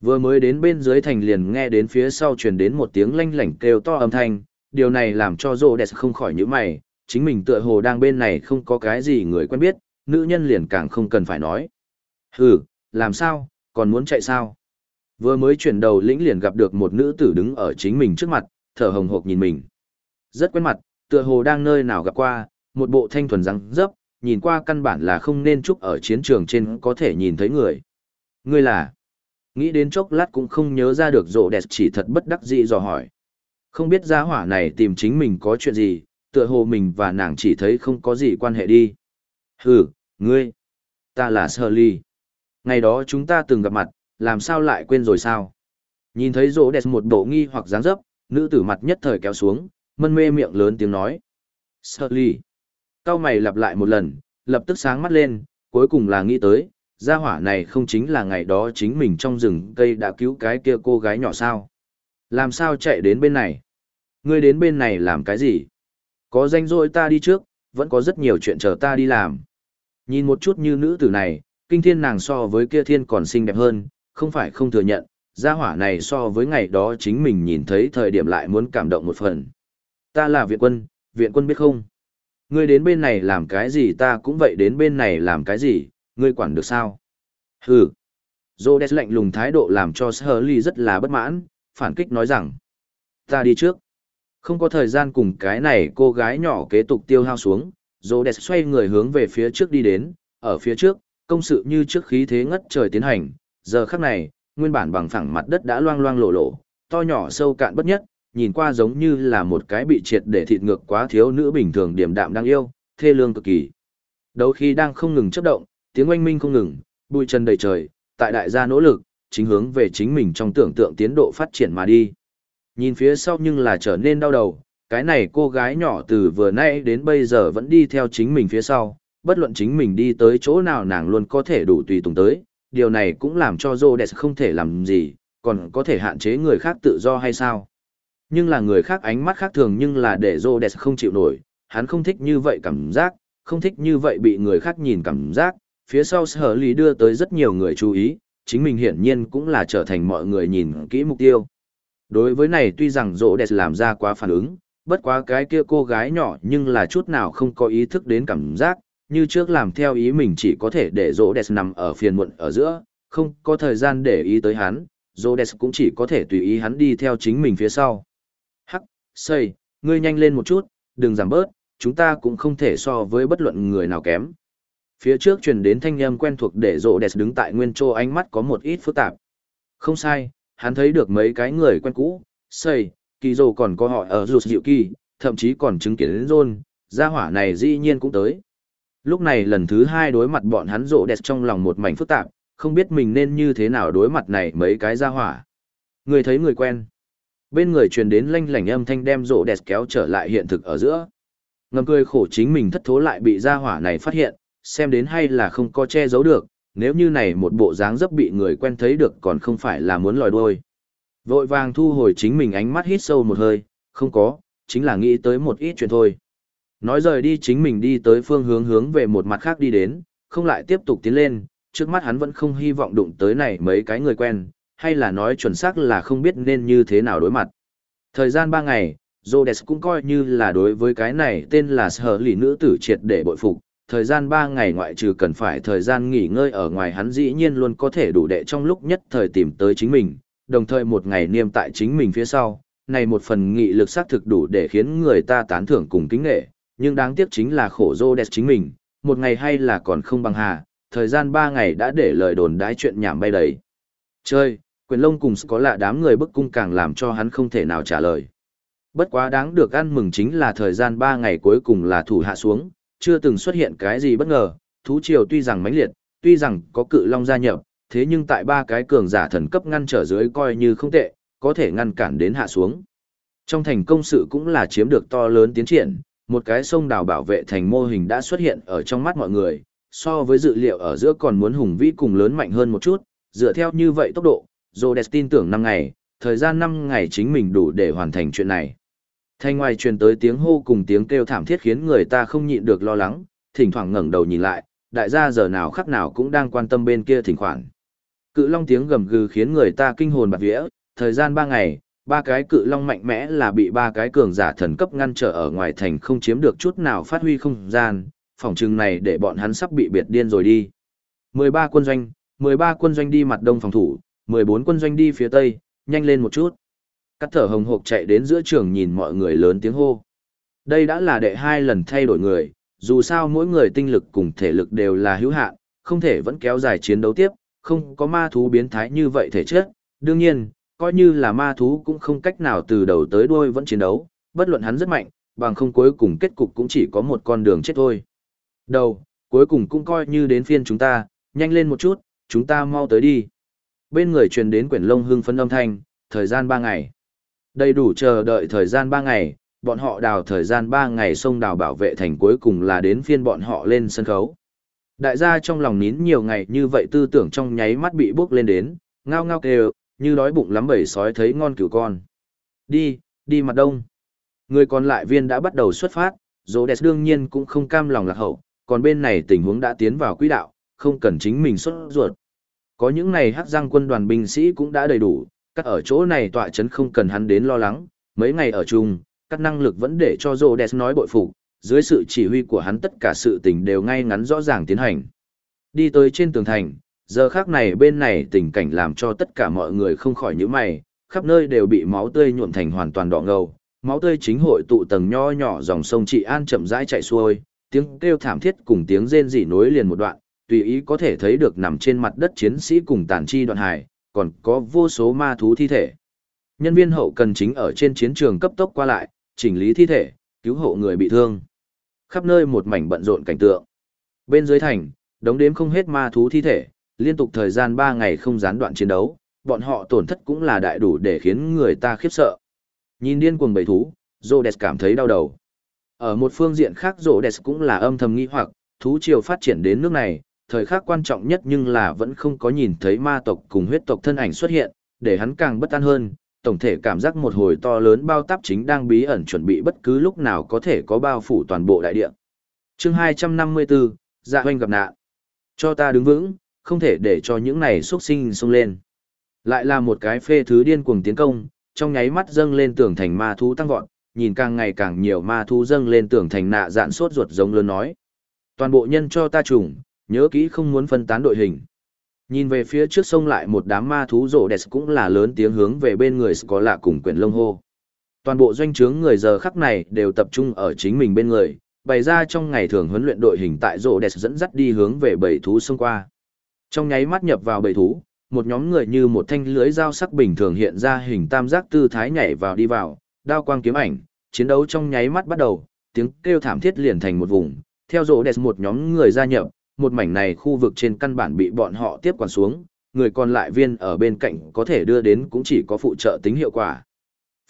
Vừa mới đến bên dưới thành liền nghe đến phía sau truyền đến một tiếng lanh lảnh kêu to âm thanh, điều này làm cho rô đẹp không khỏi nhíu mày, chính mình tựa hồ đang bên này không có cái gì người quen biết, nữ nhân liền càng không cần phải nói. Hừ, làm sao, còn muốn chạy sao? Vừa mới chuyển đầu lĩnh liền gặp được một nữ tử đứng ở chính mình trước mặt, thở hồng hộc nhìn mình. Rất quen mặt, tựa hồ đang nơi nào gặp qua, một bộ thanh thuần răng dấp, nhìn qua căn bản là không nên chúc ở chiến trường trên có thể nhìn thấy người. Ngươi là? Nghĩ đến chốc lát cũng không nhớ ra được rộ đẹp chỉ thật bất đắc dĩ dò hỏi. Không biết gia hỏa này tìm chính mình có chuyện gì, tựa hồ mình và nàng chỉ thấy không có gì quan hệ đi. Hừ, ngươi, ta là Sơ Ly. Ngày đó chúng ta từng gặp mặt, làm sao lại quên rồi sao? Nhìn thấy rỗ đẹp một bộ nghi hoặc dáng dấp, nữ tử mặt nhất thời kéo xuống, mân mê miệng lớn tiếng nói. Sơ Ly. Cao mày lặp lại một lần, lập tức sáng mắt lên, cuối cùng là nghĩ tới, gia hỏa này không chính là ngày đó chính mình trong rừng cây đã cứu cái kia cô gái nhỏ sao? Làm sao chạy đến bên này? Ngươi đến bên này làm cái gì? Có danh rỗi ta đi trước, vẫn có rất nhiều chuyện chờ ta đi làm. Nhìn một chút như nữ tử này, kinh thiên nàng so với kia thiên còn xinh đẹp hơn, không phải không thừa nhận, gia hỏa này so với ngày đó chính mình nhìn thấy thời điểm lại muốn cảm động một phần. Ta là viện quân, viện quân biết không? Ngươi đến bên này làm cái gì ta cũng vậy đến bên này làm cái gì, ngươi quản được sao? Hừ. Rhodes lạnh lùng thái độ làm cho Shirley rất là bất mãn, phản kích nói rằng. Ta đi trước. Không có thời gian cùng cái này cô gái nhỏ kế tục tiêu hao xuống, Rhodes xoay người hướng về phía trước đi đến, ở phía trước, công sự như trước khí thế ngất trời tiến hành, giờ khắc này, nguyên bản bằng phẳng mặt đất đã loang loang lộ lộ, to nhỏ sâu cạn bất nhất, nhìn qua giống như là một cái bị triệt để thịt ngược quá thiếu nữ bình thường điểm đạm đang yêu, thê lương cực kỳ. Đầu khi đang không ngừng chấp động, tiếng oanh minh không ngừng, bụi chân đầy trời, tại đại gia nỗ lực, chính hướng về chính mình trong tưởng tượng tiến độ phát triển mà đi. Nhìn phía sau nhưng là trở nên đau đầu, cái này cô gái nhỏ từ vừa nay đến bây giờ vẫn đi theo chính mình phía sau, bất luận chính mình đi tới chỗ nào nàng luôn có thể đủ tùy tùng tới, điều này cũng làm cho Rhodes không thể làm gì, còn có thể hạn chế người khác tự do hay sao. Nhưng là người khác ánh mắt khác thường nhưng là để Rhodes không chịu nổi, hắn không thích như vậy cảm giác, không thích như vậy bị người khác nhìn cảm giác, phía sau sở lý đưa tới rất nhiều người chú ý, chính mình hiển nhiên cũng là trở thành mọi người nhìn kỹ mục tiêu. Đối với này tuy rằng rỗ đẹp làm ra quá phản ứng, bất quá cái kia cô gái nhỏ nhưng là chút nào không có ý thức đến cảm giác, như trước làm theo ý mình chỉ có thể để rỗ đẹp nằm ở phiền muộn ở giữa, không có thời gian để ý tới hắn, rỗ đẹp cũng chỉ có thể tùy ý hắn đi theo chính mình phía sau. Xây, ngươi nhanh lên một chút, đừng giảm bớt, chúng ta cũng không thể so với bất luận người nào kém. Phía trước truyền đến thanh âm quen thuộc để rộ đẹp đứng tại nguyên chỗ ánh mắt có một ít phức tạp. Không sai, hắn thấy được mấy cái người quen cũ, xây, kỳ rồ còn có họ ở rụt dịu kỳ, thậm chí còn chứng kiến đến rôn, gia hỏa này dĩ nhiên cũng tới. Lúc này lần thứ hai đối mặt bọn hắn rộ đẹp trong lòng một mảnh phức tạp, không biết mình nên như thế nào đối mặt này mấy cái gia hỏa. Người thấy người quen. Bên người truyền đến lanh lảnh âm thanh đem rổ đẹp kéo trở lại hiện thực ở giữa. Ngầm cười khổ chính mình thất thố lại bị gia hỏa này phát hiện, xem đến hay là không có che giấu được, nếu như này một bộ dáng dấp bị người quen thấy được còn không phải là muốn lòi đuôi. Vội vàng thu hồi chính mình ánh mắt hít sâu một hơi, không có, chính là nghĩ tới một ít chuyện thôi. Nói rời đi chính mình đi tới phương hướng hướng về một mặt khác đi đến, không lại tiếp tục tiến lên, trước mắt hắn vẫn không hy vọng đụng tới này mấy cái người quen, hay là nói chuẩn xác là không biết nên như thế nào đối mặt. Thời gian ba ngày, Rhodes cũng coi như là đối với cái này tên là sở lì nữ tử triệt để bội phục, thời gian 3 ngày ngoại trừ cần phải thời gian nghỉ ngơi ở ngoài hắn dĩ nhiên luôn có thể đủ đệ trong lúc nhất thời tìm tới chính mình, đồng thời một ngày niêm tại chính mình phía sau, này một phần nghị lực xác thực đủ để khiến người ta tán thưởng cùng kính nghệ, nhưng đáng tiếc chính là khổ Rhodes chính mình, một ngày hay là còn không bằng hà, thời gian 3 ngày đã để lời đồn đái chuyện nhảm bay đầy. Chơi, quyền lông cùng có lạ đám người bức cung càng làm cho hắn không thể nào trả lời. Bất quá đáng được ăn mừng chính là thời gian 3 ngày cuối cùng là thủ hạ xuống, chưa từng xuất hiện cái gì bất ngờ, thú triều tuy rằng mãnh liệt, tuy rằng có cự long gia nhập, thế nhưng tại ba cái cường giả thần cấp ngăn trở dưới coi như không tệ, có thể ngăn cản đến hạ xuống. Trong thành công sự cũng là chiếm được to lớn tiến triển, một cái sông đào bảo vệ thành mô hình đã xuất hiện ở trong mắt mọi người, so với dự liệu ở giữa còn muốn hùng vĩ cùng lớn mạnh hơn một chút, dựa theo như vậy tốc độ, Rhodes tin tưởng 5 ngày, thời gian 5 ngày chính mình đủ để hoàn thành chuyện này. Thanh ngoài truyền tới tiếng hô cùng tiếng kêu thảm thiết khiến người ta không nhịn được lo lắng, thỉnh thoảng ngẩng đầu nhìn lại, đại gia giờ nào khắc nào cũng đang quan tâm bên kia thỉnh khoản. Cự long tiếng gầm gừ khiến người ta kinh hồn bạt vía, thời gian ba ngày, ba cái cự long mạnh mẽ là bị ba cái cường giả thần cấp ngăn trở ở ngoài thành không chiếm được chút nào phát huy không gian, phòng trừng này để bọn hắn sắp bị biệt điên rồi đi. 13 quân doanh, 13 quân doanh đi mặt đông phòng thủ, 14 quân doanh đi phía tây, nhanh lên một chút. Cắt thở hồng hộc chạy đến giữa trường nhìn mọi người lớn tiếng hô. Đây đã là đệ hai lần thay đổi người, dù sao mỗi người tinh lực cùng thể lực đều là hữu hạn, không thể vẫn kéo dài chiến đấu tiếp, không có ma thú biến thái như vậy thể chất. Đương nhiên, coi như là ma thú cũng không cách nào từ đầu tới đuôi vẫn chiến đấu, bất luận hắn rất mạnh, bằng không cuối cùng kết cục cũng chỉ có một con đường chết thôi. Đầu, cuối cùng cũng coi như đến phiên chúng ta, nhanh lên một chút, chúng ta mau tới đi. Bên người truyền đến quyển lông hưng phấn âm thanh, thời gian 3 ngày. Đầy đủ chờ đợi thời gian 3 ngày, bọn họ đào thời gian 3 ngày sông đào bảo vệ thành cuối cùng là đến phiên bọn họ lên sân khấu. Đại gia trong lòng nín nhiều ngày như vậy tư tưởng trong nháy mắt bị bước lên đến, ngao ngao kêu, như đói bụng lắm bầy sói thấy ngon cửu con. Đi, đi mặt đông. Người còn lại viên đã bắt đầu xuất phát, dỗ đẹp đương nhiên cũng không cam lòng lạc hậu, còn bên này tình huống đã tiến vào quỹ đạo, không cần chính mình xuất ruột. Có những này hắc giang quân đoàn binh sĩ cũng đã đầy đủ, các ở chỗ này tọa chấn không cần hắn đến lo lắng, mấy ngày ở chung, các năng lực vẫn để cho Rô Đẹp nói bội phục, dưới sự chỉ huy của hắn tất cả sự tình đều ngay ngắn rõ ràng tiến hành. Đi tới trên tường thành, giờ khác này bên này tình cảnh làm cho tất cả mọi người không khỏi nhíu mày, khắp nơi đều bị máu tươi nhuộm thành hoàn toàn đỏ ngầu, máu tươi chính hội tụ tầng nho nhỏ dòng sông Trị An chậm rãi chạy xuôi, tiếng kêu thảm thiết cùng tiếng rên rỉ nối liền một đoạn, tùy ý có thể thấy được nằm trên mặt đất chiến sĩ cùng tàn chi đoạn hải, còn có vô số ma thú thi thể. Nhân viên hậu cần chính ở trên chiến trường cấp tốc qua lại, chỉnh lý thi thể, cứu hộ người bị thương. Khắp nơi một mảnh bận rộn cảnh tượng. Bên dưới thành, đống đếm không hết ma thú thi thể, liên tục thời gian 3 ngày không gián đoạn chiến đấu, bọn họ tổn thất cũng là đại đủ để khiến người ta khiếp sợ. Nhìn điên cuồng bầy thú, Rhodes cảm thấy đau đầu. Ở một phương diện khác Rhodes cũng là âm thầm nghi hoặc, thú triều phát triển đến nước này, thời khắc quan trọng nhất nhưng là vẫn không có nhìn thấy ma tộc cùng huyết tộc thân ảnh xuất hiện, để hắn càng bất an hơn, tổng thể cảm giác một hồi to lớn bao táp chính đang bí ẩn chuẩn bị bất cứ lúc nào có thể có bao phủ toàn bộ đại địa. chương 254, dạ huynh gặp nạn. Cho ta đứng vững, không thể để cho những này xuất sinh xông lên. Lại là một cái phê thứ điên cuồng tiến công, trong nháy mắt dâng lên tường thành ma thú tăng vọt, nhìn càng ngày càng nhiều ma thú dâng lên tường thành nạ dạn sốt ruột giống lớn nói. Toàn bộ nhân cho ta trùng, nhớ kỹ không muốn phân tán đội hình. Nhìn về phía trước sông lại một đám ma thú rộ đẹp cũng là lớn tiếng hướng về bên người có lạ cùng quyển lông hô. Toàn bộ doanh trướng người giờ khắc này đều tập trung ở chính mình bên người, bày ra trong ngày thường huấn luyện đội hình tại rộ đẹp dẫn dắt đi hướng về bầy thú xông qua. Trong nháy mắt nhập vào bầy thú, một nhóm người như một thanh lưới dao sắc bình thường hiện ra hình tam giác tư thái nhảy vào đi vào, đao quang kiếm ảnh, chiến đấu trong nháy mắt bắt đầu, tiếng kêu thảm thiết liền thành một vùng, theo rộ đẹp một nhóm người gia nhập, một mảnh này khu vực trên căn bản bị bọn họ tiếp quản xuống, người còn lại viên ở bên cạnh có thể đưa đến cũng chỉ có phụ trợ tính hiệu quả.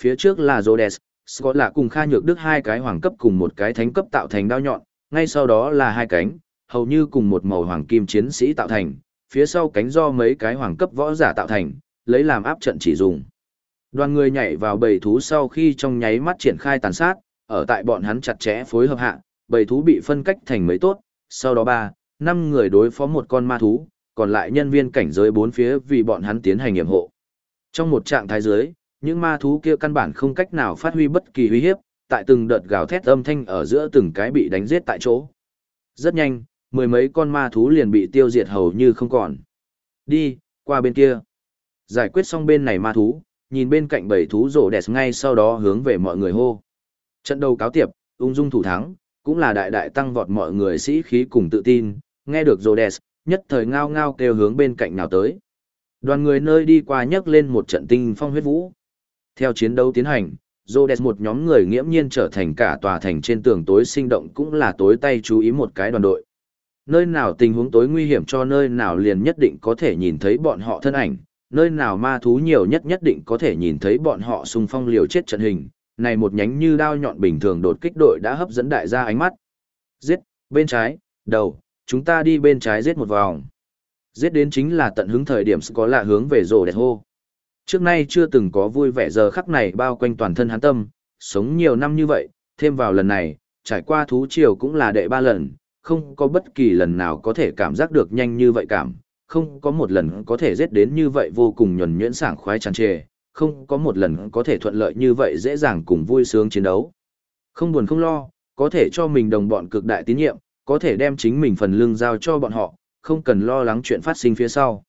Phía trước là Rhodes, Scott là cùng Kha Nhược Đức hai cái hoàng cấp cùng một cái thánh cấp tạo thành đao nhọn, ngay sau đó là hai cánh, hầu như cùng một màu hoàng kim chiến sĩ tạo thành, phía sau cánh do mấy cái hoàng cấp võ giả tạo thành, lấy làm áp trận chỉ dùng. Đoàn người nhảy vào bầy thú sau khi trong nháy mắt triển khai tàn sát, ở tại bọn hắn chặt chẽ phối hợp hạ, bầy thú bị phân cách thành mấy tốt, sau đó ba, năm người đối phó một con ma thú, còn lại nhân viên cảnh giới bốn phía vì bọn hắn tiến hành nghiệm hộ. Trong một trạng thái dưới, những ma thú kia căn bản không cách nào phát huy bất kỳ uy hiếp, tại từng đợt gào thét âm thanh ở giữa từng cái bị đánh giết tại chỗ. Rất nhanh, mười mấy con ma thú liền bị tiêu diệt hầu như không còn. Đi, qua bên kia. Giải quyết xong bên này ma thú, nhìn bên cạnh bảy thú rổ đẹp ngay sau đó hướng về mọi người hô. Trận đầu cáo tiệp, ung dung thủ thắng, cũng là đại đại tăng vọt mọi người sĩ khí cùng tự tin, nghe được rổ nhất thời ngao ngao kêu hướng bên cạnh nào tới. Đoàn người nơi đi qua nhấc lên một trận tinh phong huyết vũ. Theo chiến đấu tiến hành, Rhodes một nhóm người nghiễm nhiên trở thành cả tòa thành trên tường tối sinh động cũng là tối tay chú ý một cái đoàn đội. Nơi nào tình huống tối nguy hiểm cho nơi nào liền nhất định có thể nhìn thấy bọn họ thân ảnh, nơi nào ma thú nhiều nhất nhất định có thể nhìn thấy bọn họ xung phong liều chết trận hình. Này một nhánh như đao nhọn bình thường đột kích đội đã hấp dẫn đại gia ánh mắt. Giết, bên trái, đầu, chúng ta đi bên trái giết một vòng. Giết đến chính là tận hứng thời điểm có lạ hướng về rồ đẹp hô. Trước nay chưa từng có vui vẻ giờ khắc này bao quanh toàn thân hắn tâm, sống nhiều năm như vậy, thêm vào lần này, trải qua thú triều cũng là đệ ba lần, không có bất kỳ lần nào có thể cảm giác được nhanh như vậy cảm, không có một lần có thể giết đến như vậy vô cùng nhuẩn nhuyễn sảng khoái tràn trề, không có một lần có thể thuận lợi như vậy dễ dàng cùng vui sướng chiến đấu. Không buồn không lo, có thể cho mình đồng bọn cực đại tín nhiệm, có thể đem chính mình phần lương giao cho bọn họ, không cần lo lắng chuyện phát sinh phía sau.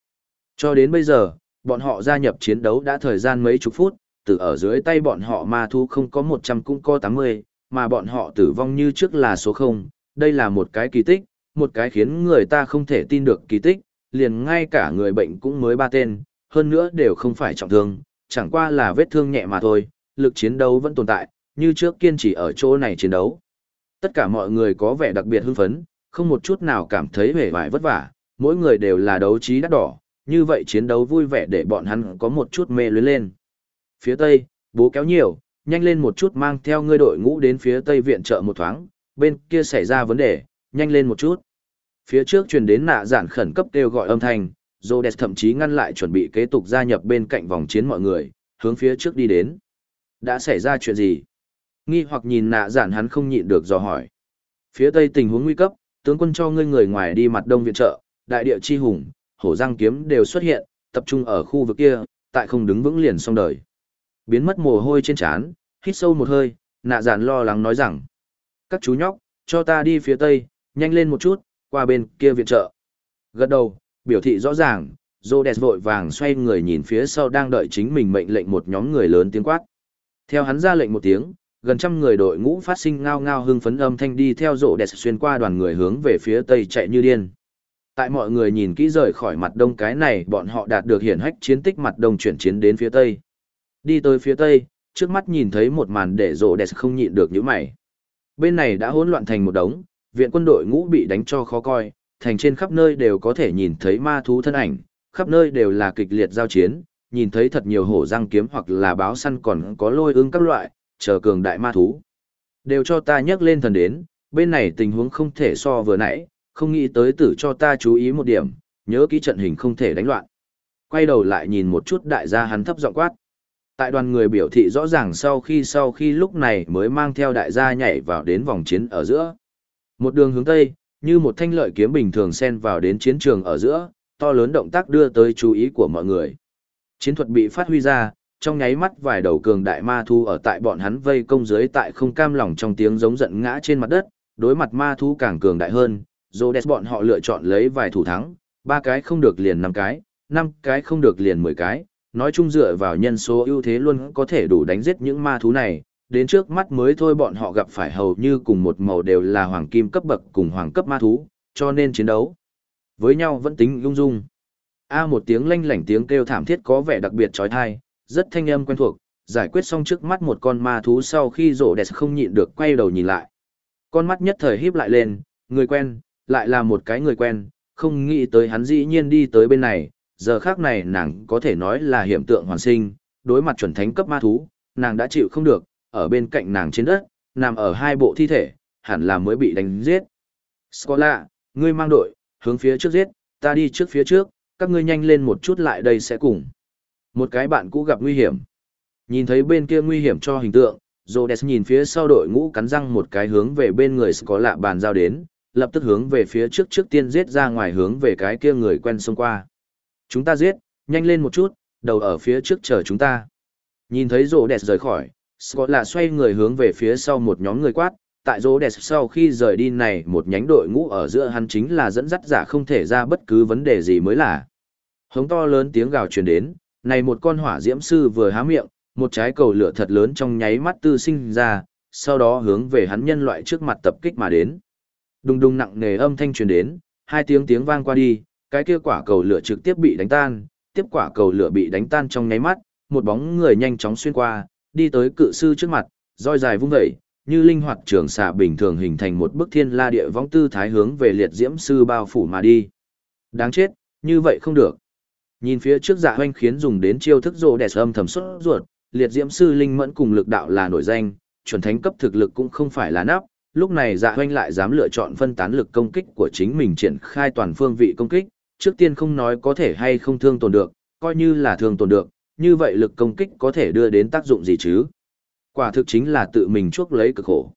Cho đến bây giờ, bọn họ gia nhập chiến đấu đã thời gian mấy chục phút, từ ở dưới tay bọn họ ma thu không có 100 cũng có 80, mà bọn họ tử vong như trước là số 0, đây là một cái kỳ tích, một cái khiến người ta không thể tin được kỳ tích, liền ngay cả người bệnh cũng mới ba tên, hơn nữa đều không phải trọng thương, chẳng qua là vết thương nhẹ mà thôi, lực chiến đấu vẫn tồn tại, như trước kiên trì ở chỗ này chiến đấu. Tất cả mọi người có vẻ đặc biệt hưng phấn, không một chút nào cảm thấy vẻ vải vất vả, mỗi người đều là đấu trí đắt đỏ, như vậy chiến đấu vui vẻ để bọn hắn có một chút mê luyến lên. Phía Tây, bố kéo nhiều, nhanh lên một chút mang theo ngươi đội ngũ đến phía Tây viện trợ một thoáng, bên kia xảy ra vấn đề, nhanh lên một chút. Phía trước truyền đến nạ giản khẩn cấp kêu gọi âm thanh, Rhodes thậm chí ngăn lại chuẩn bị kế tục gia nhập bên cạnh vòng chiến mọi người, hướng phía trước đi đến. Đã xảy ra chuyện gì? Nghi hoặc nhìn nạ giản hắn không nhịn được dò hỏi. Phía Tây tình huống nguy cấp, tướng quân cho ngươi người ngoài đi mặt đông viện trợ, đại địa chi hùng, hổ răng kiếm đều xuất hiện, tập trung ở khu vực kia, tại không đứng vững liền xong đời. Biến mất mồ hôi trên trán, hít sâu một hơi, nạ giản lo lắng nói rằng. Các chú nhóc, cho ta đi phía tây, nhanh lên một chút, qua bên kia viện trợ. Gật đầu, biểu thị rõ ràng, Rhodes vội vàng xoay người nhìn phía sau đang đợi chính mình mệnh lệnh một nhóm người lớn tiếng quát. Theo hắn ra lệnh một tiếng, gần trăm người đội ngũ phát sinh ngao ngao hưng phấn âm thanh đi theo Rhodes xuyên qua đoàn người hướng về phía tây chạy như điên. Tại mọi người nhìn kỹ rời khỏi mặt đông cái này bọn họ đạt được hiển hách chiến tích mặt đông chuyển chiến đến phía tây. Đi tới phía tây, trước mắt nhìn thấy một màn để rộ đẹp không nhịn được những mày. Bên này đã hỗn loạn thành một đống, viện quân đội ngũ bị đánh cho khó coi, thành trên khắp nơi đều có thể nhìn thấy ma thú thân ảnh, khắp nơi đều là kịch liệt giao chiến, nhìn thấy thật nhiều hổ răng kiếm hoặc là báo săn còn có lôi ương các loại, chờ cường đại ma thú. Đều cho ta nhắc lên thần đến, bên này tình huống không thể so vừa nãy, không nghĩ tới tử cho ta chú ý một điểm, nhớ kỹ trận hình không thể đánh loạn. Quay đầu lại nhìn một chút đại gia hắn thấp giọng quát. Tại đoàn người biểu thị rõ ràng sau khi sau khi lúc này mới mang theo đại gia nhảy vào đến vòng chiến ở giữa. Một đường hướng tây, như một thanh lợi kiếm bình thường xen vào đến chiến trường ở giữa, to lớn động tác đưa tới chú ý của mọi người. Chiến thuật bị phát huy ra, trong nháy mắt vài đầu cường đại ma thu ở tại bọn hắn vây công dưới tại không cam lòng trong tiếng giống giận ngã trên mặt đất, đối mặt ma thu càng cường đại hơn, Rhodes bọn họ lựa chọn lấy vài thủ thắng, ba cái không được liền năm cái, năm cái không được liền mười cái, nói chung dựa vào nhân số ưu thế luôn có thể đủ đánh giết những ma thú này, đến trước mắt mới thôi bọn họ gặp phải hầu như cùng một màu đều là hoàng kim cấp bậc cùng hoàng cấp ma thú, cho nên chiến đấu với nhau vẫn tính ung dung. A một tiếng lanh lảnh tiếng kêu thảm thiết có vẻ đặc biệt trói thai, rất thanh âm quen thuộc, giải quyết xong trước mắt một con ma thú sau khi rổ đẹp không nhịn được quay đầu nhìn lại. Con mắt nhất thời híp lại lên, người quen, lại là một cái người quen, không nghĩ tới hắn dĩ nhiên đi tới bên này, giờ khác này nàng có thể nói là hiểm tượng hoàn sinh, đối mặt chuẩn thánh cấp ma thú, nàng đã chịu không được, ở bên cạnh nàng trên đất, nằm ở hai bộ thi thể, hẳn là mới bị đánh giết. Scola, ngươi mang đội, hướng phía trước giết, ta đi trước phía trước, các ngươi nhanh lên một chút lại đây sẽ cùng. Một cái bạn cũ gặp nguy hiểm. Nhìn thấy bên kia nguy hiểm cho hình tượng, Rhodes nhìn phía sau đội ngũ cắn răng một cái hướng về bên người có lạ bàn giao đến, lập tức hướng về phía trước trước tiên giết ra ngoài hướng về cái kia người quen xông qua. Chúng ta giết, nhanh lên một chút, đầu ở phía trước chờ chúng ta. Nhìn thấy Rhodes rời khỏi, Scott lạ xoay người hướng về phía sau một nhóm người quát, tại Rhodes sau khi rời đi này một nhánh đội ngũ ở giữa hắn chính là dẫn dắt giả không thể ra bất cứ vấn đề gì mới là. Hống to lớn tiếng gào truyền đến, này một con hỏa diễm sư vừa há miệng, một trái cầu lửa thật lớn trong nháy mắt tư sinh ra, sau đó hướng về hắn nhân loại trước mặt tập kích mà đến. Đùng đùng nặng nề âm thanh truyền đến, hai tiếng tiếng vang qua đi, cái kia quả cầu lửa trực tiếp bị đánh tan, tiếp quả cầu lửa bị đánh tan trong nháy mắt, một bóng người nhanh chóng xuyên qua, đi tới cự sư trước mặt, roi dài vung dậy, như linh hoạt trường xạ bình thường hình thành một bức thiên la địa võng tư thái hướng về liệt diễm sư bao phủ mà đi. Đáng chết, như vậy không được. Nhìn phía trước dạ hoanh khiến dùng đến chiêu thức rồ đẹp âm thầm xuất ruột, liệt diễm sư linh mẫn cùng lực đạo là nổi danh, chuẩn thánh cấp thực lực cũng không phải là nắp, lúc này dạ hoanh lại dám lựa chọn phân tán lực công kích của chính mình triển khai toàn phương vị công kích, trước tiên không nói có thể hay không thương tồn được, coi như là thương tồn được, như vậy lực công kích có thể đưa đến tác dụng gì chứ? Quả thực chính là tự mình chuốc lấy cực khổ.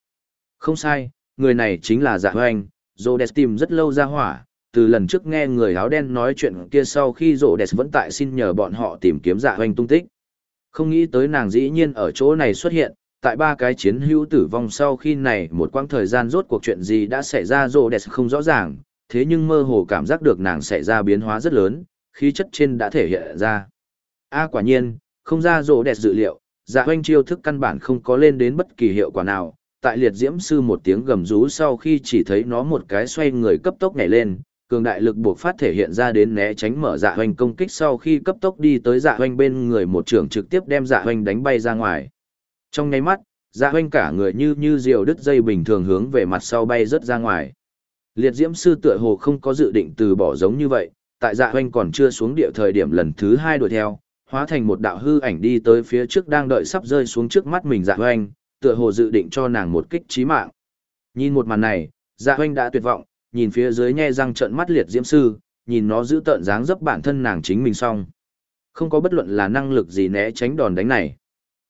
Không sai, người này chính là dạ hoanh, Rhodes tìm rất lâu ra hỏa, từ lần trước nghe người áo đen nói chuyện kia sau khi rộ đẹp vẫn tại xin nhờ bọn họ tìm kiếm dạ hoành tung tích. Không nghĩ tới nàng dĩ nhiên ở chỗ này xuất hiện, tại ba cái chiến hữu tử vong sau khi này một quãng thời gian rốt cuộc chuyện gì đã xảy ra rộ đẹp không rõ ràng, thế nhưng mơ hồ cảm giác được nàng xảy ra biến hóa rất lớn, khí chất trên đã thể hiện ra. A quả nhiên, không ra rộ đẹp dự liệu, dạ hoành chiêu thức căn bản không có lên đến bất kỳ hiệu quả nào. Tại liệt diễm sư một tiếng gầm rú sau khi chỉ thấy nó một cái xoay người cấp tốc nhảy lên, cường đại lực buộc phát thể hiện ra đến né tránh mở dạ hoành công kích sau khi cấp tốc đi tới dạ hoành bên người một trưởng trực tiếp đem dạ hoành đánh bay ra ngoài. Trong nháy mắt, dạ hoành cả người như như diều đứt dây bình thường hướng về mặt sau bay rớt ra ngoài. Liệt diễm sư tựa hồ không có dự định từ bỏ giống như vậy, tại dạ hoành còn chưa xuống địa thời điểm lần thứ hai đuổi theo, hóa thành một đạo hư ảnh đi tới phía trước đang đợi sắp rơi xuống trước mắt mình dạ hoành, tựa hồ dự định cho nàng một kích chí mạng. Nhìn một màn này, dạ hoành đã tuyệt vọng, nhìn phía dưới nhe răng trợn mắt liệt diễm sư, nhìn nó giữ tợn dáng dấp bản thân nàng chính mình xong. Không có bất luận là năng lực gì né tránh đòn đánh này.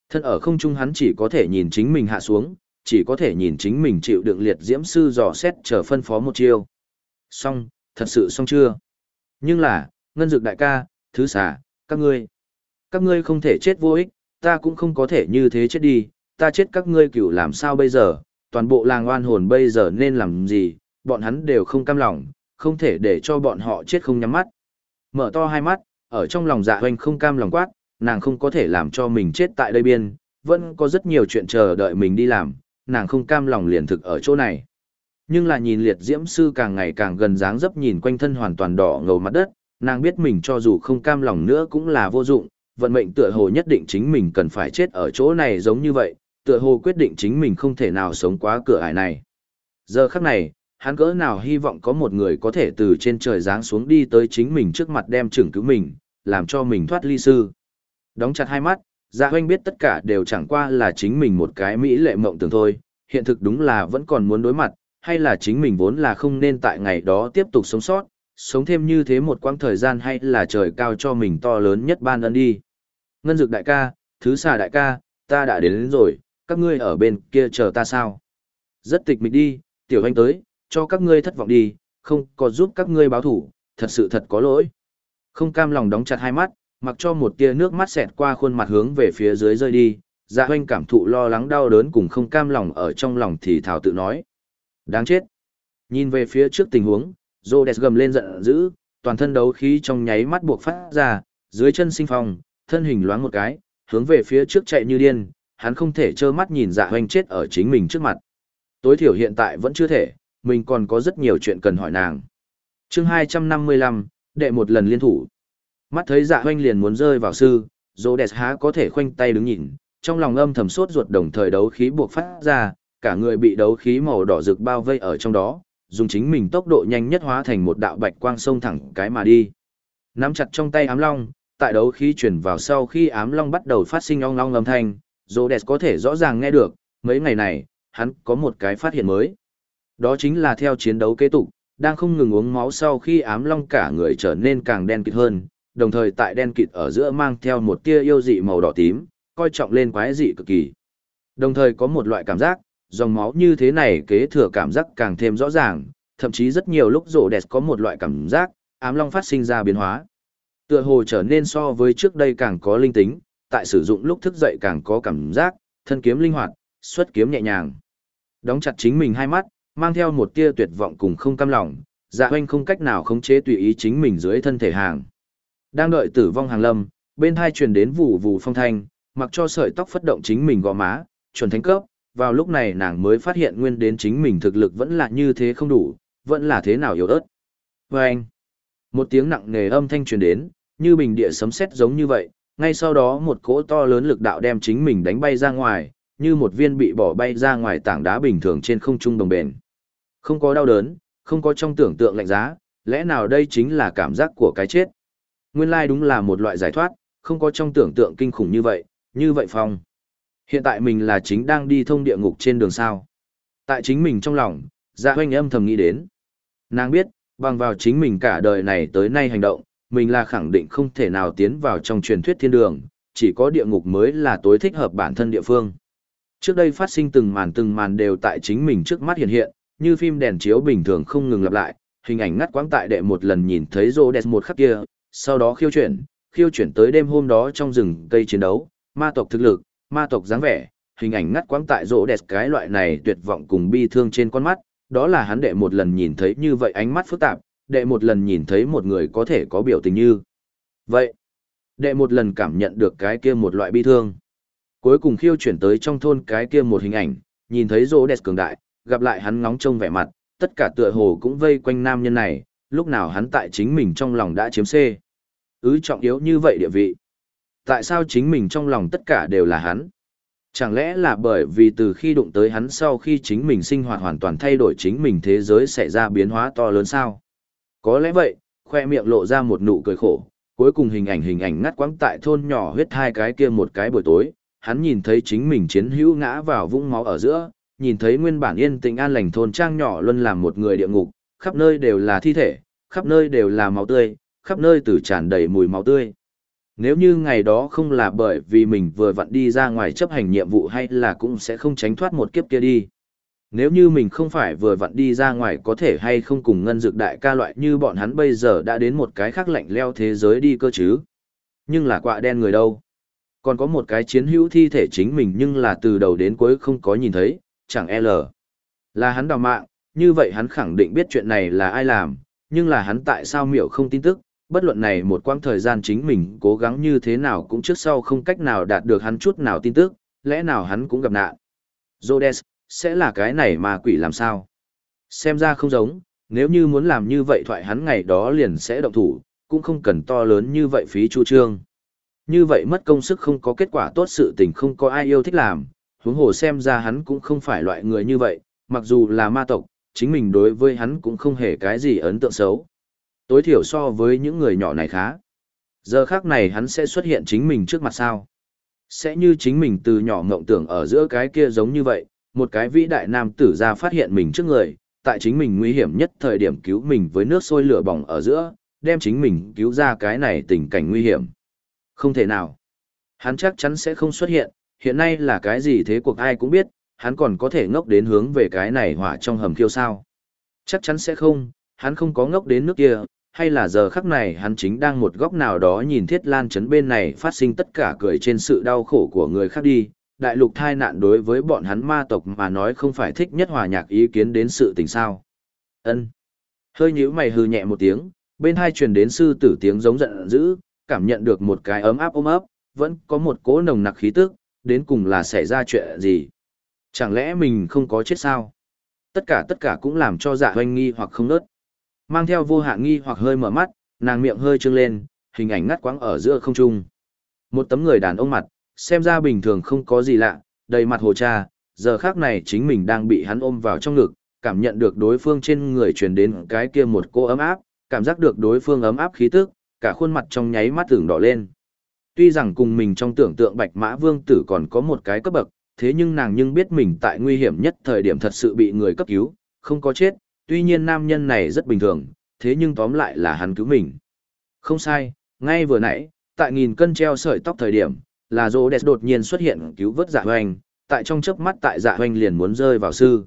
Thân ở không trung hắn chỉ có thể nhìn chính mình hạ xuống, chỉ có thể nhìn chính mình chịu đựng liệt diễm sư dò xét chờ phân phó một chiêu. Xong, thật sự xong chưa? Nhưng là, ngân dược đại ca, thứ xà, các ngươi. Các ngươi không thể chết vô ích, ta cũng không có thể như thế chết đi, ta chết các ngươi cửu làm sao bây giờ, toàn bộ làng oan hồn bây giờ nên làm gì, bọn hắn đều không cam lòng, không thể để cho bọn họ chết không nhắm mắt. Mở to hai mắt, ở trong lòng dạ hoanh không cam lòng quát, nàng không có thể làm cho mình chết tại đây biên, vẫn có rất nhiều chuyện chờ đợi mình đi làm, nàng không cam lòng liền thực ở chỗ này. Nhưng là nhìn liệt diễm sư càng ngày càng gần dáng dấp nhìn quanh thân hoàn toàn đỏ ngầu mặt đất, nàng biết mình cho dù không cam lòng nữa cũng là vô dụng, vận mệnh tựa hồ nhất định chính mình cần phải chết ở chỗ này giống như vậy, tựa hồ quyết định chính mình không thể nào sống quá cửa ải này. Giờ khắc này, hắn cỡ nào hy vọng có một người có thể từ trên trời giáng xuống đi tới chính mình trước mặt đem trưởng cứu mình, làm cho mình thoát ly sư. Đóng chặt hai mắt, Dạ Hoanh biết tất cả đều chẳng qua là chính mình một cái mỹ lệ mộng tưởng thôi, hiện thực đúng là vẫn còn muốn đối mặt, hay là chính mình vốn là không nên tại ngày đó tiếp tục sống sót, sống thêm như thế một quãng thời gian hay là trời cao cho mình to lớn nhất ban ân đi. Ngân dực đại ca, thứ xà đại ca, ta đã đến, đến rồi, các ngươi ở bên kia chờ ta sao? Rất tịch mịch đi, tiểu anh tới, cho các ngươi thất vọng đi, không có giúp các ngươi báo thủ, thật sự thật có lỗi. Không cam lòng đóng chặt hai mắt, mặc cho một tia nước mắt xẹt qua khuôn mặt hướng về phía dưới rơi đi, dạ hoanh cảm thụ lo lắng đau đớn cùng không cam lòng ở trong lòng thì thảo tự nói. Đáng chết. Nhìn về phía trước tình huống, Rhodes gầm lên giận dữ, toàn thân đấu khí trong nháy mắt buộc phát ra, dưới chân sinh phong, thân hình loáng một cái, hướng về phía trước chạy như điên, hắn không thể trơ mắt nhìn dạ hoanh chết ở chính mình trước mặt. Tối thiểu hiện tại vẫn chưa thể, mình còn có rất nhiều chuyện cần hỏi nàng. chương 255, đệ một lần liên thủ. Mắt thấy dạ hoanh liền muốn rơi vào sư, Rhodes há có thể khoanh tay đứng nhìn, trong lòng âm thầm sốt ruột đồng thời đấu khí buộc phát ra, cả người bị đấu khí màu đỏ rực bao vây ở trong đó, dùng chính mình tốc độ nhanh nhất hóa thành một đạo bạch quang sông thẳng cái mà đi. Nắm chặt trong tay ám long, tại đấu khí chuyển vào sau khi ám long bắt đầu phát sinh ong long âm thanh, Rhodes có thể rõ ràng nghe được, mấy ngày này, hắn có một cái phát hiện mới. Đó chính là theo chiến đấu kế tục, đang không ngừng uống máu sau khi ám long cả người trở nên càng đen kịt hơn, đồng thời tại đen kịt ở giữa mang theo một tia yêu dị màu đỏ tím, coi trọng lên quái dị cực kỳ. Đồng thời có một loại cảm giác, dòng máu như thế này kế thừa cảm giác càng thêm rõ ràng, thậm chí rất nhiều lúc rổ đẹp có một loại cảm giác, ám long phát sinh ra biến hóa. Tựa hồ trở nên so với trước đây càng có linh tính, tại sử dụng lúc thức dậy càng có cảm giác, thân kiếm linh hoạt, xuất kiếm nhẹ nhàng. Đóng chặt chính mình hai mắt, mang theo một tia tuyệt vọng cùng không cam lòng, dạ hoanh không cách nào khống chế tùy ý chính mình dưới thân thể hàng. Đang đợi tử vong hàng lâm, bên hai truyền đến vụ vụ phong thanh, mặc cho sợi tóc phất động chính mình gò má, chuẩn thánh cấp, vào lúc này nàng mới phát hiện nguyên đến chính mình thực lực vẫn là như thế không đủ, vẫn là thế nào yếu ớt. Vâng! một tiếng nặng nề âm thanh truyền đến, như bình địa sấm sét giống như vậy, ngay sau đó một cỗ to lớn lực đạo đem chính mình đánh bay ra ngoài, như một viên bị bỏ bay ra ngoài tảng đá bình thường trên không trung đồng bền. Không có đau đớn, không có trong tưởng tượng lạnh giá, lẽ nào đây chính là cảm giác của cái chết? Nguyên lai đúng là một loại giải thoát, không có trong tưởng tượng kinh khủng như vậy, như vậy phong. Hiện tại mình là chính đang đi thông địa ngục trên đường sao. Tại chính mình trong lòng, dạ hoanh âm thầm nghĩ đến. Nàng biết, bằng vào chính mình cả đời này tới nay hành động, mình là khẳng định không thể nào tiến vào trong truyền thuyết thiên đường, chỉ có địa ngục mới là tối thích hợp bản thân địa phương. Trước đây phát sinh từng màn từng màn đều tại chính mình trước mắt hiện hiện, như phim đèn chiếu bình thường không ngừng lặp lại, hình ảnh ngắt quãng tại đệ một lần nhìn thấy rô đẹp một khắc kia, sau đó khiêu chuyển, khiêu chuyển tới đêm hôm đó trong rừng cây chiến đấu, ma tộc thực lực, ma tộc dáng vẻ, hình ảnh ngắt quãng tại rô đẹp cái loại này tuyệt vọng cùng bi thương trên con mắt, đó là hắn đệ một lần nhìn thấy như vậy ánh mắt phức tạp, đệ một lần nhìn thấy một người có thể có biểu tình như. Vậy, đệ một lần cảm nhận được cái kia một loại bi thương. Cuối cùng khiêu chuyển tới trong thôn cái kia một hình ảnh, nhìn thấy rô đẹp cường đại, gặp lại hắn ngóng trông vẻ mặt, tất cả tựa hồ cũng vây quanh nam nhân này, lúc nào hắn tại chính mình trong lòng đã chiếm C. Ứ trọng yếu như vậy địa vị. Tại sao chính mình trong lòng tất cả đều là hắn? Chẳng lẽ là bởi vì từ khi đụng tới hắn sau khi chính mình sinh hoạt hoàn toàn thay đổi chính mình thế giới xảy ra biến hóa to lớn sao? Có lẽ vậy, khoe miệng lộ ra một nụ cười khổ, cuối cùng hình ảnh hình ảnh ngắt quãng tại thôn nhỏ huyết hai cái kia một cái buổi tối, hắn nhìn thấy chính mình chiến hữu ngã vào vũng máu ở giữa, nhìn thấy nguyên bản yên tĩnh an lành thôn trang nhỏ luôn làm một người địa ngục, khắp nơi đều là thi thể, khắp nơi đều là máu tươi, khắp nơi từ tràn đầy mùi máu tươi. Nếu như ngày đó không là bởi vì mình vừa vặn đi ra ngoài chấp hành nhiệm vụ hay là cũng sẽ không tránh thoát một kiếp kia đi. Nếu như mình không phải vừa vặn đi ra ngoài có thể hay không cùng ngân dược đại ca loại như bọn hắn bây giờ đã đến một cái khác lạnh leo thế giới đi cơ chứ. Nhưng là quạ đen người đâu. Còn có một cái chiến hữu thi thể chính mình nhưng là từ đầu đến cuối không có nhìn thấy, chẳng e L. Là hắn đào mạng, như vậy hắn khẳng định biết chuyện này là ai làm, nhưng là hắn tại sao miểu không tin tức, bất luận này một quãng thời gian chính mình cố gắng như thế nào cũng trước sau không cách nào đạt được hắn chút nào tin tức, lẽ nào hắn cũng gặp nạn. Rhodes, sẽ là cái này mà quỷ làm sao? Xem ra không giống, nếu như muốn làm như vậy thoại hắn ngày đó liền sẽ động thủ, cũng không cần to lớn như vậy phí chu trương. Như vậy mất công sức không có kết quả tốt sự tình không có ai yêu thích làm, huống hồ xem ra hắn cũng không phải loại người như vậy, mặc dù là ma tộc, chính mình đối với hắn cũng không hề cái gì ấn tượng xấu. Tối thiểu so với những người nhỏ này khá. Giờ khác này hắn sẽ xuất hiện chính mình trước mặt sao. Sẽ như chính mình từ nhỏ mộng tưởng ở giữa cái kia giống như vậy, một cái vĩ đại nam tử ra phát hiện mình trước người, tại chính mình nguy hiểm nhất thời điểm cứu mình với nước sôi lửa bỏng ở giữa, đem chính mình cứu ra cái này tình cảnh nguy hiểm. Không thể nào. Hắn chắc chắn sẽ không xuất hiện, hiện nay là cái gì thế cuộc ai cũng biết, hắn còn có thể ngốc đến hướng về cái này hỏa trong hầm khiêu sao. Chắc chắn sẽ không, hắn không có ngốc đến nước kia, hay là giờ khắc này hắn chính đang một góc nào đó nhìn thiết lan chấn bên này phát sinh tất cả cười trên sự đau khổ của người khác đi. Đại lục thai nạn đối với bọn hắn ma tộc mà nói không phải thích nhất hòa nhạc ý kiến đến sự tình sao. ân Hơi nhíu mày hừ nhẹ một tiếng, bên hai truyền đến sư tử tiếng giống giận dữ, cảm nhận được một cái ấm áp ôm ấp, vẫn có một cỗ nồng nặc khí tức, đến cùng là xảy ra chuyện gì. Chẳng lẽ mình không có chết sao? Tất cả tất cả cũng làm cho dạ hoanh nghi hoặc không nớt. Mang theo vô hạn nghi hoặc hơi mở mắt, nàng miệng hơi trương lên, hình ảnh ngắt quãng ở giữa không trung. Một tấm người đàn ông mặt, xem ra bình thường không có gì lạ, đầy mặt hồ cha, giờ khác này chính mình đang bị hắn ôm vào trong ngực, cảm nhận được đối phương trên người truyền đến cái kia một cô ấm áp, cảm giác được đối phương ấm áp khí tức, cả khuôn mặt trong nháy mắt tưởng đỏ lên. Tuy rằng cùng mình trong tưởng tượng Bạch Mã Vương tử còn có một cái cấp bậc, thế nhưng nàng nhưng biết mình tại nguy hiểm nhất thời điểm thật sự bị người cấp cứu, không có chết, tuy nhiên nam nhân này rất bình thường, thế nhưng tóm lại là hắn cứu mình. Không sai, ngay vừa nãy, tại nghìn cân treo sợi tóc thời điểm, là rô đẹp đột nhiên xuất hiện cứu vớt dạ hoành, tại trong chớp mắt tại dạ hoành liền muốn rơi vào sư.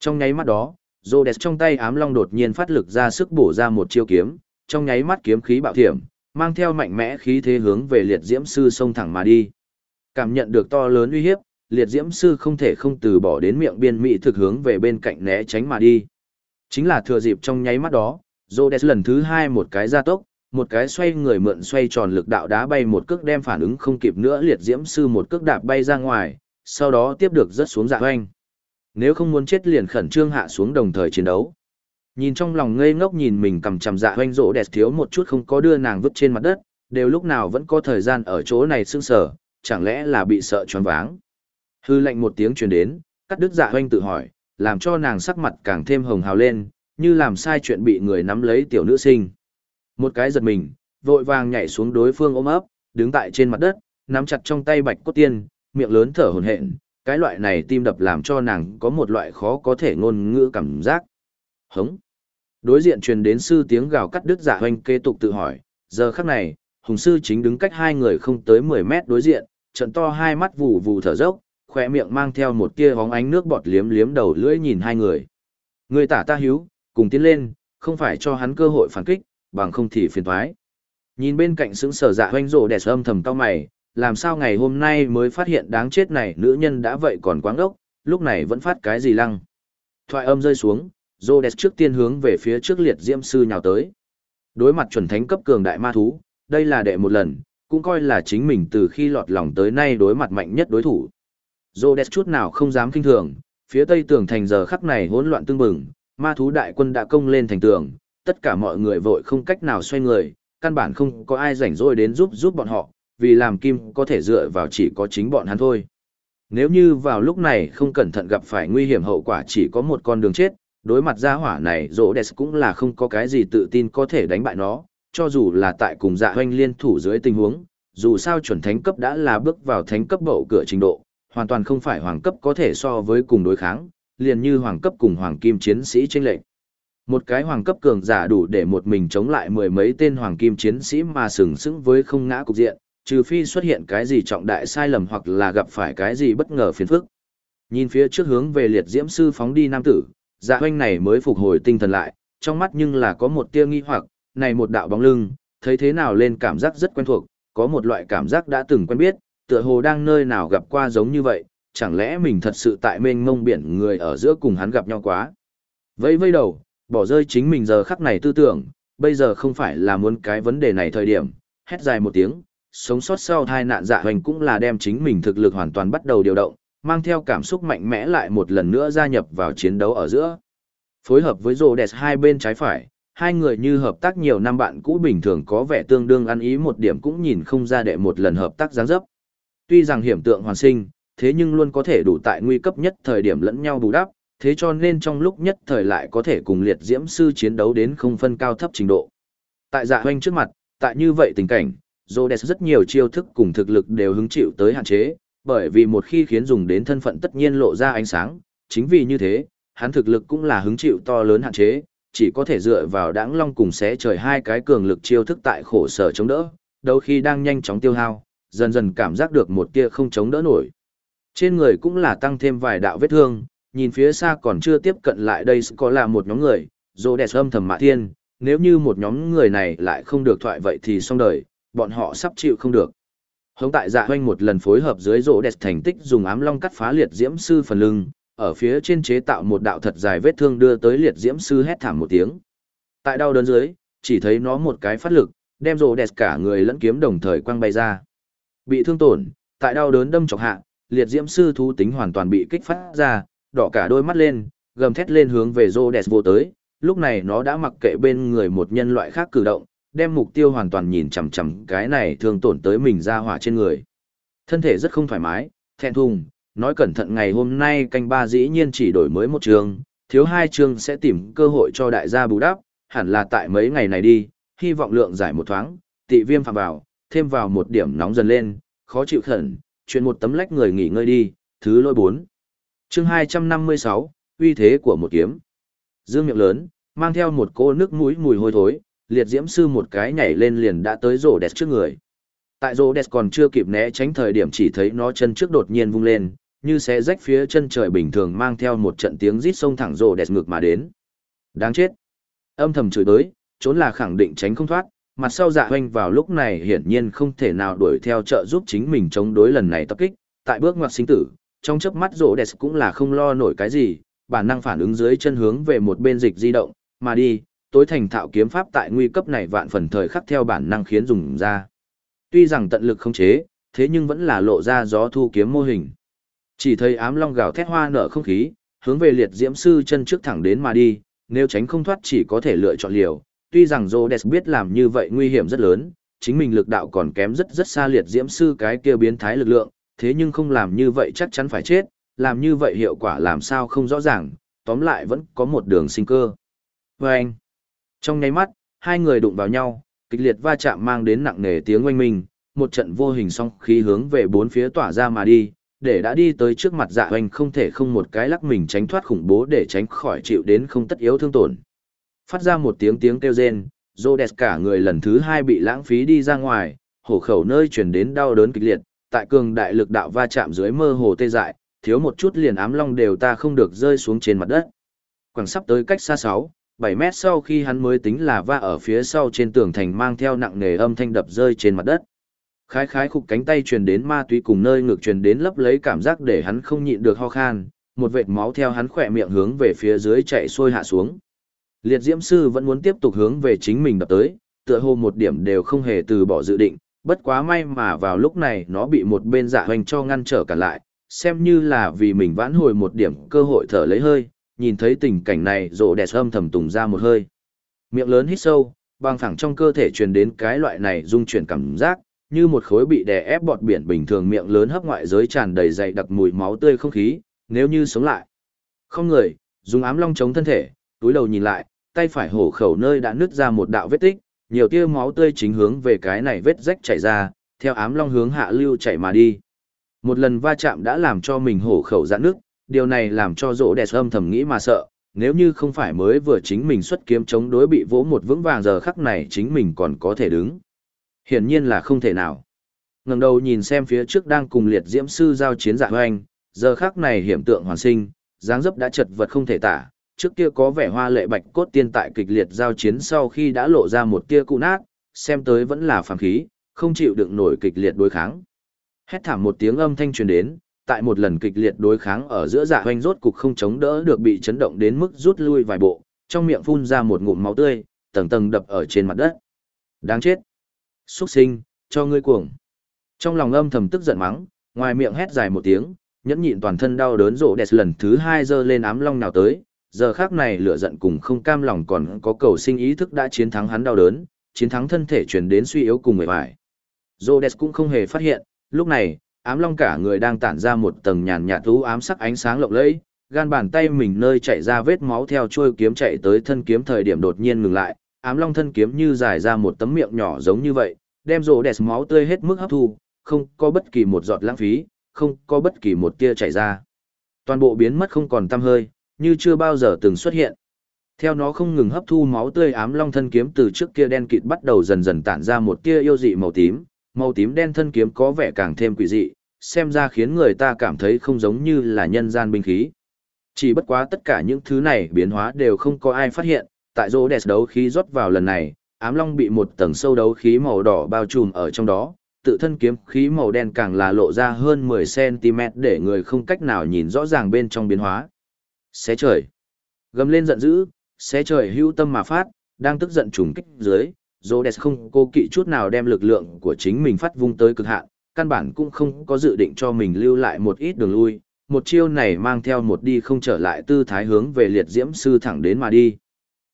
Trong nháy mắt đó, rô đẹp trong tay ám long đột nhiên phát lực ra sức bổ ra một chiêu kiếm, trong nháy mắt kiếm khí bạo thiểm, mang theo mạnh mẽ khí thế hướng về liệt diễm sư xông thẳng mà đi. Cảm nhận được to lớn uy hiếp, liệt diễm sư không thể không từ bỏ đến miệng biên mỹ thực hướng về bên cạnh né tránh mà đi. Chính là thừa dịp trong nháy mắt đó, Rhodes lần thứ hai một cái gia tốc, một cái xoay người mượn xoay tròn lực đạo đá bay một cước đem phản ứng không kịp nữa liệt diễm sư một cước đạp bay ra ngoài, sau đó tiếp được rất xuống dạ hoanh. Nếu không muốn chết liền khẩn trương hạ xuống đồng thời chiến đấu. Nhìn trong lòng ngây ngốc nhìn mình cầm chằm dạ hoanh rỗ đẹp thiếu một chút không có đưa nàng vứt trên mặt đất, đều lúc nào vẫn có thời gian ở chỗ này sưng sở, chẳng lẽ là bị sợ choáng váng. Hư lệnh một tiếng truyền đến, cắt đứt dạ hoanh tự hỏi, làm cho nàng sắc mặt càng thêm hồng hào lên, như làm sai chuyện bị người nắm lấy tiểu nữ sinh. Một cái giật mình, vội vàng nhảy xuống đối phương ôm ấp, đứng tại trên mặt đất, nắm chặt trong tay bạch cốt tiên, miệng lớn thở hổn hển, cái loại này tim đập làm cho nàng có một loại khó có thể ngôn ngữ cảm giác. Hống. Đối diện truyền đến sư tiếng gào cắt đứt giả hoanh kế tục tự hỏi, giờ khắc này, hùng sư chính đứng cách hai người không tới 10 mét đối diện, trận to hai mắt vù vù thở dốc, khỏe miệng mang theo một tia hóng ánh nước bọt liếm liếm đầu lưỡi nhìn hai người. Người tả ta hiếu, cùng tiến lên, không phải cho hắn cơ hội phản kích, bằng không thì phiền thoái. Nhìn bên cạnh sững sở dạ hoanh rộ đẹp âm thầm cao mày, làm sao ngày hôm nay mới phát hiện đáng chết này nữ nhân đã vậy còn quáng ốc, lúc này vẫn phát cái gì lăng. Thoại âm rơi xuống, Jodes trước tiên hướng về phía trước liệt diễm sư nhào tới. Đối mặt chuẩn thánh cấp cường đại ma thú, đây là đệ một lần, cũng coi là chính mình từ khi lọt lòng tới nay đối mặt mạnh nhất đối thủ. Rhodes chút nào không dám kinh thường, phía tây tường thành giờ khắc này hỗn loạn tương bừng, ma thú đại quân đã công lên thành tường, tất cả mọi người vội không cách nào xoay người, căn bản không có ai rảnh rỗi đến giúp giúp bọn họ, vì làm kim có thể dựa vào chỉ có chính bọn hắn thôi. Nếu như vào lúc này không cẩn thận gặp phải nguy hiểm hậu quả chỉ có một con đường chết, đối mặt gia hỏa này rỗ đẹp cũng là không có cái gì tự tin có thể đánh bại nó, cho dù là tại cùng dạ hoanh liên thủ dưới tình huống, dù sao chuẩn thánh cấp đã là bước vào thánh cấp bậu cửa trình độ, hoàn toàn không phải hoàng cấp có thể so với cùng đối kháng, liền như hoàng cấp cùng hoàng kim chiến sĩ tranh lệnh. Một cái hoàng cấp cường giả đủ để một mình chống lại mười mấy tên hoàng kim chiến sĩ mà sừng sững với không ngã cục diện, trừ phi xuất hiện cái gì trọng đại sai lầm hoặc là gặp phải cái gì bất ngờ phiền phức. Nhìn phía trước hướng về liệt diễm sư phóng đi nam tử, dạ hoanh này mới phục hồi tinh thần lại, trong mắt nhưng là có một tia nghi hoặc, này một đạo bóng lưng, thấy thế nào lên cảm giác rất quen thuộc, có một loại cảm giác đã từng quen biết, tựa hồ đang nơi nào gặp qua giống như vậy, chẳng lẽ mình thật sự tại mênh mông biển người ở giữa cùng hắn gặp nhau quá. Vây vây đầu, bỏ rơi chính mình giờ khắc này tư tưởng, bây giờ không phải là muốn cái vấn đề này thời điểm, hét dài một tiếng, sống sót sau tai nạn dạ hoành cũng là đem chính mình thực lực hoàn toàn bắt đầu điều động, mang theo cảm xúc mạnh mẽ lại một lần nữa gia nhập vào chiến đấu ở giữa. Phối hợp với rồ đẹp hai bên trái phải, hai người như hợp tác nhiều năm bạn cũ bình thường có vẻ tương đương ăn ý một điểm cũng nhìn không ra đệ một lần hợp tác giáng dấp. Tuy rằng hiểm tượng hoàn sinh, thế nhưng luôn có thể đủ tại nguy cấp nhất thời điểm lẫn nhau bù đắp, thế cho nên trong lúc nhất thời lại có thể cùng liệt diễm sư chiến đấu đến không phân cao thấp trình độ. Tại dạ hoanh trước mặt, tại như vậy tình cảnh, Rhodes rất nhiều chiêu thức cùng thực lực đều hứng chịu tới hạn chế, bởi vì một khi khiến dùng đến thân phận tất nhiên lộ ra ánh sáng, chính vì như thế, hắn thực lực cũng là hứng chịu to lớn hạn chế, chỉ có thể dựa vào đãng long cùng xé trời hai cái cường lực chiêu thức tại khổ sở chống đỡ, đôi khi đang nhanh chóng tiêu hao, dần dần cảm giác được một tia không chống đỡ nổi. Trên người cũng là tăng thêm vài đạo vết thương, nhìn phía xa còn chưa tiếp cận lại đây có là một nhóm người, rô đẹp âm thầm mạ thiên, nếu như một nhóm người này lại không được thoại vậy thì xong đời, bọn họ sắp chịu không được. Hống tại dạ hoanh một lần phối hợp dưới rỗ đẹp thành tích dùng ám long cắt phá liệt diễm sư phần lưng, ở phía trên chế tạo một đạo thật dài vết thương đưa tới liệt diễm sư hét thảm một tiếng. Tại đau đớn dưới, chỉ thấy nó một cái phát lực, đem rỗ đẹp cả người lẫn kiếm đồng thời quăng bay ra. Bị thương tổn, tại đau đớn đâm chọc hạ, liệt diễm sư thú tính hoàn toàn bị kích phát ra, đỏ cả đôi mắt lên, gầm thét lên hướng về rỗ đẹp vô tới, lúc này nó đã mặc kệ bên người một nhân loại khác cử động, đem mục tiêu hoàn toàn nhìn chằm chằm cái này thường tổn tới mình ra hỏa trên người. Thân thể rất không thoải mái, thẹn thùng, nói cẩn thận ngày hôm nay canh ba dĩ nhiên chỉ đổi mới một trường, thiếu hai trường sẽ tìm cơ hội cho đại gia bù đắp, hẳn là tại mấy ngày này đi, hy vọng lượng giải một thoáng, tị viêm phạm vào, thêm vào một điểm nóng dần lên, khó chịu khẩn, chuyện một tấm lách người nghỉ ngơi đi, thứ lỗi bốn. Chương hai trăm năm mươi sáu uy thế của một kiếm. Dương miệng lớn, mang theo một cô nước mũi mùi hôi thối, liệt diễm sư một cái nhảy lên liền đã tới rổ đẹp trước người. Tại rổ đẹp còn chưa kịp né tránh thời điểm chỉ thấy nó chân trước đột nhiên vung lên, như sẽ rách phía chân trời bình thường mang theo một trận tiếng rít sông thẳng rổ đẹp ngược mà đến. Đáng chết. Âm thầm chửi tới, trốn là khẳng định tránh không thoát, mặt sau dạ hoanh vào lúc này hiển nhiên không thể nào đuổi theo trợ giúp chính mình chống đối lần này tập kích, tại bước ngoặt sinh tử, trong chớp mắt rổ đẹp cũng là không lo nổi cái gì, bản năng phản ứng dưới chân hướng về một bên dịch di động, mà đi, tối thành thạo kiếm pháp tại nguy cấp này vạn phần thời khắc theo bản năng khiến dùng ra. Tuy rằng tận lực không chế, thế nhưng vẫn là lộ ra gió thu kiếm mô hình. Chỉ thấy ám long gào thét hoa nở không khí, hướng về liệt diễm sư chân trước thẳng đến mà đi, nếu tránh không thoát chỉ có thể lựa chọn liều. Tuy rằng Rhodes biết làm như vậy nguy hiểm rất lớn, chính mình lực đạo còn kém rất rất xa liệt diễm sư cái kia biến thái lực lượng, thế nhưng không làm như vậy chắc chắn phải chết, làm như vậy hiệu quả làm sao không rõ ràng, tóm lại vẫn có một đường sinh cơ. Và anh, trong nháy mắt, hai người đụng vào nhau, kịch liệt va chạm mang đến nặng nề tiếng oanh minh, một trận vô hình song khí hướng về bốn phía tỏa ra mà đi, để đã đi tới trước mặt dạ hoành không thể không một cái lắc mình tránh thoát khủng bố để tránh khỏi chịu đến không tất yếu thương tổn. Phát ra một tiếng tiếng kêu rên, Rhodes cả người lần thứ hai bị lãng phí đi ra ngoài, hổ khẩu nơi truyền đến đau đớn kịch liệt, tại cường đại lực đạo va chạm dưới mơ hồ tê dại, thiếu một chút liền ám long đều ta không được rơi xuống trên mặt đất. Quảng sắp tới cách xa sáu. 7 mét sau khi hắn mới tính là va ở phía sau trên tường thành mang theo nặng nề âm thanh đập rơi trên mặt đất. Khái khái khục cánh tay truyền đến ma túy cùng nơi ngược truyền đến lấp lấy cảm giác để hắn không nhịn được ho khan, một vệt máu theo hắn khỏe miệng hướng về phía dưới chạy xuôi hạ xuống. Liệt diễm sư vẫn muốn tiếp tục hướng về chính mình đập tới, tựa hồ một điểm đều không hề từ bỏ dự định, bất quá may mà vào lúc này nó bị một bên dạ hoành cho ngăn trở cả lại, xem như là vì mình vãn hồi một điểm cơ hội thở lấy hơi, nhìn thấy tình cảnh này rộ đẹp âm thầm tùng ra một hơi. Miệng lớn hít sâu, băng phẳng trong cơ thể truyền đến cái loại này dung chuyển cảm giác, như một khối bị đè ép bọt biển bình thường miệng lớn hấp ngoại giới tràn đầy dày đặc mùi máu tươi không khí, nếu như sống lại. Không người, dùng ám long chống thân thể, túi đầu nhìn lại, tay phải hổ khẩu nơi đã nứt ra một đạo vết tích, nhiều tia máu tươi chính hướng về cái này vết rách chảy ra, theo ám long hướng hạ lưu chảy mà đi. Một lần va chạm đã làm cho mình hổ khẩu giãn nước, điều này làm cho rỗ đẹp âm thầm nghĩ mà sợ, nếu như không phải mới vừa chính mình xuất kiếm chống đối bị vỗ một vững vàng giờ khắc này chính mình còn có thể đứng. Hiển nhiên là không thể nào. ngẩng đầu nhìn xem phía trước đang cùng liệt diễm sư giao chiến dạ hoanh, giờ khắc này hiểm tượng hoàn sinh, dáng dấp đã chật vật không thể tả, trước kia có vẻ hoa lệ bạch cốt tiên tại kịch liệt giao chiến sau khi đã lộ ra một tia cụ nát, xem tới vẫn là phàm khí, không chịu đựng nổi kịch liệt đối kháng. Hét thảm một tiếng âm thanh truyền đến, tại một lần kịch liệt đối kháng ở giữa dạ hoanh rốt cục không chống đỡ được bị chấn động đến mức rút lui vài bộ, trong miệng phun ra một ngụm máu tươi, tầng tầng đập ở trên mặt đất. Đáng chết! Xuất sinh, cho ngươi cuồng! Trong lòng âm thầm tức giận mắng, ngoài miệng hét dài một tiếng, nhẫn nhịn toàn thân đau đớn rộ đẹp lần thứ hai giơ lên ám long nào tới, giờ khác này lửa giận cùng không cam lòng còn có cầu sinh ý thức đã chiến thắng hắn đau đớn, chiến thắng thân thể truyền đến suy yếu cùng người vải. Rhodes cũng không hề phát hiện, lúc này, ám long cả người đang tản ra một tầng nhàn nhạt thú ám sắc ánh sáng lộng lẫy, gan bàn tay mình nơi chạy ra vết máu theo chuôi kiếm chạy tới thân kiếm thời điểm đột nhiên ngừng lại, ám long thân kiếm như dài ra một tấm miệng nhỏ giống như vậy, đem rồ đẹp máu tươi hết mức hấp thu, không có bất kỳ một giọt lãng phí, không có bất kỳ một tia chảy ra. Toàn bộ biến mất không còn tăm hơi, như chưa bao giờ từng xuất hiện. Theo nó không ngừng hấp thu máu tươi ám long thân kiếm từ trước kia đen kịt bắt đầu dần dần tản ra một tia yêu dị màu tím, màu tím đen thân kiếm có vẻ càng thêm quỷ dị, xem ra khiến người ta cảm thấy không giống như là nhân gian binh khí. Chỉ bất quá tất cả những thứ này biến hóa đều không có ai phát hiện, tại rô đẹp đấu khí rót vào lần này, ám long bị một tầng sâu đấu khí màu đỏ bao trùm ở trong đó, tự thân kiếm khí màu đen càng là lộ ra hơn 10cm để người không cách nào nhìn rõ ràng bên trong biến hóa. Xé trời. Gầm lên giận dữ, xé trời hưu tâm mà phát, đang tức giận trùng kích dưới, Rhodes không cô kỵ chút nào đem lực lượng của chính mình phát vung tới cực hạn, căn bản cũng không có dự định cho mình lưu lại một ít đường lui, một chiêu này mang theo một đi không trở lại tư thái hướng về liệt diễm sư thẳng đến mà đi.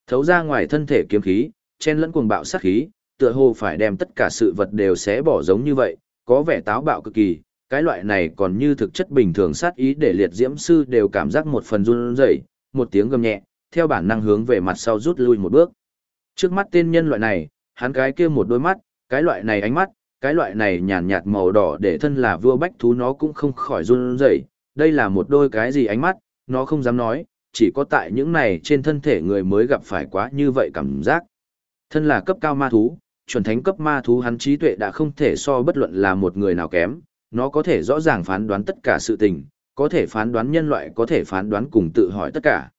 Thấu ra ngoài thân thể kiếm khí, chen lẫn cuồng bạo sát khí, tựa hồ phải đem tất cả sự vật đều xé bỏ giống như vậy, có vẻ táo bạo cực kỳ, cái loại này còn như thực chất bình thường sát ý để liệt diễm sư đều cảm giác một phần run rẩy, một tiếng gầm nhẹ, theo bản năng hướng về mặt sau rút lui một bước. Trước mắt tên nhân loại này, hắn cái kia một đôi mắt, cái loại này ánh mắt, cái loại này nhàn nhạt màu đỏ để thân là vua bách thú nó cũng không khỏi run rẩy, đây là một đôi cái gì ánh mắt, nó không dám nói, chỉ có tại những này trên thân thể người mới gặp phải quá như vậy cảm giác. Thân là cấp cao ma thú, chuẩn thánh cấp ma thú hắn trí tuệ đã không thể so bất luận là một người nào kém, nó có thể rõ ràng phán đoán tất cả sự tình, có thể phán đoán nhân loại có thể phán đoán cùng tự hỏi tất cả.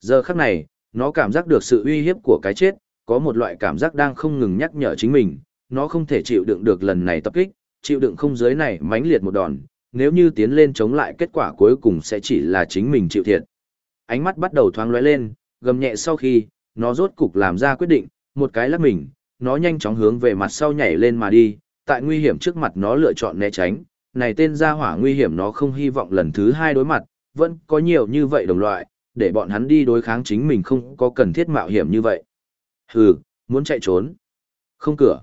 Giờ khắc này, nó cảm giác được sự uy hiếp của cái chết, có một loại cảm giác đang không ngừng nhắc nhở chính mình, nó không thể chịu đựng được lần này tập kích, chịu đựng không giới này mãnh liệt một đòn, nếu như tiến lên chống lại kết quả cuối cùng sẽ chỉ là chính mình chịu thiệt. Ánh mắt bắt đầu thoáng lóe lên, gầm nhẹ sau khi, nó rốt cục làm ra quyết định, một cái lắc mình, nó nhanh chóng hướng về mặt sau nhảy lên mà đi, tại nguy hiểm trước mặt nó lựa chọn né tránh, này tên gia hỏa nguy hiểm nó không hy vọng lần thứ hai đối mặt, vẫn có nhiều như vậy đồng loại, để bọn hắn đi đối kháng chính mình không có cần thiết mạo hiểm như vậy. Hừ, muốn chạy trốn. Không cửa.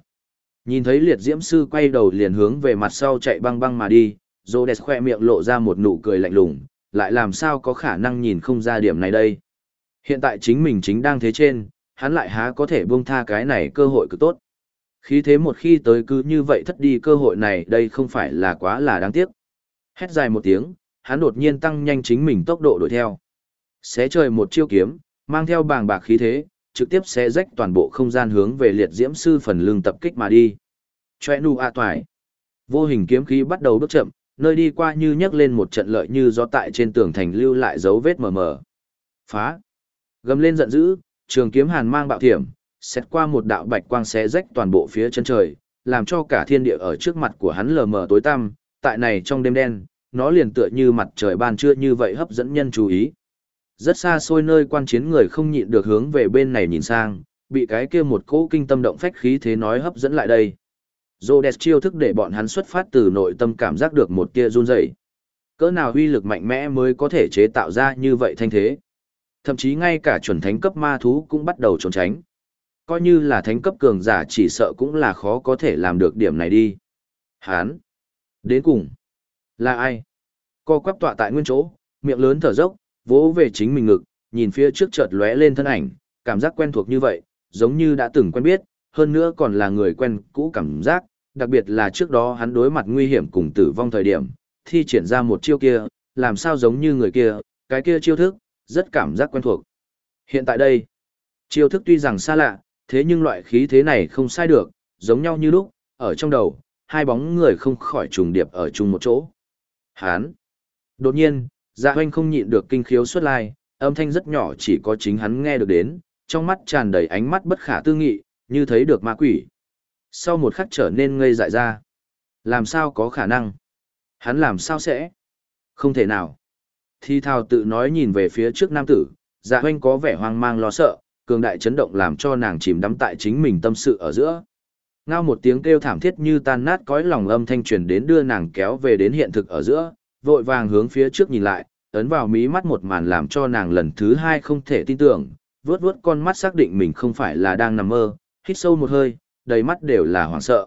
Nhìn thấy liệt diễm sư quay đầu liền hướng về mặt sau chạy băng băng mà đi, Rhodes khoe miệng lộ ra một nụ cười lạnh lùng, lại làm sao có khả năng nhìn không ra điểm này đây. Hiện tại chính mình chính đang thế trên, hắn lại há có thể buông tha cái này cơ hội cực tốt. Khí thế một khi tới cứ như vậy thất đi cơ hội này đây không phải là quá là đáng tiếc. Hét dài một tiếng, hắn đột nhiên tăng nhanh chính mình tốc độ đuổi theo. Xé trời một chiêu kiếm, mang theo bàng bạc khí thế, trực tiếp xé rách toàn bộ không gian hướng về liệt diễm sư phần lưng tập kích mà đi. Chòe nu a toài. Vô hình kiếm khí bắt đầu bước chậm, nơi đi qua như nhấc lên một trận lợi như gió tại trên tường thành lưu lại dấu vết mờ mờ. Phá. Gầm lên giận dữ, trường kiếm hàn mang bạo thiểm, xét qua một đạo bạch quang xé rách toàn bộ phía chân trời, làm cho cả thiên địa ở trước mặt của hắn lờ mờ tối tăm, tại này trong đêm đen, nó liền tựa như mặt trời ban trưa như vậy hấp dẫn nhân chú ý. Rất xa xôi nơi quan chiến người không nhịn được hướng về bên này nhìn sang, bị cái kia một cỗ kinh tâm động phách khí thế nói hấp dẫn lại đây. Rhodes chiêu thức để bọn hắn xuất phát từ nội tâm cảm giác được một tia run rẩy. Cỡ nào huy lực mạnh mẽ mới có thể chế tạo ra như vậy thanh thế. Thậm chí ngay cả chuẩn thánh cấp ma thú cũng bắt đầu trốn tránh. Coi như là thánh cấp cường giả chỉ sợ cũng là khó có thể làm được điểm này đi. Hán. Đến cùng. Là ai? Co quắp tọa tại nguyên chỗ, miệng lớn thở dốc, vỗ về chính mình ngực, nhìn phía trước chợt lóe lên thân ảnh, cảm giác quen thuộc như vậy, giống như đã từng quen biết, hơn nữa còn là người quen cũ cảm giác, đặc biệt là trước đó hắn đối mặt nguy hiểm cùng tử vong thời điểm, thi triển ra một chiêu kia, làm sao giống như người kia, cái kia chiêu thức, rất cảm giác quen thuộc. Hiện tại đây, chiêu thức tuy rằng xa lạ, thế nhưng loại khí thế này không sai được, giống nhau như lúc, ở trong đầu, hai bóng người không khỏi trùng điệp ở chung một chỗ. Hán. Đột nhiên, dạ hoanh không nhịn được kinh khiếu xuất lai, âm thanh rất nhỏ chỉ có chính hắn nghe được đến, trong mắt tràn đầy ánh mắt bất khả tư nghị, như thấy được ma quỷ. Sau một khắc trở nên ngây dại ra. Làm sao có khả năng? Hắn làm sao sẽ? Không thể nào. Thi thào tự nói nhìn về phía trước nam tử, dạ hoanh có vẻ hoang mang lo sợ, cường đại chấn động làm cho nàng chìm đắm tại chính mình tâm sự ở giữa. Ngao một tiếng kêu thảm thiết như tan nát cõi lòng âm thanh truyền đến đưa nàng kéo về đến hiện thực ở giữa, vội vàng hướng phía trước nhìn lại, ấn vào mí mắt một màn làm cho nàng lần thứ hai không thể tin tưởng, vướt vướt con mắt xác định mình không phải là đang nằm mơ, hít sâu một hơi, đầy mắt đều là hoảng sợ.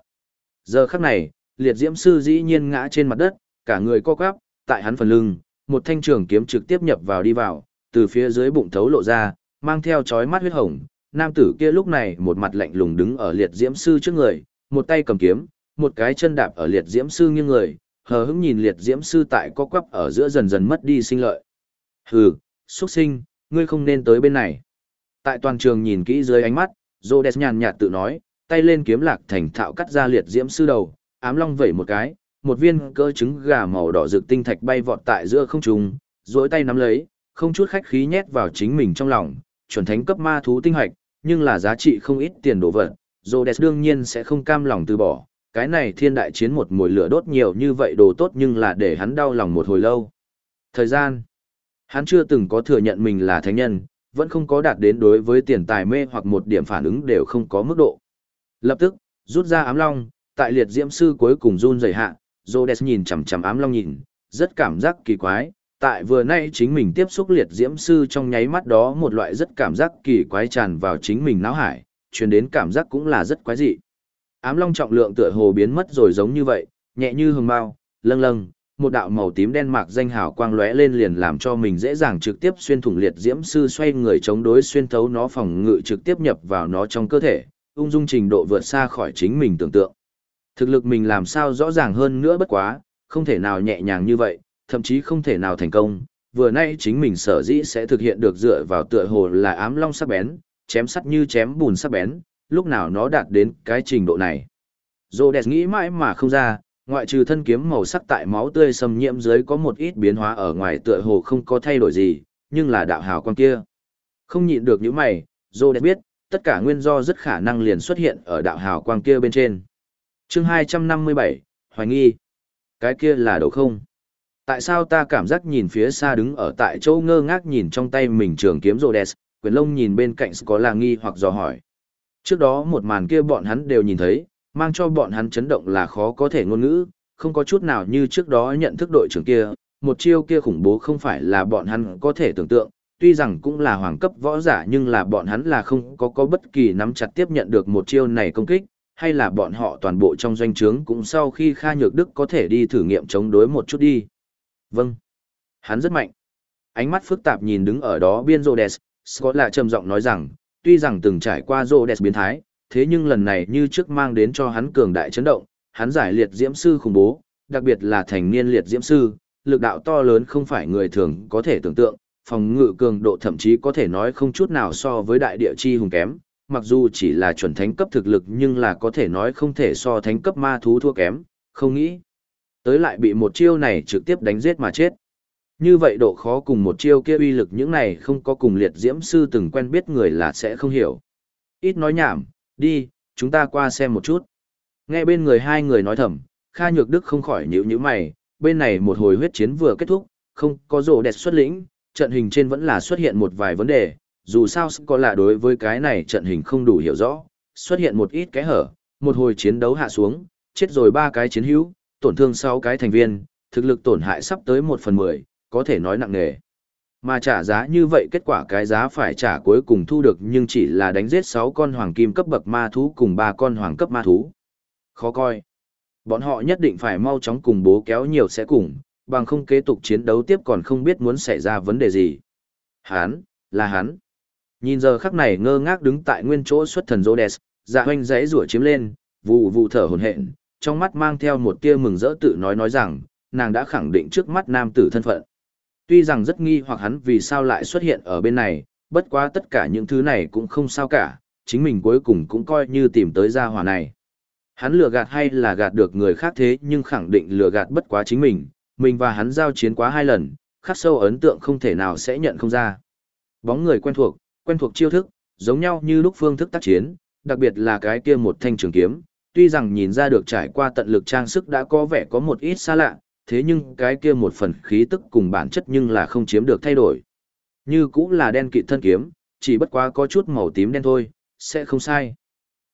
Giờ khắc này, liệt diễm sư dĩ nhiên ngã trên mặt đất, cả người co quắp, tại hắn phần lưng, một thanh trường kiếm trực tiếp nhập vào đi vào, từ phía dưới bụng thấu lộ ra, mang theo chói mắt huyết hồng. Nam tử kia lúc này một mặt lạnh lùng đứng ở liệt diễm sư trước người, một tay cầm kiếm, một cái chân đạp ở liệt diễm sư nghiêng người, hờ hững nhìn liệt diễm sư tại co quắp ở giữa dần dần mất đi sinh lợi. Hừ, xuất sinh, ngươi không nên tới bên này. Tại toàn trường nhìn kỹ dưới ánh mắt, Rhodes nhàn nhạt tự nói, tay lên kiếm lạc thành thạo cắt ra liệt diễm sư đầu, ám long vẩy một cái, một viên cơ trứng gà màu đỏ rực tinh thạch bay vọt tại giữa không trung, duỗi tay nắm lấy, không chút khách khí nhét vào chính mình trong lòng, chuẩn thánh cấp ma thú tinh hoạch, nhưng là giá trị không ít tiền đồ vật, Rhodes đương nhiên sẽ không cam lòng từ bỏ, cái này thiên đại chiến một mùi lửa đốt nhiều như vậy đồ tốt nhưng là để hắn đau lòng một hồi lâu. Thời gian, hắn chưa từng có thừa nhận mình là thánh nhân, vẫn không có đạt đến đối với tiền tài mê hoặc một điểm phản ứng đều không có mức độ. Lập tức, rút ra ám long, tại liệt diễm sư cuối cùng run rẩy hạ, Rhodes nhìn chằm chằm ám long nhìn, rất cảm giác kỳ quái, tại vừa nay chính mình tiếp xúc liệt diễm sư trong nháy mắt đó một loại rất cảm giác kỳ quái tràn vào chính mình não hải, truyền đến cảm giác cũng là rất quái dị. Ám long trọng lượng tựa hồ biến mất rồi giống như vậy, nhẹ như hồng mao, lâng lâng, một đạo màu tím đen mạc danh hào quang lóe lên liền làm cho mình dễ dàng trực tiếp xuyên thủng liệt diễm sư xoay người chống đối xuyên thấu nó phòng ngự trực tiếp nhập vào nó trong cơ thể, ung dung trình độ vượt xa khỏi chính mình tưởng tượng. Thực lực mình làm sao rõ ràng hơn nữa bất quá, không thể nào nhẹ nhàng như vậy, thậm chí không thể nào thành công. Vừa nay chính mình sở dĩ sẽ thực hiện được dựa vào tựa hồ là ám long sắc bén, chém sắt như chém bùn sắc bén, lúc nào nó đạt đến cái trình độ này. Rhodes nghĩ mãi mà không ra, ngoại trừ thân kiếm màu sắc tại máu tươi xâm nhiễm dưới có một ít biến hóa ở ngoài tựa hồ không có thay đổi gì, nhưng là đạo hào quang kia. Không nhịn được những mày, Rhodes biết, tất cả nguyên do rất khả năng liền xuất hiện ở đạo hào quang kia bên trên. Chương 257, Hoài nghi. Cái kia là đầu không? Tại sao ta cảm giác nhìn phía xa đứng ở tại chỗ ngơ ngác nhìn trong tay mình trường kiếm Rhodes, quyền lông nhìn bên cạnh có là nghi hoặc dò hỏi. Trước đó một màn kia bọn hắn đều nhìn thấy, mang cho bọn hắn chấn động là khó có thể ngôn ngữ, không có chút nào như trước đó nhận thức đội trưởng kia, một chiêu kia khủng bố không phải là bọn hắn có thể tưởng tượng, tuy rằng cũng là hoàng cấp võ giả nhưng là bọn hắn là không có có bất kỳ nắm chặt tiếp nhận được một chiêu này công kích, hay là bọn họ toàn bộ trong doanh trướng cũng sau khi Kha Nhược Đức có thể đi thử nghiệm chống đối một chút đi. Vâng. Hắn rất mạnh. Ánh mắt phức tạp nhìn đứng ở đó biên Rhodes, Scott là trầm giọng nói rằng, tuy rằng từng trải qua rô đẹp biến thái, thế nhưng lần này như trước mang đến cho hắn cường đại chấn động, hắn giải liệt diễm sư khủng bố, đặc biệt là thành niên liệt diễm sư, lực đạo to lớn không phải người thường có thể tưởng tượng, phòng ngự cường độ thậm chí có thể nói không chút nào so với đại địa chi hùng kém, mặc dù chỉ là chuẩn thánh cấp thực lực nhưng là có thể nói không thể so thánh cấp ma thú thua kém, không nghĩ. Tới lại bị một chiêu này trực tiếp đánh giết mà chết. Như vậy độ khó cùng một chiêu kia uy lực những này không có cùng liệt diễm sư từng quen biết người là sẽ không hiểu. Ít nói nhảm, đi, chúng ta qua xem một chút. Nghe bên người hai người nói thầm, Kha Nhược Đức không khỏi nhíu nhíu mày, bên này một hồi huyết chiến vừa kết thúc, không có rổ đẹp xuất lĩnh, trận hình trên vẫn là xuất hiện một vài vấn đề, dù sao có là đối với cái này trận hình không đủ hiểu rõ, xuất hiện một ít cái hở, một hồi chiến đấu hạ xuống, chết rồi ba cái chiến hữu, tổn thương sáu cái thành viên, thực lực tổn hại sắp tới một phần mười, có thể nói nặng nề. Mà trả giá như vậy kết quả cái giá phải trả cuối cùng thu được nhưng chỉ là đánh giết 6 con hoàng kim cấp bậc ma thú cùng 3 con hoàng cấp ma thú. Khó coi. Bọn họ nhất định phải mau chóng cùng bố kéo nhiều sẽ cùng, bằng không kế tục chiến đấu tiếp còn không biết muốn xảy ra vấn đề gì. Hán, là hắn. Nhìn giờ khắc này ngơ ngác đứng tại nguyên chỗ xuất thần Rhodes, dạ hoanh giấy rủa chiếm lên, vụ vụ thở hồn hện, trong mắt mang theo một tia mừng rỡ tự nói nói rằng, nàng đã khẳng định trước mắt nam tử thân phận. Tuy rằng rất nghi hoặc hắn vì sao lại xuất hiện ở bên này, bất quá tất cả những thứ này cũng không sao cả, chính mình cuối cùng cũng coi như tìm tới gia hỏa này. Hắn lừa gạt hay là gạt được người khác thế nhưng khẳng định lừa gạt bất quá chính mình, mình và hắn giao chiến quá hai lần, khắc sâu ấn tượng không thể nào sẽ nhận không ra. Bóng người quen thuộc, quen thuộc chiêu thức, giống nhau như lúc phương thức tác chiến, đặc biệt là cái kia một thanh trường kiếm, tuy rằng nhìn ra được trải qua tận lực trang sức đã có vẻ có một ít xa lạ, thế nhưng cái kia một phần khí tức cùng bản chất nhưng là không chiếm được thay đổi. Như cũng là đen kịt thân kiếm, chỉ bất quá có chút màu tím đen thôi, sẽ không sai.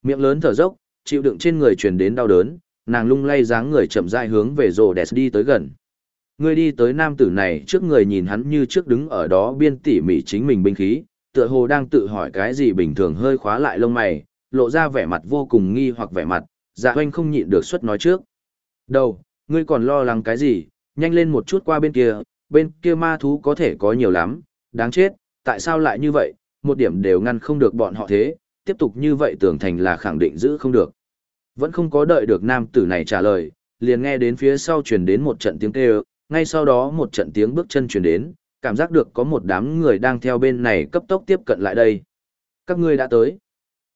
Miệng lớn thở dốc, chịu đựng trên người truyền đến đau đớn, nàng lung lay dáng người chậm rãi hướng về rồ đẹp đi tới gần. Người đi tới nam tử này trước người nhìn hắn như trước đứng ở đó biên tỉ mỉ chính mình binh khí, tựa hồ đang tự hỏi cái gì bình thường hơi khóa lại lông mày, lộ ra vẻ mặt vô cùng nghi hoặc vẻ mặt, dạ hoanh không nhịn được suất nói trước. Đâu, ngươi còn lo lắng cái gì, nhanh lên một chút qua bên kia, bên kia ma thú có thể có nhiều lắm, đáng chết, tại sao lại như vậy, một điểm đều ngăn không được bọn họ thế, tiếp tục như vậy tưởng thành là khẳng định giữ không được. Vẫn không có đợi được nam tử này trả lời, liền nghe đến phía sau truyền đến một trận tiếng kêu, ngay sau đó một trận tiếng bước chân truyền đến, cảm giác được có một đám người đang theo bên này cấp tốc tiếp cận lại đây. Các ngươi đã tới.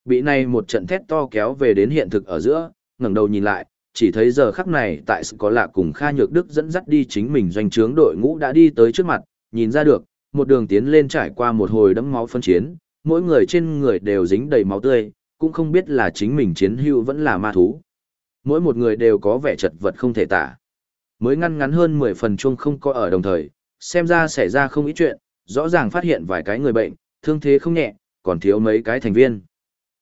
Bị này một trận thét to kéo về đến hiện thực ở giữa, ngẩng đầu nhìn lại, chỉ thấy giờ khắc này tại sự có lạ cùng Kha Nhược Đức dẫn dắt đi chính mình doanh trướng đội ngũ đã đi tới trước mặt, nhìn ra được, một đường tiến lên trải qua một hồi đẫm máu phân chiến, mỗi người trên người đều dính đầy máu tươi, cũng không biết là chính mình chiến hữu vẫn là ma thú. Mỗi một người đều có vẻ chật vật không thể tả. Mới ngăn ngắn hơn 10 phần chuông không có ở đồng thời, xem ra xảy ra không ít chuyện, rõ ràng phát hiện vài cái người bệnh, thương thế không nhẹ, còn thiếu mấy cái thành viên.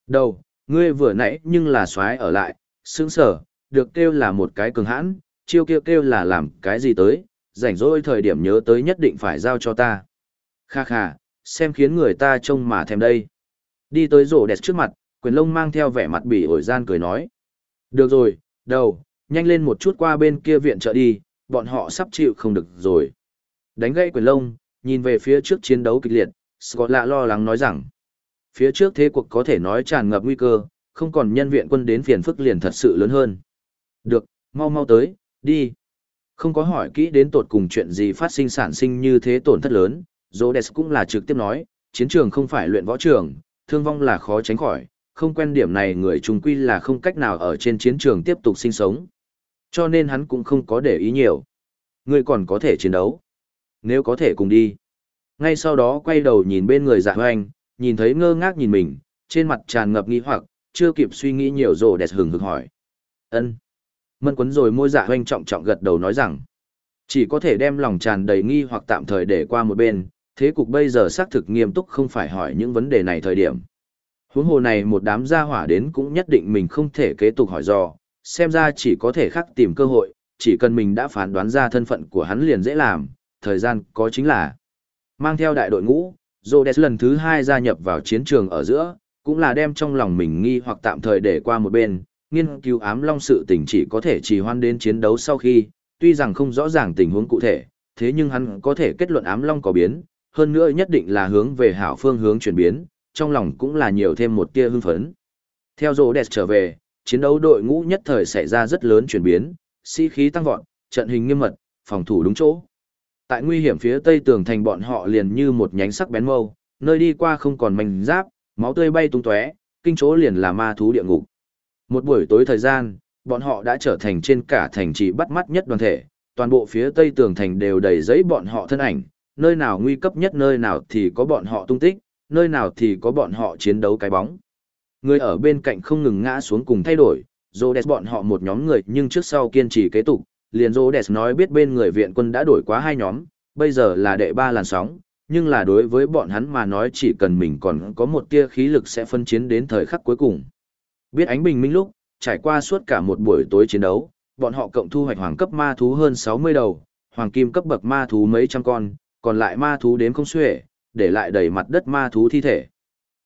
Đầu, ngươi vừa nãy nhưng là xoái ở lại, sướng sở, được kêu là một cái cường hãn, chiêu kêu kêu là làm cái gì tới, rảnh rỗi thời điểm nhớ tới nhất định phải giao cho ta. Kha kha, xem khiến người ta trông mà thèm đây. Đi tới rổ đẹp trước mặt, quyền lông mang theo vẻ mặt bỉ ổi gian cười nói. Được rồi, đầu, nhanh lên một chút qua bên kia viện trợ đi, bọn họ sắp chịu không được rồi. Đánh gãy quyền lông, nhìn về phía trước chiến đấu kịch liệt, Scott lạ lo lắng nói rằng, phía trước thế cuộc có thể nói tràn ngập nguy cơ, không còn nhân viện quân đến phiền phức liền thật sự lớn hơn. Được, mau mau tới, đi. Không có hỏi kỹ đến tột cùng chuyện gì phát sinh sản sinh như thế tổn thất lớn, Rhodes cũng là trực tiếp nói, chiến trường không phải luyện võ trường, thương vong là khó tránh khỏi, không quen điểm này người trùng quy là không cách nào ở trên chiến trường tiếp tục sinh sống. Cho nên hắn cũng không có để ý nhiều. Người còn có thể chiến đấu. Nếu có thể cùng đi. Ngay sau đó quay đầu nhìn bên người dạ hoanh, nhìn thấy ngơ ngác nhìn mình, trên mặt tràn ngập nghi hoặc, chưa kịp suy nghĩ nhiều rồi hừng hực hỏi. ân Mân quấn rồi môi dạ hoanh trọng trọng gật đầu nói rằng, chỉ có thể đem lòng tràn đầy nghi hoặc tạm thời để qua một bên, thế cục bây giờ xác thực nghiêm túc không phải hỏi những vấn đề này thời điểm. Huống hồ này một đám gia hỏa đến cũng nhất định mình không thể kế tục hỏi dò, xem ra chỉ có thể khắc tìm cơ hội, chỉ cần mình đã phán đoán ra thân phận của hắn liền dễ làm, thời gian có chính là mang theo đại đội ngũ, Rhodes lần thứ hai gia nhập vào chiến trường ở giữa, cũng là đem trong lòng mình nghi hoặc tạm thời để qua một bên, nghiên cứu ám long sự tình chỉ có thể trì hoan đến chiến đấu sau khi, tuy rằng không rõ ràng tình huống cụ thể, thế nhưng hắn có thể kết luận ám long có biến, hơn nữa nhất định là hướng về hảo phương hướng chuyển biến, trong lòng cũng là nhiều thêm một tia hưng phấn. Theo rô đẹp trở về, chiến đấu đội ngũ nhất thời xảy ra rất lớn chuyển biến, sĩ khí tăng vọt, trận hình nghiêm mật, phòng thủ đúng chỗ. Tại nguy hiểm phía tây tường thành bọn họ liền như một nhánh sắc bén mâu, nơi đi qua không còn mảnh giáp, máu tươi bay tung tóe, kinh chỗ liền là ma thú địa ngục. Một buổi tối thời gian, bọn họ đã trở thành trên cả thành trì bắt mắt nhất đoàn thể, toàn bộ phía tây tường thành đều đầy giấy bọn họ thân ảnh, nơi nào nguy cấp nhất nơi nào thì có bọn họ tung tích, nơi nào thì có bọn họ chiến đấu cái bóng. Người ở bên cạnh không ngừng ngã xuống cùng thay đổi, Rhodes bọn họ một nhóm người nhưng trước sau kiên trì kế tục, liền Rhodes nói biết bên người viện quân đã đổi quá hai nhóm, bây giờ là đệ ba làn sóng, nhưng là đối với bọn hắn mà nói chỉ cần mình còn có một tia khí lực sẽ phân chiến đến thời khắc cuối cùng. Biết ánh bình minh lúc, trải qua suốt cả một buổi tối chiến đấu, bọn họ cộng thu hoạch hoàng cấp ma thú hơn 60 đầu, hoàng kim cấp bậc ma thú mấy trăm con, còn lại ma thú đến không xuể, để lại đầy mặt đất ma thú thi thể.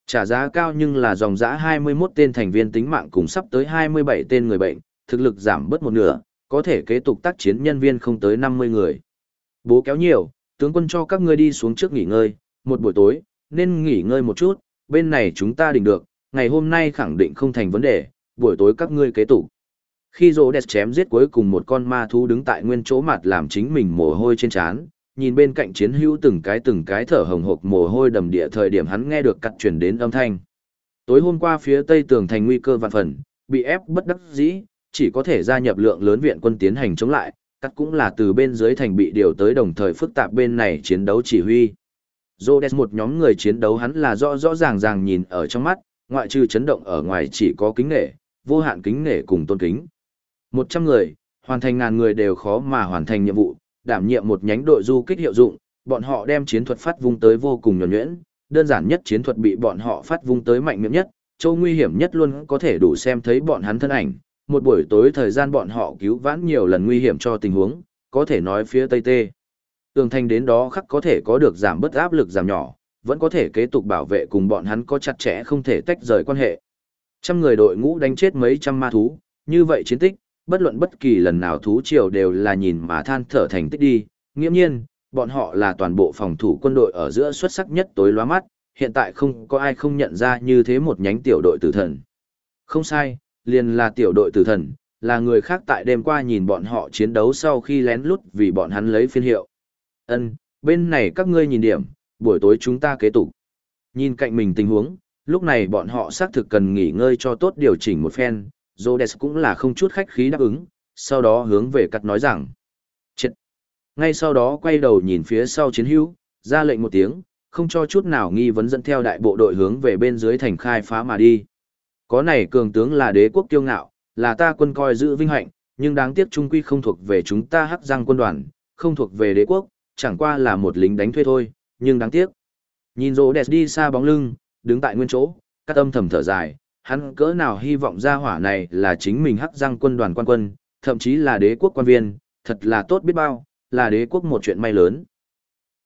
Trả giá cao nhưng là dòng giã 21 tên thành viên tính mạng cùng sắp tới 27 tên người bệnh, thực lực giảm bớt một nửa, có thể kế tục tác chiến nhân viên không tới 50 người. Bố kéo nhiều, tướng quân cho các ngươi đi xuống trước nghỉ ngơi, một buổi tối, nên nghỉ ngơi một chút, bên này chúng ta đỉnh được, ngày hôm nay khẳng định không thành vấn đề, buổi tối các ngươi kế tục. Khi rô đẹp chém giết cuối cùng một con ma thú đứng tại nguyên chỗ mặt làm chính mình mồ hôi trên trán, nhìn bên cạnh chiến hữu từng cái từng cái thở hồng hộc mồ hôi đầm địa thời điểm hắn nghe được cắt chuyển đến âm thanh. Tối hôm qua phía tây tường thành nguy cơ vạn phần, bị ép bất đắc dĩ, chỉ có thể gia nhập lượng lớn viện quân tiến hành chống lại, cắt cũng là từ bên dưới thành bị điều tới đồng thời phức tạp bên này chiến đấu chỉ huy. Rhodes một nhóm người chiến đấu hắn là rõ rõ ràng ràng nhìn ở trong mắt, ngoại trừ chấn động ở ngoài chỉ có kính nể, vô hạn kính nể cùng tôn kính. Một trăm người, hoàn thành ngàn người đều khó mà hoàn thành nhiệm vụ, đảm nhiệm một nhánh đội du kích hiệu dụng, bọn họ đem chiến thuật phát vung tới vô cùng nhuần nhuyễn, đơn giản nhất chiến thuật bị bọn họ phát vung tới mạnh miệng nhất, châu nguy hiểm nhất luôn có thể đủ xem thấy bọn hắn thân ảnh. Một buổi tối thời gian bọn họ cứu vãn nhiều lần nguy hiểm cho tình huống, có thể nói phía Tây Tê. Tường thành đến đó khắc có thể có được giảm bớt áp lực giảm nhỏ, vẫn có thể kế tục bảo vệ cùng bọn hắn có chặt chẽ không thể tách rời quan hệ. Trăm người đội ngũ đánh chết mấy trăm ma thú, như vậy chiến tích, bất luận bất kỳ lần nào thú triều đều là nhìn mà than thở thành tích đi, nghiễm nhiên, bọn họ là toàn bộ phòng thủ quân đội ở giữa xuất sắc nhất tối lóa mắt, hiện tại không có ai không nhận ra như thế một nhánh tiểu đội tử thần. Không sai, liền là tiểu đội tử thần, là người khác tại đêm qua nhìn bọn họ chiến đấu sau khi lén lút vì bọn hắn lấy phiên hiệu. Ân, bên này các ngươi nhìn điểm, buổi tối chúng ta kế tục. Nhìn cạnh mình tình huống, lúc này bọn họ xác thực cần nghỉ ngơi cho tốt điều chỉnh một phen, Rhodes cũng là không chút khách khí đáp ứng, sau đó hướng về cắt nói rằng. Chết! Ngay sau đó quay đầu nhìn phía sau chiến hữu, ra lệnh một tiếng, không cho chút nào nghi vấn dẫn theo đại bộ đội hướng về bên dưới thành khai phá mà đi. Có này cường tướng là đế quốc kiêu ngạo, là ta quân coi giữ vinh hạnh, nhưng đáng tiếc trung quy không thuộc về chúng ta hắc giang quân đoàn, không thuộc về đế quốc, chẳng qua là một lính đánh thuê thôi, nhưng đáng tiếc. Nhìn rô đẹp đi xa bóng lưng, đứng tại nguyên chỗ, các âm thầm thở dài, hắn cỡ nào hy vọng ra hỏa này là chính mình hắc răng quân đoàn quan quân, thậm chí là đế quốc quan viên, thật là tốt biết bao, là đế quốc một chuyện may lớn.